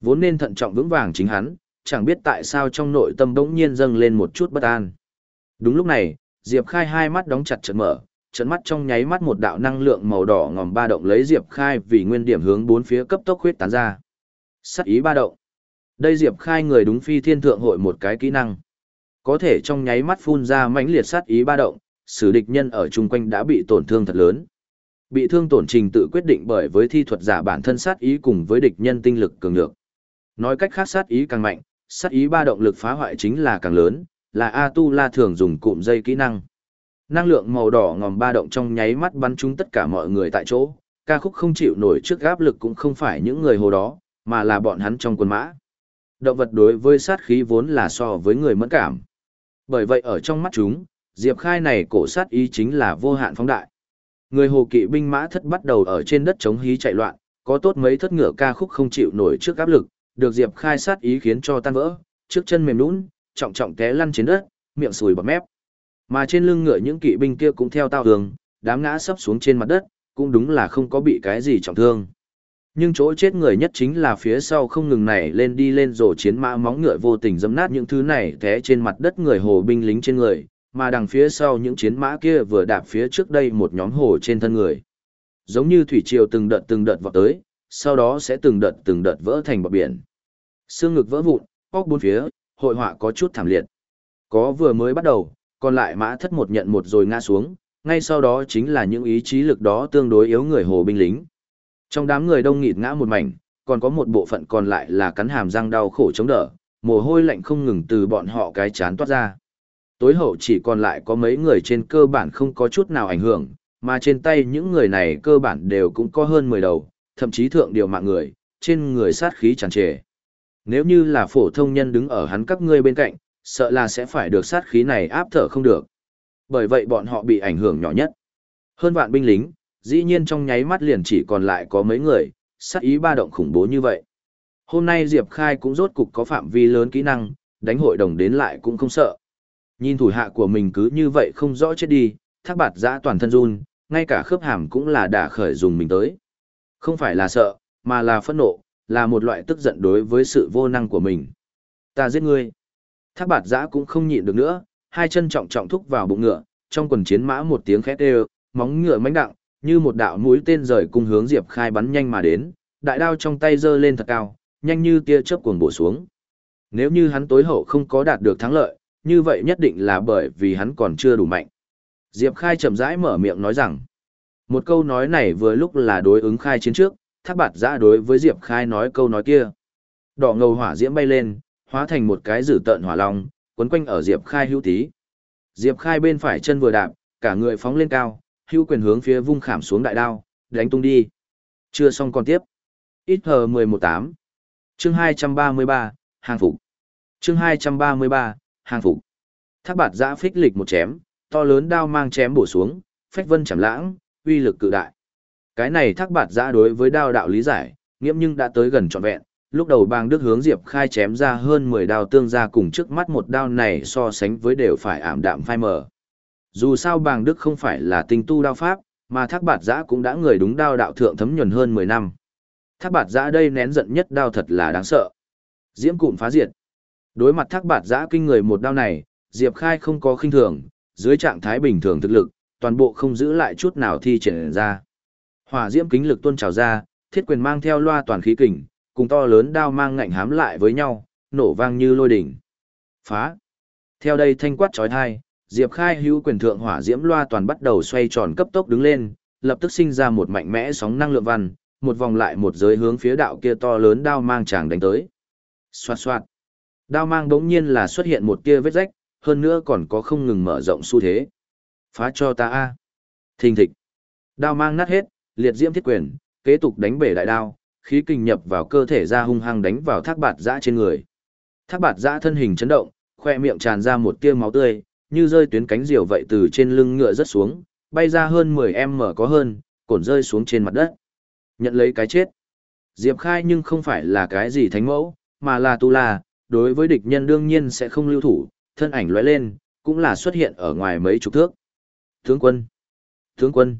Vốn nên thận trọng vững vàng chính hắn, chẳng biết tại sao trong nội tâm bỗng nhiên dâng lên một chút bất an. Đúng lúc này, Diệp Khai hai mắt đóng chặt chợt mở, trận mắt trong nháy mắt một đạo năng lượng màu đỏ ngòm ba động lấy Diệp Khai vì nguyên điểm hướng bốn phía cấp tốc huyết tán ra. Sát ý ba động. Đây Diệp Khai người đúng phi thiên thượng hội một cái kỹ năng. Có thể trong nháy mắt phun ra mãnh liệt sát ý ba động, sử địch nhân ở chung quanh đã bị tổn thương thật lớn. Bị thương tổn trình tự quyết định bởi với thi thuật giả bản thân sát ý cùng với địch nhân tinh lực cường nhược. Nói cách khác sát ý càng mạnh, sát ý ba động lực phá hoại chính là càng lớn, là A Tu La thường dùng cụm dây kỹ năng. Năng lượng màu đỏ ngòm ba động trong nháy mắt bắn trúng tất cả mọi người tại chỗ, ca khúc không chịu nổi trước áp lực cũng không phải những người hồ đó, mà là bọn hắn trong quân mã. Động vật đối với sát khí vốn là so với người mẫn cảm. Bởi vậy ở trong mắt chúng, Diệp Khai này cổ sát ý chính là vô hạn phóng đại. Người hồ kỵ binh mã thất bắt đầu ở trên đất chống hí chạy loạn, có tốt mấy thất ngựa ca khúc không chịu nổi trước áp lực, được Diệp Khai sát ý khiến cho tan vỡ, trước chân mềm nhũn, trọng trọng té lăn trên đất, miệng sùi bọt mép. Mà trên lưng ngựa những kỵ binh kia cũng theo tao hướng, đám ngã sấp xuống trên mặt đất, cũng đúng là không có bị cái gì trọng thương. Nhưng chỗ chết người nhất chính là phía sau không ngừng này lên đi lên rổ chiến mã móng ngựa vô tình dẫm nát những thứ này té trên mặt đất người hồ binh lính trên người, mà đằng phía sau những chiến mã kia vừa đạp phía trước đây một nhóm hồ trên thân người. Giống như thủy triều từng đợt từng đợt vọt tới, sau đó sẽ từng đợt từng đợt vỡ thành bọt biển. Xương ngực vỡ vụn, óc bốn phía, hội họa có chút thảm liệt. Có vừa mới bắt đầu, còn lại mã thất một nhận một rồi ngã xuống, ngay sau đó chính là những ý chí lực đó tương đối yếu người hồ binh lính. Trong đám người đông nghịt ngã một mảnh, còn có một bộ phận còn lại là cắn hàm răng đau khổ chống đỡ, mồ hôi lạnh không ngừng từ bọn họ cái chán toát ra. Tối hậu chỉ còn lại có mấy người trên cơ bản không có chút nào ảnh hưởng, mà trên tay những người này cơ bản đều cũng có hơn 10 đầu, thậm chí thượng điều mạng người, trên người sát khí tràn trề. Nếu như là phổ thông nhân đứng ở hắn các ngươi bên cạnh, sợ là sẽ phải được sát khí này áp thở không được. Bởi vậy bọn họ bị ảnh hưởng nhỏ nhất. Hơn vạn binh lính, dĩ nhiên trong nháy mắt liền chỉ còn lại có mấy người, sát ý ba động khủng bố như vậy. Hôm nay Diệp Khai cũng rốt cục có phạm vi lớn kỹ năng, đánh hội đồng đến lại cũng không sợ. Nhìn thủ hạ của mình cứ như vậy không rõ chết đi, thác bạt giã toàn thân run, ngay cả khớp hàm cũng là đả khởi dùng mình tới. Không phải là sợ, mà là phẫn nộ, là một loại tức giận đối với sự vô năng của mình. Ta giết ngươi. Thác bạt giã cũng không nhịn được nữa, hai chân trọng trọng thúc vào bụng ngựa, trong quần chiến mã một tiếng khét đều, móng ngựa mãnh đặng, như một đạo mũi tên rời cung hướng Diệp Khai bắn nhanh mà đến, đại đao trong tay giơ lên thật cao, nhanh như tia chớp cuồng bổ xuống. Nếu như hắn tối hậu không có đạt được thắng lợi, như vậy nhất định là bởi vì hắn còn chưa đủ mạnh. Diệp Khai chậm rãi mở miệng nói rằng, một câu nói này vừa lúc là đối ứng khai chiến trước, thác bạt giã đối với Diệp Khai nói câu nói kia. Đỏ ngầu hỏa diễm bay lên, hóa thành một cái rử tợn hỏa long, quấn quanh ở Diệp Khai hữu tí. Diệp Khai bên phải chân vừa đạp, cả người phóng lên cao, hữu quyền hướng phía vung khảm xuống đại đao, đánh tung đi. Chưa xong còn tiếp. Ít hờ 118. Chương 233, hàng phục. Chương 233, hàng phục. Thác bạt giã phích lịch một chém, to lớn đao mang chém bổ xuống, phách vân chảm lãng, uy lực cự đại. Cái này thác bạt giã đối với đao đạo lý giải, nghiễm nhưng đã tới gần trọn vẹn, lúc đầu bang đức hướng diệp khai chém ra hơn 10 đao tương ra cùng trước mắt một đao này so sánh với đều phải ảm đạm phai mờ. Dù sao bang đức không phải là tinh tu đao pháp, mà thác bạt giã cũng đã người đúng đao đạo thượng thấm nhuần hơn 10 năm. Thác bạt giã đây nén giận nhất đao thật là đáng sợ. Diễm cụm phá diệt. Đối mặt thác bạt giã kinh người một đao này, Diệp Khai không có khinh thường, dưới trạng thái bình thường thực lực, toàn bộ không giữ lại chút nào thi triển ra. Hỏa diễm kính lực tuôn trào ra, thiết quyền mang theo loa toàn khí kình, cùng to lớn đao mang ngạnh hám lại với nhau, nổ vang như lôi đỉnh. Phá. Theo đây thanh quát chói thai, Diệp Khai hữu quyền thượng hỏa diễm loa toàn bắt đầu xoay tròn cấp tốc đứng lên, lập tức sinh ra một mạnh mẽ sóng năng lượng văn, một vòng lại một giới hướng phía đạo kia to lớn đao mang chàng đánh tới. Xoạt xoạt. Đao mang đống nhiên là xuất hiện một kia vết rách, hơn nữa còn có không ngừng mở rộng xu thế. Phá cho ta a. Thình thịch. Đao mang nát hết, liệt diễm thiết quyền, kế tục đánh bể đại đao, khí kinh nhập vào cơ thể ra hung hăng đánh vào thác bạt giã trên người. Thác bạt giã thân hình chấn động, khoe miệng tràn ra một tia máu tươi, như rơi tuyến cánh diều vậy từ trên lưng ngựa rất xuống, bay ra hơn 10 em mở có hơn, cổn rơi xuống trên mặt đất. Nhận lấy cái chết. Diệp Khai nhưng không phải là cái gì thánh mẫu, mà là tu la, đối với địch nhân đương nhiên sẽ không lưu thủ, thân ảnh lóe lên, cũng là xuất hiện ở ngoài mấy chục thước. Tướng quân! Tướng quân!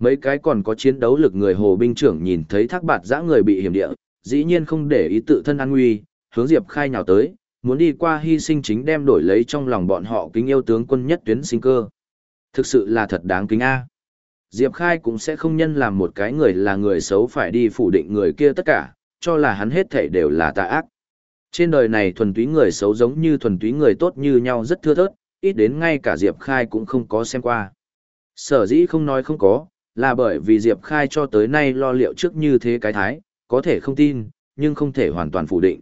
Mấy cái còn có chiến đấu lực người hồ binh trưởng nhìn thấy thác bạt giã người bị hiểm địa, dĩ nhiên không để ý tự thân an nguy, hướng Diệp Khai nhào tới, muốn đi qua hy sinh chính đem đổi lấy trong lòng bọn họ kính yêu tướng quân nhất tuyến sinh cơ. Thực sự là thật đáng kính A. Diệp Khai cũng sẽ không nhân làm một cái người là người xấu phải đi phủ định người kia tất cả, cho là hắn hết thảy đều là tà ác. Trên đời này thuần túy người xấu giống như thuần túy người tốt như nhau rất thưa thớt, ít đến ngay cả Diệp Khai cũng không có xem qua. Sở dĩ không nói không có, là bởi vì Diệp Khai cho tới nay lo liệu trước như thế cái thái, có thể không tin, nhưng không thể hoàn toàn phủ định.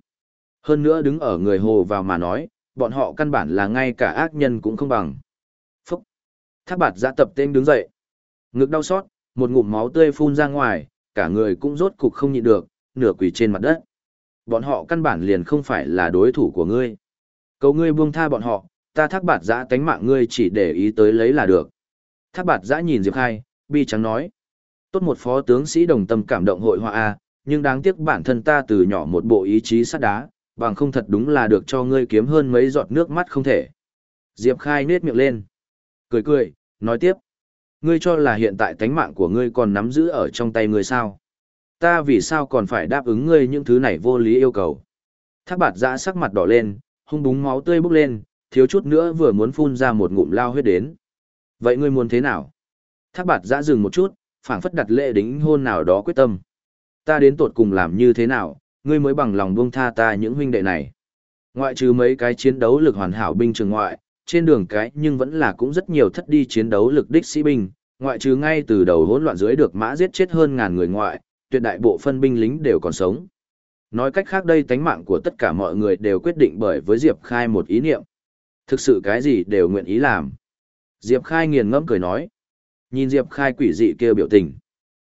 Hơn nữa đứng ở người hồ vào mà nói, bọn họ căn bản là ngay cả ác nhân cũng không bằng. Phúc! Thác bạt giã tập tên đứng dậy. Ngực đau xót, một ngụm máu tươi phun ra ngoài, cả người cũng rốt cục không nhịn được, nửa quỳ trên mặt đất. Bọn họ căn bản liền không phải là đối thủ của ngươi. Cầu ngươi buông tha bọn họ, ta thác bạt giã tánh mạng ngươi chỉ để ý tới lấy là được. Thác bạt giã nhìn Diệp Khai, bi trắng nói. Tốt một phó tướng sĩ đồng tâm cảm động hội họa A, nhưng đáng tiếc bản thân ta từ nhỏ một bộ ý chí sắt đá, bằng không thật đúng là được cho ngươi kiếm hơn mấy giọt nước mắt không thể. Diệp Khai nết miệng lên. Cười cười, nói tiếp. Ngươi cho là hiện tại tánh mạng của ngươi còn nắm giữ ở trong tay ngươi sao? Ta vì sao còn phải đáp ứng ngươi những thứ này vô lý yêu cầu? Thác bạt giã sắc mặt đỏ lên, hung búng máu tươi bốc lên, thiếu chút nữa vừa muốn phun ra một ngụm lao huyết đến. Vậy ngươi muốn thế nào? Thác bạt giã dừng một chút, phảng phất đặt lệ đính hôn nào đó quyết tâm. Ta đến tột cùng làm như thế nào, ngươi mới bằng lòng buông tha ta những huynh đệ này. Ngoại trừ mấy cái chiến đấu lực hoàn hảo binh trường ngoại, trên đường cái nhưng vẫn là cũng rất nhiều thất đi chiến đấu lực đích sĩ binh, ngoại trừ ngay từ đầu hỗn loạn dưới được mã giết chết hơn ngàn người ngoại, tuyệt đại bộ phân binh lính đều còn sống. Nói cách khác đây tánh mạng của tất cả mọi người đều quyết định bởi với Diệp Khai một ý niệm. Thực sự cái gì đều nguyện ý làm. Diệp Khai nghiền ngẫm cười nói. Nhìn Diệp Khai quỷ dị kêu biểu tình.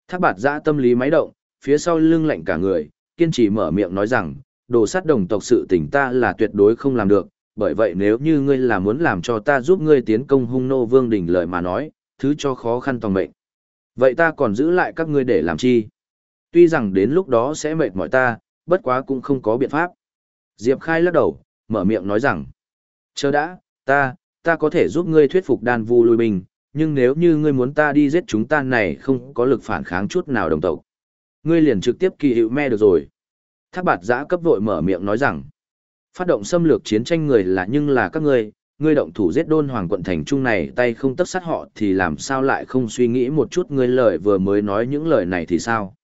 Thác bạt giã tâm lý máy động, phía sau lưng lạnh cả người, kiên trì mở miệng nói rằng, đồ sát đồng tộc sự tình ta là tuyệt đối không làm được, bởi vậy nếu như ngươi là muốn làm cho ta giúp ngươi tiến công hung nô vương đỉnh lời mà nói, thứ cho khó khăn toàn mệnh. Vậy ta còn giữ lại các ngươi để làm chi? Tuy rằng đến lúc đó sẽ mệt mỏi ta, bất quá cũng không có biện pháp. Diệp Khai lắc đầu, mở miệng nói rằng, chờ đã, ta, ta có thể giúp ngươi thuyết phục đan vu lui binh, nhưng nếu như ngươi muốn ta đi giết chúng ta này không có lực phản kháng chút nào đồng tộc. Ngươi liền trực tiếp kỳ hiệu me được rồi. Thác bạt giã cấp vội mở miệng nói rằng, phát động xâm lược chiến tranh người là nhưng là các ngươi, ngươi động thủ giết đôn hoàng quận thành trung này tay không tất sát họ thì làm sao lại không suy nghĩ một chút ngươi lời vừa mới nói những lời này thì sao.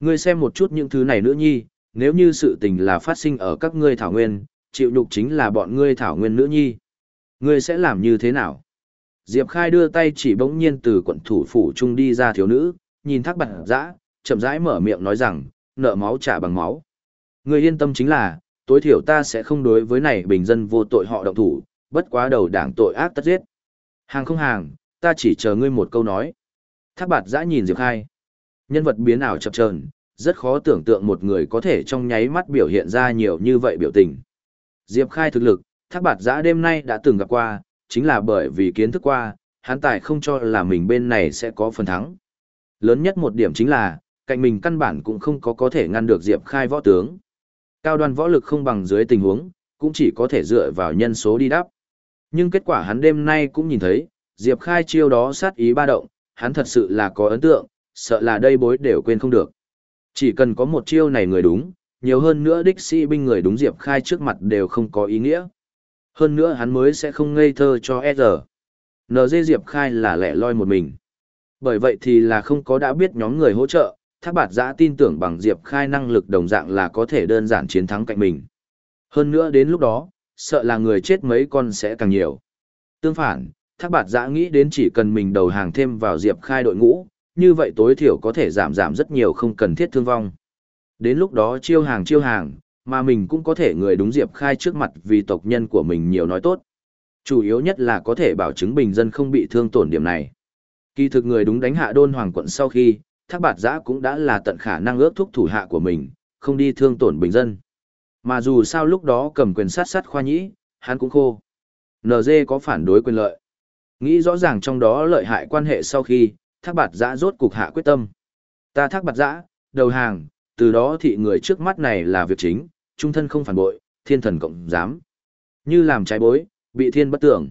Ngươi xem một chút những thứ này nữa nhi, nếu như sự tình là phát sinh ở các ngươi thảo nguyên, chịu nhục chính là bọn ngươi thảo nguyên nữ nhi. Ngươi sẽ làm như thế nào? Diệp Khai đưa tay chỉ bỗng nhiên từ quận thủ phủ trung đi ra thiếu nữ, nhìn thác bạc dã, chậm rãi mở miệng nói rằng, nợ máu trả bằng máu. Ngươi yên tâm chính là, tối thiểu ta sẽ không đối với này bình dân vô tội họ động thủ, bất quá đầu đảng tội ác tất giết. Hàng không hàng, ta chỉ chờ ngươi một câu nói. Thác bạt dã nhìn Diệp Khai. Nhân vật biến ảo chập chờn, rất khó tưởng tượng một người có thể trong nháy mắt biểu hiện ra nhiều như vậy biểu tình. Diệp Khai thực lực, thác bạt giã đêm nay đã từng gặp qua, chính là bởi vì kiến thức qua, hắn tài không cho là mình bên này sẽ có phần thắng. Lớn nhất một điểm chính là, cạnh mình căn bản cũng không có có thể ngăn được Diệp Khai võ tướng. Cao đoan võ lực không bằng dưới tình huống, cũng chỉ có thể dựa vào nhân số đi đắp. Nhưng kết quả hắn đêm nay cũng nhìn thấy, Diệp Khai chiêu đó sát ý ba động, hắn thật sự là có ấn tượng, sợ là đây bối đều quên không được. Chỉ cần có một chiêu này người đúng, nhiều hơn nữa đích sĩ binh người đúng Diệp Khai trước mặt đều không có ý nghĩa. Hơn nữa hắn mới sẽ không ngây thơ cho S. NG Diệp Khai là lẻ loi một mình. Bởi vậy thì là không có đã biết nhóm người hỗ trợ, Thác Bạt Giã tin tưởng bằng Diệp Khai năng lực đồng dạng là có thể đơn giản chiến thắng cạnh mình. Hơn nữa đến lúc đó, sợ là người chết mấy con sẽ càng nhiều. Tương phản, Thác Bạt Giã nghĩ đến chỉ cần mình đầu hàng thêm vào Diệp Khai đội ngũ, như vậy tối thiểu có thể giảm giảm rất nhiều không cần thiết thương vong. Đến lúc đó chiêu hàng chiêu hàng, mà mình cũng có thể người đúng Diệp Khai trước mặt vì tộc nhân của mình nhiều nói tốt. Chủ yếu nhất là có thể bảo chứng bình dân không bị thương tổn điểm này. Kỳ thực người đúng đánh hạ đôn hoàng quận sau khi, thác bạt giã cũng đã là tận khả năng ước thúc thủ hạ của mình, không đi thương tổn bình dân. Mà dù sao lúc đó cầm quyền sát sát khoa nhĩ, hắn cũng khô. NG có phản đối quyền lợi. Nghĩ rõ ràng trong đó lợi hại quan hệ sau khi, thác bạt giã rốt cục hạ quyết tâm. Ta thác bạt giã, đầu hàng, từ đó thị người trước mắt này là việc chính, trung thân không phản bội, thiên thần cộng dám. Như làm trái bối, bị thiên bất tưởng.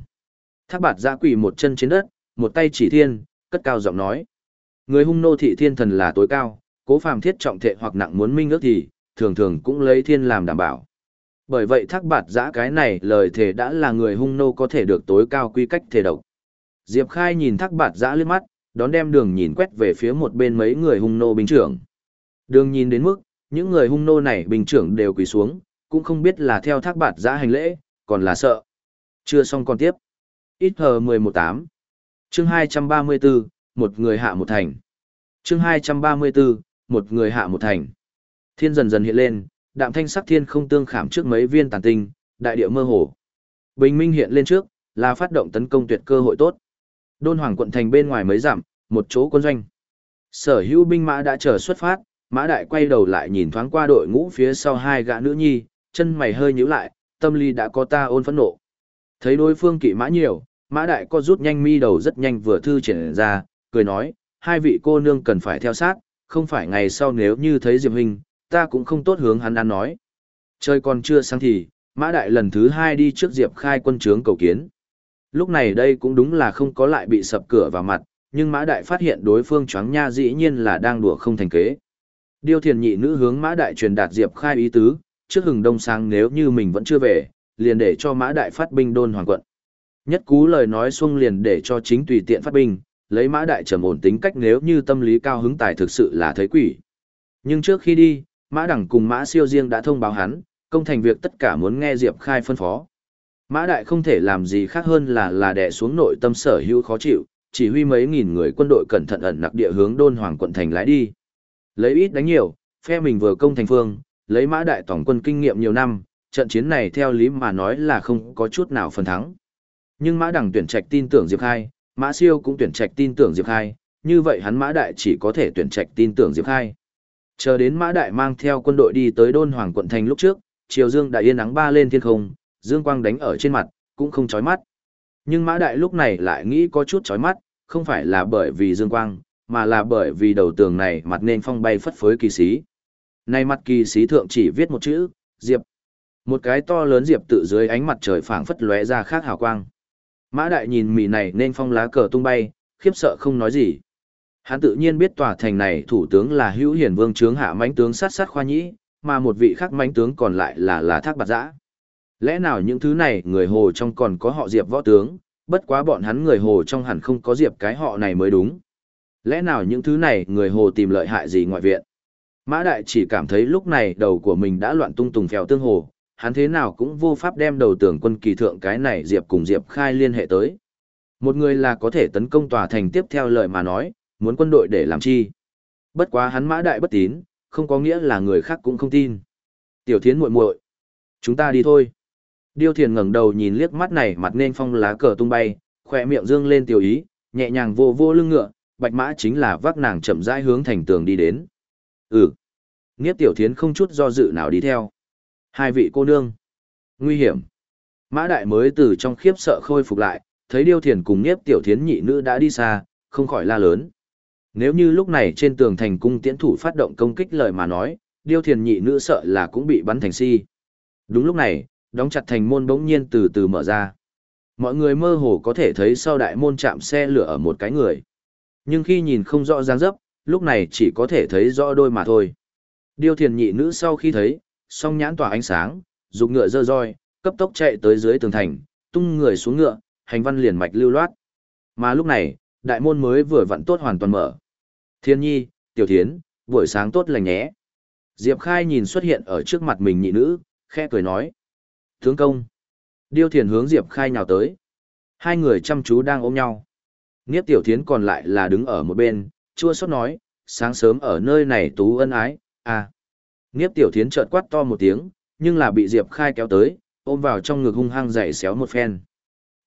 Thác bạt giã quỳ một chân trên đất, một tay chỉ thiên, cất cao giọng nói. Người hung nô thị thiên thần là tối cao, cố phàm thiết trọng thệ hoặc nặng muốn minh ước thì, thường thường cũng lấy thiên làm đảm bảo. Bởi vậy thác bạt giã cái này lời thề đã là người hung nô có thể được tối cao quy cách thể độc. Diệp Khai nhìn thác bạt giã lên mắt, đón đem đường nhìn quét về phía một bên mấy người hung nô binh trưởng. Đường nhìn đến mức, những người hung nô này bình trưởng đều quỳ xuống, cũng không biết là theo thác bạt giã hành lễ, còn là sợ. Chưa xong còn tiếp. Ít hờ 118. Chương 234, một người hạ một thành. Chương 234, một người hạ một thành. Thiên dần dần hiện lên, đạm thanh sắc thiên không tương khảm trước mấy viên tàn tinh, đại địa mơ hồ. Bình minh hiện lên trước, là phát động tấn công tuyệt cơ hội tốt. Đôn Hoàng quận thành bên ngoài mới giảm, một chỗ quân doanh. Sở hữu binh mã đã chờ xuất phát, mã đại quay đầu lại nhìn thoáng qua đội ngũ phía sau hai gã nữ nhi, chân mày hơi nhíu lại, tâm lý đã có ta ôn phẫn nộ. Thấy đối phương kỵ mã nhiều, mã đại có rút nhanh mi đầu rất nhanh vừa thư triển ra, cười nói, hai vị cô nương cần phải theo sát, không phải ngày sau nếu như thấy Diệp Hình, ta cũng không tốt hướng hắn ăn nói. Trời còn chưa sáng thì, mã đại lần thứ hai đi trước Diệp khai quân trướng cầu kiến. Lúc này đây cũng đúng là không có lại bị sập cửa vào mặt, nhưng Mã Đại phát hiện đối phương choáng nha dĩ nhiên là đang đùa không thành kế. Điêu thiền nhị nữ hướng Mã Đại truyền đạt Diệp Khai ý tứ, trước hừng đông sáng nếu như mình vẫn chưa về, liền để cho Mã Đại phát binh đôn hoàng quận. Nhất cú lời nói xuông liền để cho chính tùy tiện phát binh, lấy Mã Đại trầm ổn tính cách nếu như tâm lý cao hứng tài thực sự là thấy quỷ. Nhưng trước khi đi, Mã Đẳng cùng Mã Siêu riêng đã thông báo hắn, công thành việc tất cả muốn nghe Diệp Khai phân phó. Mã Đại không thể làm gì khác hơn là là đè xuống nội tâm sở hữu khó chịu, chỉ huy mấy nghìn người quân đội cẩn thận ẩn nặc địa hướng đôn hoàng quận thành lái đi. Lấy ít đánh nhiều, phe mình vừa công thành phương, lấy Mã Đại tổng quân kinh nghiệm nhiều năm, trận chiến này theo lý mà nói là không có chút nào phần thắng. Nhưng Mã đẳng tuyển trạch tin tưởng Diệp Khai, Mã Siêu cũng tuyển trạch tin tưởng Diệp Khai, như vậy hắn Mã Đại chỉ có thể tuyển trạch tin tưởng Diệp Khai. Chờ đến Mã Đại mang theo quân đội đi tới đôn hoàng quận thành lúc trước, Triều Dương đã yên nắng ba lên thiên không, dương quang đánh ở trên mặt, cũng không chói mắt. Nhưng Mã Đại lúc này lại nghĩ có chút chói mắt, không phải là bởi vì dương quang, mà là bởi vì đầu tường này mặt nên phong bay phất phới kỳ sĩ. Nay mặt kỳ sĩ thượng chỉ viết một chữ, Diệp. Một cái to lớn Diệp tự dưới ánh mặt trời phảng phất lóe ra khác hào quang. Mã đại nhìn mì này nên phong lá cờ tung bay, khiếp sợ không nói gì. Hắn tự nhiên biết tòa thành này thủ tướng là hữu hiển vương trướng hạ mãnh tướng sát sát khoa nhĩ, mà một vị khác mãnh tướng còn lại là là thác bạc giã. Lẽ nào những thứ này người hồ trong còn có họ diệp võ tướng, bất quá bọn hắn người hồ trong hẳn không có diệp cái họ này mới đúng. Lẽ nào những thứ này người hồ tìm lợi hại gì ngoại viện? Mã đại chỉ cảm thấy lúc này đầu của mình đã loạn tung tùng phèo tương hồ, hắn thế nào cũng vô pháp đem đầu tưởng quân kỳ thượng cái này diệp cùng diệp khai liên hệ tới. Một người là có thể tấn công tòa thành tiếp theo lời mà nói, muốn quân đội để làm chi. Bất quá hắn mã đại bất tín, không có nghĩa là người khác cũng không tin. Tiểu thiến muội muội, chúng ta đi thôi. Điêu thiền ngẩng đầu nhìn liếc mắt này mặt nên phong lá cờ tung bay, khoe miệng dương lên tiểu ý, nhẹ nhàng vô vô lưng ngựa, bạch mã chính là vác nàng chậm rãi hướng thành tường đi đến. Ừ. Nghiếp tiểu thiến không chút do dự nào đi theo. Hai vị cô nương. Nguy hiểm. Mã đại mới từ trong khiếp sợ khôi phục lại, thấy điêu thiền cùng nghiếp tiểu thiến nhị nữ đã đi xa, không khỏi la lớn. Nếu như lúc này trên tường thành cung tiễn thủ phát động công kích lời mà nói, điêu thiền nhị nữ sợ là cũng bị bắn thành si. Đúng lúc này, đóng chặt thành môn bỗng nhiên từ từ mở ra. Mọi người mơ hồ có thể thấy sau đại môn chạm xe lửa ở một cái người. Nhưng khi nhìn không rõ dáng dấp, lúc này chỉ có thể thấy rõ đôi mà thôi. Điêu thiền nhị nữ sau khi thấy, song nhãn tỏa ánh sáng, dục ngựa dơ roi, cấp tốc chạy tới dưới tường thành, tung người xuống ngựa, hành văn liền mạch lưu loát. Mà lúc này, đại môn mới vừa vặn tốt hoàn toàn mở. Thiên nhi, tiểu thiến, buổi sáng tốt lành nhé. Diệp Khai nhìn xuất hiện ở trước mặt mình nhị nữ, khẽ cười nói. Tướng công. Điêu thiền hướng Diệp Khai nhào tới. Hai người chăm chú đang ôm nhau. Niếp tiểu thiến còn lại là đứng ở một bên, chua xót nói, sáng sớm ở nơi này tú ân ái, à. Niếp tiểu thiến chợt quát to một tiếng, nhưng là bị Diệp Khai kéo tới, ôm vào trong ngực hung hăng dày xéo một phen.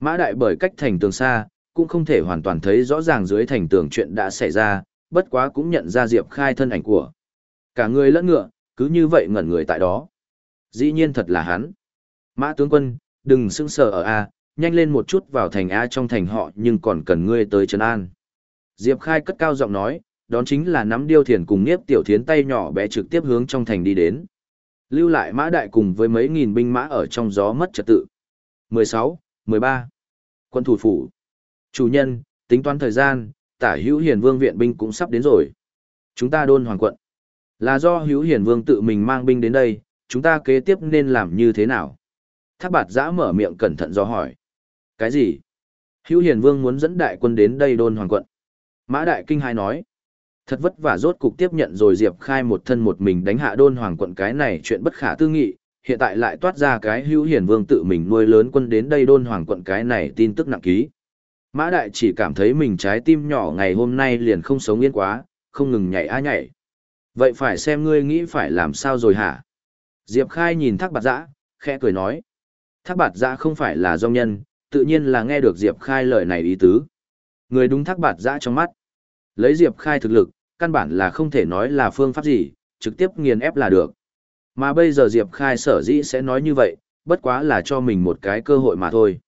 Mã đại bởi cách thành tường xa, cũng không thể hoàn toàn thấy rõ ràng dưới thành tường chuyện đã xảy ra, bất quá cũng nhận ra Diệp Khai thân ảnh của. Cả người lẫn ngựa, cứ như vậy ngẩn người tại đó. Dĩ nhiên thật là hắn. Mã tướng quân, đừng sững sờ ở A, nhanh lên một chút vào thành A trong thành họ nhưng còn cần ngươi tới Trấn An. Diệp Khai cất cao giọng nói, đón chính là nắm điêu thiền cùng Niếp Tiểu Thiến tay nhỏ bé trực tiếp hướng trong thành đi đến. Lưu lại mã đại cùng với mấy nghìn binh mã ở trong gió mất trật tự. 16, 13. Quân thủ phủ. Chủ nhân, tính toán thời gian, tả hữu hiền vương viện binh cũng sắp đến rồi. Chúng ta đôn hoàng quận. Là do hữu hiền vương tự mình mang binh đến đây, chúng ta kế tiếp nên làm như thế nào? Thác bạt giã mở miệng cẩn thận do hỏi. Cái gì? Hữu hiền vương muốn dẫn đại quân đến đây đôn hoàng quận. Mã đại kinh hai nói. Thật vất vả rốt cục tiếp nhận rồi Diệp Khai một thân một mình đánh hạ đôn hoàng quận cái này chuyện bất khả tư nghị, hiện tại lại toát ra cái hữu hiền vương tự mình nuôi lớn quân đến đây đôn hoàng quận cái này tin tức nặng ký. Mã đại chỉ cảm thấy mình trái tim nhỏ ngày hôm nay liền không sống yên quá, không ngừng nhảy a nhảy. Vậy phải xem ngươi nghĩ phải làm sao rồi hả? Diệp Khai nhìn thác bạt giã, khẽ cười nói. Thác bạt giã không phải là dòng nhân, tự nhiên là nghe được Diệp Khai lời này ý tứ. Người đúng thác bạt dã trong mắt. Lấy Diệp Khai thực lực, căn bản là không thể nói là phương pháp gì, trực tiếp nghiền ép là được. Mà bây giờ Diệp Khai sở dĩ sẽ nói như vậy, bất quá là cho mình một cái cơ hội mà thôi.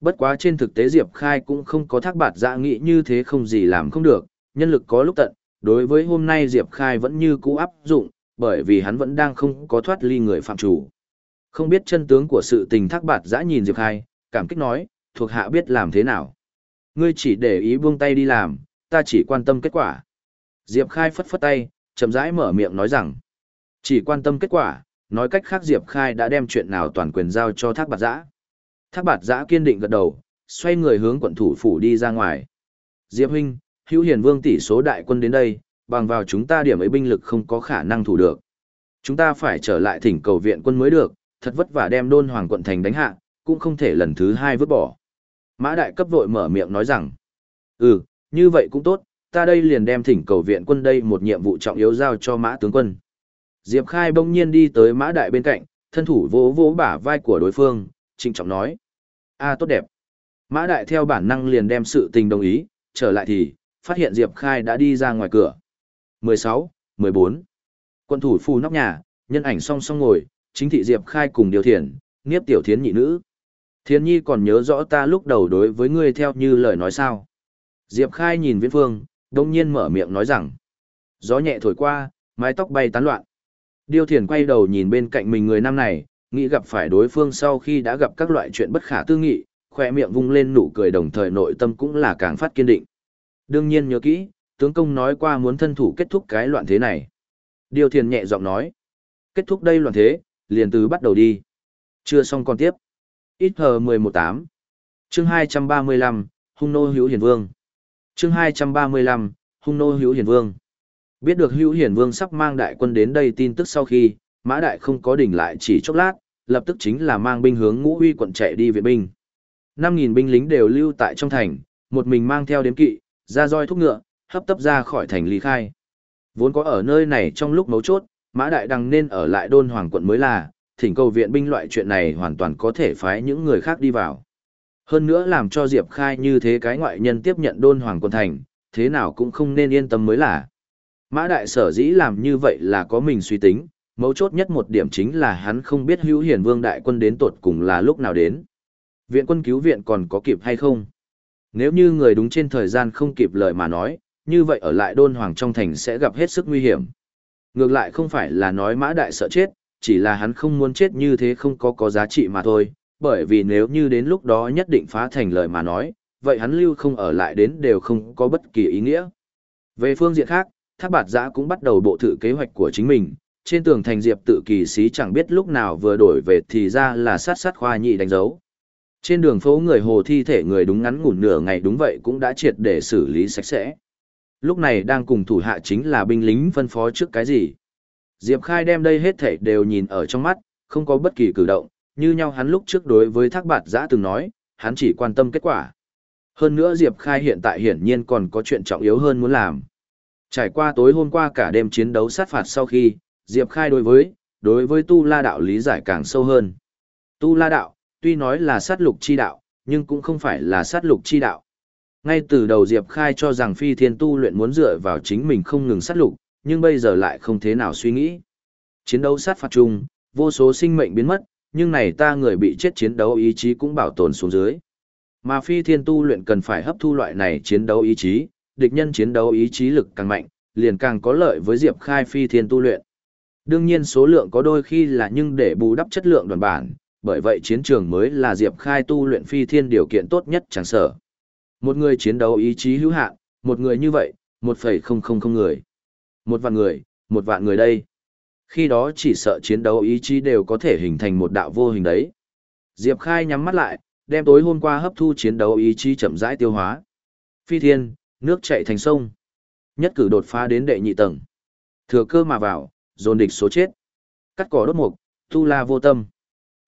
Bất quá trên thực tế Diệp Khai cũng không có thác bạt dã nghĩ như thế không gì làm không được, nhân lực có lúc tận, đối với hôm nay Diệp Khai vẫn như cũ áp dụng, bởi vì hắn vẫn đang không có thoát ly người phạm chủ. Không biết chân tướng của sự tình thác bạt dã nhìn Diệp Khai, cảm kích nói, thuộc hạ biết làm thế nào. Ngươi chỉ để ý buông tay đi làm, ta chỉ quan tâm kết quả. Diệp Khai phất phất tay, chậm rãi mở miệng nói rằng, chỉ quan tâm kết quả, nói cách khác Diệp Khai đã đem chuyện nào toàn quyền giao cho thác bạt dã. Thác bạt giã kiên định gật đầu, xoay người hướng quận thủ phủ đi ra ngoài. Diệp huynh, hữu hiền vương tỷ số đại quân đến đây, bằng vào chúng ta điểm ấy binh lực không có khả năng thủ được. Chúng ta phải trở lại thỉnh cầu viện quân mới được, thật vất vả đem đôn hoàng quận thành đánh hạ, cũng không thể lần thứ hai vứt bỏ. Mã đại cấp vội mở miệng nói rằng, ừ, như vậy cũng tốt, ta đây liền đem thỉnh cầu viện quân đây một nhiệm vụ trọng yếu giao cho mã tướng quân. Diệp Khai bỗng nhiên đi tới mã đại bên cạnh, thân thủ vỗ vỗ bả vai của đối phương, trịnh trọng nói. a tốt đẹp. Mã đại theo bản năng liền đem sự tình đồng ý, trở lại thì, phát hiện Diệp Khai đã đi ra ngoài cửa. 16, 14. Quân thủ phù nóc nhà, nhân ảnh song song ngồi, chính thị Diệp Khai cùng điều thiền, nghiếp tiểu thiến nhị nữ. Thiên nhi còn nhớ rõ ta lúc đầu đối với ngươi theo như lời nói sao. Diệp Khai nhìn Viễn Phương, đông nhiên mở miệng nói rằng. Gió nhẹ thổi qua, mái tóc bay tán loạn. Điêu Thiền quay đầu nhìn bên cạnh mình người nam này, nghĩ gặp phải đối phương sau khi đã gặp các loại chuyện bất khả tư nghị, khoe miệng vung lên nụ cười đồng thời nội tâm cũng là càng phát kiên định. Đương nhiên nhớ kỹ, tướng công nói qua muốn thân thủ kết thúc cái loạn thế này. Điêu Thiền nhẹ giọng nói. Kết thúc đây loạn thế, liền từ bắt đầu đi. Chưa xong còn tiếp. Ít hờ 118. Chương 235, Hung nô hữu hiền vương. Chương 235, Hung nô hữu hiền vương. Biết được hữu hiền vương sắp mang đại quân đến đây tin tức sau khi, mã đại không có đỉnh lại chỉ chốc lát, lập tức chính là mang binh hướng ngũ huy quận chạy đi viện binh. 5.000 binh lính đều lưu tại trong thành, một mình mang theo đếm kỵ, ra roi thúc ngựa, hấp tấp ra khỏi thành lý khai. Vốn có ở nơi này trong lúc mấu chốt, Mã Đại đằng nên ở lại đôn hoàng quận mới là, thỉnh cầu viện binh loại chuyện này hoàn toàn có thể phái những người khác đi vào. Hơn nữa làm cho Diệp Khai như thế cái ngoại nhân tiếp nhận đôn hoàng Quân thành, thế nào cũng không nên yên tâm mới là. Mã Đại sở dĩ làm như vậy là có mình suy tính, mấu chốt nhất một điểm chính là hắn không biết hữu hiền vương đại quân đến tột cùng là lúc nào đến. Viện quân cứu viện còn có kịp hay không? Nếu như người đúng trên thời gian không kịp lời mà nói, như vậy ở lại đôn hoàng trong thành sẽ gặp hết sức nguy hiểm. Ngược lại không phải là nói mã đại sợ chết, chỉ là hắn không muốn chết như thế không có có giá trị mà thôi, bởi vì nếu như đến lúc đó nhất định phá thành lời mà nói, vậy hắn lưu không ở lại đến đều không có bất kỳ ý nghĩa. Về phương diện khác, Thác Bạt Giã cũng bắt đầu bộ thử kế hoạch của chính mình, trên tường thành diệp tự kỳ sĩ chẳng biết lúc nào vừa đổi về thì ra là sát sát khoa nhị đánh dấu. Trên đường phố người hồ thi thể người đúng ngắn ngủn nửa ngày đúng vậy cũng đã triệt để xử lý sạch sẽ. Lúc này đang cùng thủ hạ chính là binh lính phân phó trước cái gì. Diệp Khai đem đây hết thảy đều nhìn ở trong mắt, không có bất kỳ cử động, như nhau hắn lúc trước đối với thác bạt giã từng nói, hắn chỉ quan tâm kết quả. Hơn nữa Diệp Khai hiện tại hiển nhiên còn có chuyện trọng yếu hơn muốn làm. Trải qua tối hôm qua cả đêm chiến đấu sát phạt sau khi, Diệp Khai đối với, đối với tu la đạo lý giải càng sâu hơn. Tu la đạo, tuy nói là sát lục chi đạo, nhưng cũng không phải là sát lục chi đạo. Ngay từ đầu Diệp Khai cho rằng phi thiên tu luyện muốn dựa vào chính mình không ngừng sát lục, nhưng bây giờ lại không thế nào suy nghĩ. Chiến đấu sát phạt chung, vô số sinh mệnh biến mất, nhưng này ta người bị chết chiến đấu ý chí cũng bảo tồn xuống dưới. Mà phi thiên tu luyện cần phải hấp thu loại này chiến đấu ý chí, địch nhân chiến đấu ý chí lực càng mạnh, liền càng có lợi với Diệp Khai phi thiên tu luyện. Đương nhiên số lượng có đôi khi là nhưng để bù đắp chất lượng đoàn bản, bởi vậy chiến trường mới là Diệp Khai tu luyện phi thiên điều kiện tốt nhất chẳng sở. Một người chiến đấu ý chí hữu hạn, một người như vậy, một phẩy không không không người. Một vạn người, một vạn người đây. Khi đó chỉ sợ chiến đấu ý chí đều có thể hình thành một đạo vô hình đấy. Diệp Khai nhắm mắt lại, đem tối hôm qua hấp thu chiến đấu ý chí chậm rãi tiêu hóa. Phi thiên, nước chảy thành sông. Nhất cử đột phá đến đệ nhị tầng. Thừa cơ mà vào, dồn địch số chết. Cắt cỏ đốt mục, tu la vô tâm.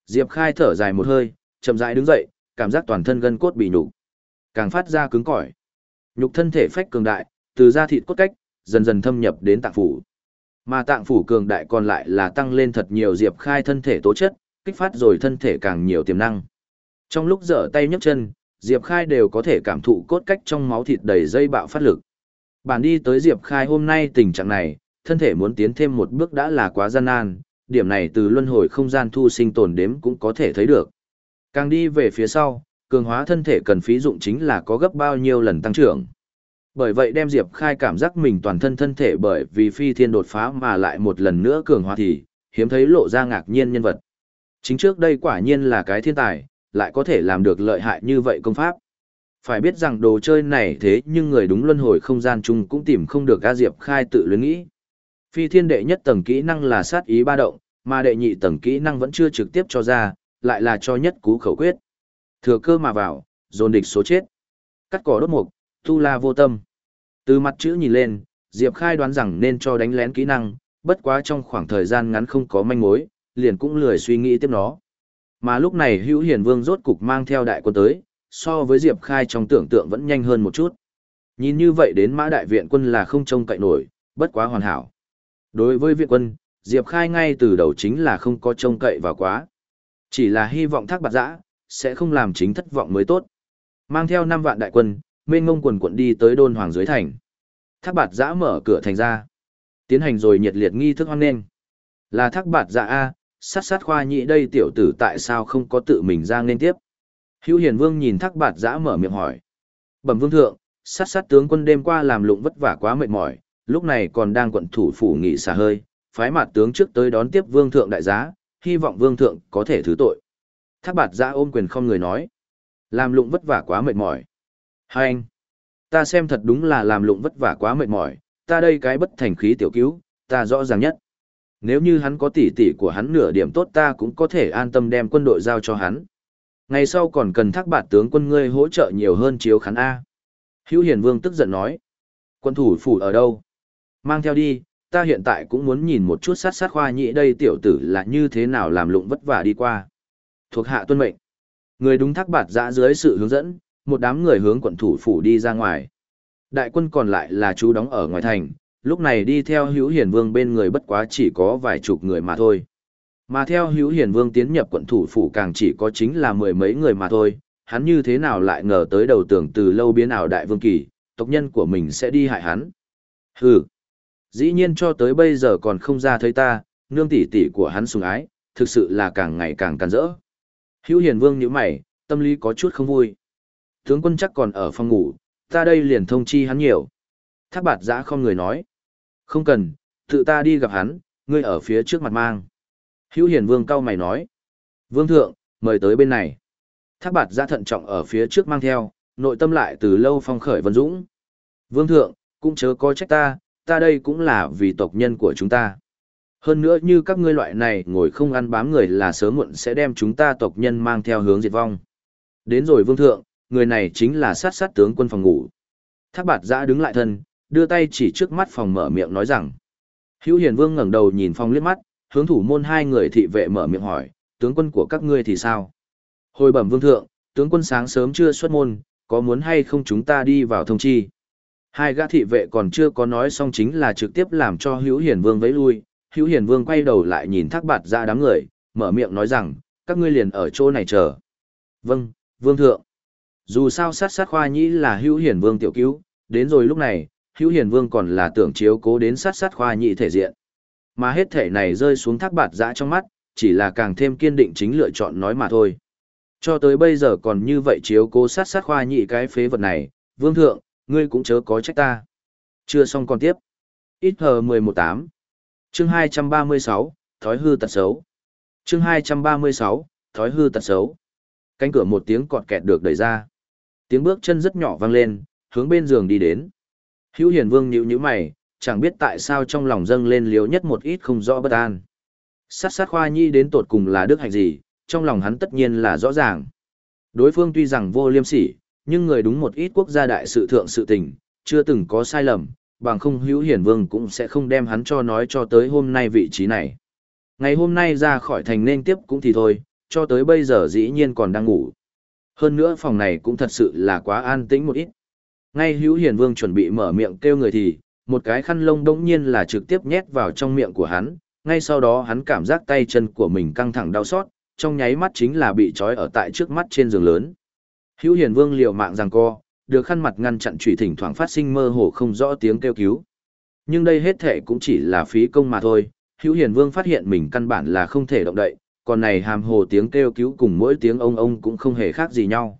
Diệp Khai thở dài một hơi, chậm rãi đứng dậy, cảm giác toàn thân gân cốt bị nhục, càng phát ra cứng cỏi. Nhục thân thể phách cường đại, từ da thịt cốt cách, dần dần thâm nhập đến tạng phủ. Mà tạng phủ cường đại còn lại là tăng lên thật nhiều Diệp Khai thân thể tố chất, kích phát rồi thân thể càng nhiều tiềm năng. Trong lúc dở tay nhấc chân, Diệp Khai đều có thể cảm thụ cốt cách trong máu thịt đầy dây bạo phát lực. Bản đi tới Diệp Khai hôm nay tình trạng này, thân thể muốn tiến thêm một bước đã là quá gian nan, điểm này từ luân hồi không gian thu sinh tồn đếm cũng có thể thấy được. Càng đi về phía sau, cường hóa thân thể cần phí dụng chính là có gấp bao nhiêu lần tăng trưởng. Bởi vậy đem Diệp Khai cảm giác mình toàn thân thân thể bởi vì phi thiên đột phá mà lại một lần nữa cường hóa thì, hiếm thấy lộ ra ngạc nhiên nhân vật. Chính trước đây quả nhiên là cái thiên tài, lại có thể làm được lợi hại như vậy công pháp. Phải biết rằng đồ chơi này thế nhưng người đúng luân hồi không gian chung cũng tìm không được A Diệp Khai tự luyến nghĩ. Phi thiên đệ nhất tầng kỹ năng là sát ý ba động, mà đệ nhị tầng kỹ năng vẫn chưa trực tiếp cho ra, lại là cho nhất cú khẩu quyết. Thừa cơ mà vào, dồn địch số chết. Cắt cỏ đốt mục, tu la vô tâm. Từ mặt chữ nhìn lên, Diệp Khai đoán rằng nên cho đánh lén kỹ năng, bất quá trong khoảng thời gian ngắn không có manh mối, liền cũng lười suy nghĩ tiếp nó. Mà lúc này Hữu Hiền Vương rốt cục mang theo đại quân tới, so với Diệp Khai trong tưởng tượng vẫn nhanh hơn một chút. Nhìn như vậy đến mã đại viện quân là không trông cậy nổi, bất quá hoàn hảo. Đối với viện quân, Diệp Khai ngay từ đầu chính là không có trông cậy vào quá. Chỉ là hy vọng thác bạc giã, sẽ không làm chính thất vọng mới tốt. Mang theo 5 vạn đại quân, mênh ngông quần quận đi tới đôn hoàng dưới thành. Thác bạt giã mở cửa thành ra. Tiến hành rồi nhiệt liệt nghi thức hoan nghênh. Là thác bạt giã A, sát sát khoa nhị đây tiểu tử tại sao không có tự mình ra nên tiếp. Hữu hiền vương nhìn thác bạt giã mở miệng hỏi. Bẩm vương thượng, sát sát tướng quân đêm qua làm lụng vất vả quá mệt mỏi, lúc này còn đang quận thủ phủ nghỉ xả hơi, phái mặt tướng trước tới đón tiếp vương thượng đại giá, hy vọng vương thượng có thể thứ tội. Thác bạt giã ôm quyền không người nói. Làm lụng vất vả quá mệt mỏi. Hai anh, ta xem thật đúng là làm lụng vất vả quá mệt mỏi, ta đây cái bất thành khí tiểu cứu, ta rõ ràng nhất. Nếu như hắn có tỷ tỷ của hắn nửa điểm tốt ta cũng có thể an tâm đem quân đội giao cho hắn. Ngày sau còn cần thác bạt tướng quân ngươi hỗ trợ nhiều hơn chiếu khán A. Hữu Hiền Vương tức giận nói. Quân thủ phủ ở đâu? Mang theo đi, ta hiện tại cũng muốn nhìn một chút sát sát khoa nhị đây tiểu tử là như thế nào làm lụng vất vả đi qua. Thuộc hạ tuân mệnh. Người đúng thác bạt dã dưới sự hướng dẫn, một đám người hướng quận thủ phủ đi ra ngoài. Đại quân còn lại là chú đóng ở ngoài thành, lúc này đi theo hữu hiền vương bên người bất quá chỉ có vài chục người mà thôi. Mà theo hữu hiền vương tiến nhập quận thủ phủ càng chỉ có chính là mười mấy người mà thôi, hắn như thế nào lại ngờ tới đầu tưởng từ lâu biến ảo đại vương kỳ, tộc nhân của mình sẽ đi hại hắn. Hừ, dĩ nhiên cho tới bây giờ còn không ra thấy ta, nương tỷ tỷ của hắn sùng ái, thực sự là càng ngày càng càn rỡ. Hữu hiền vương nhíu mày, tâm lý có chút không vui. Tướng quân chắc còn ở phòng ngủ, ta đây liền thông chi hắn nhiều. Thác bạt giã không người nói. Không cần, tự ta đi gặp hắn, ngươi ở phía trước mặt mang. Hữu hiền vương cao mày nói. Vương thượng, mời tới bên này. Thác bạt giã thận trọng ở phía trước mang theo, nội tâm lại từ lâu phong khởi vân dũng. Vương thượng, cũng chớ có trách ta, ta đây cũng là vì tộc nhân của chúng ta. Hơn nữa như các ngươi loại này ngồi không ăn bám người là sớm muộn sẽ đem chúng ta tộc nhân mang theo hướng diệt vong. Đến rồi vương thượng, người này chính là sát sát tướng quân phòng ngủ. Thác bạt giã đứng lại thân, đưa tay chỉ trước mắt phòng mở miệng nói rằng. Hữu hiền vương ngẩng đầu nhìn phòng liếc mắt, hướng thủ môn hai người thị vệ mở miệng hỏi, tướng quân của các ngươi thì sao? Hồi bẩm vương thượng, tướng quân sáng sớm chưa xuất môn, có muốn hay không chúng ta đi vào thông chi? Hai gã thị vệ còn chưa có nói xong chính là trực tiếp làm cho hữu hiền vương vẫy lui, hữu hiền vương quay đầu lại nhìn thác bạt ra đám người, mở miệng nói rằng, các ngươi liền ở chỗ này chờ. Vâng, vương thượng. Dù sao sát sát khoa nhĩ là hữu hiền vương tiểu cứu, đến rồi lúc này, hữu hiền vương còn là tưởng chiếu cố đến sát sát khoa nhĩ thể diện. Mà hết thể này rơi xuống thác bạt dã trong mắt, chỉ là càng thêm kiên định chính lựa chọn nói mà thôi. Cho tới bây giờ còn như vậy chiếu cố sát sát khoa nhị cái phế vật này, vương thượng, ngươi cũng chớ có trách ta. Chưa xong còn tiếp. Ít hờ 118. Chương 236, thói hư tật xấu. Chương 236, thói hư tật xấu. Cánh cửa một tiếng cọt kẹt được đẩy ra. Tiếng bước chân rất nhỏ vang lên, hướng bên giường đi đến. Hữu Hiền Vương nhíu nhíu mày, chẳng biết tại sao trong lòng dâng lên liếu nhất một ít không rõ bất an. Sát sát khoa nhi đến tột cùng là đức hạnh gì, trong lòng hắn tất nhiên là rõ ràng. Đối phương tuy rằng vô liêm sỉ, nhưng người đúng một ít quốc gia đại sự thượng sự tình, chưa từng có sai lầm, bằng không hữu hiển vương cũng sẽ không đem hắn cho nói cho tới hôm nay vị trí này. Ngày hôm nay ra khỏi thành nên tiếp cũng thì thôi, cho tới bây giờ dĩ nhiên còn đang ngủ. Hơn nữa phòng này cũng thật sự là quá an tĩnh một ít. Ngay hữu hiền vương chuẩn bị mở miệng kêu người thì, một cái khăn lông đống nhiên là trực tiếp nhét vào trong miệng của hắn, ngay sau đó hắn cảm giác tay chân của mình căng thẳng đau xót, trong nháy mắt chính là bị trói ở tại trước mắt trên giường lớn. Hữu Hiền Vương liều mạng giằng co, được khăn mặt ngăn chặn chủy thỉnh thoảng phát sinh mơ hồ không rõ tiếng kêu cứu. Nhưng đây hết thể cũng chỉ là phí công mà thôi, Hữu Hiền Vương phát hiện mình căn bản là không thể động đậy, còn này hàm hồ tiếng kêu cứu cùng mỗi tiếng ông ông cũng không hề khác gì nhau.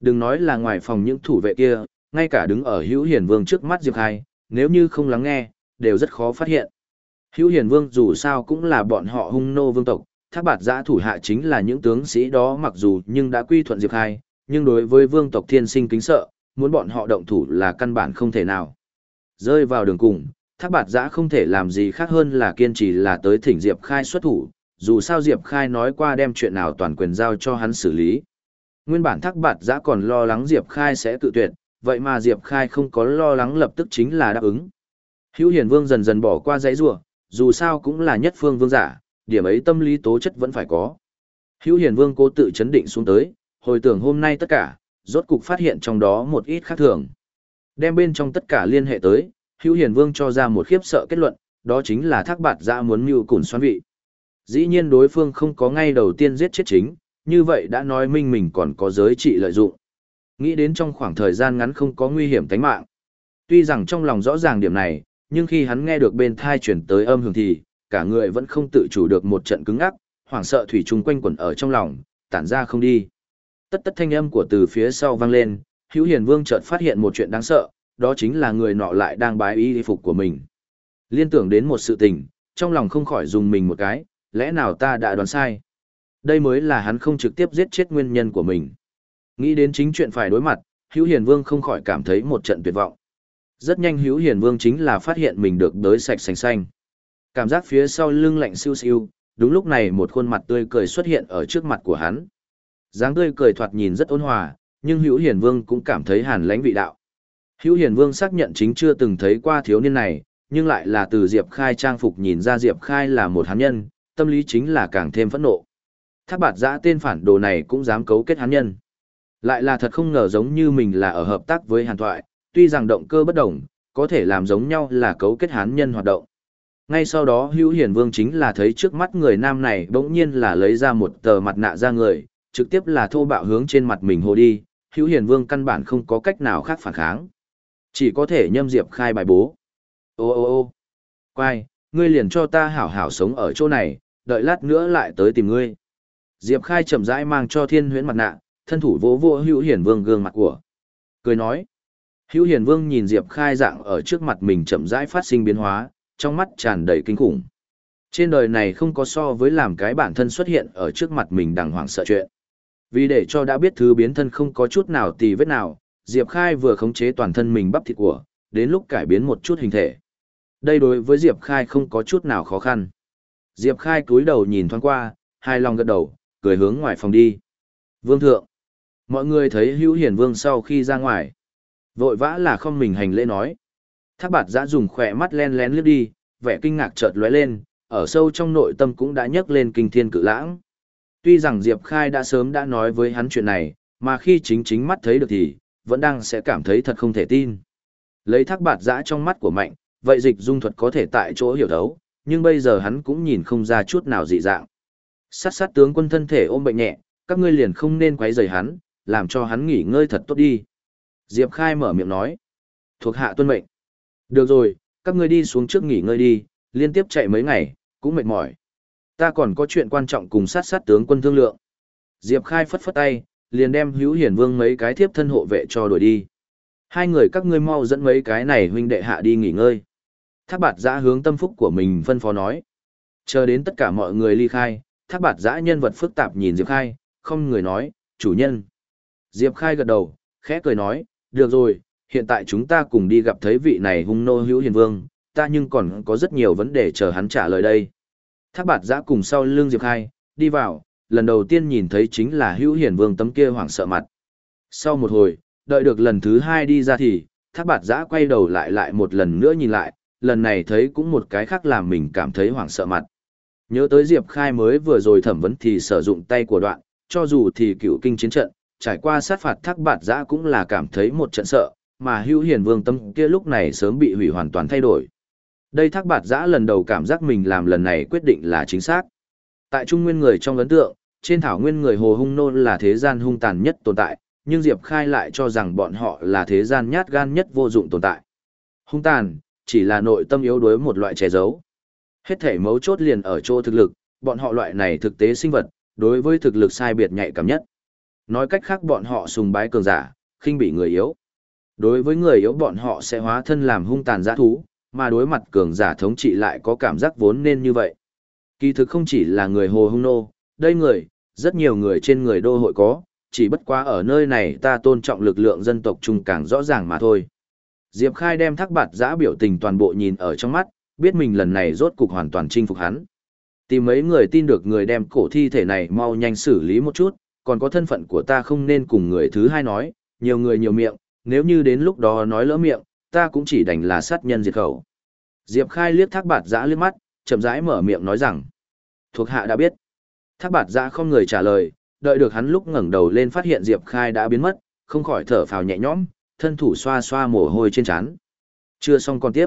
Đừng nói là ngoài phòng những thủ vệ kia, ngay cả đứng ở Hữu Hiền Vương trước mắt Diệp Khai, nếu như không lắng nghe, đều rất khó phát hiện. Hữu Hiền Vương dù sao cũng là bọn họ hung nô vương tộc, thác bạt giã thủ hạ chính là những tướng sĩ đó mặc dù nhưng đã quy thuận Diệp Khai, nhưng đối với vương tộc thiên sinh kính sợ, muốn bọn họ động thủ là căn bản không thể nào. Rơi vào đường cùng, thác bạt giã không thể làm gì khác hơn là kiên trì là tới thỉnh Diệp Khai xuất thủ, dù sao Diệp Khai nói qua đem chuyện nào toàn quyền giao cho hắn xử lý. Nguyên bản thác bạt giã còn lo lắng Diệp Khai sẽ tự tuyệt, vậy mà Diệp Khai không có lo lắng lập tức chính là đáp ứng. Hữu Hiền Vương dần dần bỏ qua dãy rủa, dù sao cũng là nhất phương vương giả, điểm ấy tâm lý tố chất vẫn phải có. Hữu Hiền Vương cố tự chấn định xuống tới, hồi tưởng hôm nay tất cả, rốt cục phát hiện trong đó một ít khác thường. Đem bên trong tất cả liên hệ tới, Hữu Hiền Vương cho ra một khiếp sợ kết luận, đó chính là Thác Bạt Giã muốn mưu cùn xoan vị. Dĩ nhiên đối phương không có ngay đầu tiên giết chết chính, như vậy đã nói minh mình còn có giới trị lợi dụng. Nghĩ đến trong khoảng thời gian ngắn không có nguy hiểm tính mạng. Tuy rằng trong lòng rõ ràng điểm này, nhưng khi hắn nghe được bên thai chuyển tới âm hưởng thì, cả người vẫn không tự chủ được một trận cứng ắc, hoảng sợ thủy chung quanh quẩn ở trong lòng, tản ra không đi. Tất tất thanh âm của từ phía sau vang lên, Hữu Hiền Vương chợt phát hiện một chuyện đáng sợ, đó chính là người nọ lại đang bái y phục của mình. Liên tưởng đến một sự tình, trong lòng không khỏi dùng mình một cái, lẽ nào ta đã đoán sai? Đây mới là hắn không trực tiếp giết chết nguyên nhân của mình. Nghĩ đến chính chuyện phải đối mặt, Hữu Hiền Vương không khỏi cảm thấy một trận tuyệt vọng. Rất nhanh Hữu Hiền Vương chính là phát hiện mình được đới sạch sành xanh. Cảm giác phía sau lưng lạnh siêu siêu, đúng lúc này một khuôn mặt tươi cười xuất hiện ở trước mặt của hắn. dáng tươi cười thoạt nhìn rất ôn hòa, nhưng Hữu Hiền Vương cũng cảm thấy hàn lãnh vị đạo. Hữu Hiền Vương xác nhận chính chưa từng thấy qua thiếu niên này, nhưng lại là từ Diệp Khai trang phục nhìn ra Diệp Khai là một hán nhân, tâm lý chính là càng thêm phẫn nộ. Thác bạt giã tên phản đồ này cũng dám cấu kết hán nhân. Lại là thật không ngờ giống như mình là ở hợp tác với hàn thoại, tuy rằng động cơ bất đồng, có thể làm giống nhau là cấu kết hán nhân hoạt động. Ngay sau đó hữu hiển vương chính là thấy trước mắt người nam này bỗng nhiên là lấy ra một tờ mặt nạ ra người, trực tiếp là thô bạo hướng trên mặt mình hồ đi, hữu hiển vương căn bản không có cách nào khác phản kháng. Chỉ có thể nhâm diệp khai bài bố. Ô ô ô quay, ngươi liền cho ta hảo hảo sống ở chỗ này, đợi lát nữa lại tới tìm ngươi. Diệp khai chậm rãi mang cho thiên huyễn mặt nạ, thân thủ vỗ vỗ hữu hiển vương gương mặt của. Cười nói, hữu hiển vương nhìn Diệp khai dạng ở trước mặt mình chậm rãi phát sinh biến hóa, trong mắt tràn đầy kinh khủng. Trên đời này không có so với làm cái bản thân xuất hiện ở trước mặt mình đàng hoàng sợ chuyện. Vì để cho đã biết thứ biến thân không có chút nào tì vết nào, Diệp Khai vừa khống chế toàn thân mình bắp thịt của, đến lúc cải biến một chút hình thể. Đây đối với Diệp Khai không có chút nào khó khăn. Diệp Khai cúi đầu nhìn thoáng qua, hai lòng gật đầu, cười hướng ngoài phòng đi. Vương thượng. Mọi người thấy hữu hiển vương sau khi ra ngoài. Vội vã là không mình hành lễ nói. Thác bạt giã dùng khỏe mắt len lén lướt đi, vẻ kinh ngạc chợt lóe lên, ở sâu trong nội tâm cũng đã nhấc lên kinh thiên cự lãng. Tuy rằng Diệp Khai đã sớm đã nói với hắn chuyện này, mà khi chính chính mắt thấy được thì, vẫn đang sẽ cảm thấy thật không thể tin. Lấy thác bạt giã trong mắt của mạnh, vậy dịch dung thuật có thể tại chỗ hiểu thấu, nhưng bây giờ hắn cũng nhìn không ra chút nào dị dạng. Sát sát tướng quân thân thể ôm bệnh nhẹ, các ngươi liền không nên quấy rầy hắn, làm cho hắn nghỉ ngơi thật tốt đi. Diệp Khai mở miệng nói. Thuộc hạ tuân mệnh. Được rồi, các ngươi đi xuống trước nghỉ ngơi đi, liên tiếp chạy mấy ngày, cũng mệt mỏi. Ta còn có chuyện quan trọng cùng sát sát tướng quân thương lượng. Diệp Khai phất phất tay, liền đem hữu hiển vương mấy cái thiếp thân hộ vệ cho đuổi đi. Hai người các ngươi mau dẫn mấy cái này huynh đệ hạ đi nghỉ ngơi. Thác bạt giã hướng tâm phúc của mình phân phó nói. Chờ đến tất cả mọi người ly khai, thác bạt giã nhân vật phức tạp nhìn Diệp Khai, không người nói, chủ nhân. Diệp Khai gật đầu, khẽ cười nói, được rồi, hiện tại chúng ta cùng đi gặp thấy vị này hung nô hữu hiền vương, ta nhưng còn có rất nhiều vấn đề chờ hắn trả lời đây. Thác bạt giã cùng sau lưng Diệp Khai, đi vào, lần đầu tiên nhìn thấy chính là hữu hiền vương tấm kia hoảng sợ mặt. Sau một hồi, đợi được lần thứ hai đi ra thì, thác bạt giã quay đầu lại lại một lần nữa nhìn lại, lần này thấy cũng một cái khác làm mình cảm thấy hoảng sợ mặt. Nhớ tới Diệp Khai mới vừa rồi thẩm vấn thì sử dụng tay của đoạn, cho dù thì cựu kinh chiến trận, trải qua sát phạt thác bạt giã cũng là cảm thấy một trận sợ, mà Hưu hiền vương tâm kia lúc này sớm bị hủy hoàn toàn thay đổi. Đây thác bạt giã lần đầu cảm giác mình làm lần này quyết định là chính xác. Tại trung nguyên người trong ấn tượng, trên thảo nguyên người hồ hung nôn là thế gian hung tàn nhất tồn tại, nhưng Diệp Khai lại cho rằng bọn họ là thế gian nhát gan nhất vô dụng tồn tại. Hung tàn, chỉ là nội tâm yếu đuối một loại che giấu. Hết thể mấu chốt liền ở chỗ thực lực, bọn họ loại này thực tế sinh vật, đối với thực lực sai biệt nhạy cảm nhất. Nói cách khác bọn họ sùng bái cường giả, khinh bị người yếu. Đối với người yếu bọn họ sẽ hóa thân làm hung tàn giã thú, mà đối mặt cường giả thống trị lại có cảm giác vốn nên như vậy. Kỳ thực không chỉ là người hồ hung nô, đây người, rất nhiều người trên người đô hội có, chỉ bất quá ở nơi này ta tôn trọng lực lượng dân tộc chung càng rõ ràng mà thôi. Diệp Khai đem thác bạt giã biểu tình toàn bộ nhìn ở trong mắt, biết mình lần này rốt cục hoàn toàn chinh phục hắn. Tìm mấy người tin được người đem cổ thi thể này mau nhanh xử lý một chút, còn có thân phận của ta không nên cùng người thứ hai nói, nhiều người nhiều miệng, nếu như đến lúc đó nói lỡ miệng, ta cũng chỉ đành là sát nhân diệt khẩu. Diệp Khai liếc thác bạt giã liếc mắt, chậm rãi mở miệng nói rằng, thuộc hạ đã biết. Thác bạt giã không người trả lời, đợi được hắn lúc ngẩng đầu lên phát hiện Diệp Khai đã biến mất, không khỏi thở phào nhẹ nhõm, thân thủ xoa xoa mồ hôi trên trán. Chưa xong còn tiếp.